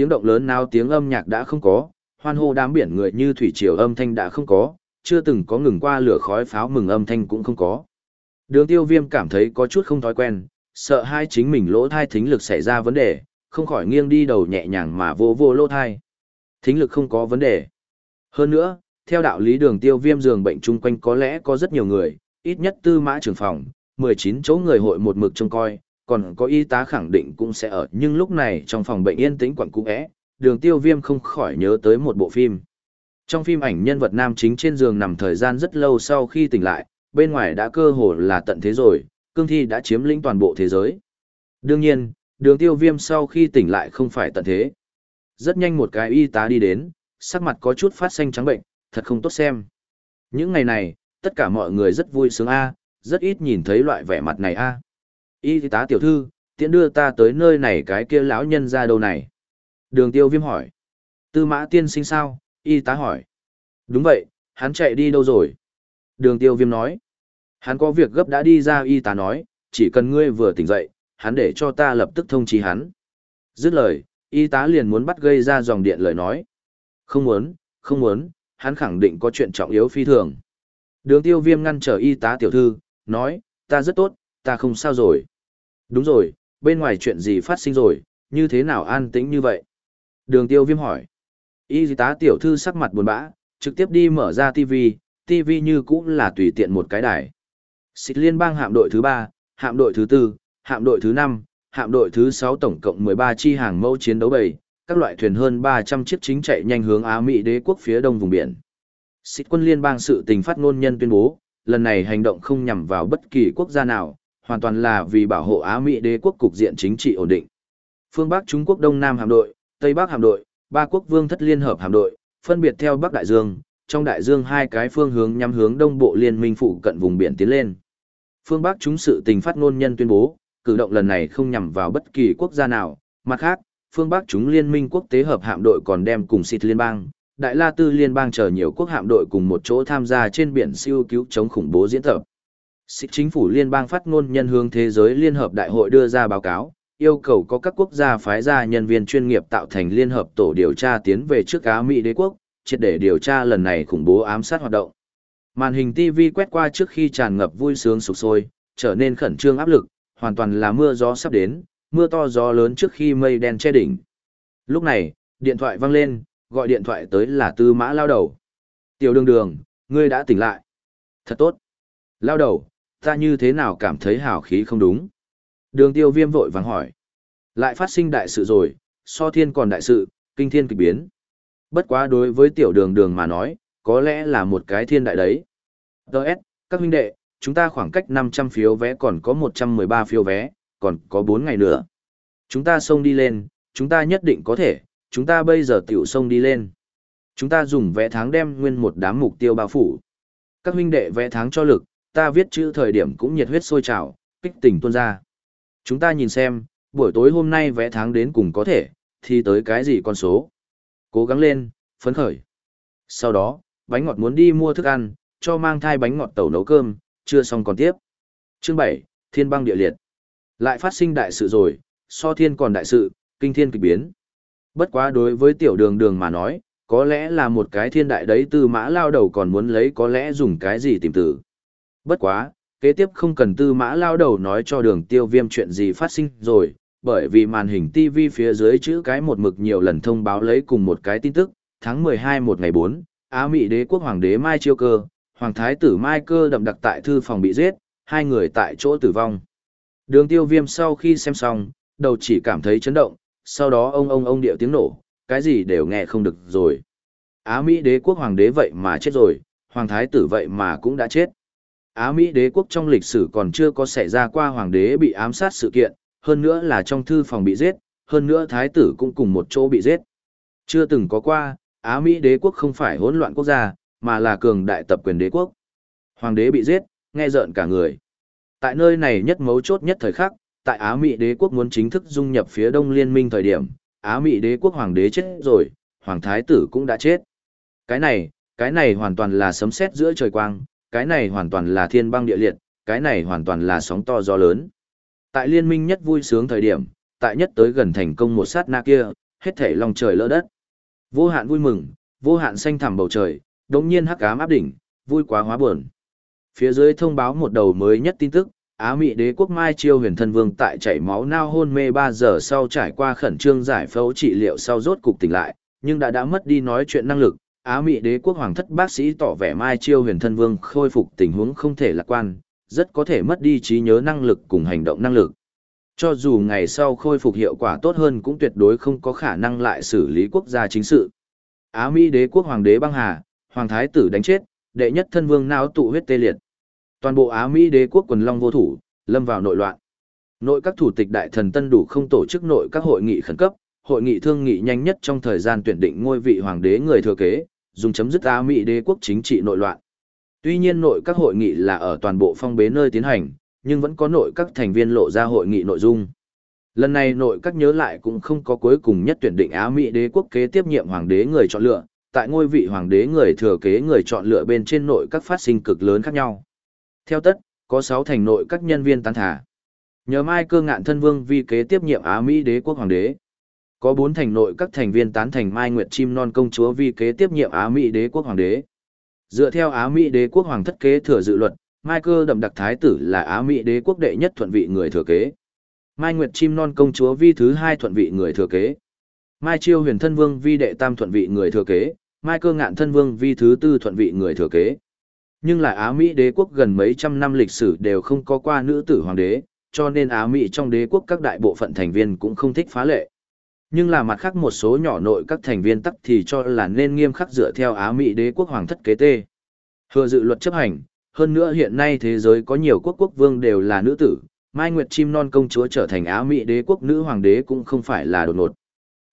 Tiếng động lớn nào tiếng âm nhạc đã không có, hoan hô đám biển người như thủy triều âm thanh đã không có, chưa từng có ngừng qua lửa khói pháo mừng âm thanh cũng không có. Đường tiêu viêm cảm thấy có chút không thói quen, sợ hai chính mình lỗ thai thính lực xảy ra vấn đề, không khỏi nghiêng đi đầu nhẹ nhàng mà vô vô lỗ thai. Thính lực không có vấn đề. Hơn nữa, theo đạo lý đường tiêu viêm giường bệnh chung quanh có lẽ có rất nhiều người, ít nhất tư mã trưởng phòng, 19 chỗ người hội một mực trông coi, còn có y tá khẳng định cũng sẽ ở. Nhưng lúc này trong phòng bệnh yên tĩnh quặn cũ é, đường tiêu viêm không khỏi nhớ tới một bộ phim. Trong phim ảnh nhân vật nam chính trên giường nằm thời gian rất lâu sau khi tỉnh lại, bên ngoài đã cơ hồ là tận thế rồi, cương thi đã chiếm lĩnh toàn bộ thế giới. Đương nhiên, đường tiêu viêm sau khi tỉnh lại không phải tận thế. Rất nhanh một cái y tá đi đến, sắc mặt có chút phát xanh trắng bệnh, thật không tốt xem. Những ngày này, tất cả mọi người rất vui sướng a rất ít nhìn thấy loại vẻ mặt này a Y tá tiểu thư, tiện đưa ta tới nơi này cái kia lão nhân ra đâu này. Đường tiêu viêm hỏi. Tư mã tiên sinh sao? Y tá hỏi. Đúng vậy, hắn chạy đi đâu rồi? Đường tiêu viêm nói. Hắn có việc gấp đã đi ra y tá nói, chỉ cần ngươi vừa tỉnh dậy, hắn để cho ta lập tức thông trí hắn. Dứt lời, y tá liền muốn bắt gây ra dòng điện lời nói. Không muốn, không muốn, hắn khẳng định có chuyện trọng yếu phi thường. Đường tiêu viêm ngăn trở y tá tiểu thư, nói, ta rất tốt, ta không sao rồi. Đúng rồi, bên ngoài chuyện gì phát sinh rồi, như thế nào an tĩnh như vậy? Đường tiêu viêm hỏi. Y tá tiểu thư sắc mặt buồn bã, trực tiếp đi mở ra TV, TV như cũng là tùy tiện một cái đài. Xịt liên bang hạm đội thứ 3, hạm đội thứ 4, hạm đội thứ 5, hạm đội thứ 6 tổng cộng 13 chi hàng mẫu chiến đấu bầy, các loại thuyền hơn 300 chiếc chính chạy nhanh hướng Á Mỹ đế quốc phía đông vùng biển. Xịt quân liên bang sự tình phát ngôn nhân tuyên bố, lần này hành động không nhằm vào bất kỳ quốc gia nào, hoàn toàn là vì bảo hộ Á Mỹ đế quốc cục diện chính trị ổn định. Phương Bắc Trung Quốc Đông Nam hạm đội, Tây Bắc hạm đội, ba quốc vương thất liên hợp hạm đội, phân biệt theo Bắc Đại Dương, trong Đại Dương hai cái phương hướng nhắm hướng Đông Bộ Liên minh phụ cận vùng biển tiến lên. Phương Bắc chúng sự tình phát ngôn nhân tuyên bố, cử động lần này không nhằm vào bất kỳ quốc gia nào, mặt khác, phương Bắc chúng liên minh quốc tế hợp hạm đội còn đem cùng xịt liên bang, Đại La Tư liên bang chờ nhiều quốc hạm đội cùng một chỗ tham gia trên biển siêu cứu chống khủng bố diễn tập. Xịt chính phủ liên bang phát ngôn nhân hướng thế giới liên hợp đại hội đưa ra báo cáo, yêu cầu có các quốc gia phái ra nhân viên chuyên nghiệp tạo thành liên hợp tổ điều tra tiến về trước Á Mỹ đế quốc, triệt để điều tra lần này khủng bố ám sát hoạt động. Màn hình TV quét qua trước khi tràn ngập vui sướng sục sôi, trở nên khẩn trương áp lực, hoàn toàn là mưa gió sắp đến, mưa to gió lớn trước khi mây đen che đỉnh. Lúc này, điện thoại vang lên, gọi điện thoại tới là tư mã lao đầu. Tiểu đường đường, ngươi đã tỉnh lại. Thật tốt. Lao đầu, ta như thế nào cảm thấy hào khí không đúng. Đường tiêu viêm vội vàng hỏi. Lại phát sinh đại sự rồi, so thiên còn đại sự, kinh thiên kịch biến. Bất quá đối với tiểu đường đường mà nói, có lẽ là một cái thiên đại đấy. Đỡ các huynh đệ, chúng ta khoảng cách 500 phiếu vé còn có 113 phiếu vé, còn có 4 ngày nữa. Chúng ta xông đi lên, chúng ta nhất định có thể, chúng ta bây giờ tiểu xông đi lên. Chúng ta dùng vé tháng đem nguyên một đám mục tiêu bao phủ. Các huynh đệ vé tháng cho lực, ta viết chữ thời điểm cũng nhiệt huyết sôi trào, kích tình tuôn ra. Chúng ta nhìn xem, buổi tối hôm nay vẽ tháng đến cùng có thể, thì tới cái gì con số. Cố gắng lên, phấn khởi. Sau đó, bánh ngọt muốn đi mua thức ăn, cho mang thai bánh ngọt tàu nấu cơm, chưa xong còn tiếp. Chương 7, Thiên băng địa liệt. Lại phát sinh đại sự rồi, so thiên còn đại sự, kinh thiên kịch biến. Bất quá đối với tiểu đường đường mà nói, có lẽ là một cái thiên đại đấy tư mã lao đầu còn muốn lấy có lẽ dùng cái gì tìm tử. Bất quá, kế tiếp không cần tư mã lao đầu nói cho đường tiêu viêm chuyện gì phát sinh rồi, bởi vì màn hình TV phía dưới chữ cái một mực nhiều lần thông báo lấy cùng một cái tin tức, tháng 12 một ngày 4, Á Mỹ đế quốc hoàng đế Mai Chiêu Cơ, hoàng thái tử Mai Cơ đậm đặc tại thư phòng bị giết, hai người tại chỗ tử vong. Đường tiêu viêm sau khi xem xong, đầu chỉ cảm thấy chấn động, sau đó ông ông ông điệu tiếng nổ, cái gì đều nghe không được rồi. Á Mỹ đế quốc hoàng đế vậy mà chết rồi, hoàng thái tử vậy mà cũng đã chết. Á Mỹ đế quốc trong lịch sử còn chưa có xảy ra qua hoàng đế bị ám sát sự kiện, hơn nữa là trong thư phòng bị giết, hơn nữa thái tử cũng cùng một chỗ bị giết. Chưa từng có qua, Á Mỹ đế quốc không phải hỗn loạn quốc gia, mà là cường đại tập quyền đế quốc. Hoàng đế bị giết, nghe rợn cả người. Tại nơi này nhất mấu chốt nhất thời khắc, tại Á Mỹ đế quốc muốn chính thức dung nhập phía đông liên minh thời điểm, Á Mỹ đế quốc hoàng đế chết rồi, hoàng thái tử cũng đã chết. Cái này, cái này hoàn toàn là sấm sét giữa trời quang, cái này hoàn toàn là thiên băng địa liệt, cái này hoàn toàn là sóng to gió lớn. Tại liên minh nhất vui sướng thời điểm, tại nhất tới gần thành công một sát na kia, hết thể lòng trời lỡ đất. Vô hạn vui mừng, vô hạn xanh thẳm bầu trời, đống nhiên hắc ám áp đỉnh, vui quá hóa buồn. Phía dưới thông báo một đầu mới nhất tin tức, Á Mỹ đế quốc Mai Chiêu huyền thân vương tại chảy máu nao hôn mê 3 giờ sau trải qua khẩn trương giải phẫu trị liệu sau rốt cục tỉnh lại, nhưng đã đã mất đi nói chuyện năng lực. Á Mỹ đế quốc hoàng thất bác sĩ tỏ vẻ Mai Chiêu huyền thân vương khôi phục tình huống không thể lạc quan, rất có thể mất đi trí nhớ năng lực cùng hành động năng lực. Cho dù ngày sau khôi phục hiệu quả tốt hơn cũng tuyệt đối không có khả năng lại xử lý quốc gia chính sự. Á Mỹ đế quốc hoàng đế băng hà, hoàng thái tử đánh chết, đệ nhất thân vương não tụ huyết tê liệt. Toàn bộ Á Mỹ đế quốc quần long vô thủ, lâm vào nội loạn. Nội các thủ tịch đại thần tân đủ không tổ chức nội các hội nghị khẩn cấp, hội nghị thương nghị nhanh nhất trong thời gian tuyển định ngôi vị hoàng đế người thừa kế, dùng chấm dứt Á Mỹ đế quốc chính trị nội loạn. Tuy nhiên nội các hội nghị là ở toàn bộ phong bế nơi tiến hành, nhưng vẫn có nội các thành viên lộ ra hội nghị nội dung. Lần này nội các nhớ lại cũng không có cuối cùng nhất tuyển định Á Mỹ đế quốc kế tiếp nhiệm hoàng đế người chọn lựa, tại ngôi vị hoàng đế người thừa kế người chọn lựa bên trên nội các phát sinh cực lớn khác nhau. Theo tất, có 6 thành nội các nhân viên tán thả. Nhờ Mai cơ ngạn thân vương vi kế tiếp nhiệm Á Mỹ đế quốc hoàng đế. Có bốn thành nội các thành viên tán thành Mai Nguyệt Chim Non công chúa vi kế tiếp nhiệm Á Mỹ đế quốc hoàng đế. Dựa theo Á Mỹ đế quốc hoàng thất kế thừa dự luật, Mai cơ đậm đặc thái tử là Á Mỹ đế quốc đệ nhất thuận vị người thừa kế. Mai Nguyệt Chim Non công chúa vi thứ hai thuận vị người thừa kế. Mai Chiêu huyền thân vương vi đệ tam thuận vị người thừa kế, Mai cơ ngạn thân vương vi thứ tư thuận vị người thừa kế. Nhưng lại Á Mỹ đế quốc gần mấy trăm năm lịch sử đều không có qua nữ tử hoàng đế, cho nên Á Mỹ trong đế quốc các đại bộ phận thành viên cũng không thích phá lệ. Nhưng là mặt khác một số nhỏ nội các thành viên tắc thì cho là nên nghiêm khắc dựa theo Á Mỹ đế quốc hoàng thất kế tê. Thừa dự luật chấp hành, hơn nữa hiện nay thế giới có nhiều quốc quốc vương đều là nữ tử, Mai Nguyệt Chim Non công chúa trở thành Á Mỹ đế quốc nữ hoàng đế cũng không phải là đột ngột.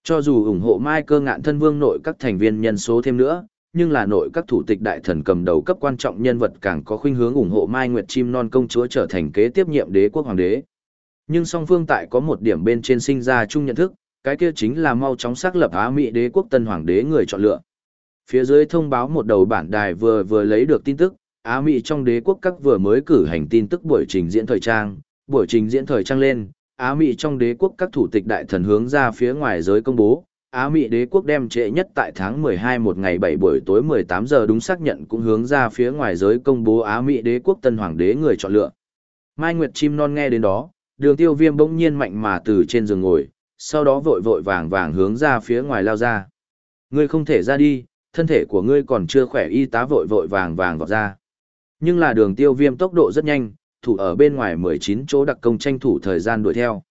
Cho dù ủng hộ Mai cơ ngạn thân vương nội các thành viên nhân số thêm nữa, nhưng là nội các thủ tịch đại thần cầm đầu cấp quan trọng nhân vật càng có khuynh hướng ủng hộ Mai Nguyệt Chim Non công chúa trở thành kế tiếp nhiệm đế quốc hoàng đế. Nhưng song phương tại có một điểm bên trên sinh ra chung nhận thức, cái kia chính là mau chóng xác lập Á Mỹ đế quốc tân hoàng đế người chọn lựa. Phía dưới thông báo một đầu bản đài vừa vừa lấy được tin tức, Á Mỹ trong đế quốc các vừa mới cử hành tin tức buổi trình diễn thời trang, buổi trình diễn thời trang lên, Á Mỹ trong đế quốc các thủ tịch đại thần hướng ra phía ngoài giới công bố, Á Mỹ đế quốc đem trễ nhất tại tháng 12 một ngày 7 buổi tối 18 giờ đúng xác nhận cũng hướng ra phía ngoài giới công bố Á Mỹ đế quốc tân hoàng đế người chọn lựa. Mai Nguyệt chim non nghe đến đó, đường tiêu viêm bỗng nhiên mạnh mà từ trên giường ngồi, sau đó vội vội vàng vàng hướng ra phía ngoài lao ra. Ngươi không thể ra đi, thân thể của ngươi còn chưa khỏe y tá vội vội vàng vàng vọt ra. Nhưng là đường tiêu viêm tốc độ rất nhanh, thủ ở bên ngoài 19 chỗ đặc công tranh thủ thời gian đuổi theo.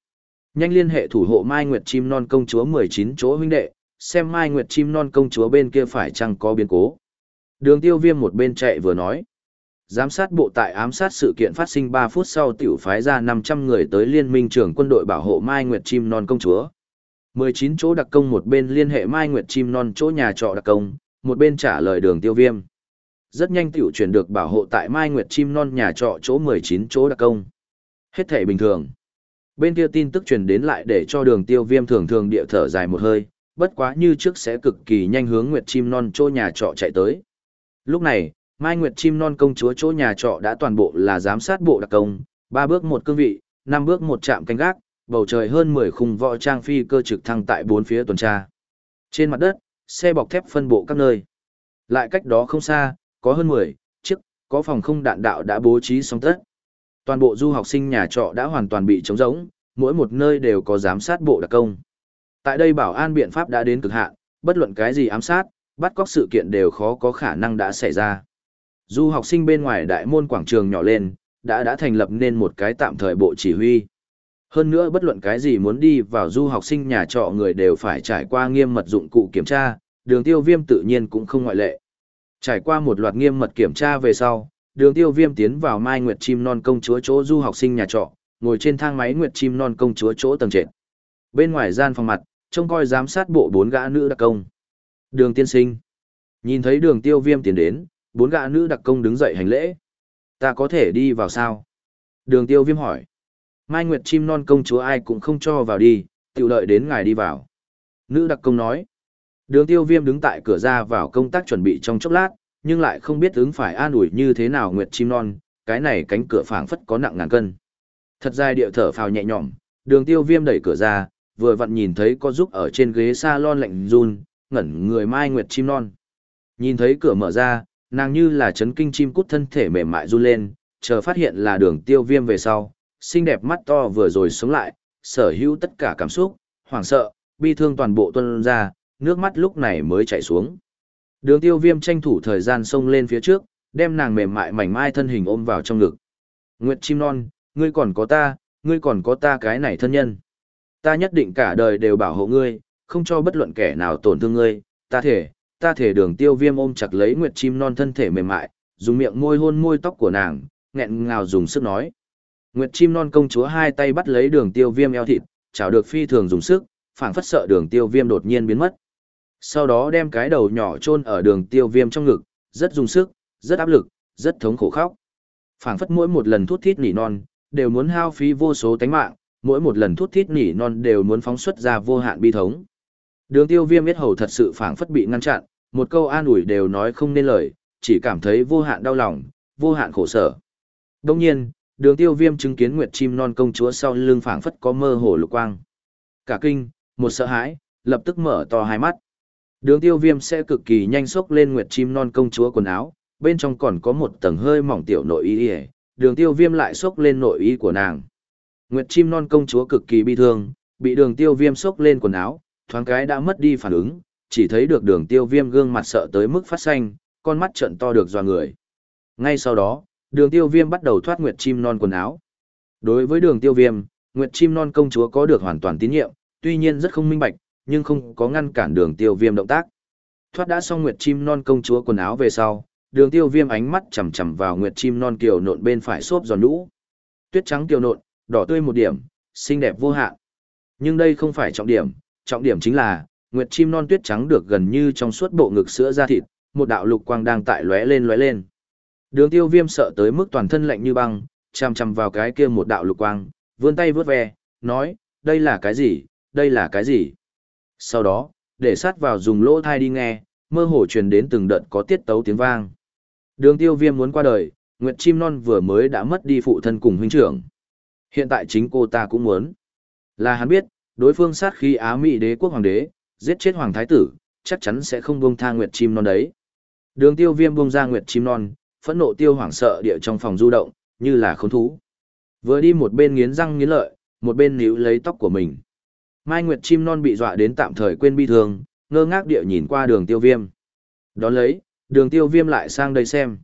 Nhanh liên hệ thủ hộ Mai Nguyệt chim non công chúa 19 chỗ huynh đệ, xem Mai Nguyệt chim non công chúa bên kia phải chăng có biến cố. Đường tiêu viêm một bên chạy vừa nói. Giám sát bộ tại ám sát sự kiện phát sinh 3 phút sau tiểu phái ra 500 người tới liên minh trưởng quân đội bảo hộ Mai Nguyệt chim non công chúa. 19 chỗ đặc công một bên liên hệ Mai Nguyệt chim non chỗ nhà trọ đặc công, một bên trả lời đường tiêu viêm. Rất nhanh tiểu chuyển được bảo hộ tại Mai Nguyệt chim non nhà trọ chỗ 19 chỗ đặc công. Hết thể bình thường. Bên kia tin tức truyền đến lại để cho đường tiêu viêm thường thường địa thở dài một hơi, bất quá như trước sẽ cực kỳ nhanh hướng Nguyệt chim non chỗ nhà trọ chạy tới. Lúc này, Mai Nguyệt chim non công chúa chỗ nhà trọ đã toàn bộ là giám sát bộ đặc công, ba bước một cương vị, năm bước một chạm canh gác, bầu trời hơn 10 khung võ trang phi cơ trực thăng tại bốn phía tuần tra. Trên mặt đất, xe bọc thép phân bộ các nơi. Lại cách đó không xa, có hơn 10 chiếc, có phòng không đạn đạo đã bố trí xong tất. Toàn bộ du học sinh nhà trọ đã hoàn toàn bị trống rỗng, mỗi một nơi đều có giám sát bộ đặc công. Tại đây bảo an biện pháp đã đến cực hạn, bất luận cái gì ám sát, bắt cóc sự kiện đều khó có khả năng đã xảy ra. Du học sinh bên ngoài đại môn quảng trường nhỏ lên, đã đã thành lập nên một cái tạm thời bộ chỉ huy. Hơn nữa bất luận cái gì muốn đi vào du học sinh nhà trọ người đều phải trải qua nghiêm mật dụng cụ kiểm tra, đường tiêu viêm tự nhiên cũng không ngoại lệ. Trải qua một loạt nghiêm mật kiểm tra về sau, đường tiêu viêm tiến vào Mai Nguyệt Chim Non công chúa chỗ du học sinh nhà trọ, ngồi trên thang máy Nguyệt Chim Non công chúa chỗ tầng trệt. Bên ngoài gian phòng mặt, trông coi giám sát bộ bốn gã nữ đặc công. Đường tiên sinh. Nhìn thấy đường tiêu viêm tiến đến, bốn gã nữ đặc công đứng dậy hành lễ. Ta có thể đi vào sao? Đường tiêu viêm hỏi. Mai Nguyệt chim non công chúa ai cũng không cho vào đi, tiểu đợi đến ngài đi vào. Nữ đặc công nói. Đường tiêu viêm đứng tại cửa ra vào công tác chuẩn bị trong chốc lát, nhưng lại không biết ứng phải an ủi như thế nào Nguyệt chim non, cái này cánh cửa phảng phất có nặng ngàn cân. Thật dài địa thở phào nhẹ nhõm, đường tiêu viêm đẩy cửa ra, vừa vặn nhìn thấy có giúp ở trên ghế salon lạnh run, ngẩn người Mai Nguyệt chim non. Nhìn thấy cửa mở ra, nàng như là chấn kinh chim cút thân thể mềm mại run lên, chờ phát hiện là đường tiêu viêm về sau, xinh đẹp mắt to vừa rồi sống lại, sở hữu tất cả cảm xúc, hoảng sợ, bi thương toàn bộ tuân ra, nước mắt lúc này mới chảy xuống. Đường tiêu viêm tranh thủ thời gian xông lên phía trước, đem nàng mềm mại mảnh mai thân hình ôm vào trong ngực. Nguyệt chim non, ngươi còn có ta, ngươi còn có ta cái này thân nhân. Ta nhất định cả đời đều bảo hộ ngươi, không cho bất luận kẻ nào tổn thương ngươi, ta thể, ta thể đường tiêu viêm ôm chặt lấy nguyệt chim non thân thể mềm mại, dùng miệng môi hôn môi tóc của nàng, nghẹn ngào dùng sức nói. Nguyệt chim non công chúa hai tay bắt lấy đường tiêu viêm eo thịt, chảo được phi thường dùng sức, phảng phất sợ đường tiêu viêm đột nhiên biến mất. Sau đó đem cái đầu nhỏ chôn ở đường tiêu viêm trong ngực, rất dùng sức, rất áp lực, rất thống khổ khóc. phảng phất mỗi một lần thút thít nỉ non, đều muốn hao phí vô số tánh mạng, mỗi một lần thút thít nỉ non đều muốn phóng xuất ra vô hạn bi thống. Đường tiêu viêm biết hầu thật sự phảng phất bị ngăn chặn, một câu an ủi đều nói không nên lời, chỉ cảm thấy vô hạn đau lòng, vô hạn khổ sở. Đồng nhiên, đường tiêu viêm chứng kiến nguyệt chim non công chúa sau lưng phảng phất có mơ hồ lục quang. Cả kinh, một sợ hãi, lập tức mở to hai mắt. Đường tiêu viêm sẽ cực kỳ nhanh sốc lên nguyệt chim non công chúa quần áo, bên trong còn có một tầng hơi mỏng tiểu nội y đường tiêu viêm lại sốc lên nội y của nàng. Nguyệt chim non công chúa cực kỳ bi thương, bị đường tiêu viêm sốc lên quần áo, thoáng cái đã mất đi phản ứng, chỉ thấy được đường tiêu viêm gương mặt sợ tới mức phát xanh, con mắt trận to được dò người. Ngay sau đó, đường tiêu viêm bắt đầu thoát nguyệt chim non quần áo. Đối với đường tiêu viêm, nguyệt chim non công chúa có được hoàn toàn tín nhiệm, tuy nhiên rất không minh bạch, nhưng không có ngăn cản đường tiêu viêm động tác. Thoát đã xong nguyệt chim non công chúa quần áo về sau, đường tiêu viêm ánh mắt chầm chầm vào nguyệt chim non kiều nộn bên phải xốp giòn nũ. Tuyết trắng kiều nộn, đỏ tươi một điểm, xinh đẹp vô hạn. Nhưng đây không phải trọng điểm, trọng điểm chính là, nguyệt chim non tuyết trắng được gần như trong suốt bộ ngực sữa da thịt, một đạo lục quang đang tại lóe lên lóe lên. Đường tiêu viêm sợ tới mức toàn thân lạnh như băng, chằm chằm vào cái kia một đạo lục quang, vươn tay vướt ve, nói, đây là cái gì, đây là cái gì. Sau đó, để sát vào dùng lỗ thai đi nghe, mơ hồ truyền đến từng đợt có tiết tấu tiếng vang. Đường tiêu viêm muốn qua đời, Nguyệt Chim Non vừa mới đã mất đi phụ thân cùng huynh trưởng. Hiện tại chính cô ta cũng muốn. Là hắn biết, đối phương sát khí Á Mỹ đế quốc hoàng đế, giết chết hoàng thái tử, chắc chắn sẽ không buông tha Nguyệt Chim Non đấy. Đường tiêu viêm buông ra Nguyệt Chim Non, phẫn nộ tiêu hoảng sợ địa trong phòng du động, như là khốn thú. Vừa đi một bên nghiến răng nghiến lợi, một bên níu lấy tóc của mình. Mai Nguyệt chim non bị dọa đến tạm thời quên bi thương, ngơ ngác địa nhìn qua đường tiêu viêm. Đón lấy, đường tiêu viêm lại sang đây xem.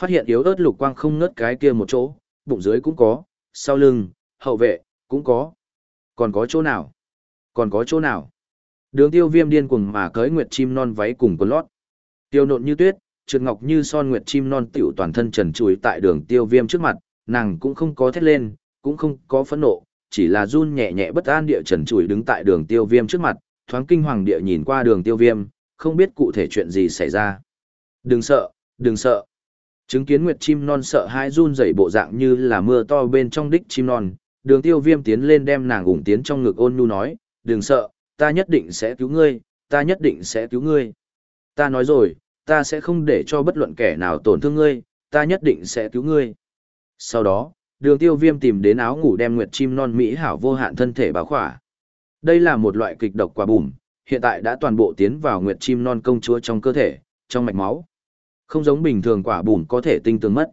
Phát hiện yếu ớt lục quang không ngớt cái kia một chỗ, bụng dưới cũng có, sau lưng, hậu vệ, cũng có. Còn có chỗ nào? Còn có chỗ nào? Đường tiêu viêm điên cuồng mà cưới Nguyệt chim non váy cùng quần lót. Tiêu nộn như tuyết, trượt ngọc như son Nguyệt chim non tiểu toàn thân trần trùi tại đường tiêu viêm trước mặt, nàng cũng không có thét lên, cũng không có phẫn nộ, chỉ là run nhẹ nhẹ bất an địa trần trụi đứng tại đường tiêu viêm trước mặt, thoáng kinh hoàng địa nhìn qua đường tiêu viêm, không biết cụ thể chuyện gì xảy ra. Đừng sợ, đừng sợ. Chứng kiến nguyệt chim non sợ hai run rẩy bộ dạng như là mưa to bên trong đích chim non, đường tiêu viêm tiến lên đem nàng ủng tiến trong ngực ôn nhu nói, đừng sợ, ta nhất định sẽ cứu ngươi, ta nhất định sẽ cứu ngươi. Ta nói rồi, ta sẽ không để cho bất luận kẻ nào tổn thương ngươi, ta nhất định sẽ cứu ngươi. Sau đó, đường tiêu viêm tìm đến áo ngủ đem nguyệt chim non Mỹ hảo vô hạn thân thể báo khỏa. Đây là một loại kịch độc quả bùm, hiện tại đã toàn bộ tiến vào nguyệt chim non công chúa trong cơ thể, trong mạch máu. Không giống bình thường quả bùm có thể tinh tường mất.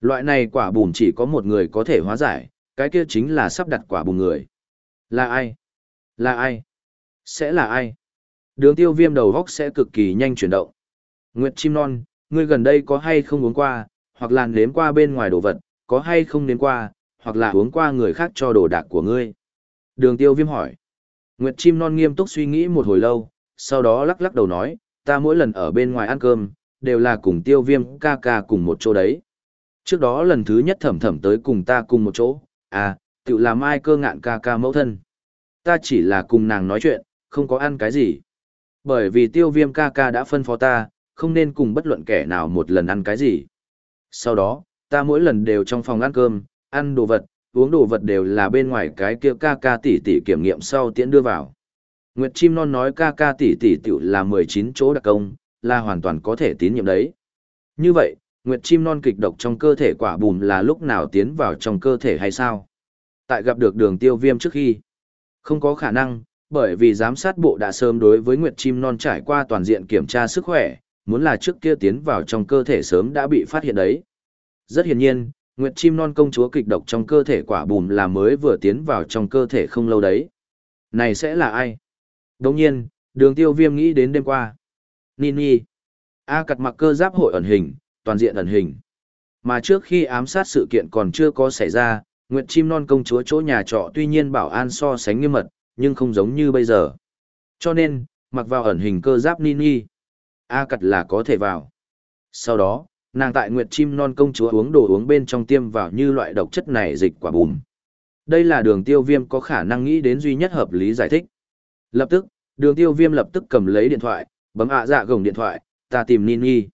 Loại này quả bùm chỉ có một người có thể hóa giải, cái kia chính là sắp đặt quả bùng người. Là ai? Là ai? Sẽ là ai? Đường tiêu viêm đầu góc sẽ cực kỳ nhanh chuyển động. Nguyệt chim non, ngươi gần đây có hay không uống qua, hoặc là nếm qua bên ngoài đồ vật, có hay không đến qua, hoặc là uống qua người khác cho đồ đạc của ngươi. Đường tiêu viêm hỏi. Nguyệt chim non nghiêm túc suy nghĩ một hồi lâu, sau đó lắc lắc đầu nói, ta mỗi lần ở bên ngoài ăn cơm, đều là cùng tiêu viêm ca ca cùng một chỗ đấy. Trước đó lần thứ nhất thẩm thẩm tới cùng ta cùng một chỗ, à, tự làm ai cơ ngạn ca ca mẫu thân. Ta chỉ là cùng nàng nói chuyện, không có ăn cái gì. Bởi vì tiêu viêm ca ca đã phân phó ta, không nên cùng bất luận kẻ nào một lần ăn cái gì. Sau đó, ta mỗi lần đều trong phòng ăn cơm, ăn đồ vật, uống đồ vật đều là bên ngoài cái kia ca ca tỷ tỷ kiểm nghiệm sau tiễn đưa vào. Nguyệt chim non nói ca ca tỷ tỷ tiểu là 19 chỗ đặc công, là hoàn toàn có thể tín nhiệm đấy. Như vậy, Nguyệt chim non kịch độc trong cơ thể quả bùm là lúc nào tiến vào trong cơ thể hay sao? Tại gặp được đường tiêu viêm trước khi, không có khả năng, bởi vì giám sát bộ đã sớm đối với Nguyệt chim non trải qua toàn diện kiểm tra sức khỏe, muốn là trước kia tiến vào trong cơ thể sớm đã bị phát hiện đấy. Rất hiển nhiên, Nguyệt chim non công chúa kịch độc trong cơ thể quả bùm là mới vừa tiến vào trong cơ thể không lâu đấy. Này sẽ là ai? Đồng nhiên, đường tiêu viêm nghĩ đến đêm qua. Nini. A cặt mặc cơ giáp hội ẩn hình, toàn diện ẩn hình. Mà trước khi ám sát sự kiện còn chưa có xảy ra, Nguyệt chim non công chúa chỗ nhà trọ tuy nhiên bảo an so sánh nghiêm mật, nhưng không giống như bây giờ. Cho nên, mặc vào ẩn hình cơ giáp Nini. A cặt là có thể vào. Sau đó, nàng tại Nguyệt chim non công chúa uống đồ uống bên trong tiêm vào như loại độc chất này dịch quả bùm. Đây là đường tiêu viêm có khả năng nghĩ đến duy nhất hợp lý giải thích. Lập tức, đường tiêu viêm lập tức cầm lấy điện thoại, bấm ạ dạ gồng điện thoại, ta tìm Nini.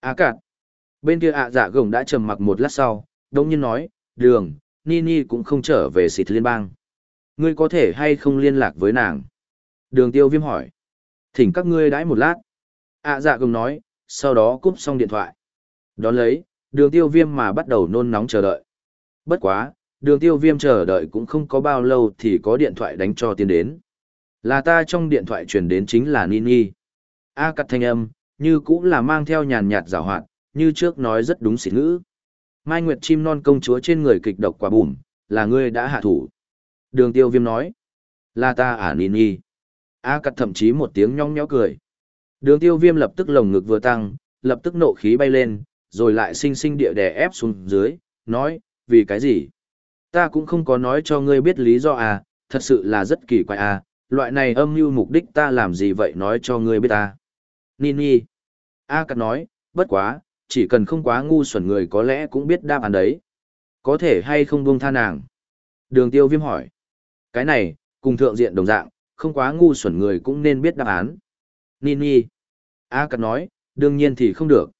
A cật. Bên kia ạ dạ gồng đã trầm mặc một lát sau, đông nhiên nói, đường, Nini cũng không trở về xịt liên bang. Ngươi có thể hay không liên lạc với nàng? Đường tiêu viêm hỏi. Thỉnh các ngươi đãi một lát. ạ dạ gồng nói, sau đó cúp xong điện thoại. Đón lấy, đường tiêu viêm mà bắt đầu nôn nóng chờ đợi. Bất quá, đường tiêu viêm chờ đợi cũng không có bao lâu thì có điện thoại đánh cho tiến đến. Là ta trong điện thoại truyền đến chính là Nini. A cắt thanh âm, như cũng là mang theo nhàn nhạt rào hoạt, như trước nói rất đúng xỉn ngữ. Mai Nguyệt chim non công chúa trên người kịch độc quả bùm, là ngươi đã hạ thủ. Đường tiêu viêm nói, là ta à Nini. A cắt thậm chí một tiếng nhong nhó cười. Đường tiêu viêm lập tức lồng ngực vừa tăng, lập tức nộ khí bay lên, rồi lại sinh sinh địa đè ép xuống dưới, nói, vì cái gì? Ta cũng không có nói cho ngươi biết lý do à, thật sự là rất kỳ quái à, loại này âm mưu mục đích ta làm gì vậy nói cho ngươi biết à? ta. Nini. A cắt nói, bất quá, chỉ cần không quá ngu xuẩn người có lẽ cũng biết đáp án đấy. Có thể hay không buông tha nàng? Đường tiêu viêm hỏi. Cái này, cùng thượng diện đồng dạng, không quá ngu xuẩn người cũng nên biết đáp án. Nini. A cắt nói, đương nhiên thì không được.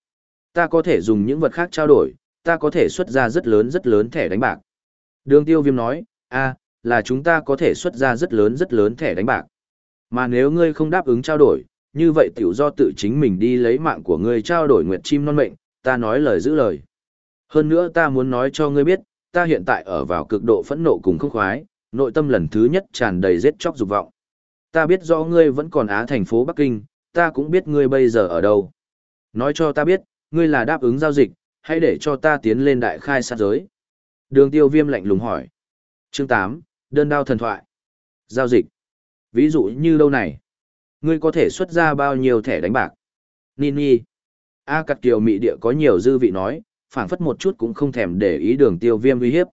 Ta có thể dùng những vật khác trao đổi, ta có thể xuất ra rất lớn rất lớn thẻ đánh bạc. Đường tiêu viêm nói, a là chúng ta có thể xuất ra rất lớn rất lớn thẻ đánh bạc. Mà nếu ngươi không đáp ứng trao đổi, như vậy tiểu do tự chính mình đi lấy mạng của ngươi trao đổi nguyệt chim non mệnh, ta nói lời giữ lời. Hơn nữa ta muốn nói cho ngươi biết, ta hiện tại ở vào cực độ phẫn nộ cùng không khoái, nội tâm lần thứ nhất tràn đầy giết chóc dục vọng. Ta biết rõ ngươi vẫn còn á thành phố Bắc Kinh, ta cũng biết ngươi bây giờ ở đâu. Nói cho ta biết, ngươi là đáp ứng giao dịch, hãy để cho ta tiến lên đại khai sát giới. Đường tiêu viêm lạnh lùng hỏi. Chương 8, đơn đao thần thoại. Giao dịch. Ví dụ như lâu này. Ngươi có thể xuất ra bao nhiêu thẻ đánh bạc? Nini. A cắt kiều mị địa có nhiều dư vị nói, phảng phất một chút cũng không thèm để ý đường tiêu viêm uy hiếp.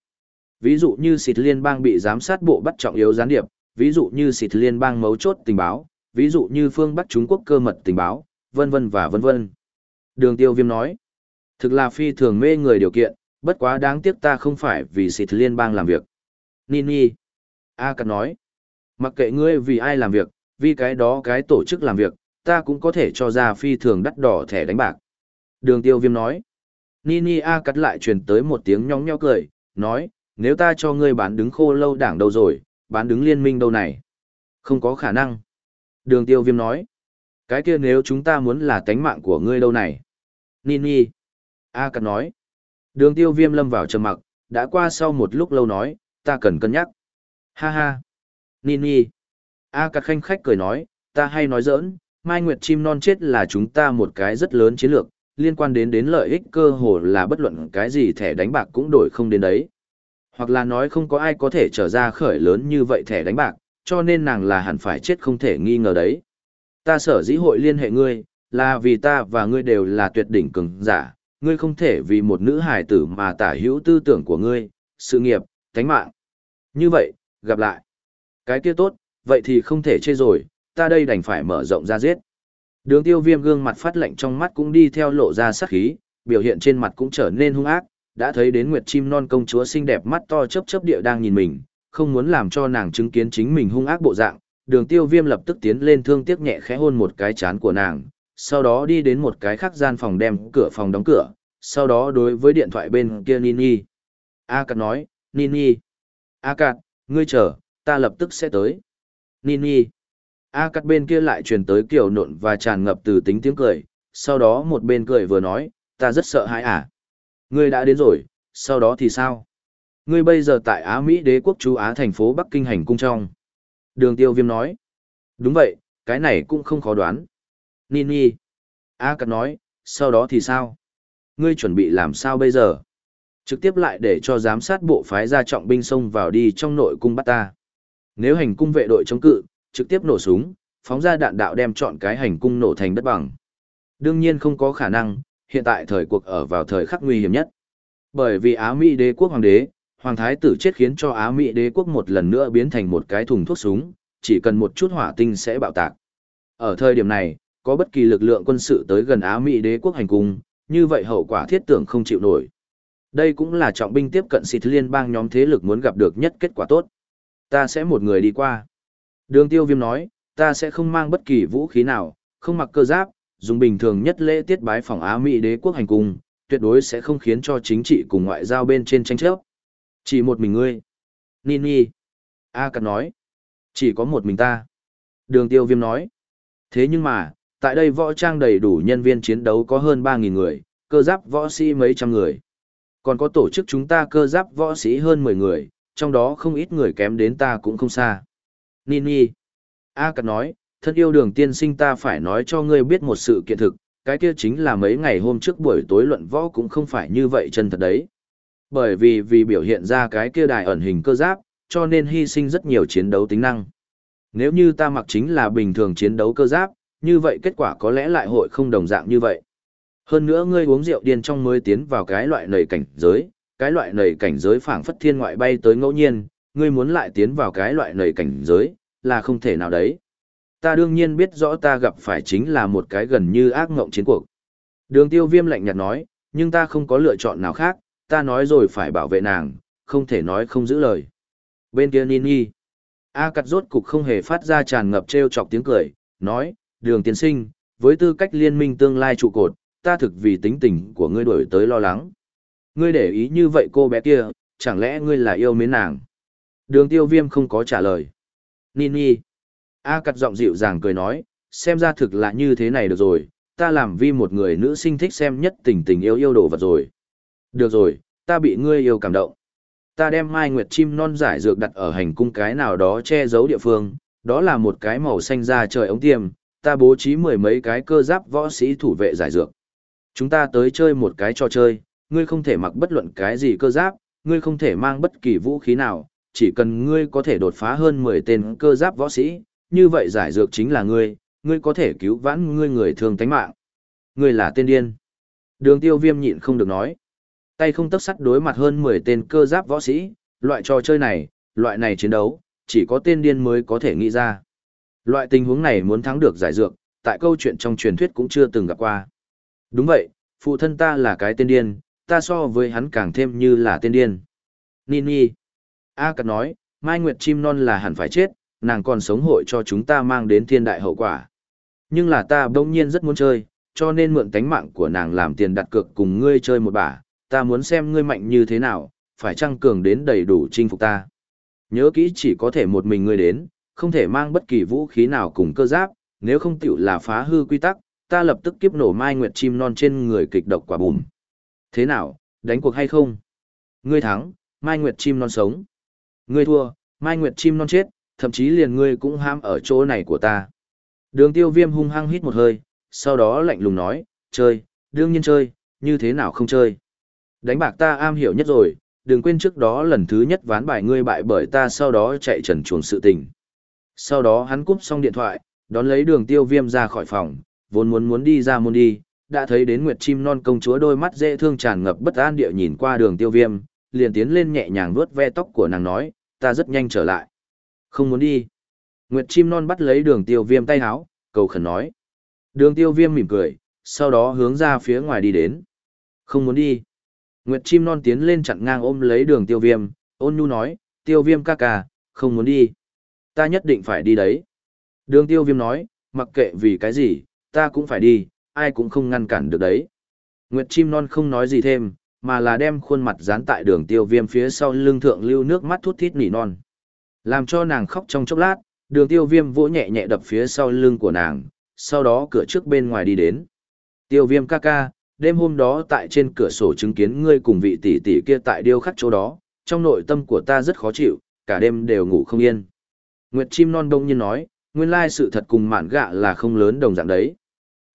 Ví dụ như xịt liên bang bị giám sát bộ bắt trọng yếu gián điệp, ví dụ như xịt liên bang mấu chốt tình báo, ví dụ như phương Bắc Trung Quốc cơ mật tình báo, vân vân và vân vân. Đường tiêu viêm nói, thực là phi thường mê người điều kiện, bất quá đáng tiếc ta không phải vì xịt liên bang làm việc. Nini. A cắt nói, mặc kệ ngươi vì ai làm việc, vì cái đó cái tổ chức làm việc, ta cũng có thể cho ra phi thường đắt đỏ thẻ đánh bạc. Đường tiêu viêm nói, Nini A cắt lại truyền tới một tiếng nhóng nhó cười, nói, nếu ta cho ngươi bán đứng khô lâu đảng đâu rồi, bán đứng liên minh đâu này. Không có khả năng. Đường tiêu viêm nói, cái kia nếu chúng ta muốn là tánh mạng của ngươi đâu này. Nini. A cắt nói, Đường tiêu viêm lâm vào trầm mặc, đã qua sau một lúc lâu nói, ta cần cân nhắc. Ha ha. Nini. A Cát khanh khách cười nói, ta hay nói giỡn, Mai Nguyệt chim non chết là chúng ta một cái rất lớn chiến lược, liên quan đến đến lợi ích cơ hồ là bất luận cái gì thẻ đánh bạc cũng đổi không đến đấy. Hoặc là nói không có ai có thể trở ra khởi lớn như vậy thẻ đánh bạc, cho nên nàng là hẳn phải chết không thể nghi ngờ đấy. Ta sở dĩ hội liên hệ ngươi, là vì ta và ngươi đều là tuyệt đỉnh cường giả, ngươi không thể vì một nữ hài tử mà tả hữu tư tưởng của ngươi, sự nghiệp, thánh mạng. Như vậy, gặp lại. Cái kia tốt, vậy thì không thể chê rồi, ta đây đành phải mở rộng ra giết. Đường tiêu viêm gương mặt phát lạnh trong mắt cũng đi theo lộ ra sắc khí, biểu hiện trên mặt cũng trở nên hung ác, đã thấy đến Nguyệt Chim Non công chúa xinh đẹp mắt to chớp chớp địa đang nhìn mình, không muốn làm cho nàng chứng kiến chính mình hung ác bộ dạng. Đường tiêu viêm lập tức tiến lên thương tiếc nhẹ khẽ hôn một cái chán của nàng, sau đó đi đến một cái khác gian phòng đem cửa phòng đóng cửa, sau đó đối với điện thoại bên kia Nini. A Cạt nói, Nini. A Cạt, ngươi chờ, ta lập tức sẽ tới. Nini. A cắt bên kia lại truyền tới kiểu nộn và tràn ngập từ tính tiếng cười, sau đó một bên cười vừa nói, ta rất sợ hãi à. Ngươi đã đến rồi, sau đó thì sao? Ngươi bây giờ tại Á Mỹ đế quốc chú Á thành phố Bắc Kinh hành cung trong. Đường tiêu viêm nói. Đúng vậy, cái này cũng không khó đoán. Nini. A cắt nói, sau đó thì sao? Ngươi chuẩn bị làm sao bây giờ? Trực tiếp lại để cho giám sát bộ phái ra trọng binh xông vào đi trong nội cung bắt ta. Nếu hành cung vệ đội chống cự, trực tiếp nổ súng, phóng ra đạn đạo đem chọn cái hành cung nổ thành đất bằng. Đương nhiên không có khả năng, hiện tại thời cuộc ở vào thời khắc nguy hiểm nhất. Bởi vì Á Mỹ đế quốc hoàng đế, hoàng thái tử chết khiến cho Á Mỹ đế quốc một lần nữa biến thành một cái thùng thuốc súng, chỉ cần một chút hỏa tinh sẽ bạo tạc. Ở thời điểm này, có bất kỳ lực lượng quân sự tới gần Á Mỹ đế quốc hành cung, như vậy hậu quả thiết tưởng không chịu nổi. Đây cũng là trọng binh tiếp cận xịt liên bang nhóm thế lực muốn gặp được nhất kết quả tốt. Ta sẽ một người đi qua. Đường tiêu viêm nói, ta sẽ không mang bất kỳ vũ khí nào, không mặc cơ giáp, dùng bình thường nhất lễ tiết bái phòng Á Mỹ đế quốc hành cung, tuyệt đối sẽ không khiến cho chính trị cùng ngoại giao bên trên tranh chấp. Chỉ một mình ngươi. Nini. A Cát nói. Chỉ có một mình ta. Đường tiêu viêm nói. Thế nhưng mà, tại đây võ trang đầy đủ nhân viên chiến đấu có hơn 3.000 người, cơ giáp võ sĩ mấy trăm người. Còn có tổ chức chúng ta cơ giáp võ sĩ hơn 10 người, trong đó không ít người kém đến ta cũng không xa. Nini. A Cật nói, thân yêu đường tiên sinh ta phải nói cho ngươi biết một sự kiện thực, cái kia chính là mấy ngày hôm trước buổi tối luận võ cũng không phải như vậy chân thật đấy. Bởi vì vì biểu hiện ra cái kia đài ẩn hình cơ giáp, cho nên hy sinh rất nhiều chiến đấu tính năng. Nếu như ta mặc chính là bình thường chiến đấu cơ giáp, như vậy kết quả có lẽ lại hội không đồng dạng như vậy. Hơn nữa ngươi uống rượu điên trong mới tiến vào cái loại nầy cảnh giới, cái loại nầy cảnh giới phảng phất thiên ngoại bay tới ngẫu nhiên, ngươi muốn lại tiến vào cái loại nầy cảnh giới, là không thể nào đấy. Ta đương nhiên biết rõ ta gặp phải chính là một cái gần như ác ngộng chiến cuộc. Đường tiêu viêm lạnh nhạt nói, nhưng ta không có lựa chọn nào khác, ta nói rồi phải bảo vệ nàng, không thể nói không giữ lời. Bên kia Nini, A cắt rốt cục không hề phát ra tràn ngập treo chọc tiếng cười, nói, đường tiến sinh, với tư cách liên minh tương lai trụ cột, ta thực vì tính tình của ngươi đổi tới lo lắng. Ngươi để ý như vậy cô bé kia, chẳng lẽ ngươi là yêu mến nàng? Đường tiêu viêm không có trả lời. Nini. A cắt giọng dịu dàng cười nói, xem ra thực là như thế này được rồi, ta làm vì một người nữ sinh thích xem nhất tình tình yêu yêu đồ vật rồi. Được rồi, ta bị ngươi yêu cảm động. Ta đem mai nguyệt chim non giải dược đặt ở hành cung cái nào đó che giấu địa phương, đó là một cái màu xanh da trời ống tiêm, ta bố trí mười mấy cái cơ giáp võ sĩ thủ vệ giải dược. Chúng ta tới chơi một cái trò chơi, ngươi không thể mặc bất luận cái gì cơ giáp, ngươi không thể mang bất kỳ vũ khí nào, chỉ cần ngươi có thể đột phá hơn 10 tên cơ giáp võ sĩ, như vậy giải dược chính là ngươi, ngươi có thể cứu vãn ngươi người thường tánh mạng. Ngươi là tên điên. Đường tiêu viêm nhịn không được nói. Tay không tấp sắt đối mặt hơn 10 tên cơ giáp võ sĩ, loại trò chơi này, loại này chiến đấu, chỉ có tên điên mới có thể nghĩ ra. Loại tình huống này muốn thắng được giải dược, tại câu chuyện trong truyền thuyết cũng chưa từng gặp qua. Đúng vậy, phụ thân ta là cái tên điên, ta so với hắn càng thêm như là tên điên. Nini. A Cật nói, Mai Nguyệt chim non là hẳn phải chết, nàng còn sống hội cho chúng ta mang đến thiên đại hậu quả. Nhưng là ta bỗng nhiên rất muốn chơi, cho nên mượn tánh mạng của nàng làm tiền đặt cược cùng ngươi chơi một bả, ta muốn xem ngươi mạnh như thế nào, phải chăng cường đến đầy đủ chinh phục ta. Nhớ kỹ chỉ có thể một mình ngươi đến, không thể mang bất kỳ vũ khí nào cùng cơ giáp, nếu không tiểu là phá hư quy tắc, ta lập tức kiếp nổ mai nguyệt chim non trên người kịch độc quả bùm. Thế nào, đánh cuộc hay không? Ngươi thắng, mai nguyệt chim non sống. Ngươi thua, mai nguyệt chim non chết, thậm chí liền ngươi cũng ham ở chỗ này của ta. Đường tiêu viêm hung hăng hít một hơi, sau đó lạnh lùng nói, chơi, đương nhiên chơi, như thế nào không chơi. Đánh bạc ta am hiểu nhất rồi, đừng quên trước đó lần thứ nhất ván bài ngươi bại bởi ta sau đó chạy trần chuồng sự tình. Sau đó hắn cúp xong điện thoại, đón lấy đường tiêu viêm ra khỏi phòng, vốn muốn muốn đi ra môn đi, đã thấy đến Nguyệt Chim Non công chúa đôi mắt dễ thương tràn ngập bất an địa nhìn qua đường tiêu viêm, liền tiến lên nhẹ nhàng vuốt ve tóc của nàng nói, ta rất nhanh trở lại. Không muốn đi. Nguyệt Chim Non bắt lấy đường tiêu viêm tay háo, cầu khẩn nói. Đường tiêu viêm mỉm cười, sau đó hướng ra phía ngoài đi đến. Không muốn đi. Nguyệt Chim Non tiến lên chặn ngang ôm lấy đường tiêu viêm, ôn nhu nói, tiêu viêm ca ca, không muốn đi. Ta nhất định phải đi đấy. Đường tiêu viêm nói, mặc kệ vì cái gì, ta cũng phải đi, ai cũng không ngăn cản được đấy. Nguyệt chim non không nói gì thêm, mà là đem khuôn mặt dán tại đường tiêu viêm phía sau lưng thượng lưu nước mắt thút thít nỉ non. Làm cho nàng khóc trong chốc lát, đường tiêu viêm vỗ nhẹ nhẹ đập phía sau lưng của nàng, sau đó cửa trước bên ngoài đi đến. Tiêu viêm ca ca, đêm hôm đó tại trên cửa sổ chứng kiến ngươi cùng vị tỷ tỷ kia tại điêu khắc chỗ đó, trong nội tâm của ta rất khó chịu, cả đêm đều ngủ không yên. Nguyệt chim non đông nhiên nói, nguyên lai sự thật cùng mạn gạ là không lớn đồng dạng đấy.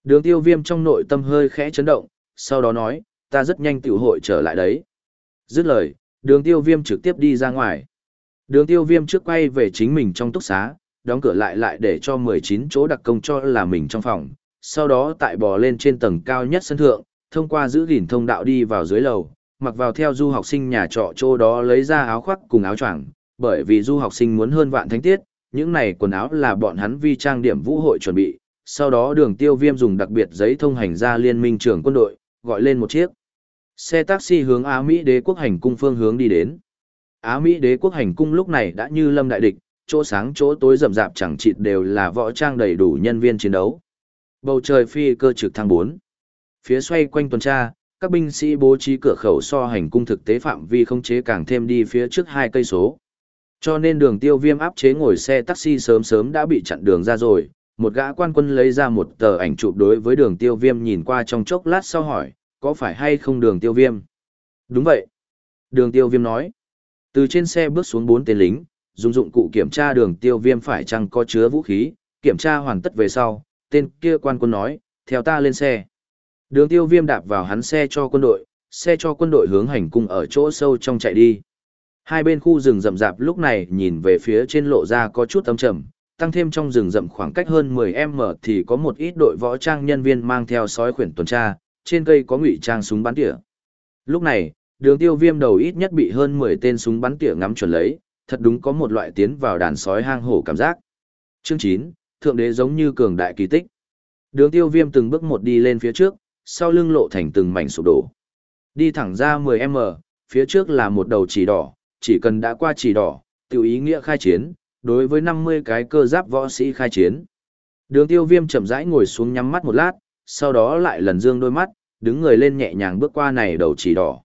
Đường tiêu viêm trong nội tâm hơi khẽ chấn động, sau đó nói, ta rất nhanh tiểu hội trở lại đấy. Dứt lời, đường tiêu viêm trực tiếp đi ra ngoài. Đường tiêu viêm trước quay về chính mình trong túc xá, đóng cửa lại lại để cho 19 chỗ đặc công cho là mình trong phòng, sau đó tại bò lên trên tầng cao nhất sân thượng, thông qua giữ gìn thông đạo đi vào dưới lầu, mặc vào theo du học sinh nhà trọ chỗ đó lấy ra áo khoác cùng áo choàng bởi vì du học sinh muốn hơn vạn thánh tiết, những này quần áo là bọn hắn vi trang điểm vũ hội chuẩn bị, sau đó đường tiêu viêm dùng đặc biệt giấy thông hành ra liên minh trưởng quân đội, gọi lên một chiếc. Xe taxi hướng Á Mỹ đế quốc hành cung phương hướng đi đến. Á Mỹ đế quốc hành cung lúc này đã như lâm đại địch, chỗ sáng chỗ tối rầm rạp chẳng chịt đều là võ trang đầy đủ nhân viên chiến đấu. Bầu trời phi cơ trực thăng 4. Phía xoay quanh tuần tra, các binh sĩ bố trí cửa khẩu so hành cung thực tế phạm vi không chế càng thêm đi phía trước hai cây số. Cho nên đường tiêu viêm áp chế ngồi xe taxi sớm sớm đã bị chặn đường ra rồi, một gã quan quân lấy ra một tờ ảnh chụp đối với đường tiêu viêm nhìn qua trong chốc lát sau hỏi, có phải hay không đường tiêu viêm? Đúng vậy. Đường tiêu viêm nói. Từ trên xe bước xuống bốn tên lính, dùng dụng cụ kiểm tra đường tiêu viêm phải chăng có chứa vũ khí, kiểm tra hoàn tất về sau, tên kia quan quân nói, theo ta lên xe. Đường tiêu viêm đạp vào hắn xe cho quân đội, xe cho quân đội hướng hành cung ở chỗ sâu trong chạy đi. Hai bên khu rừng rậm rạp lúc này nhìn về phía trên lộ ra có chút âm trầm, tăng thêm trong rừng rậm khoảng cách hơn 10m thì có một ít đội võ trang nhân viên mang theo sói khuyển tuần tra, trên cây có ngụy trang súng bắn tỉa. Lúc này, đường tiêu viêm đầu ít nhất bị hơn 10 tên súng bắn tỉa ngắm chuẩn lấy, thật đúng có một loại tiến vào đàn sói hang hổ cảm giác. Chương 9, Thượng đế giống như cường đại kỳ tích. Đường tiêu viêm từng bước một đi lên phía trước, sau lưng lộ thành từng mảnh sụp đổ. Đi thẳng ra 10m, phía trước là một đầu chỉ đỏ, chỉ cần đã qua chỉ đỏ, tiểu ý nghĩa khai chiến, đối với 50 cái cơ giáp võ sĩ khai chiến. Đường tiêu viêm chậm rãi ngồi xuống nhắm mắt một lát, sau đó lại lần dương đôi mắt, đứng người lên nhẹ nhàng bước qua này đầu chỉ đỏ.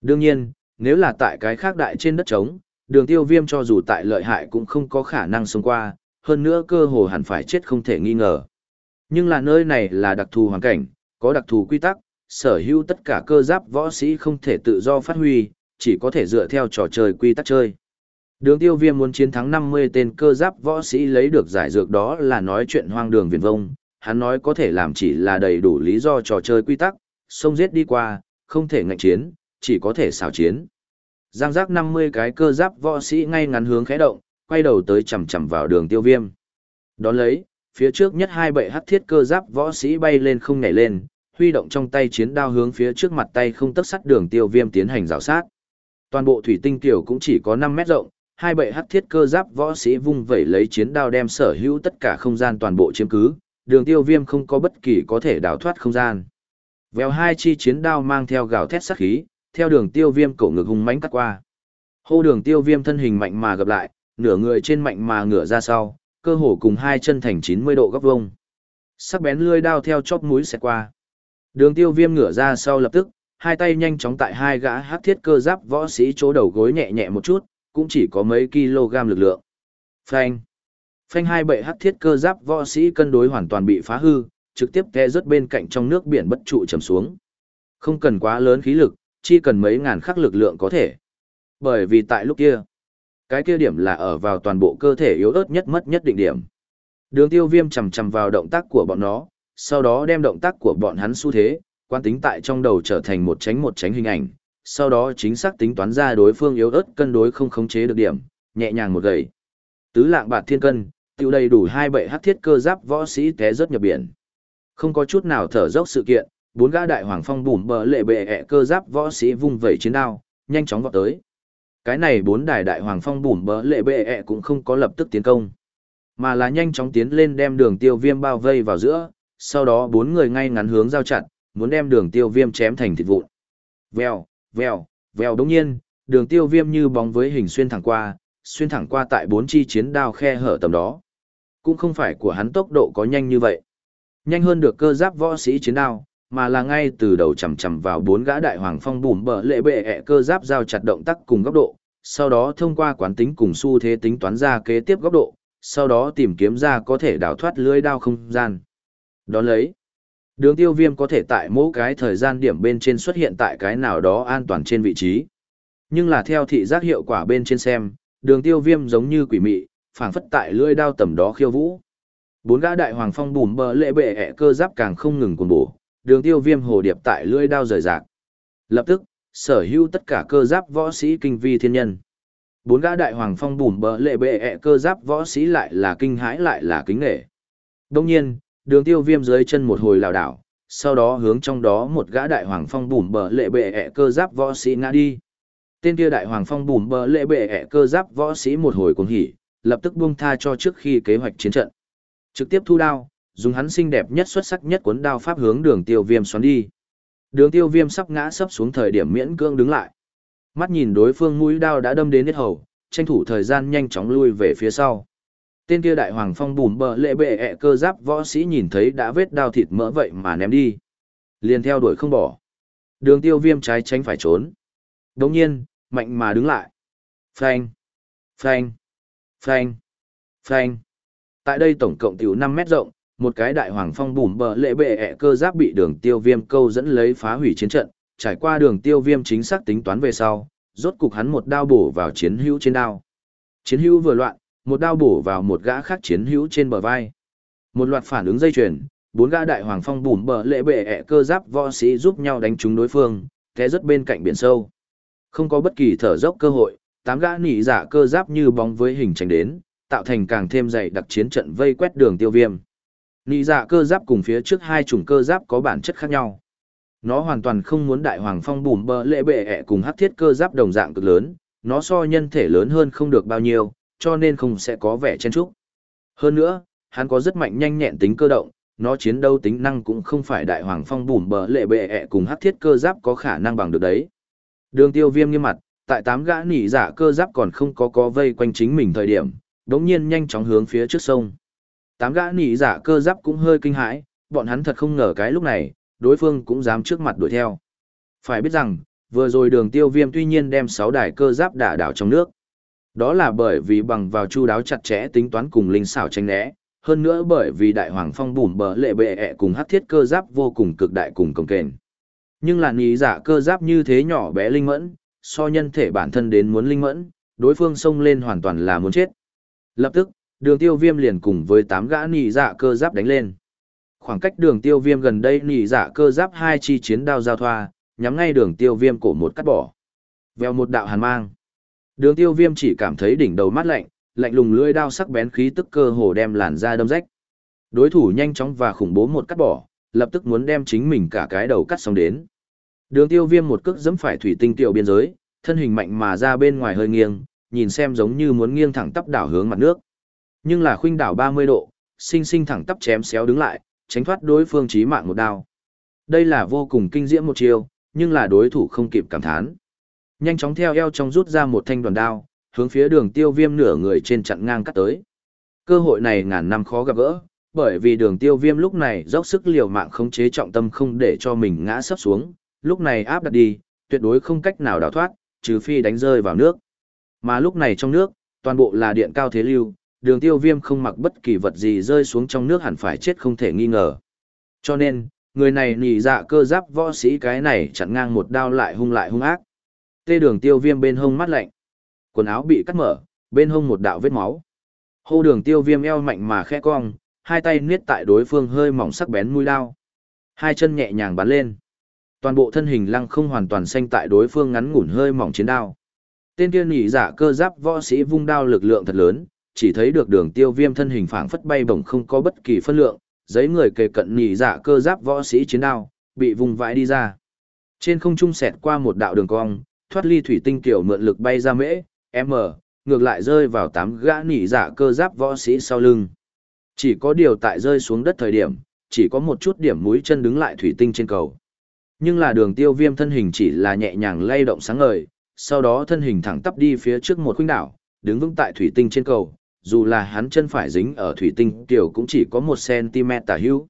Đương nhiên, nếu là tại cái khác đại trên đất trống, đường tiêu viêm cho dù tại lợi hại cũng không có khả năng xông qua, hơn nữa cơ hồ hẳn phải chết không thể nghi ngờ. Nhưng là nơi này là đặc thù hoàn cảnh, có đặc thù quy tắc, sở hữu tất cả cơ giáp võ sĩ không thể tự do phát huy, chỉ có thể dựa theo trò chơi quy tắc chơi. Đường tiêu viêm muốn chiến thắng 50 tên cơ giáp võ sĩ lấy được giải dược đó là nói chuyện hoang đường viền vông, hắn nói có thể làm chỉ là đầy đủ lý do trò chơi quy tắc, Sông giết đi qua, không thể ngạnh chiến, chỉ có thể xảo chiến. Giang giác 50 cái cơ giáp võ sĩ ngay ngắn hướng khẽ động, quay đầu tới chầm chầm vào đường tiêu viêm. Đón lấy, phía trước nhất hai bệ hắc thiết cơ giáp võ sĩ bay lên không nhảy lên, huy động trong tay chiến đao hướng phía trước mặt tay không tấc sắt đường tiêu viêm tiến hành rào sát. Toàn bộ thủy tinh tiểu cũng chỉ có 5 mét rộng, hai bệ hắc thiết cơ giáp võ sĩ vung vẩy lấy chiến đao đem sở hữu tất cả không gian toàn bộ chiếm cứ, đường tiêu viêm không có bất kỳ có thể đào thoát không gian. Vèo hai chi chiến đao mang theo gào thét sắc khí, theo đường tiêu viêm cổ ngực hung mãnh cắt qua. Hô đường tiêu viêm thân hình mạnh mà gặp lại, nửa người trên mạnh mà ngửa ra sau, cơ hồ cùng hai chân thành 90 độ góc vông. Sắc bén lươi đao theo chóp mũi xẹt qua. Đường tiêu viêm ngửa ra sau lập tức, hai tay nhanh chóng tại hai gã hát thiết cơ giáp võ sĩ chỗ đầu gối nhẹ nhẹ một chút, cũng chỉ có mấy kg lực lượng. Phanh. Phanh hai bệ hắc thiết cơ giáp võ sĩ cân đối hoàn toàn bị phá hư, trực tiếp té rớt bên cạnh trong nước biển bất trụ trầm xuống. Không cần quá lớn khí lực, chỉ cần mấy ngàn khắc lực lượng có thể. Bởi vì tại lúc kia, cái kia điểm là ở vào toàn bộ cơ thể yếu ớt nhất mất nhất định điểm. Đường tiêu viêm chầm chầm vào động tác của bọn nó, sau đó đem động tác của bọn hắn xu thế, quan tính tại trong đầu trở thành một tránh một tránh hình ảnh, sau đó chính xác tính toán ra đối phương yếu ớt cân đối không khống chế được điểm, nhẹ nhàng một gậy. Tứ lạng bạc thiên cân, tiêu đầy đủ hai bệ hắc thiết cơ giáp võ sĩ té rớt nhập biển. Không có chút nào thở dốc sự kiện, bốn gã đại hoàng phong bùm bờ lệ bệ ẹ cơ giáp võ sĩ vung vẩy chiến đao, nhanh chóng vọt tới. Cái này bốn đài đại hoàng phong bùm bờ lệ bệ ẹ cũng không có lập tức tiến công, mà là nhanh chóng tiến lên đem đường tiêu viêm bao vây vào giữa, sau đó bốn người ngay ngắn hướng giao chặt, muốn đem đường tiêu viêm chém thành thịt vụn. Vèo, vèo, vèo đống nhiên, đường tiêu viêm như bóng với hình xuyên thẳng qua, xuyên thẳng qua tại bốn chi chiến đao khe hở tầm đó. Cũng không phải của hắn tốc độ có nhanh như vậy. Nhanh hơn được cơ giáp võ sĩ chiến đao, mà là ngay từ đầu chầm chầm vào bốn gã đại hoàng phong bùm bờ lệ bệ ẹ cơ giáp giao chặt động tác cùng góc độ, sau đó thông qua quán tính cùng xu thế tính toán ra kế tiếp góc độ, sau đó tìm kiếm ra có thể đào thoát lưới đao không gian. Đón lấy, đường tiêu viêm có thể tại mỗi cái thời gian điểm bên trên xuất hiện tại cái nào đó an toàn trên vị trí. Nhưng là theo thị giác hiệu quả bên trên xem, đường tiêu viêm giống như quỷ mị, phảng phất tại lưỡi đao tầm đó khiêu vũ. Bốn gã đại hoàng phong bùm bờ lệ bệ ẹ cơ giáp càng không ngừng cuồng bổ, đường tiêu viêm hồ điệp tại lưỡi đao rời rạc. Lập tức, sở hữu tất cả cơ giáp võ sĩ kinh vi thiên nhân. Bốn gã đại hoàng phong bùm bờ lệ bệ ẹ cơ giáp võ sĩ lại là kinh hãi lại là kính nghệ. Đông nhiên, đường tiêu viêm dưới chân một hồi lào đảo, sau đó hướng trong đó một gã đại hoàng phong bùm bờ lệ bệ ẹ cơ giáp võ sĩ ngã đi. Tên kia đại hoàng phong bùm bờ lệ bệ ẹ cơ giáp võ sĩ một hồi cuồng hỉ, lập tức buông tha cho trước khi kế hoạch chiến trận. Trực tiếp thu đao, dùng hắn xinh đẹp nhất xuất sắc nhất cuốn đao pháp hướng đường tiêu viêm xoắn đi. Đường tiêu viêm sắp ngã sắp xuống thời điểm miễn cương đứng lại. Mắt nhìn đối phương mũi đao đã đâm đến hết hầu, tranh thủ thời gian nhanh chóng lui về phía sau. Tên kia đại hoàng phong bùm bờ lệ bệ ẹ cơ giáp võ sĩ nhìn thấy đã vết đao thịt mỡ vậy mà ném đi. Liền theo đuổi không bỏ. Đường tiêu viêm trái tránh phải trốn. Đồng nhiên, mạnh mà đứng lại. Phanh, phanh, phanh, phanh. Tại đây tổng cộng tiểu 5 mét rộng, một cái đại hoàng phong bùm bờ lệ bệ ẹ cơ giáp bị đường tiêu viêm câu dẫn lấy phá hủy chiến trận, trải qua đường tiêu viêm chính xác tính toán về sau, rốt cục hắn một đao bổ vào chiến hữu trên đao. Chiến hữu vừa loạn, một đao bổ vào một gã khác chiến hữu trên bờ vai. Một loạt phản ứng dây chuyền, bốn gã đại hoàng phong bùm bờ lệ bệ ẹ cơ giáp võ sĩ giúp nhau đánh trúng đối phương, té rất bên cạnh biển sâu. Không có bất kỳ thở dốc cơ hội, tám gã nỉ giả cơ giáp như bóng với hình tránh đến, tạo thành càng thêm dày đặc chiến trận vây quét đường tiêu viêm. Nỉ giả cơ giáp cùng phía trước hai chủng cơ giáp có bản chất khác nhau. Nó hoàn toàn không muốn đại hoàng phong bùm bờ lệ bệ ẹ cùng hắc thiết cơ giáp đồng dạng cực lớn, nó so nhân thể lớn hơn không được bao nhiêu, cho nên không sẽ có vẻ chen trúc. Hơn nữa, hắn có rất mạnh nhanh nhẹn tính cơ động, nó chiến đấu tính năng cũng không phải đại hoàng phong bùm bờ lệ bệ ẹ cùng hắc thiết cơ giáp có khả năng bằng được đấy. Đường tiêu viêm nghiêm mặt, tại tám gã nỉ giả cơ giáp còn không có có vây quanh chính mình thời điểm, đống nhiên nhanh chóng hướng phía trước sông. Tám gã nỉ giả cơ giáp cũng hơi kinh hãi, bọn hắn thật không ngờ cái lúc này, đối phương cũng dám trước mặt đuổi theo. Phải biết rằng, vừa rồi đường tiêu viêm tuy nhiên đem 6 đài cơ giáp đả đảo trong nước. Đó là bởi vì bằng vào chu đáo chặt chẽ tính toán cùng linh xảo tranh né, hơn nữa bởi vì đại hoàng phong bùn bờ lệ bệ ẹ cùng hắc thiết cơ giáp vô cùng cực đại cùng công kền. Nhưng là ní giả dạ cơ giáp như thế nhỏ bé linh mẫn, so nhân thể bản thân đến muốn linh mẫn, đối phương xông lên hoàn toàn là muốn chết. Lập tức, đường tiêu viêm liền cùng với 8 gã nì giả dạ cơ giáp đánh lên. Khoảng cách đường tiêu viêm gần đây nỉ giả dạ cơ giáp hai chi chiến đao giao thoa, nhắm ngay đường tiêu viêm cổ một cắt bỏ. Vèo một đạo hàn mang. Đường tiêu viêm chỉ cảm thấy đỉnh đầu mát lạnh, lạnh lùng lưỡi đao sắc bén khí tức cơ hồ đem làn da đâm rách. Đối thủ nhanh chóng và khủng bố một cắt bỏ, lập tức muốn đem chính mình cả cái đầu cắt xong đến. Đường tiêu viêm một cước giẫm phải thủy tinh tiểu biên giới, thân hình mạnh mà ra bên ngoài hơi nghiêng, nhìn xem giống như muốn nghiêng thẳng tắp đảo hướng mặt nước. Nhưng là khuynh đảo 30 độ, sinh sinh thẳng tắp chém xéo đứng lại, tránh thoát đối phương chí mạng một đao. Đây là vô cùng kinh diễm một chiêu, nhưng là đối thủ không kịp cảm thán. Nhanh chóng theo eo trong rút ra một thanh đoàn đao, hướng phía đường tiêu viêm nửa người trên chặn ngang cắt tới. Cơ hội này ngàn năm khó gặp gỡ, bởi vì đường tiêu viêm lúc này dốc sức liều mạng khống chế trọng tâm không để cho mình ngã sấp xuống, lúc này áp đặt đi, tuyệt đối không cách nào đào thoát, trừ phi đánh rơi vào nước. Mà lúc này trong nước, toàn bộ là điện cao thế lưu, đường tiêu viêm không mặc bất kỳ vật gì rơi xuống trong nước hẳn phải chết không thể nghi ngờ. Cho nên, người này nỉ dạ cơ giáp võ sĩ cái này chặn ngang một đao lại hung lại hung ác. Tê đường tiêu viêm bên hông mắt lạnh. Quần áo bị cắt mở, bên hông một đạo vết máu. Hô đường tiêu viêm eo mạnh mà khẽ cong, hai tay niết tại đối phương hơi mỏng sắc bén mũi lao. Hai chân nhẹ nhàng bắn lên. Toàn bộ thân hình lăng không hoàn toàn xanh tại đối phương ngắn ngủn hơi mỏng chiến đao. Tên kia nhị giả cơ giáp võ sĩ vung đao lực lượng thật lớn, chỉ thấy được đường tiêu viêm thân hình phảng phất bay bổng không có bất kỳ phân lượng, giấy người kề cận nhị giả cơ giáp võ sĩ chiến đao, bị vùng vãi đi ra. Trên không trung xẹt qua một đạo đường cong, thoát ly thủy tinh kiểu mượn lực bay ra mễ, m, ngược lại rơi vào tám gã nỉ giả cơ giáp võ sĩ sau lưng. Chỉ có điều tại rơi xuống đất thời điểm, chỉ có một chút điểm mũi chân đứng lại thủy tinh trên cầu. Nhưng là đường tiêu viêm thân hình chỉ là nhẹ nhàng lay động sáng ngời, sau đó thân hình thẳng tắp đi phía trước một khuynh đảo, đứng vững tại thủy tinh trên cầu, dù là hắn chân phải dính ở thủy tinh tiểu cũng chỉ có 1cm tả hữu.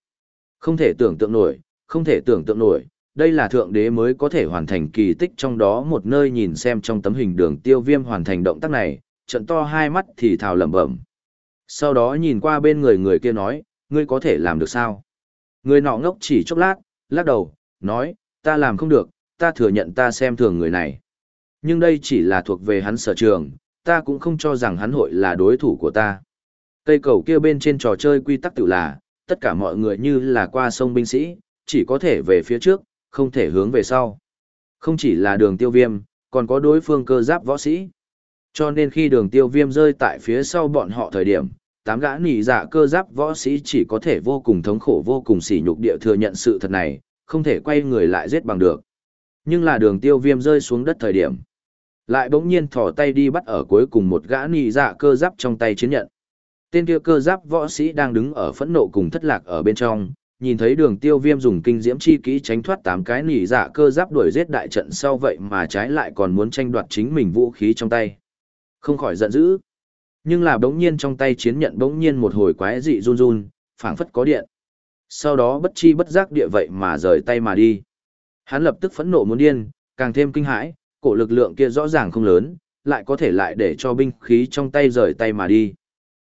Không thể tưởng tượng nổi, không thể tưởng tượng nổi, đây là thượng đế mới có thể hoàn thành kỳ tích trong đó một nơi nhìn xem trong tấm hình đường tiêu viêm hoàn thành động tác này, trận to hai mắt thì thào lẩm bẩm. Sau đó nhìn qua bên người người kia nói, ngươi có thể làm được sao? Người nọ ngốc chỉ chốc lát, lắc đầu, nói, ta làm không được, ta thừa nhận ta xem thường người này. Nhưng đây chỉ là thuộc về hắn sở trường, ta cũng không cho rằng hắn hội là đối thủ của ta. Cây cầu kia bên trên trò chơi quy tắc tự là, tất cả mọi người như là qua sông binh sĩ, chỉ có thể về phía trước, không thể hướng về sau. Không chỉ là đường tiêu viêm, còn có đối phương cơ giáp võ sĩ. Cho nên khi đường tiêu viêm rơi tại phía sau bọn họ thời điểm, tám gã nỉ dạ cơ giáp võ sĩ chỉ có thể vô cùng thống khổ vô cùng sỉ nhục địa thừa nhận sự thật này, không thể quay người lại giết bằng được. Nhưng là đường tiêu viêm rơi xuống đất thời điểm. Lại bỗng nhiên thỏ tay đi bắt ở cuối cùng một gã nỉ dạ cơ giáp trong tay chiến nhận. Tên kia cơ giáp võ sĩ đang đứng ở phẫn nộ cùng thất lạc ở bên trong, nhìn thấy đường tiêu viêm dùng kinh diễm chi kỹ tránh thoát tám cái nỉ dạ cơ giáp đuổi giết đại trận sau vậy mà trái lại còn muốn tranh đoạt chính mình vũ khí trong tay. Không khỏi giận dữ. Nhưng là bỗng nhiên trong tay chiến nhận bỗng nhiên một hồi quái dị run run, phảng phất có điện. Sau đó bất chi bất giác địa vậy mà rời tay mà đi. Hắn lập tức phẫn nộ muốn điên, càng thêm kinh hãi, cổ lực lượng kia rõ ràng không lớn, lại có thể lại để cho binh khí trong tay rời tay mà đi.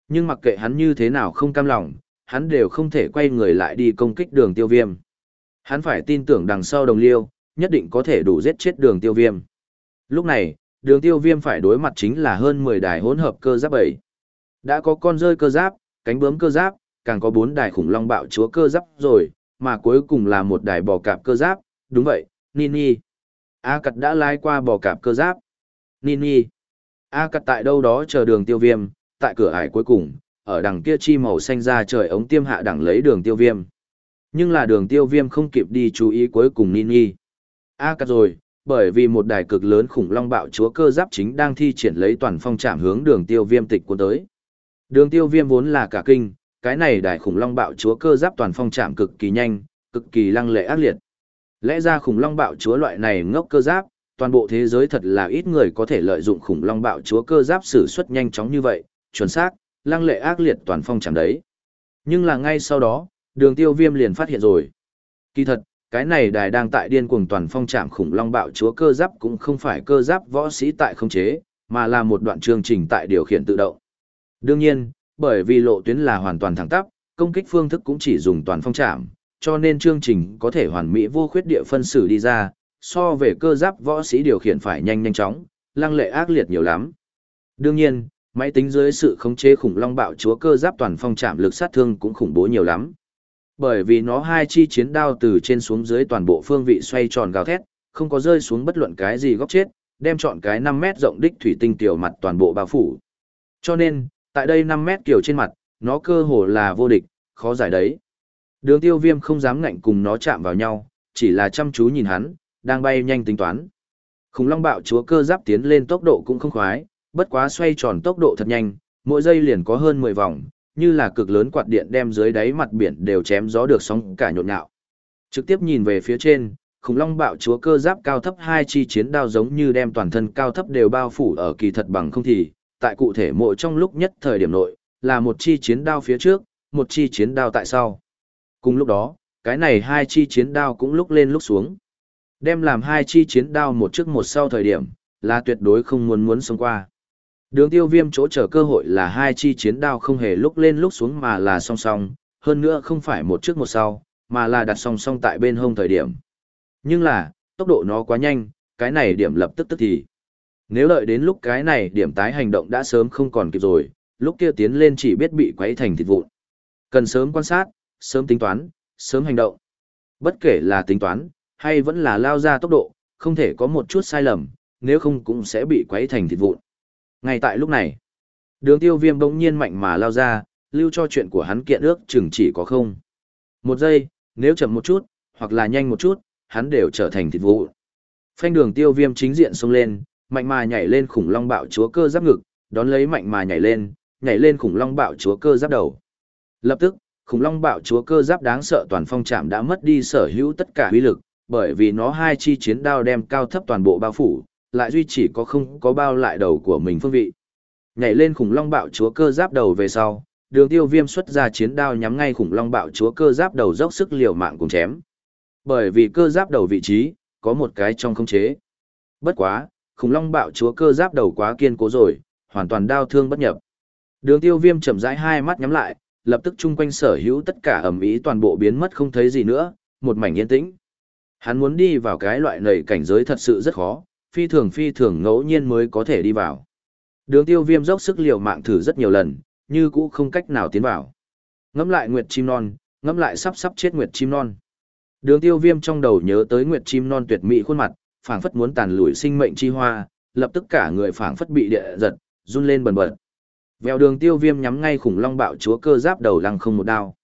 Nhưng mặc kệ hắn như thế nào không cam lòng, hắn đều không thể quay người lại đi công kích đường tiêu viêm. Hắn phải tin tưởng đằng sau đồng liêu, nhất định có thể đủ giết chết đường tiêu viêm. Lúc này, đường tiêu viêm phải đối mặt chính là hơn 10 đài hỗn hợp cơ giáp bảy. Đã có con rơi cơ giáp, cánh bướm cơ giáp, càng có 4 đài khủng long bạo chúa cơ giáp rồi, mà cuối cùng là một đài bò cạp cơ giáp, đúng vậy, Nini. A cật đã lái qua bò cạp cơ giáp. Nini. A cật tại đâu đó chờ đường tiêu viêm, tại cửa ải cuối cùng, ở đằng kia chi màu xanh ra trời ống tiêm hạ đẳng lấy đường tiêu viêm. Nhưng là đường tiêu viêm không kịp đi chú ý cuối cùng Nini. A cắt rồi, bởi vì một đài cực lớn khủng long bạo chúa cơ giáp chính đang thi triển lấy toàn phong trạm hướng đường tiêu viêm tịch cuốn tới. Đường tiêu viêm vốn là cả kinh, cái này đài khủng long bạo chúa cơ giáp toàn phong trạm cực kỳ nhanh, cực kỳ lăng lệ ác liệt. Lẽ ra khủng long bạo chúa loại này ngốc cơ giáp, toàn bộ thế giới thật là ít người có thể lợi dụng khủng long bạo chúa cơ giáp sử xuất nhanh chóng như vậy, chuẩn xác, lăng lệ ác liệt toàn phong chẳng đấy. Nhưng là ngay sau đó, đường tiêu viêm liền phát hiện rồi. Kỳ thật, cái này đài đang tại điên cuồng toàn phong trạm khủng long bạo chúa cơ giáp cũng không phải cơ giáp võ sĩ tại không chế, mà là một đoạn chương trình tại điều khiển tự động. Đương nhiên, bởi vì lộ tuyến là hoàn toàn thẳng tắp, công kích phương thức cũng chỉ dùng toàn phong trạm, cho nên chương trình có thể hoàn mỹ vô khuyết địa phân xử đi ra, so về cơ giáp võ sĩ điều khiển phải nhanh nhanh chóng, lăng lệ ác liệt nhiều lắm. Đương nhiên, máy tính dưới sự khống chế khủng long bạo chúa cơ giáp toàn phong chạm lực sát thương cũng khủng bố nhiều lắm. Bởi vì nó hai chi chiến đao từ trên xuống dưới toàn bộ phương vị xoay tròn gào thét, không có rơi xuống bất luận cái gì góc chết, đem chọn cái 5 mét rộng đích thủy tinh tiểu mặt toàn bộ bao phủ. Cho nên, tại đây 5 mét kiểu trên mặt, nó cơ hồ là vô địch, khó giải đấy. Đường tiêu viêm không dám ngạnh cùng nó chạm vào nhau, chỉ là chăm chú nhìn hắn, đang bay nhanh tính toán. Khủng long bạo chúa cơ giáp tiến lên tốc độ cũng không khoái, bất quá xoay tròn tốc độ thật nhanh, mỗi giây liền có hơn 10 vòng, như là cực lớn quạt điện đem dưới đáy mặt biển đều chém gió được sóng cả nhộn nhạo. Trực tiếp nhìn về phía trên, khủng long bạo chúa cơ giáp cao thấp hai chi chiến đao giống như đem toàn thân cao thấp đều bao phủ ở kỳ thật bằng không thì, tại cụ thể mỗi trong lúc nhất thời điểm nội, là một chi chiến đao phía trước, một chi chiến đao tại sau. Cùng lúc đó, cái này hai chi chiến đao cũng lúc lên lúc xuống. Đem làm hai chi chiến đao một trước một sau thời điểm, là tuyệt đối không muốn muốn sống qua. Đường tiêu viêm chỗ trở cơ hội là hai chi chiến đao không hề lúc lên lúc xuống mà là song song, hơn nữa không phải một trước một sau, mà là đặt song song tại bên hông thời điểm. Nhưng là, tốc độ nó quá nhanh, cái này điểm lập tức tức thì. Nếu lợi đến lúc cái này điểm tái hành động đã sớm không còn kịp rồi, lúc kia tiến lên chỉ biết bị quấy thành thịt vụn. Cần sớm quan sát, sớm tính toán, sớm hành động. Bất kể là tính toán, hay vẫn là lao ra tốc độ, không thể có một chút sai lầm, nếu không cũng sẽ bị quấy thành thịt vụn. Ngay tại lúc này, đường tiêu viêm bỗng nhiên mạnh mà lao ra, lưu cho chuyện của hắn kiện ước chừng chỉ có không. Một giây, nếu chậm một chút, hoặc là nhanh một chút, hắn đều trở thành thịt vụ. Phanh đường tiêu viêm chính diện xông lên, mạnh mà nhảy lên khủng long bạo chúa cơ giáp ngực, đón lấy mạnh mà nhảy lên, nhảy lên khủng long bạo chúa cơ giáp đầu. Lập tức, khủng long bạo chúa cơ giáp đáng sợ toàn phong trạm đã mất đi sở hữu tất cả uy lực, bởi vì nó hai chi chiến đao đem cao thấp toàn bộ bao phủ, lại duy chỉ có không có bao lại đầu của mình phương vị. Nhảy lên khủng long bạo chúa cơ giáp đầu về sau, đường tiêu viêm xuất ra chiến đao nhắm ngay khủng long bạo chúa cơ giáp đầu dốc sức liều mạng cùng chém. Bởi vì cơ giáp đầu vị trí, có một cái trong không chế. Bất quá, khủng long bạo chúa cơ giáp đầu quá kiên cố rồi, hoàn toàn đao thương bất nhập. Đường tiêu viêm chậm rãi hai mắt nhắm lại, lập tức chung quanh sở hữu tất cả ẩm ý toàn bộ biến mất không thấy gì nữa, một mảnh yên tĩnh. Hắn muốn đi vào cái loại nầy cảnh giới thật sự rất khó, phi thường phi thường ngẫu nhiên mới có thể đi vào. Đường tiêu viêm dốc sức liều mạng thử rất nhiều lần, như cũ không cách nào tiến vào. Ngắm lại Nguyệt Chim Non, ngắm lại sắp sắp chết Nguyệt Chim Non. Đường tiêu viêm trong đầu nhớ tới Nguyệt Chim Non tuyệt mỹ khuôn mặt, phảng phất muốn tàn lùi sinh mệnh chi hoa, lập tức cả người phảng phất bị địa giật, run lên bần bật. Vèo đường tiêu viêm nhắm ngay khủng long bạo chúa cơ giáp đầu lăng không một đao.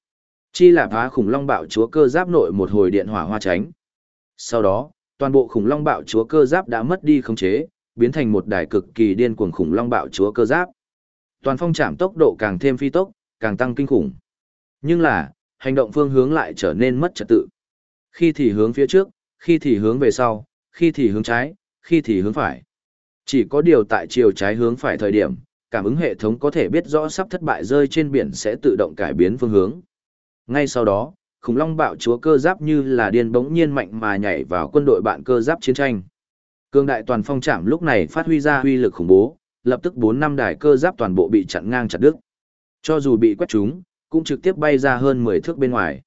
Chi là phá khủng long bạo chúa cơ giáp nội một hồi điện hỏa hoa tránh. Sau đó, toàn bộ khủng long bạo chúa cơ giáp đã mất đi khống chế, biến thành một đài cực kỳ điên cuồng khủng long bạo chúa cơ giáp. Toàn phong chạm tốc độ càng thêm phi tốc, càng tăng kinh khủng. Nhưng là, hành động phương hướng lại trở nên mất trật tự. Khi thì hướng phía trước, khi thì hướng về sau, khi thì hướng trái, khi thì hướng phải. Chỉ có điều tại chiều trái hướng phải thời điểm, cảm ứng hệ thống có thể biết rõ sắp thất bại rơi trên biển sẽ tự động cải biến phương hướng. Ngay sau đó, khủng long bạo chúa cơ giáp như là điên bỗng nhiên mạnh mà nhảy vào quân đội bạn cơ giáp chiến tranh. Cương đại toàn phong trạm lúc này phát huy ra huy lực khủng bố, lập tức 4 năm đài cơ giáp toàn bộ bị chặn ngang chặt đứt. Cho dù bị quét trúng, cũng trực tiếp bay ra hơn 10 thước bên ngoài.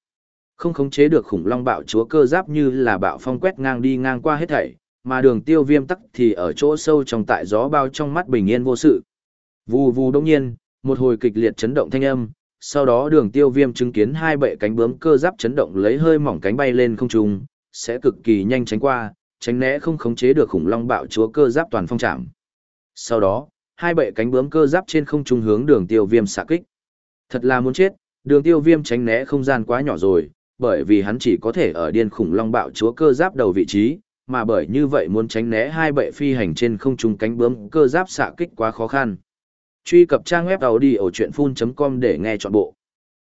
Không khống chế được khủng long bạo chúa cơ giáp như là bạo phong quét ngang đi ngang qua hết thảy, mà đường tiêu viêm tắc thì ở chỗ sâu trong tại gió bao trong mắt bình yên vô sự. Vù vù đông nhiên, một hồi kịch liệt chấn động thanh âm, sau đó đường tiêu viêm chứng kiến hai bệ cánh bướm cơ giáp chấn động lấy hơi mỏng cánh bay lên không trung, sẽ cực kỳ nhanh tránh qua, tránh né không khống chế được khủng long bạo chúa cơ giáp toàn phong trạm. Sau đó, hai bệ cánh bướm cơ giáp trên không trung hướng đường tiêu viêm xạ kích. Thật là muốn chết, đường tiêu viêm tránh né không gian quá nhỏ rồi, bởi vì hắn chỉ có thể ở điên khủng long bạo chúa cơ giáp đầu vị trí, mà bởi như vậy muốn tránh né hai bệ phi hành trên không trung cánh bướm cơ giáp xạ kích quá khó khăn. Truy cập trang web đầu đi ở chuyện full.com để nghe trọn bộ.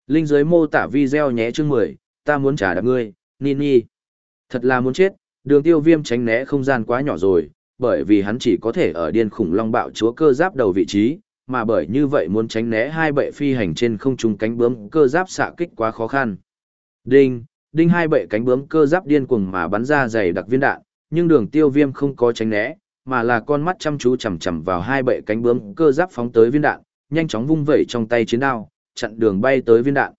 Linh dưới mô tả video nhé chương 10, ta muốn trả đạp ngươi, Nini. Thật là muốn chết, đường tiêu viêm tránh né không gian quá nhỏ rồi, bởi vì hắn chỉ có thể ở điên khủng long bạo chúa cơ giáp đầu vị trí, mà bởi như vậy muốn tránh né hai bệ phi hành trên không trung cánh bướm cơ giáp xạ kích quá khó khăn. Đinh, đinh hai bệ cánh bướm cơ giáp điên cuồng mà bắn ra dày đặc viên đạn, nhưng đường tiêu viêm không có tránh né, mà là con mắt chăm chú chằm chằm vào hai bệ cánh bướm cơ giáp phóng tới viên đạn, nhanh chóng vung vẩy trong tay chiến đao, chặn đường bay tới viên đạn.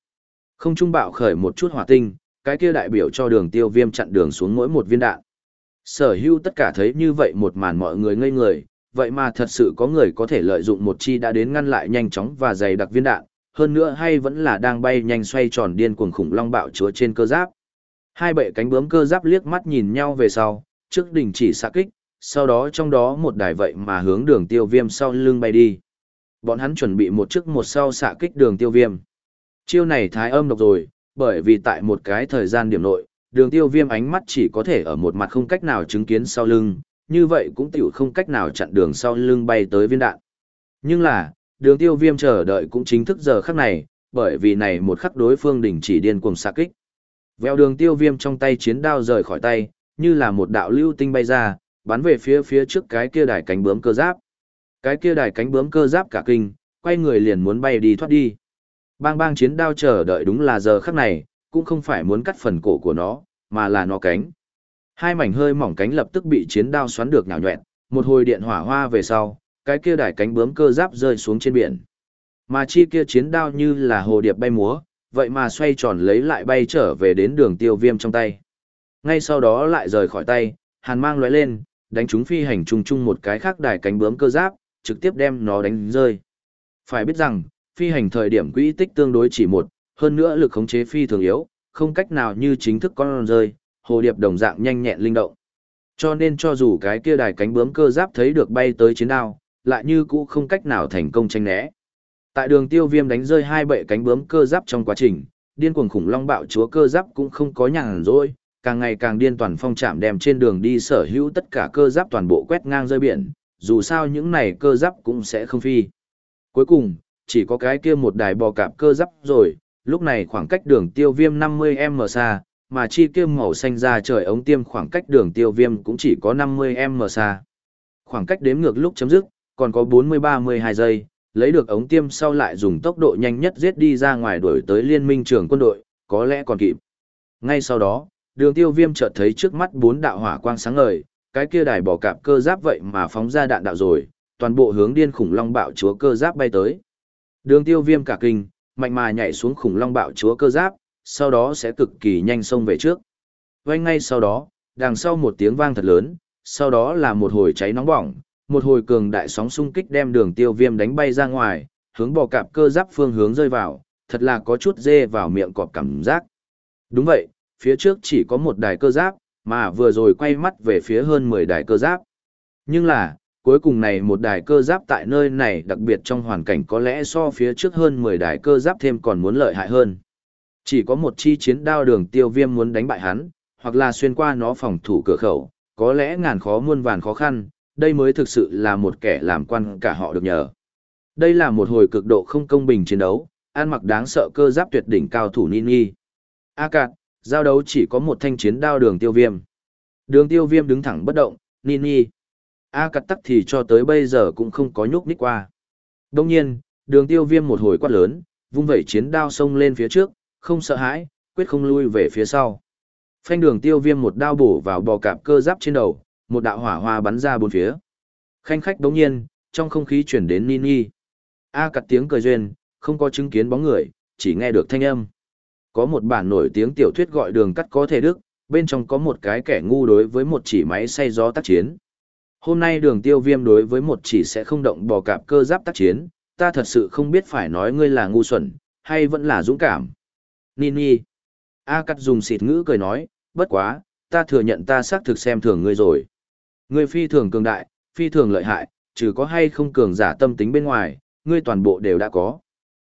Không trung bạo khởi một chút hỏa tinh, cái kia đại biểu cho đường tiêu viêm chặn đường xuống mỗi một viên đạn. Sở hữu tất cả thấy như vậy một màn mọi người ngây người, vậy mà thật sự có người có thể lợi dụng một chi đã đến ngăn lại nhanh chóng và dày đặc viên đạn, hơn nữa hay vẫn là đang bay nhanh xoay tròn điên cuồng khủng long bạo chúa trên cơ giáp. Hai bệ cánh bướm cơ giáp liếc mắt nhìn nhau về sau, trước đỉnh chỉ xạ kích, sau đó trong đó một đài vậy mà hướng đường tiêu viêm sau lưng bay đi. Bọn hắn chuẩn bị một trước một sau xạ kích đường tiêu viêm. Chiêu này thái âm độc rồi, bởi vì tại một cái thời gian điểm nội, đường tiêu viêm ánh mắt chỉ có thể ở một mặt không cách nào chứng kiến sau lưng, như vậy cũng tiểu không cách nào chặn đường sau lưng bay tới viên đạn. Nhưng là, đường tiêu viêm chờ đợi cũng chính thức giờ khắc này, bởi vì này một khắc đối phương đỉnh chỉ điên cuồng xạ kích. Vèo đường tiêu viêm trong tay chiến đao rời khỏi tay, như là một đạo lưu tinh bay ra, bắn về phía phía trước cái kia đài cánh bướm cơ giáp. Cái kia đài cánh bướm cơ giáp cả kinh, quay người liền muốn bay đi thoát đi. Bang bang chiến đao chờ đợi đúng là giờ khắc này, cũng không phải muốn cắt phần cổ của nó, mà là nó cánh. Hai mảnh hơi mỏng cánh lập tức bị chiến đao xoắn được nhào nhọẹn, một hồi điện hỏa hoa về sau, cái kia đài cánh bướm cơ giáp rơi xuống trên biển. Mà chi kia chiến đao như là hồ điệp bay múa, vậy mà xoay tròn lấy lại bay trở về đến đường tiêu viêm trong tay. Ngay sau đó lại rời khỏi tay, hàn mang lóe lên, đánh trúng phi hành trùng chung một cái khác đài cánh bướm cơ giáp, trực tiếp đem nó đánh rơi. Phải biết rằng, phi hành thời điểm quỹ tích tương đối chỉ một, hơn nữa lực khống chế phi thường yếu, không cách nào như chính thức con rơi, hồ điệp đồng dạng nhanh nhẹn linh động. Cho nên cho dù cái kia đài cánh bướm cơ giáp thấy được bay tới chiến đao, lại như cũ không cách nào thành công tranh né. Tại đường tiêu viêm đánh rơi hai bệ cánh bướm cơ giáp trong quá trình, điên cuồng khủng long bạo chúa cơ giáp cũng không có nhàn rỗi, càng ngày càng điên toàn phong chạm đem trên đường đi sở hữu tất cả cơ giáp toàn bộ quét ngang rơi biển, dù sao những này cơ giáp cũng sẽ không phi. Cuối cùng, chỉ có cái kia một đài bò cạp cơ giáp rồi, lúc này khoảng cách đường tiêu viêm 50m xa, mà chi kia màu xanh ra trời ống tiêm khoảng cách đường tiêu viêm cũng chỉ có 50m xa. Khoảng cách đếm ngược lúc chấm dứt, còn có 40-32 giây, lấy được ống tiêm sau lại dùng tốc độ nhanh nhất giết đi ra ngoài đuổi tới liên minh trưởng quân đội, có lẽ còn kịp. Ngay sau đó, đường tiêu viêm chợt thấy trước mắt bốn đạo hỏa quang sáng ngời, cái kia đài bỏ cạp cơ giáp vậy mà phóng ra đạn đạo rồi, toàn bộ hướng điên khủng long bạo chúa cơ giáp bay tới. Đường tiêu viêm cả kinh, mạnh mà nhảy xuống khủng long bạo chúa cơ giáp, sau đó sẽ cực kỳ nhanh xông về trước. Vây ngay sau đó, đằng sau một tiếng vang thật lớn, sau đó là một hồi cháy nóng bỏng, một hồi cường đại sóng xung kích đem đường tiêu viêm đánh bay ra ngoài, hướng bò cạp cơ giáp phương hướng rơi vào, thật là có chút dê vào miệng cọp cảm giác. Đúng vậy, phía trước chỉ có một đài cơ giáp, mà vừa rồi quay mắt về phía hơn 10 đài cơ giáp. Nhưng là, cuối cùng này một đài cơ giáp tại nơi này đặc biệt trong hoàn cảnh có lẽ so phía trước hơn 10 đài cơ giáp thêm còn muốn lợi hại hơn. Chỉ có một chi chiến đao đường tiêu viêm muốn đánh bại hắn, hoặc là xuyên qua nó phòng thủ cửa khẩu, có lẽ ngàn khó muôn vàn khó khăn, đây mới thực sự là một kẻ làm quan cả họ được nhờ. Đây là một hồi cực độ không công bình chiến đấu, an mặc đáng sợ cơ giáp tuyệt đỉnh cao thủ Nini. A cạn, giao đấu chỉ có một thanh chiến đao đường tiêu viêm. Đường tiêu viêm đứng thẳng bất động, Nini. A cắt tắc thì cho tới bây giờ cũng không có nhúc nhích qua. Đông nhiên, đường tiêu viêm một hồi quát lớn, vung vẩy chiến đao xông lên phía trước, không sợ hãi, quyết không lui về phía sau. Phanh đường tiêu viêm một đao bổ vào bò cạp cơ giáp trên đầu, một đạo hỏa hoa bắn ra bốn phía. Khanh khách đống nhiên, trong không khí chuyển đến Nini. A cắt tiếng cười duyên, không có chứng kiến bóng người, chỉ nghe được thanh âm. Có một bản nổi tiếng tiểu thuyết gọi đường cắt có thể đức, bên trong có một cái kẻ ngu đối với một chỉ máy xay gió tác chiến. Hôm nay đường tiêu viêm đối với một chỉ sẽ không động bò cạp cơ giáp tác chiến, ta thật sự không biết phải nói ngươi là ngu xuẩn, hay vẫn là dũng cảm. Nini. A cắt dùng xịt ngữ cười nói, bất quá, ta thừa nhận ta xác thực xem thường ngươi rồi. Ngươi phi thường cường đại, phi thường lợi hại, trừ có hay không cường giả tâm tính bên ngoài, ngươi toàn bộ đều đã có.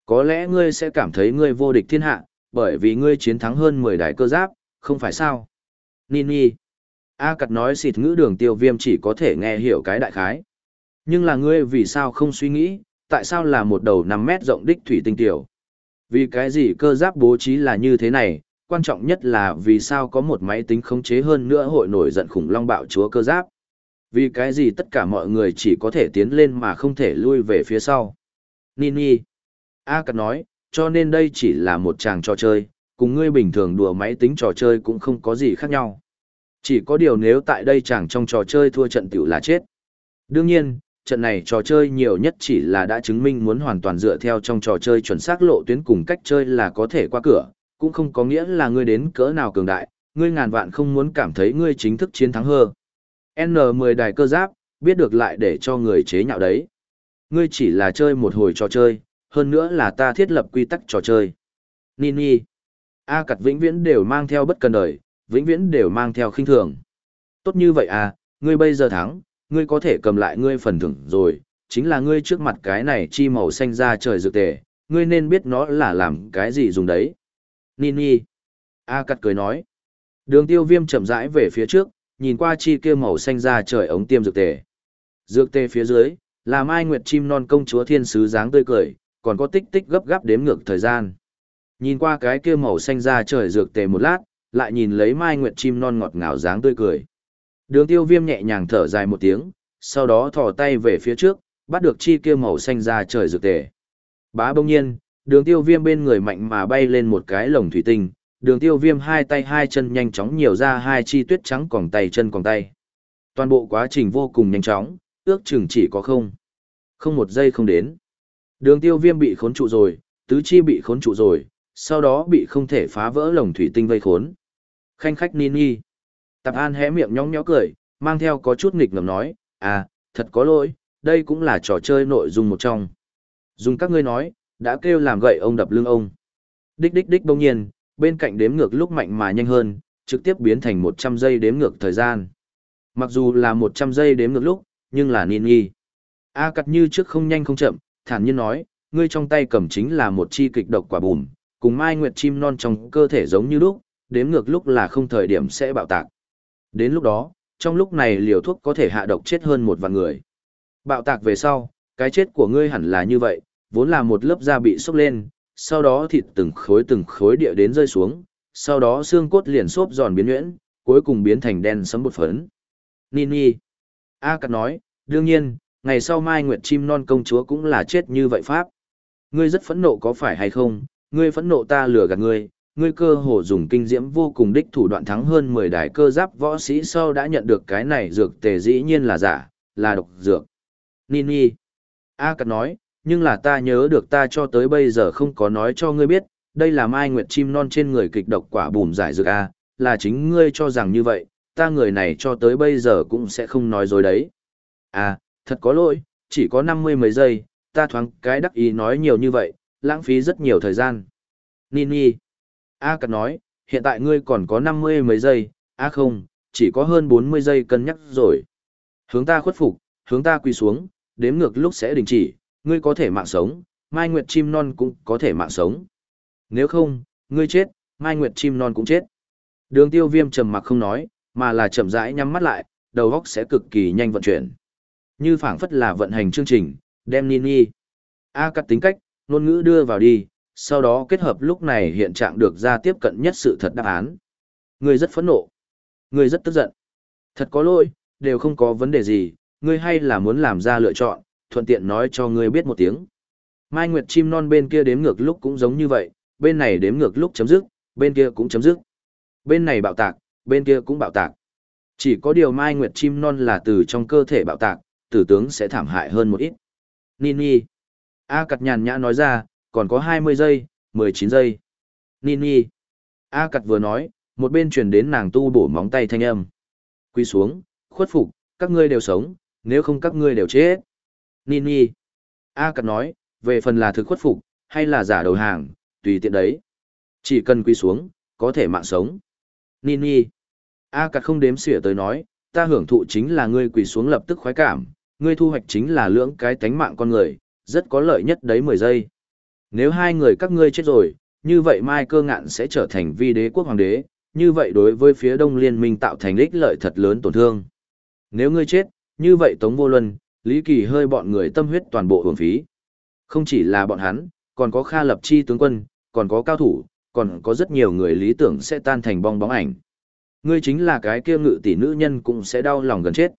Có lẽ ngươi sẽ cảm thấy ngươi vô địch thiên hạ, bởi vì ngươi chiến thắng hơn 10 đại cơ giáp, không phải sao? Nini. A cặt nói xịt ngữ đường tiêu viêm chỉ có thể nghe hiểu cái đại khái. Nhưng là ngươi vì sao không suy nghĩ, tại sao là một đầu 5 mét rộng đích thủy tinh tiểu? Vì cái gì cơ giáp bố trí là như thế này, quan trọng nhất là vì sao có một máy tính khống chế hơn nữa hội nổi giận khủng long bạo chúa cơ giáp. Vì cái gì tất cả mọi người chỉ có thể tiến lên mà không thể lui về phía sau. Nini. A cặt nói, cho nên đây chỉ là một tràng trò chơi, cùng ngươi bình thường đùa máy tính trò chơi cũng không có gì khác nhau. Chỉ có điều nếu tại đây chàng trong trò chơi thua trận tiểu là chết. Đương nhiên, trận này trò chơi nhiều nhất chỉ là đã chứng minh muốn hoàn toàn dựa theo trong trò chơi chuẩn xác lộ tuyến cùng cách chơi là có thể qua cửa, cũng không có nghĩa là ngươi đến cỡ nào cường đại, ngươi ngàn vạn không muốn cảm thấy ngươi chính thức chiến thắng hơ. N10 đài cơ giáp, biết được lại để cho người chế nhạo đấy. Ngươi chỉ là chơi một hồi trò chơi, hơn nữa là ta thiết lập quy tắc trò chơi. Nini. A cặt vĩnh viễn đều mang theo bất cần đời, vĩnh viễn đều mang theo khinh thường. Tốt như vậy à, ngươi bây giờ thắng, ngươi có thể cầm lại ngươi phần thưởng rồi, chính là ngươi trước mặt cái này chi màu xanh ra trời dược tề, ngươi nên biết nó là làm cái gì dùng đấy. Nini. A cặt cười nói. Đường tiêu viêm chậm rãi về phía trước, nhìn qua chi kia màu xanh ra trời ống tiêm dược tề. Dược tề phía dưới, là mai nguyệt chim non công chúa thiên sứ dáng tươi cười, còn có tích tích gấp gáp đếm ngược thời gian. Nhìn qua cái kia màu xanh ra trời dược tề một lát, lại nhìn lấy mai nguyệt chim non ngọt ngào dáng tươi cười. Đường tiêu viêm nhẹ nhàng thở dài một tiếng, sau đó thò tay về phía trước, bắt được chi kia màu xanh ra trời dược tề. Bá bông nhiên, đường tiêu viêm bên người mạnh mà bay lên một cái lồng thủy tinh, đường tiêu viêm hai tay hai chân nhanh chóng nhiều ra hai chi tuyết trắng còng tay chân còng tay. Toàn bộ quá trình vô cùng nhanh chóng, ước chừng chỉ có không. Không một giây không đến. Đường tiêu viêm bị khốn trụ rồi, tứ chi bị khốn trụ rồi, sau đó bị không thể phá vỡ lồng thủy tinh vây khốn. Khanh khách Ni Ni, Tạp An hé miệng nhóng nhó cười, mang theo có chút nghịch ngầm nói, à, thật có lỗi, đây cũng là trò chơi nội dung một trong. Dùng các ngươi nói, đã kêu làm gậy ông đập lưng ông. Đích đích đích bỗng nhiên, bên cạnh đếm ngược lúc mạnh mà nhanh hơn, trực tiếp biến thành 100 giây đếm ngược thời gian. Mặc dù là 100 giây đếm ngược lúc, nhưng là Ni Ni, A cặt như trước không nhanh không chậm, thản nhiên nói, ngươi trong tay cầm chính là một chi kịch độc quả bùm, cùng mai nguyệt chim non trong cơ thể giống như lúc, đếm ngược lúc là không thời điểm sẽ bạo tạc. Đến lúc đó, trong lúc này liều thuốc có thể hạ độc chết hơn một vạn người. Bạo tạc về sau, cái chết của ngươi hẳn là như vậy, vốn là một lớp da bị sốc lên, sau đó thịt từng khối từng khối địa đến rơi xuống, sau đó xương cốt liền xốp giòn biến nhuyễn, cuối cùng biến thành đen sấm bột phấn. Nini. A Cát nói, đương nhiên, ngày sau Mai Nguyệt chim non công chúa cũng là chết như vậy pháp. Ngươi rất phẫn nộ có phải hay không, ngươi phẫn nộ ta lừa gạt ngươi, ngươi cơ hồ dùng kinh diễm vô cùng đích thủ đoạn thắng hơn 10 đài cơ giáp võ sĩ sau đã nhận được cái này dược tề dĩ nhiên là giả, là độc dược. Nini. A Cát nói, nhưng là ta nhớ được ta cho tới bây giờ không có nói cho ngươi biết, đây là mai nguyệt chim non trên người kịch độc quả bùm giải dược A, là chính ngươi cho rằng như vậy, ta người này cho tới bây giờ cũng sẽ không nói dối đấy. À, thật có lỗi, chỉ có năm mươi mấy giây, ta thoáng cái đắc ý nói nhiều như vậy, lãng phí rất nhiều thời gian. Nini. A cắt nói, hiện tại ngươi còn có năm mươi mấy giây, a không, chỉ có hơn bốn mươi giây cân nhắc rồi. Hướng ta khuất phục, hướng ta quỳ xuống, đếm ngược lúc sẽ đình chỉ, ngươi có thể mạng sống, Mai Nguyệt chim non cũng có thể mạng sống. Nếu không, ngươi chết, Mai Nguyệt chim non cũng chết. Đường tiêu viêm trầm mặc không nói, mà là chậm rãi nhắm mắt lại, đầu óc sẽ cực kỳ nhanh vận chuyển. Như phảng phất là vận hành chương trình, đem Nini. A cắt tính cách, ngôn ngữ đưa vào đi, sau đó kết hợp lúc này hiện trạng được ra tiếp cận nhất sự thật đáp án. Ngươi rất phẫn nộ. Ngươi rất tức giận. Thật có lỗi, đều không có vấn đề gì, ngươi hay là muốn làm ra lựa chọn, thuận tiện nói cho ngươi biết một tiếng. Mai Nguyệt chim non bên kia đếm ngược lúc cũng giống như vậy, bên này đếm ngược lúc chấm dứt, bên kia cũng chấm dứt. Bên này bạo tạc, bên kia cũng bạo tạc. Chỉ có điều Mai Nguyệt chim non là từ trong cơ thể bạo tạc, tử tướng sẽ thảm hại hơn một ít. Nini. A cặt nhàn nhã nói ra, còn có 20 giây, 19 giây. Nini. A cặt vừa nói, một bên truyền đến nàng tu bổ móng tay thanh âm. Quy xuống, khuất phục, các ngươi đều sống, nếu không các ngươi đều chết. Nini. A cặt nói, về phần là thực khuất phục, hay là giả đầu hàng, tùy tiện đấy. Chỉ cần quy xuống, có thể mạng sống. Nini. A cặt không đếm xỉa tới nói, ta hưởng thụ chính là ngươi quỳ xuống lập tức khoái cảm, ngươi thu hoạch chính là lưỡng cái tánh mạng con người, rất có lợi nhất đấy 10 giây. Nếu hai người các ngươi chết rồi, như vậy Mai cơ ngạn sẽ trở thành vi đế quốc hoàng đế, như vậy đối với phía đông liên minh tạo thành ích lợi thật lớn tổn thương. Nếu ngươi chết, như vậy Tống Vô Luân, Lý Kỳ hơi bọn người tâm huyết toàn bộ hưởng phí. Không chỉ là bọn hắn, còn có Kha Lập Chi tướng quân, còn có cao thủ, còn có rất nhiều người lý tưởng sẽ tan thành bong bóng ảnh. Ngươi chính là cái kia ngự tỷ nữ nhân cũng sẽ đau lòng gần chết.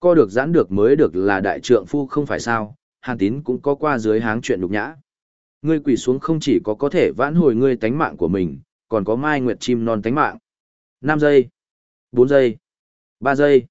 Co được giãn được mới được là đại trượng phu không phải sao, Hàn Tín cũng có qua dưới háng chuyện đục nhã. Ngươi quỳ xuống không chỉ có có thể vãn hồi ngươi tánh mạng của mình, còn có mai nguyệt chim non tánh mạng. 5 giây, 4 giây, 3 giây.